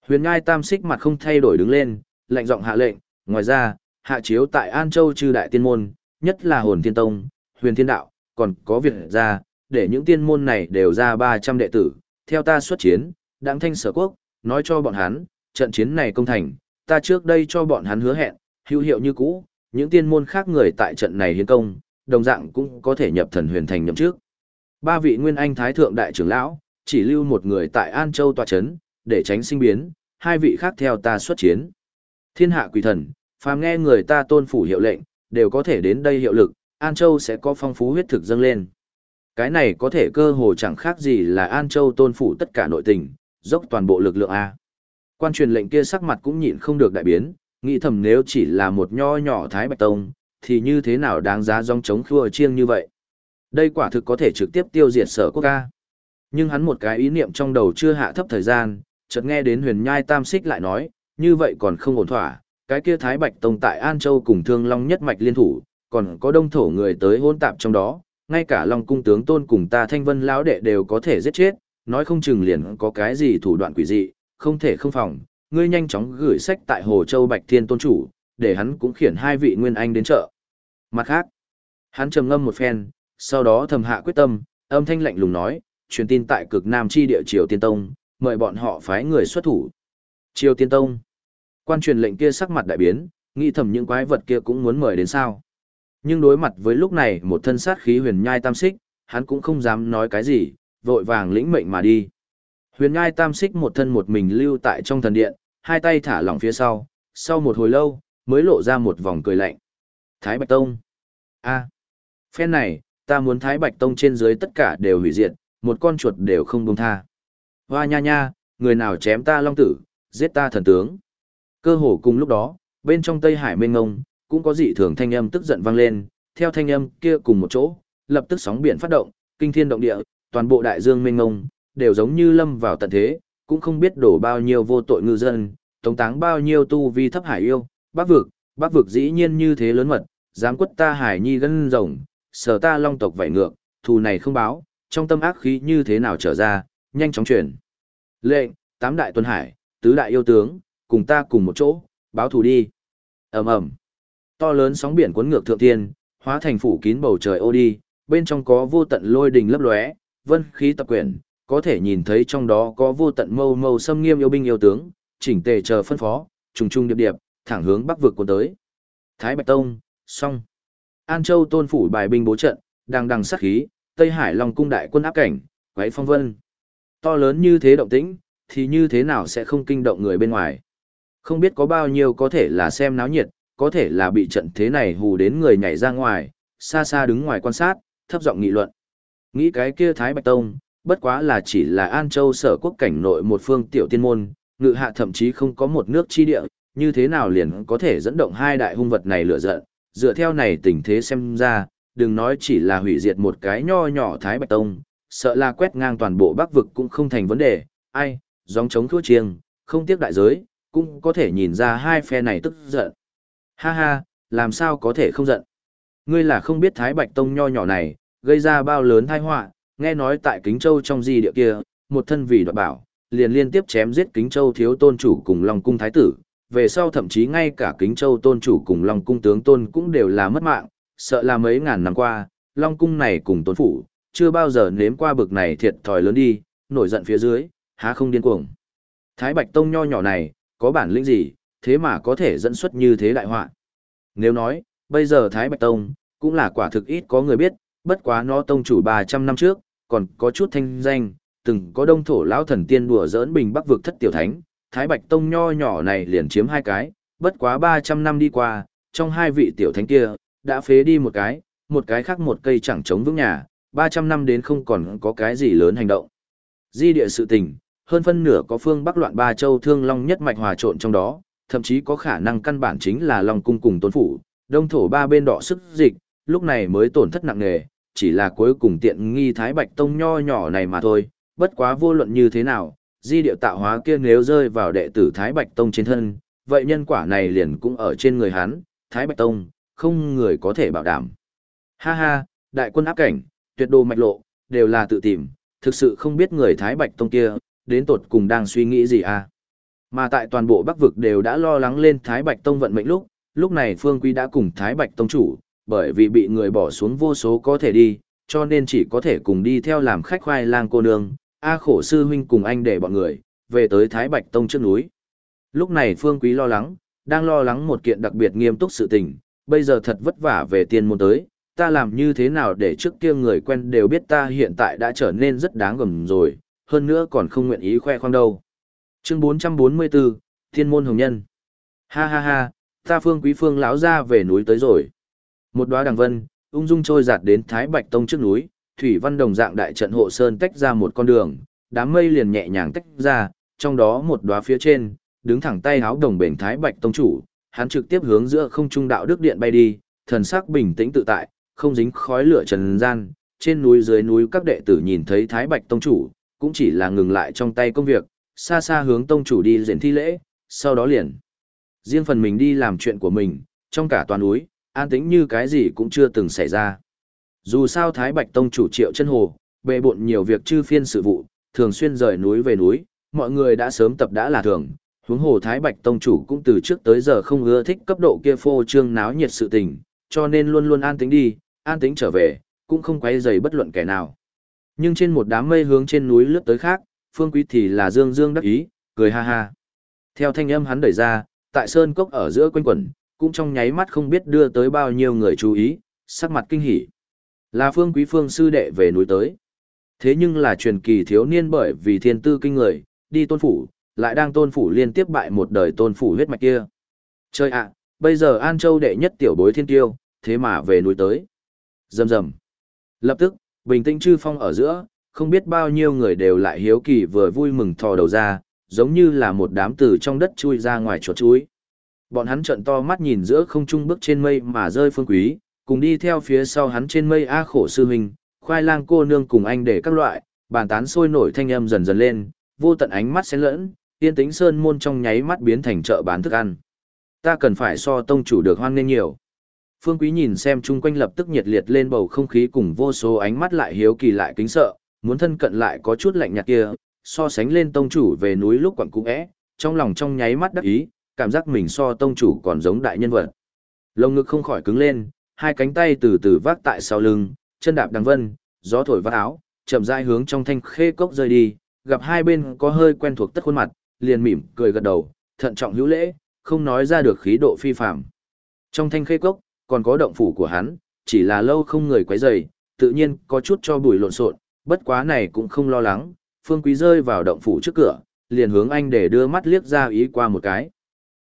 Huyền Ngai Tam Xích mặt không thay đổi đứng lên, lệnh giọng hạ lệnh, ngoài ra, hạ chiếu tại An Châu trừ đại tiên môn, nhất là Hồn Thiên Tông, Huyền Thiên Đạo, còn có việc ra, để những tiên môn này đều ra 300 đệ tử, theo ta xuất chiến, đặng thanh sở quốc, nói cho bọn hắn, trận chiến này công thành, ta trước đây cho bọn hắn hứa hẹn, hữu hiệu như cũ, những tiên môn khác người tại trận này hiến công, đồng dạng cũng có thể nhập thần huyền thành nhậm trước. Ba vị nguyên anh thái thượng đại trưởng lão, chỉ lưu một người tại An Châu tòa chấn, để tránh sinh biến, hai vị khác theo ta xuất chiến. Thiên hạ quỷ thần, phàm nghe người ta tôn phủ hiệu lệnh, đều có thể đến đây hiệu lực, An Châu sẽ có phong phú huyết thực dâng lên. Cái này có thể cơ hồ chẳng khác gì là An Châu tôn phủ tất cả nội tình, dốc toàn bộ lực lượng A. Quan truyền lệnh kia sắc mặt cũng nhịn không được đại biến, nghĩ thầm nếu chỉ là một nho nhỏ Thái Bạch Tông, thì như thế nào đáng giá dòng chống khua chiêng như vậy. Đây quả thực có thể trực tiếp tiêu diệt sở quốc ca. Nhưng hắn một cái ý niệm trong đầu chưa hạ thấp thời gian, chợt nghe đến huyền nhai tam xích lại nói, như vậy còn không ổn thỏa, cái kia Thái Bạch Tông tại An Châu cùng Thương Long nhất mạch liên thủ, còn có đông thổ người tới hôn tạp trong đó, ngay cả Long cung tướng tôn cùng ta Thanh Vân lão đệ đều có thể giết chết, nói không chừng liền có cái gì thủ đoạn quỷ dị, không thể không phòng, ngươi nhanh chóng gửi sách tại Hồ Châu Bạch Thiên tôn chủ, để hắn cũng khiển hai vị nguyên anh đến chợ. Mặt khác, hắn trầm ngâm một phen, sau đó thầm hạ quyết tâm, âm thanh lạnh lùng nói, truyền tin tại cực Nam chi địa Triều Tiên Tông, mời bọn họ phái người xuất thủ. Triều Tiên Tông. Quan truyền lệnh kia sắc mặt đại biến, nghĩ thầm những quái vật kia cũng muốn mời đến sao. Nhưng đối mặt với lúc này một thân sát khí huyền nhai tam xích, hắn cũng không dám nói cái gì, vội vàng lĩnh mệnh mà đi. Huyền nhai tam xích một thân một mình lưu tại trong thần điện, hai tay thả lỏng phía sau, sau một hồi lâu, mới lộ ra một vòng cười lạnh. Thái Bạch Tông. a phen này, ta muốn Thái Bạch Tông trên dưới tất cả đều hủy diệt, một con chuột đều không buông tha. Hoa nha nha, người nào chém ta long tử, giết ta thần tướng. Cơ hồ cùng lúc đó, bên trong Tây Hải mênh ngông, cũng có dị thường thanh âm tức giận vang lên, theo thanh âm kia cùng một chỗ, lập tức sóng biển phát động, kinh thiên động địa, toàn bộ đại dương mênh ngông, đều giống như lâm vào tận thế, cũng không biết đổ bao nhiêu vô tội ngư dân, tống táng bao nhiêu tu vi thấp hải yêu, bác vực, bác vực dĩ nhiên như thế lớn mật, dám quất ta hải nhi gân rồng, sở ta long tộc vảy ngược, thù này không báo, trong tâm ác khí như thế nào trở ra, nhanh chóng chuyển. Lệnh, tám đại tuần hải, tứ đại yêu tướng, cùng ta cùng một chỗ, báo thù đi. ầm ầm To lớn sóng biển cuốn ngược thượng thiên, hóa thành phủ kín bầu trời ô đi, bên trong có vô tận lôi đình lấp lóe, vân khí tập quyển, có thể nhìn thấy trong đó có vô tận mâu mâu xâm nghiêm yêu binh yêu tướng, chỉnh tề chờ phân phó, trùng trùng điệp điệp, thẳng hướng bắc vực của tới. Thái Bạch Tông, xong. An Châu tôn phủ bài binh bố trận, đang đằng sát khí, Tây Hải Long cung đại quân áp cảnh, quấy phong vân. To lớn như thế động tĩnh, thì như thế nào sẽ không kinh động người bên ngoài. Không biết có bao nhiêu có thể là xem náo nhiệt, có thể là bị trận thế này hù đến người nhảy ra ngoài, xa xa đứng ngoài quan sát, thấp giọng nghị luận. Nghĩ cái kia Thái Bạch Tông, bất quá là chỉ là An Châu sở quốc cảnh nội một phương tiểu tiên môn, ngự hạ thậm chí không có một nước chi địa, như thế nào liền có thể dẫn động hai đại hung vật này lửa giận, dựa theo này tình thế xem ra, đừng nói chỉ là hủy diệt một cái nho nhỏ Thái Bạch Tông, sợ là quét ngang toàn bộ Bắc vực cũng không thành vấn đề, ai, gióng chống thua chiêng, không tiếc đại giới, cũng có thể nhìn ra hai phe này tức giận. Ha ha, làm sao có thể không giận? Ngươi là không biết Thái Bạch Tông nho nhỏ này, gây ra bao lớn tai họa, nghe nói tại Kính Châu trong di địa kia, một thân vì đoạt bảo, liền liên tiếp chém giết Kính Châu thiếu tôn chủ cùng Long cung thái tử, về sau thậm chí ngay cả Kính Châu tôn chủ cùng Long cung tướng tôn cũng đều là mất mạng, sợ là mấy ngàn năm qua, Long cung này cùng tôn phủ, chưa bao giờ nếm qua bực này thiệt thòi lớn đi, nổi giận phía dưới, há không điên cuồng. Thái Bạch Tông nho nhỏ này, có bản lĩnh gì, thế mà có thể dẫn xuất như thế đại họa. Nếu nói, bây giờ Thái Bạch Tông, cũng là quả thực ít có người biết, bất quá nó tông chủ 300 năm trước, còn có chút thanh danh, từng có đông thổ lão thần tiên đùa giỡn bình bắc vực thất tiểu thánh, Thái Bạch Tông nho nhỏ này liền chiếm hai cái, bất quá 300 năm đi qua, trong hai vị tiểu thánh kia, đã phế đi một cái, một cái khác một cây chẳng chống vững nhà, 300 năm đến không còn có cái gì lớn hành động. Di địa sự tình, hơn phân nửa có phương Bắc loạn ba châu thương long nhất mạch hòa trộn trong đó, thậm chí có khả năng căn bản chính là Long cung cùng Tôn phủ, đông thổ ba bên đỏ sức dịch, lúc này mới tổn thất nặng nề, chỉ là cuối cùng tiện nghi Thái Bạch Tông nho nhỏ này mà thôi, bất quá vô luận như thế nào, di điệu tạo hóa kia nếu rơi vào đệ tử Thái Bạch Tông trên thân, vậy nhân quả này liền cũng ở trên người hắn, Thái Bạch Tông, không người có thể bảo đảm. Ha ha, đại quân áp cảnh, tuyệt đồ mạch lộ, đều là tự tìm, thực sự không biết người Thái Bạch Tông kia, đến tột cùng đang suy nghĩ gì à. Mà tại toàn bộ Bắc vực đều đã lo lắng lên Thái Bạch Tông vận mệnh lúc, lúc này Phương Quý đã cùng Thái Bạch Tông chủ, bởi vì bị người bỏ xuống vô số có thể đi, cho nên chỉ có thể cùng đi theo làm khách khoai lang cô nương, A khổ sư huynh cùng anh để bọn người, về tới Thái Bạch Tông trước núi. Lúc này Phương Quý lo lắng, đang lo lắng một kiện đặc biệt nghiêm túc sự tình, bây giờ thật vất vả về tiên môn tới, ta làm như thế nào để trước kia người quen đều biết ta hiện tại đã trở nên rất đáng gầm rồi, hơn nữa còn không nguyện ý khoe khoang đâu. Chương 444, Thiên môn hồng nhân. Ha ha ha, ta Phương Quý Phương lão ra về núi tới rồi. Một đóa đằng vân, ung dung trôi giạt đến Thái Bạch Tông trước núi, Thủy Văn đồng dạng đại trận hộ sơn tách ra một con đường, đám mây liền nhẹ nhàng tách ra, trong đó một đóa phía trên, đứng thẳng tay háo đồng bền Thái Bạch Tông chủ, hắn trực tiếp hướng giữa không trung đạo đức điện bay đi, thần sắc bình tĩnh tự tại, không dính khói lửa trần gian, trên núi dưới núi các đệ tử nhìn thấy Thái Bạch Tông chủ, cũng chỉ là ngừng lại trong tay công việc, xa xa hướng Tông chủ đi diễn thi lễ, sau đó liền. Riêng phần mình đi làm chuyện của mình, trong cả toàn núi, an tĩnh như cái gì cũng chưa từng xảy ra. Dù sao Thái Bạch Tông chủ triệu chân hồ, bề bộn nhiều việc chư phiên sự vụ, thường xuyên rời núi về núi, mọi người đã sớm tập đã là thường. Huống hồ Thái Bạch Tông chủ cũng từ trước tới giờ không ưa thích cấp độ kia phô trương náo nhiệt sự tình, cho nên luôn luôn an tĩnh đi, an tĩnh trở về, cũng không quấy rầy bất luận kẻ nào. Nhưng trên một đám mây hướng trên núi lướt tới khác, Phương Quý thì là dương dương đắc ý, cười ha ha. Theo thanh âm hắn đẩy ra, tại sơn cốc ở giữa quanh quẩn, cũng trong nháy mắt không biết đưa tới bao nhiêu người chú ý, sắc mặt kinh hỉ. Là Phương Quý Phương sư đệ về núi tới. Thế nhưng là truyền kỳ thiếu niên bởi vì thiên tư kinh người, đi tôn phủ, lại đang tôn phủ liên tiếp bại một đời tôn phủ huyết mạch kia. Chơi ạ, bây giờ An Châu đệ nhất tiểu bối thiên tiêu, thế mà về núi tới. dầm dầm, Lập tức, bình tĩnh chư phong ở giữa, không biết bao nhiêu người đều lại hiếu kỳ vừa vui mừng thò đầu ra, giống như là một đám từ trong đất chui ra ngoài chuột chuối. Bọn hắn trợn to mắt nhìn giữa không trung bước trên mây mà rơi phương quý, cùng đi theo phía sau hắn trên mây A khổ sư huynh, khoai lang cô nương cùng anh để các loại, bàn tán sôi nổi thanh âm dần dần lên, vô tận ánh mắt xen lẫn, tiên tính sơn môn trong nháy mắt biến thành chợ bán thức ăn. Ta cần phải so tông chủ được hoan nên nhiều. Phương Quý nhìn xem chung quanh lập tức nhiệt liệt lên bầu không khí cùng vô số ánh mắt lại hiếu kỳ lại kính sợ, muốn thân cận lại có chút lạnh nhạt kia, so sánh lên tông chủ về núi lúc quặng cũng é, trong lòng trong nháy mắt đắc ý, cảm giác mình so tông chủ còn giống đại nhân vật. Lồng ngực không khỏi cứng lên, hai cánh tay từ từ vác tại sau lưng, chân đạp đằng vân, gió thổi vác áo, chậm rãi hướng trong thanh khê cốc rơi đi, gặp hai bên có hơi quen thuộc tất khuôn mặt, liền mỉm cười gật đầu, thận trọng hữu lễ, không nói ra được khí độ phi phàm. Trong thanh khê cốc, còn có động phủ của hắn, chỉ là lâu không người quấy rầy, tự nhiên có chút cho bụi lộn xộn, bất quá này cũng không lo lắng, Phương Quý rơi vào động phủ trước cửa, liền hướng anh để đưa mắt liếc ra ý qua một cái.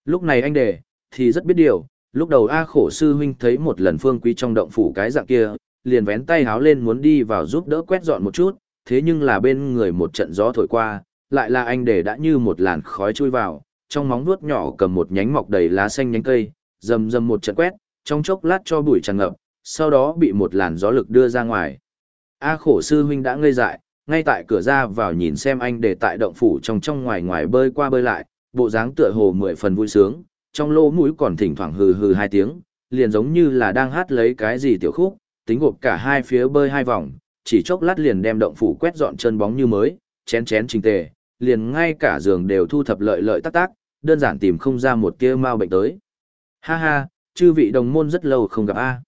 Lúc này anh để, thì rất biết điều, lúc đầu A khổ sư huynh thấy một lần Phương Quý trong động phủ cái dạng kia, liền vén tay háo lên muốn đi vào giúp đỡ quét dọn một chút, thế nhưng là bên người một trận gió thổi qua, lại là anh để đã như một làn khói chui vào, trong móng vuốt nhỏ cầm một nhánh mọc đầy lá xanh nhánh cây, rầm rầm một trận quét, trong chốc lát cho bụi tràn ngập, sau đó bị một làn gió lực đưa ra ngoài. A khổ sư huynh đã ngây dại, ngay tại cửa ra vào nhìn xem anh để tại động phủ trong trong ngoài ngoài bơi qua bơi lại, bộ dáng tựa hồ mười phần vui sướng, trong lỗ mũi còn thỉnh thoảng hừ hừ hai tiếng, liền giống như là đang hát lấy cái gì tiểu khúc, tính gộp cả hai phía bơi hai vòng, chỉ chốc lát liền đem động phủ quét dọn chân bóng như mới, chén chén trình tề, liền ngay cả giường đều thu thập lợi lợi tác tác, đơn giản tìm không ra một tia mau bệnh tới. Ha ha, chư vị đồng môn rất lâu không gặp a.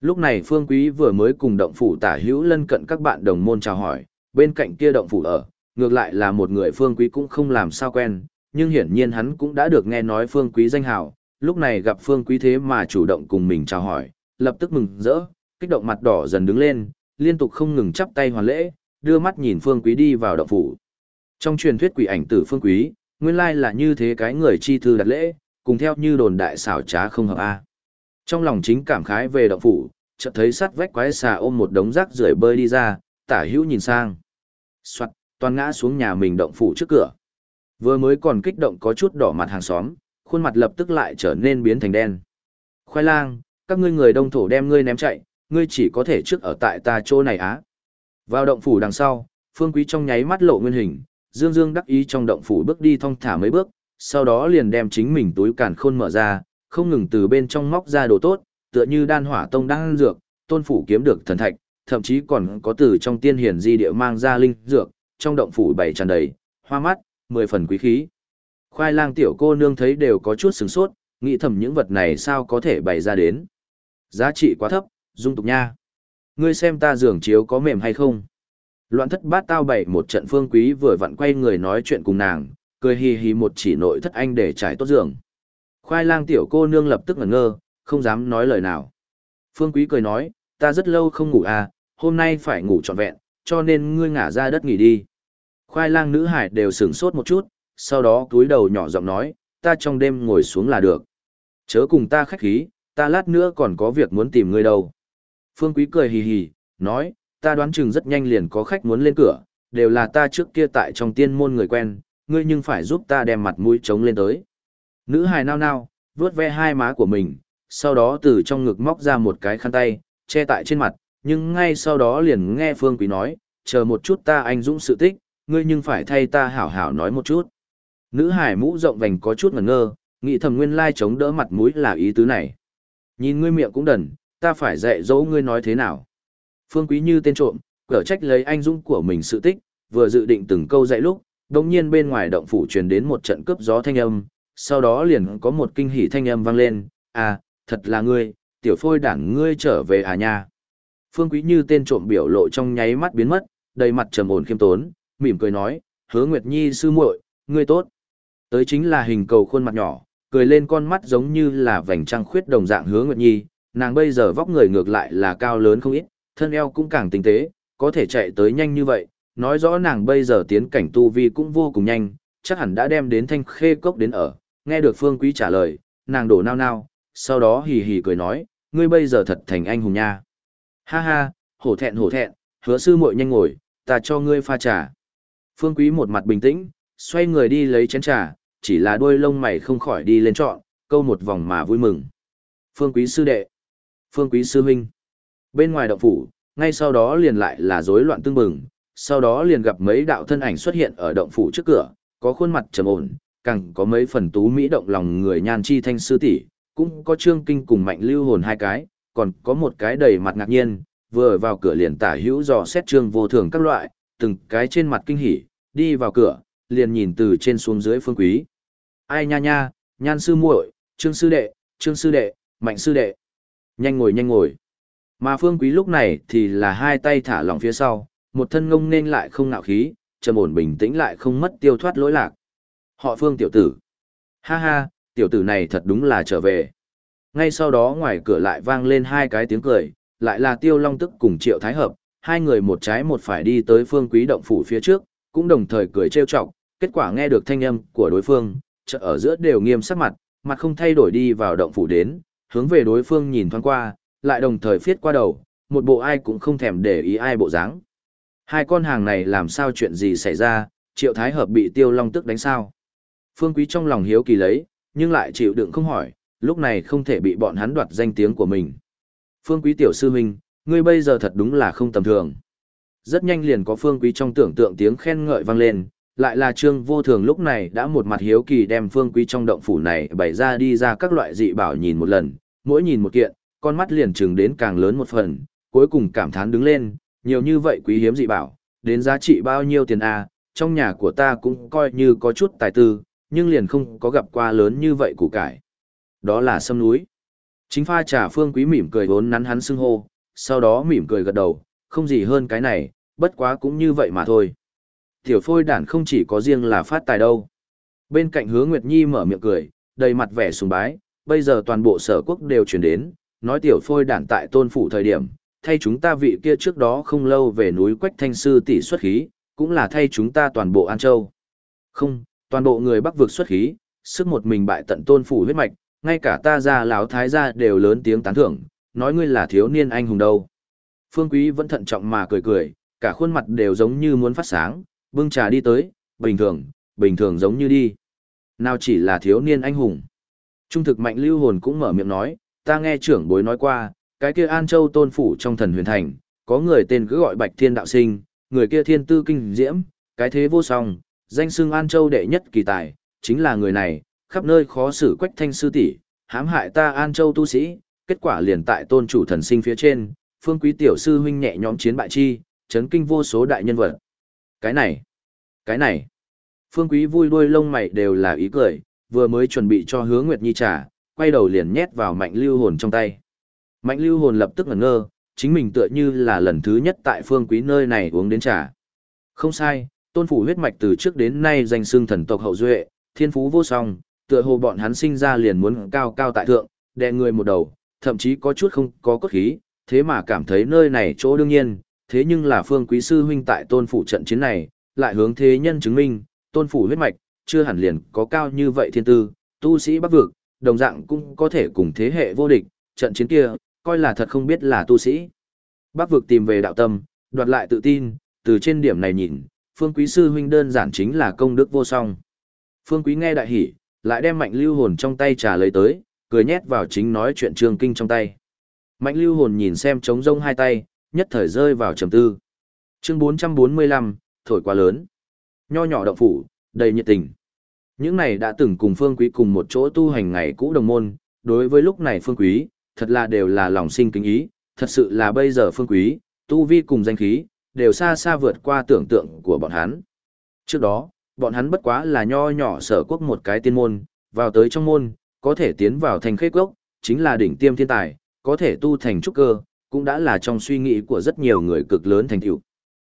Lúc này Phương Quý vừa mới cùng động phủ tả hữu lân cận các bạn đồng môn chào hỏi, bên cạnh kia động phủ ở, ngược lại là một người Phương Quý cũng không làm sao quen, nhưng hiển nhiên hắn cũng đã được nghe nói Phương Quý danh hào, lúc này gặp Phương Quý thế mà chủ động cùng mình chào hỏi, lập tức mừng rỡ, kích động mặt đỏ dần đứng lên, liên tục không ngừng chắp tay hoàn lễ, đưa mắt nhìn Phương Quý đi vào động phủ. Trong truyền thuyết quỷ ảnh tử Phương Quý, nguyên lai là như thế cái người chi thư đặt lễ, cùng theo như đồn đại xảo trá không hợp a. Trong lòng chính cảm khái về động phủ, chợt thấy sắt vách quái xà ôm một đống rác rưởi bơi đi ra, tả hữu nhìn sang. Soạt, toàn ngã xuống nhà mình động phủ trước cửa. Vừa mới còn kích động có chút đỏ mặt hàng xóm, khuôn mặt lập tức lại trở nên biến thành đen. Khoai lang, các ngươi người đông thổ đem ngươi ném chạy, ngươi chỉ có thể trước ở tại ta chỗ này á. Vào động phủ đằng sau, phương quý trong nháy mắt lộ nguyên hình, dương dương đắc ý trong động phủ bước đi thong thả mấy bước, sau đó liền đem chính mình túi càn khôn mở ra, không ngừng từ bên trong móc ra đồ tốt, tựa như đan hỏa tông đang dược, tôn phủ kiếm được thần thạch, thậm chí còn có từ trong tiên hiển di địa mang ra linh dược, trong động phủ bày tràn đầy, hoa mắt, mười phần quý khí. Khoai lang tiểu cô nương thấy đều có chút sửng sốt, nghĩ thầm những vật này sao có thể bày ra đến. Giá trị quá thấp, dung tục nha. Ngươi xem ta giường chiếu có mềm hay không? Loạn thất bát tao bày một trận phương quý vừa vặn quay người nói chuyện cùng nàng, cười hì hì một chỉ nội thất anh để trải tốt giường. Khoai lang tiểu cô nương lập tức ngẩn ngơ, không dám nói lời nào. Phương quý cười nói, ta rất lâu không ngủ à, hôm nay phải ngủ trọn vẹn, cho nên ngươi ngả ra đất nghỉ đi. Khoai lang nữ hải đều sửng sốt một chút, sau đó túi đầu nhỏ giọng nói, ta trong đêm ngồi xuống là được. Chớ cùng ta khách khí, ta lát nữa còn có việc muốn tìm ngươi đâu. Phương Quý cười hì hì, nói, ta đoán chừng rất nhanh liền có khách muốn lên cửa, đều là ta trước kia tại trong tiên môn người quen, ngươi nhưng phải giúp ta đem mặt mũi trống lên tới. Nữ hài nao nao, vuốt ve hai má của mình, sau đó từ trong ngực móc ra một cái khăn tay, che tại trên mặt, nhưng ngay sau đó liền nghe Phương Quý nói, chờ một chút ta anh dũng sự tích, ngươi nhưng phải thay ta hảo hảo nói một chút. Nữ hải mũ rộng vành có chút ngẩn ngơ, nghĩ thầm nguyên lai chống đỡ mặt mũi là ý tứ này. Nhìn ngươi miệng cũng đần, ta phải dạy dỗ ngươi nói thế nào. Phương Quý như tên trộm, cở trách lấy anh dũng của mình sự tích, vừa dự định từng câu dạy lúc, đồng nhiên bên ngoài động phủ truyền đến một trận cướp gió thanh âm, sau đó liền có một kinh hỉ thanh âm vang lên, à, thật là ngươi, tiểu phôi đảng ngươi trở về à nha. Phương Quý như tên trộm biểu lộ trong nháy mắt biến mất, đầy mặt trầm ổn khiêm tốn, mỉm cười nói, hứa Nguyệt Nhi sư muội, ngươi tốt. Tới chính là hình cầu khuôn mặt nhỏ, cười lên con mắt giống như là vành trăng khuyết đồng dạng hứa Nguyệt Nhi, nàng bây giờ vóc người ngược lại là cao lớn không ít, thân eo cũng càng tinh tế, có thể chạy tới nhanh như vậy, nói rõ nàng bây giờ tiến cảnh tu vi cũng vô cùng nhanh, chắc hẳn đã đem đến thanh khê cốc đến ở, nghe được phương quý trả lời, nàng đổ nao nao, sau đó hì hì cười nói, ngươi bây giờ thật thành anh hùng nha. Ha ha, hổ thẹn hổ thẹn, hứa sư muội nhanh ngồi, ta cho ngươi pha trà. Phương quý một mặt bình tĩnh, xoay người đi lấy chén trà, chỉ là đôi lông mày không khỏi đi lên trọn, câu một vòng mà vui mừng. Phương quý sư đệ, phương quý sư huynh. Bên ngoài động phủ, ngay sau đó liền lại là rối loạn tương bừng, sau đó liền gặp mấy đạo thân ảnh xuất hiện ở động phủ trước cửa, có khuôn mặt trầm ổn, càng có mấy phần tú mỹ động lòng người nhan chi thanh sư tỷ, cũng có trương kinh cùng mạnh lưu hồn hai cái, còn có một cái đầy mặt ngạc nhiên, vừa vào cửa liền tả hữu dò xét trương vô thường các loại, từng cái trên mặt kinh hỉ, đi vào cửa, liền nhìn từ trên xuống dưới phương quý. Ai nha nha, nhan sư muội, trương sư đệ, trương sư đệ, mạnh sư đệ. Nhanh ngồi nhanh ngồi. Mà phương quý lúc này thì là hai tay thả lỏng phía sau, một thân ngông nên lại không nạo khí, trầm ổn bình tĩnh lại không mất tiêu thoát lỗi lạc. Họ phương tiểu tử. Ha ha, tiểu tử này thật đúng là trở về. Ngay sau đó ngoài cửa lại vang lên hai cái tiếng cười, lại là tiêu long tức cùng triệu thái hợp, hai người một trái một phải đi tới phương quý động phủ phía trước, cũng đồng thời cười trêu chọc, kết quả nghe được thanh âm của đối phương, chợ ở giữa đều nghiêm sắc mặt, mặt không thay đổi đi vào động phủ đến, hướng về đối phương nhìn thoáng qua, lại đồng thời phiết qua đầu, một bộ ai cũng không thèm để ý ai bộ dáng. Hai con hàng này làm sao chuyện gì xảy ra, triệu thái hợp bị tiêu long tức đánh sao. Phương Quý trong lòng hiếu kỳ lấy, nhưng lại chịu đựng không hỏi, lúc này không thể bị bọn hắn đoạt danh tiếng của mình. Phương Quý tiểu sư huynh, ngươi bây giờ thật đúng là không tầm thường. Rất nhanh liền có Phương Quý trong tưởng tượng tiếng khen ngợi vang lên, lại là Trương Vô Thường lúc này đã một mặt hiếu kỳ đem Phương Quý trong động phủ này bày ra đi ra các loại dị bảo nhìn một lần, mỗi nhìn một kiện, con mắt liền trừng đến càng lớn một phần, cuối cùng cảm thán đứng lên, nhiều như vậy quý hiếm dị bảo, đến giá trị bao nhiêu tiền a? À, trong nhà của ta cũng coi như có chút tài tư, nhưng liền không có gặp qua lớn như vậy củ cải. Đó là sâm núi. Chính pha trà phương quý mỉm cười vốn nắn hắn xưng hô, sau đó mỉm cười gật đầu, không gì hơn cái này, bất quá cũng như vậy mà thôi. Tiểu phôi đản không chỉ có riêng là phát tài đâu. Bên cạnh hứa Nguyệt Nhi mở miệng cười, đầy mặt vẻ sùng bái, bây giờ toàn bộ sở quốc đều chuyển đến, nói tiểu phôi đản tại tôn phủ thời điểm, thay chúng ta vị kia trước đó không lâu về núi Quách Thanh Sư tỷ xuất khí, cũng là thay chúng ta toàn bộ An Châu. Không, toàn bộ người Bắc vực xuất khí, sức một mình bại tận tôn phủ huyết mạch, ngay cả ta ra lão thái gia đều lớn tiếng tán thưởng, nói ngươi là thiếu niên anh hùng đâu. Phương Quý vẫn thận trọng mà cười cười, cả khuôn mặt đều giống như muốn phát sáng, bưng trà đi tới, bình thường, bình thường giống như đi. Nào chỉ là thiếu niên anh hùng. Trung thực mạnh lưu hồn cũng mở miệng nói, ta nghe trưởng bối nói qua, cái kia An Châu tôn phủ trong thần huyền thành, có người tên cứ gọi Bạch Thiên Đạo Sinh, người kia thiên tư kinh diễm, cái thế vô song, danh xưng An Châu đệ nhất kỳ tài, chính là người này, khắp nơi khó xử quách thanh sư tỷ, hãm hại ta An Châu tu sĩ, kết quả liền tại tôn chủ thần sinh phía trên, phương quý tiểu sư huynh nhẹ nhõm chiến bại chi, chấn kinh vô số đại nhân vật. Cái này, cái này, phương quý vui đuôi lông mày đều là ý cười, vừa mới chuẩn bị cho hứa Nguyệt Nhi trả, quay đầu liền nhét vào mạnh lưu hồn trong tay. Mạnh lưu hồn lập tức ngẩn ngơ, chính mình tựa như là lần thứ nhất tại phương quý nơi này uống đến trà. Không sai, tôn phủ huyết mạch từ trước đến nay danh xưng thần tộc hậu duệ, thiên phú vô song, tựa hồ bọn hắn sinh ra liền muốn cao cao tại thượng, đè người một đầu, thậm chí có chút không có cốt khí, thế mà cảm thấy nơi này chỗ đương nhiên, thế nhưng là phương quý sư huynh tại tôn phủ trận chiến này, lại hướng thế nhân chứng minh, tôn phủ huyết mạch, chưa hẳn liền có cao như vậy thiên tư, tu sĩ bắc vực, đồng dạng cũng có thể cùng thế hệ vô địch, trận chiến kia, coi là thật không biết là tu sĩ. Bắc vực tìm về đạo tâm, đoạt lại tự tin, từ trên điểm này nhìn, phương quý sư huynh đơn giản chính là công đức vô song. Phương quý nghe đại hỉ, lại đem mạnh lưu hồn trong tay trà lấy tới, cười nhét vào chính nói chuyện trường kinh trong tay. Mạnh lưu hồn nhìn xem trống rông hai tay, nhất thời rơi vào trầm tư. Chương 445, thổi quá lớn. Nho nhỏ động phủ, đầy nhiệt tình. Những này đã từng cùng Phương Quý cùng một chỗ tu hành ngày cũ đồng môn, đối với lúc này Phương Quý, thật là đều là lòng sinh kính ý, thật sự là bây giờ Phương Quý, tu vi cùng danh khí, đều xa xa vượt qua tưởng tượng của bọn hắn. Trước đó, bọn hắn bất quá là nho nhỏ sở quốc một cái tiên môn, vào tới trong môn, có thể tiến vào thành khế quốc, chính là đỉnh tiêm thiên tài, có thể tu thành trúc cơ, cũng đã là trong suy nghĩ của rất nhiều người cực lớn thành tựu.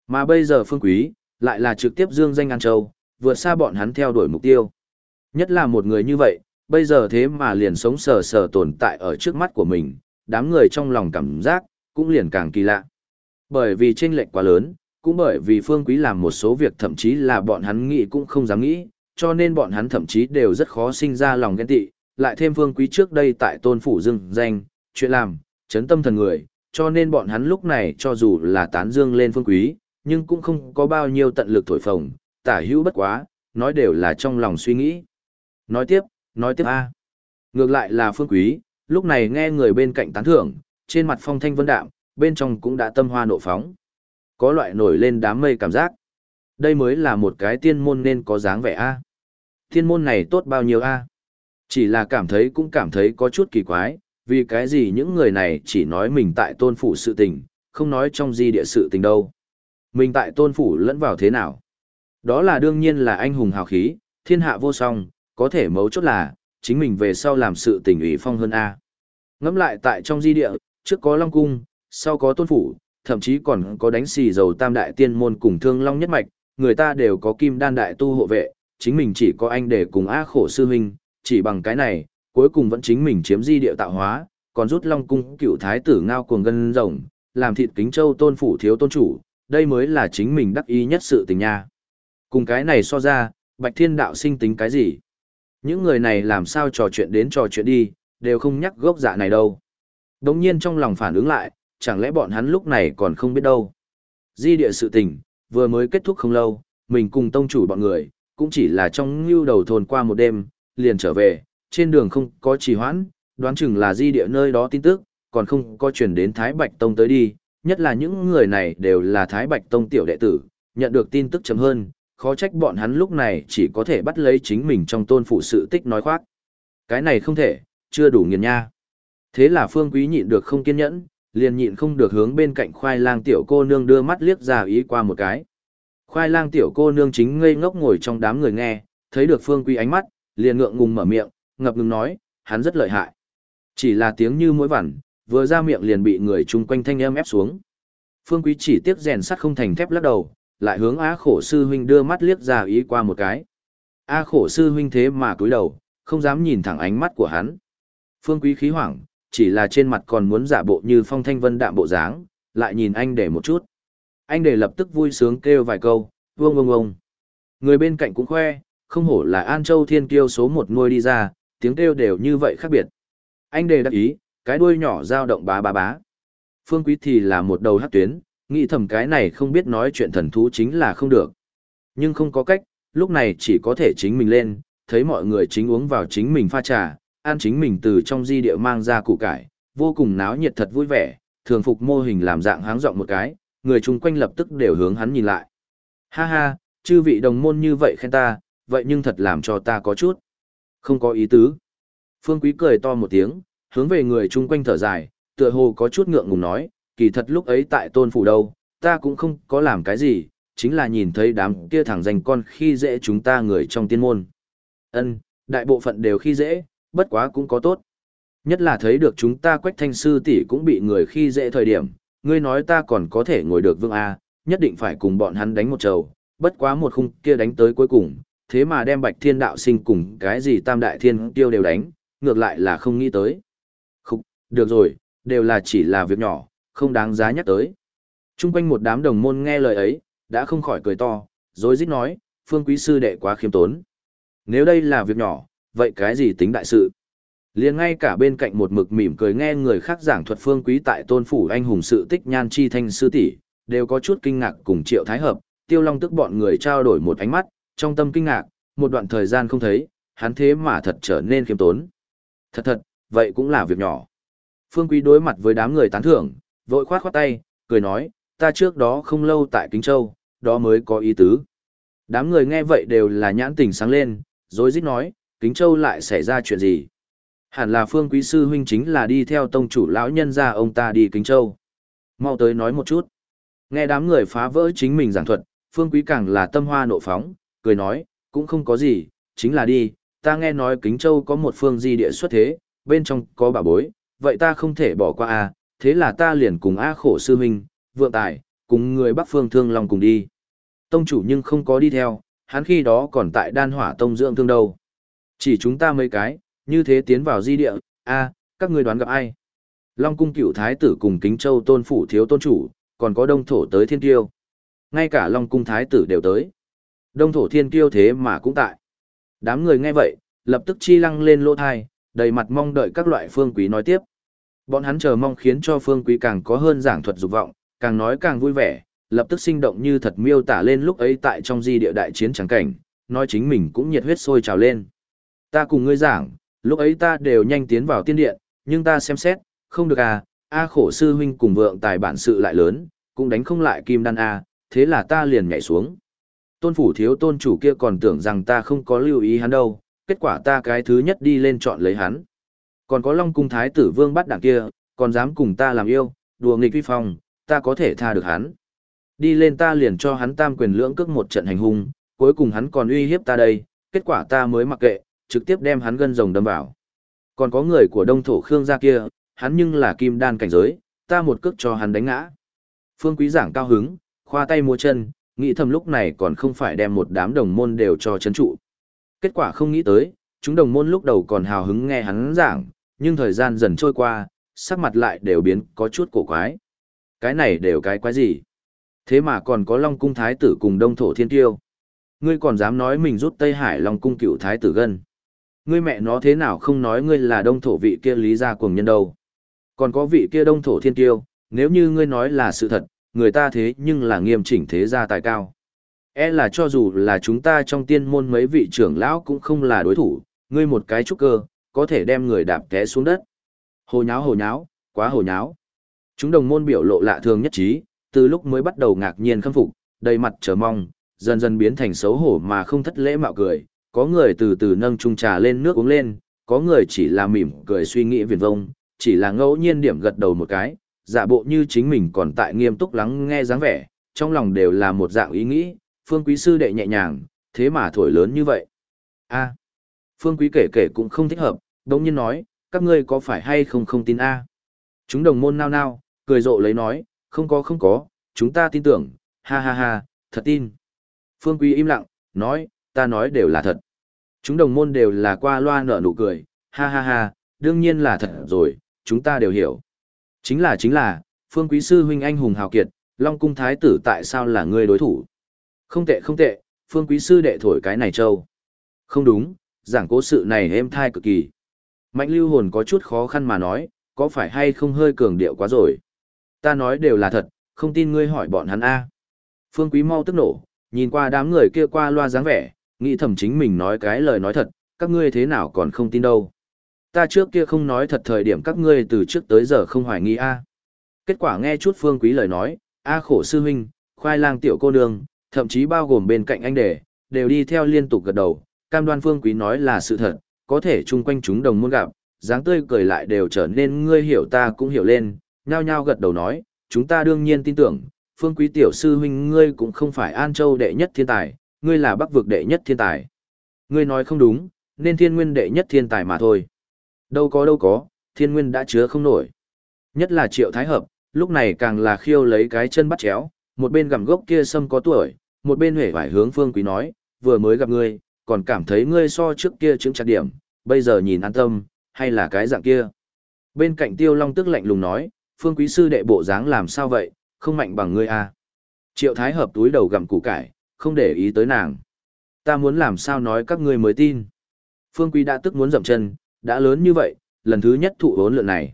Mà bây giờ Phương Quý, lại là trực tiếp dương danh An Châu, vượt xa bọn hắn theo đuổi mục tiêu. Nhất là một người như vậy, bây giờ thế mà liền sống sờ sờ tồn tại ở trước mắt của mình, đám người trong lòng cảm giác, cũng liền càng kỳ lạ. Bởi vì chênh lệch quá lớn, cũng bởi vì Phương Quý làm một số việc thậm chí là bọn hắn nghĩ cũng không dám nghĩ, cho nên bọn hắn thậm chí đều rất khó sinh ra lòng ghen tị, lại thêm vương Quý trước đây tại tôn phủ dưng danh, chuyện làm, chấn tâm thần người, cho nên bọn hắn lúc này cho dù là tán dương lên Phương Quý, nhưng cũng không có bao nhiêu tận lực thổi phồng, tả hữu bất quá, nói đều là trong lòng suy nghĩ. Nói tiếp, nói tiếp a. Ngược lại là Phương Quý, lúc này nghe người bên cạnh tán thưởng, trên mặt phong thanh vân đạm, bên trong cũng đã tâm hoa nộ phóng. Có loại nổi lên đám mây cảm giác. Đây mới là một cái tiên môn nên có dáng vẻ a. Tiên môn này tốt bao nhiêu a? Chỉ là cảm thấy cũng cảm thấy có chút kỳ quái, vì cái gì những người này chỉ nói mình tại tôn phủ sự tình, không nói trong di địa sự tình đâu. Mình tại tôn phủ lẫn vào thế nào? Đó là đương nhiên là anh hùng hào khí, thiên hạ vô song, có thể mấu chốt là, chính mình về sau làm sự tình ủy phong hơn A. Ngẫm lại tại trong di địa, trước có Long Cung, sau có Tôn Phủ, thậm chí còn có đánh xì dầu tam đại tiên môn cùng thương Long nhất mạch, người ta đều có kim đan đại tu hộ vệ, chính mình chỉ có anh để cùng A khổ sư huynh, chỉ bằng cái này, cuối cùng vẫn chính mình chiếm di địa tạo hóa, còn rút Long Cung cựu thái tử ngao cuồng gân rồng, làm thịt kính châu tôn phủ thiếu tôn chủ, đây mới là chính mình đắc ý nhất sự tình nha. Cùng cái này so ra, Bạch Thiên Đạo sinh tính cái gì? Những người này làm sao trò chuyện đến trò chuyện đi, đều không nhắc gốc dạ này đâu. Đống nhiên trong lòng phản ứng lại, chẳng lẽ bọn hắn lúc này còn không biết đâu. Di địa sự tình, vừa mới kết thúc không lâu, mình cùng tông chủ bọn người, cũng chỉ là trong ngưu đầu thôn qua một đêm, liền trở về, trên đường không có trì hoãn, đoán chừng là di địa nơi đó tin tức, còn không có chuyển đến Thái Bạch Tông tới đi, nhất là những người này đều là Thái Bạch Tông tiểu đệ tử, nhận được tin tức chấm hơn, khó trách bọn hắn lúc này chỉ có thể bắt lấy chính mình trong tôn phụ sự tích nói khoác. Cái này không thể, chưa đủ nghiền nha. Thế là Phương Quý nhịn được không kiên nhẫn, liền nhịn không được hướng bên cạnh khoai lang tiểu cô nương đưa mắt liếc ra ý qua một cái. Khoai lang tiểu cô nương chính ngây ngốc ngồi trong đám người nghe, thấy được Phương Quý ánh mắt, liền ngượng ngùng mở miệng, ngập ngừng nói, hắn rất lợi hại. Chỉ là tiếng như mũi vằn, vừa ra miệng liền bị người chung quanh thanh âm ép xuống. Phương Quý chỉ tiếc rèn sắt không thành thép lắc đầu, lại hướng A khổ sư huynh đưa mắt liếc ra ý qua một cái. A khổ sư huynh thế mà cúi đầu, không dám nhìn thẳng ánh mắt của hắn. Phương Quý khí hoảng, chỉ là trên mặt còn muốn giả bộ như phong thanh vân đạm bộ dáng, lại nhìn anh để một chút. Anh để lập tức vui sướng kêu vài câu, vương vương vương. Người bên cạnh cũng khoe, không hổ là An Châu Thiên Kiêu số một nuôi đi ra, tiếng kêu đều như vậy khác biệt. Anh đề đắc ý, cái đuôi nhỏ dao động bá bá bá. Phương Quý thì là một đầu hát tuyến, nghĩ thầm cái này không biết nói chuyện thần thú chính là không được. Nhưng không có cách, lúc này chỉ có thể chính mình lên, thấy mọi người chính uống vào chính mình pha trà, ăn chính mình từ trong di địa mang ra củ cải, vô cùng náo nhiệt thật vui vẻ, thường phục mô hình làm dạng háng rộng một cái, người chung quanh lập tức đều hướng hắn nhìn lại. Ha ha, chư vị đồng môn như vậy khen ta, vậy nhưng thật làm cho ta có chút. Không có ý tứ. Phương Quý cười to một tiếng, hướng về người chung quanh thở dài, tựa hồ có chút ngượng ngùng nói, kỳ thật lúc ấy tại tôn phủ đâu, ta cũng không có làm cái gì, chính là nhìn thấy đám kia thẳng dành con khi dễ chúng ta người trong tiên môn. Ân, đại bộ phận đều khi dễ, bất quá cũng có tốt. Nhất là thấy được chúng ta quách thanh sư tỷ cũng bị người khi dễ thời điểm, ngươi nói ta còn có thể ngồi được vương A, à, nhất định phải cùng bọn hắn đánh một trầu, bất quá một khung kia đánh tới cuối cùng, thế mà đem bạch thiên đạo sinh cùng cái gì tam đại thiên tiêu đều đánh, ngược lại là không nghĩ tới. Khúc, được rồi, đều là chỉ là việc nhỏ, không đáng giá nhắc tới. Trung quanh một đám đồng môn nghe lời ấy, đã không khỏi cười to, rồi dít nói, phương quý sư đệ quá khiêm tốn. Nếu đây là việc nhỏ, vậy cái gì tính đại sự? liền ngay cả bên cạnh một mực mỉm cười nghe người khác giảng thuật phương quý tại tôn phủ anh hùng sự tích nhan chi thanh sư tỷ đều có chút kinh ngạc cùng triệu thái hợp tiêu long tức bọn người trao đổi một ánh mắt trong tâm kinh ngạc một đoạn thời gian không thấy hắn thế mà thật trở nên khiêm tốn thật thật vậy cũng là việc nhỏ phương quý đối mặt với đám người tán thưởng vội khoát khoát tay cười nói ta trước đó không lâu tại kính châu đó mới có ý tứ đám người nghe vậy đều là nhãn tình sáng lên rồi dít nói kính châu lại xảy ra chuyện gì Hẳn là phương quý sư huynh chính là đi theo tông chủ lão nhân ra ông ta đi Kính Châu. Mau tới nói một chút. Nghe đám người phá vỡ chính mình giảng thuật, phương quý càng là tâm hoa nộ phóng, cười nói, cũng không có gì, chính là đi, ta nghe nói Kính Châu có một phương di địa xuất thế, bên trong có bà bối, vậy ta không thể bỏ qua à, thế là ta liền cùng A khổ sư huynh, vượng tài, cùng người Bắc Phương Thương Long cùng đi. Tông chủ nhưng không có đi theo, hắn khi đó còn tại đan hỏa tông dưỡng thương đâu. Chỉ chúng ta mấy cái, như thế tiến vào di địa, a các ngươi đoán gặp ai? Long cung cựu thái tử cùng kính châu tôn phủ thiếu tôn chủ, còn có đông thổ tới thiên tiêu. Ngay cả long cung thái tử đều tới. Đông thổ thiên kiêu thế mà cũng tại. Đám người nghe vậy, lập tức chi lăng lên lỗ thai, đầy mặt mong đợi các loại phương quý nói tiếp. Bọn hắn chờ mong khiến cho phương quý càng có hơn giảng thuật dục vọng, càng nói càng vui vẻ, lập tức sinh động như thật miêu tả lên lúc ấy tại trong di địa đại chiến trắng cảnh, nói chính mình cũng nhiệt huyết sôi trào lên. Ta cùng ngươi giảng, lúc ấy ta đều nhanh tiến vào tiên điện, nhưng ta xem xét, không được à, A khổ sư huynh cùng vượng tài bản sự lại lớn, cũng đánh không lại kim đan A, thế là ta liền nhảy xuống. Tôn phủ thiếu tôn chủ kia còn tưởng rằng ta không có lưu ý hắn đâu, kết quả ta cái thứ nhất đi lên chọn lấy hắn. Còn có long cung thái tử vương bắt đảng kia, còn dám cùng ta làm yêu, đùa nghịch vi phong, ta có thể tha được hắn. Đi lên ta liền cho hắn tam quyền lưỡng cước một trận hành hung, cuối cùng hắn còn uy hiếp ta đây, kết quả ta mới mặc kệ, trực tiếp đem hắn gân rồng đâm vào. Còn có người của đông thổ Khương gia kia, hắn nhưng là kim đan cảnh giới, ta một cước cho hắn đánh ngã. Phương Quý giảng cao hứng, khoa tay múa chân, nghĩ thầm lúc này còn không phải đem một đám đồng môn đều cho chấn trụ. Kết quả không nghĩ tới, chúng đồng môn lúc đầu còn hào hứng nghe hắn giảng, nhưng thời gian dần trôi qua, sắc mặt lại đều biến có chút cổ quái. Cái này đều cái quái gì? Thế mà còn có Long Cung Thái tử cùng Đông Thổ Thiên Tiêu. Ngươi còn dám nói mình rút Tây Hải Long Cung cựu Thái tử gân. Ngươi mẹ nó thế nào không nói ngươi là Đông Thổ vị kia lý gia cuồng nhân đâu. Còn có vị kia Đông Thổ Thiên Tiêu, nếu như ngươi nói là sự thật, người ta thế nhưng là nghiêm chỉnh thế gia tài cao. E là cho dù là chúng ta trong tiên môn mấy vị trưởng lão cũng không là đối thủ, ngươi một cái trúc cơ, có thể đem người đạp té xuống đất. Hồ nháo hồ nháo, quá hồ nháo. Chúng đồng môn biểu lộ lạ thường nhất trí, từ lúc mới bắt đầu ngạc nhiên khâm phục, đầy mặt chờ mong, dần dần biến thành xấu hổ mà không thất lễ mạo cười. Có người từ từ nâng chung trà lên nước uống lên, có người chỉ là mỉm cười suy nghĩ viền vông, chỉ là ngẫu nhiên điểm gật đầu một cái, giả bộ như chính mình còn tại nghiêm túc lắng nghe dáng vẻ, trong lòng đều là một dạng ý nghĩ, phương quý sư đệ nhẹ nhàng, thế mà thổi lớn như vậy. a phương quý kể kể cũng không thích hợp, đồng nhiên nói, các ngươi có phải hay không không tin a Chúng đồng môn nao nao, cười rộ lấy nói, không có không có, chúng ta tin tưởng, ha ha ha, thật tin. Phương quý im lặng, nói, ta nói đều là thật. Chúng đồng môn đều là qua loa nở nụ cười, ha ha ha, đương nhiên là thật rồi, chúng ta đều hiểu. Chính là chính là, phương quý sư huynh anh hùng hào kiệt, Long cung thái tử tại sao là người đối thủ? Không tệ không tệ, phương quý sư đệ thổi cái này trâu. Không đúng, giảng cố sự này êm thai cực kỳ. Mạnh lưu hồn có chút khó khăn mà nói, có phải hay không hơi cường điệu quá rồi? Ta nói đều là thật, không tin ngươi hỏi bọn hắn a. Phương quý mau tức nổ, nhìn qua đám người kia qua loa dáng vẻ, nghĩ thầm chính mình nói cái lời nói thật, các ngươi thế nào còn không tin đâu. Ta trước kia không nói thật thời điểm các ngươi từ trước tới giờ không hoài nghi a. Kết quả nghe chút phương quý lời nói, a khổ sư huynh, khoai lang tiểu cô nương, thậm chí bao gồm bên cạnh anh đệ, đều đi theo liên tục gật đầu, cam đoan phương quý nói là sự thật, có thể chung quanh chúng đồng muốn gặp, dáng tươi cười lại đều trở nên ngươi hiểu ta cũng hiểu lên, nhao nhao gật đầu nói, chúng ta đương nhiên tin tưởng, phương quý tiểu sư huynh ngươi cũng không phải An Châu đệ nhất thiên tài, ngươi là bắc vực đệ nhất thiên tài. Ngươi nói không đúng, nên thiên nguyên đệ nhất thiên tài mà thôi. Đâu có đâu có, thiên nguyên đã chứa không nổi. Nhất là triệu thái hợp, lúc này càng là khiêu lấy cái chân bắt chéo, một bên gặm gốc kia sâm có tuổi, một bên hể vải hướng phương quý nói, vừa mới gặp ngươi, còn cảm thấy ngươi so trước kia chứng chặt điểm, bây giờ nhìn an tâm, hay là cái dạng kia. Bên cạnh tiêu long tức lạnh lùng nói, phương quý sư đệ bộ dáng làm sao vậy, không mạnh bằng ngươi à. Triệu thái hợp túi đầu gặm củ cải, không để ý tới nàng. Ta muốn làm sao nói các ngươi mới tin. Phương quý đã tức muốn dậm chân, đã lớn như vậy, lần thứ nhất thụ hốn lượn này.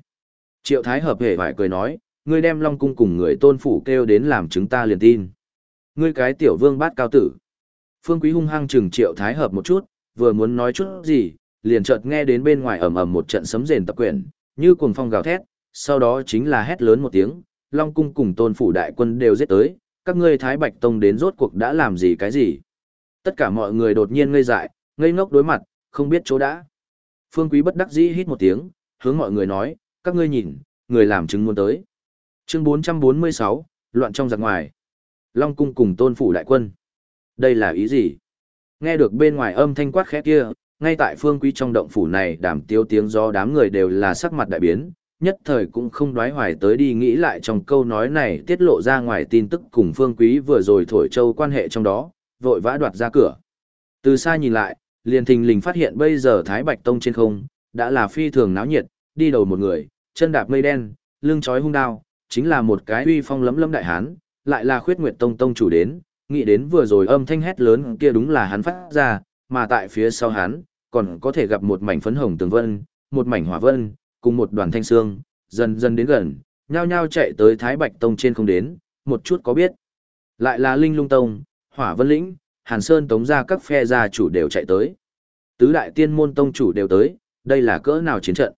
Triệu Thái hợp hề phải cười nói, ngươi đem Long Cung cùng người tôn phủ kêu đến làm chúng ta liền tin. Ngươi cái tiểu vương bát cao tử. Phương Quý hung hăng chừng Triệu Thái hợp một chút, vừa muốn nói chút gì, liền chợt nghe đến bên ngoài ầm ầm một trận sấm rền tập quyển, như cuồng phong gào thét, sau đó chính là hét lớn một tiếng, Long Cung cùng tôn phủ đại quân đều giết tới, các ngươi Thái Bạch Tông đến rốt cuộc đã làm gì cái gì. Tất cả mọi người đột nhiên ngây dại, ngây ngốc đối mặt, không biết chỗ đã. Phương Quý bất đắc dĩ hít một tiếng, hướng mọi người nói, các ngươi nhìn, người làm chứng muốn tới. Chương 446, loạn trong giặc ngoài. Long cung cùng tôn phủ đại quân. Đây là ý gì? Nghe được bên ngoài âm thanh quát khẽ kia, ngay tại phương quý trong động phủ này đảm tiêu tiếng do đám người đều là sắc mặt đại biến, nhất thời cũng không đoái hoài tới đi nghĩ lại trong câu nói này tiết lộ ra ngoài tin tức cùng phương quý vừa rồi thổi châu quan hệ trong đó, vội vã đoạt ra cửa. Từ xa nhìn lại, liền thình lình phát hiện bây giờ Thái Bạch Tông trên không, đã là phi thường náo nhiệt, đi đầu một người, chân đạp mây đen, lưng chói hung đao, chính là một cái uy phong lấm lấm đại hán, lại là khuyết nguyệt tông tông chủ đến, nghĩ đến vừa rồi âm thanh hét lớn kia đúng là hắn phát ra, mà tại phía sau hắn, còn có thể gặp một mảnh phấn hồng tường vân, một mảnh hỏa vân, cùng một đoàn thanh xương, dần dần đến gần, nhao nhao chạy tới Thái Bạch Tông trên không đến, một chút có biết. Lại là Linh Lung Tông, Hỏa Vân Lĩnh, Hàn Sơn tống ra các phe gia chủ đều chạy tới. Tứ đại tiên môn tông chủ đều tới, đây là cỡ nào chiến trận.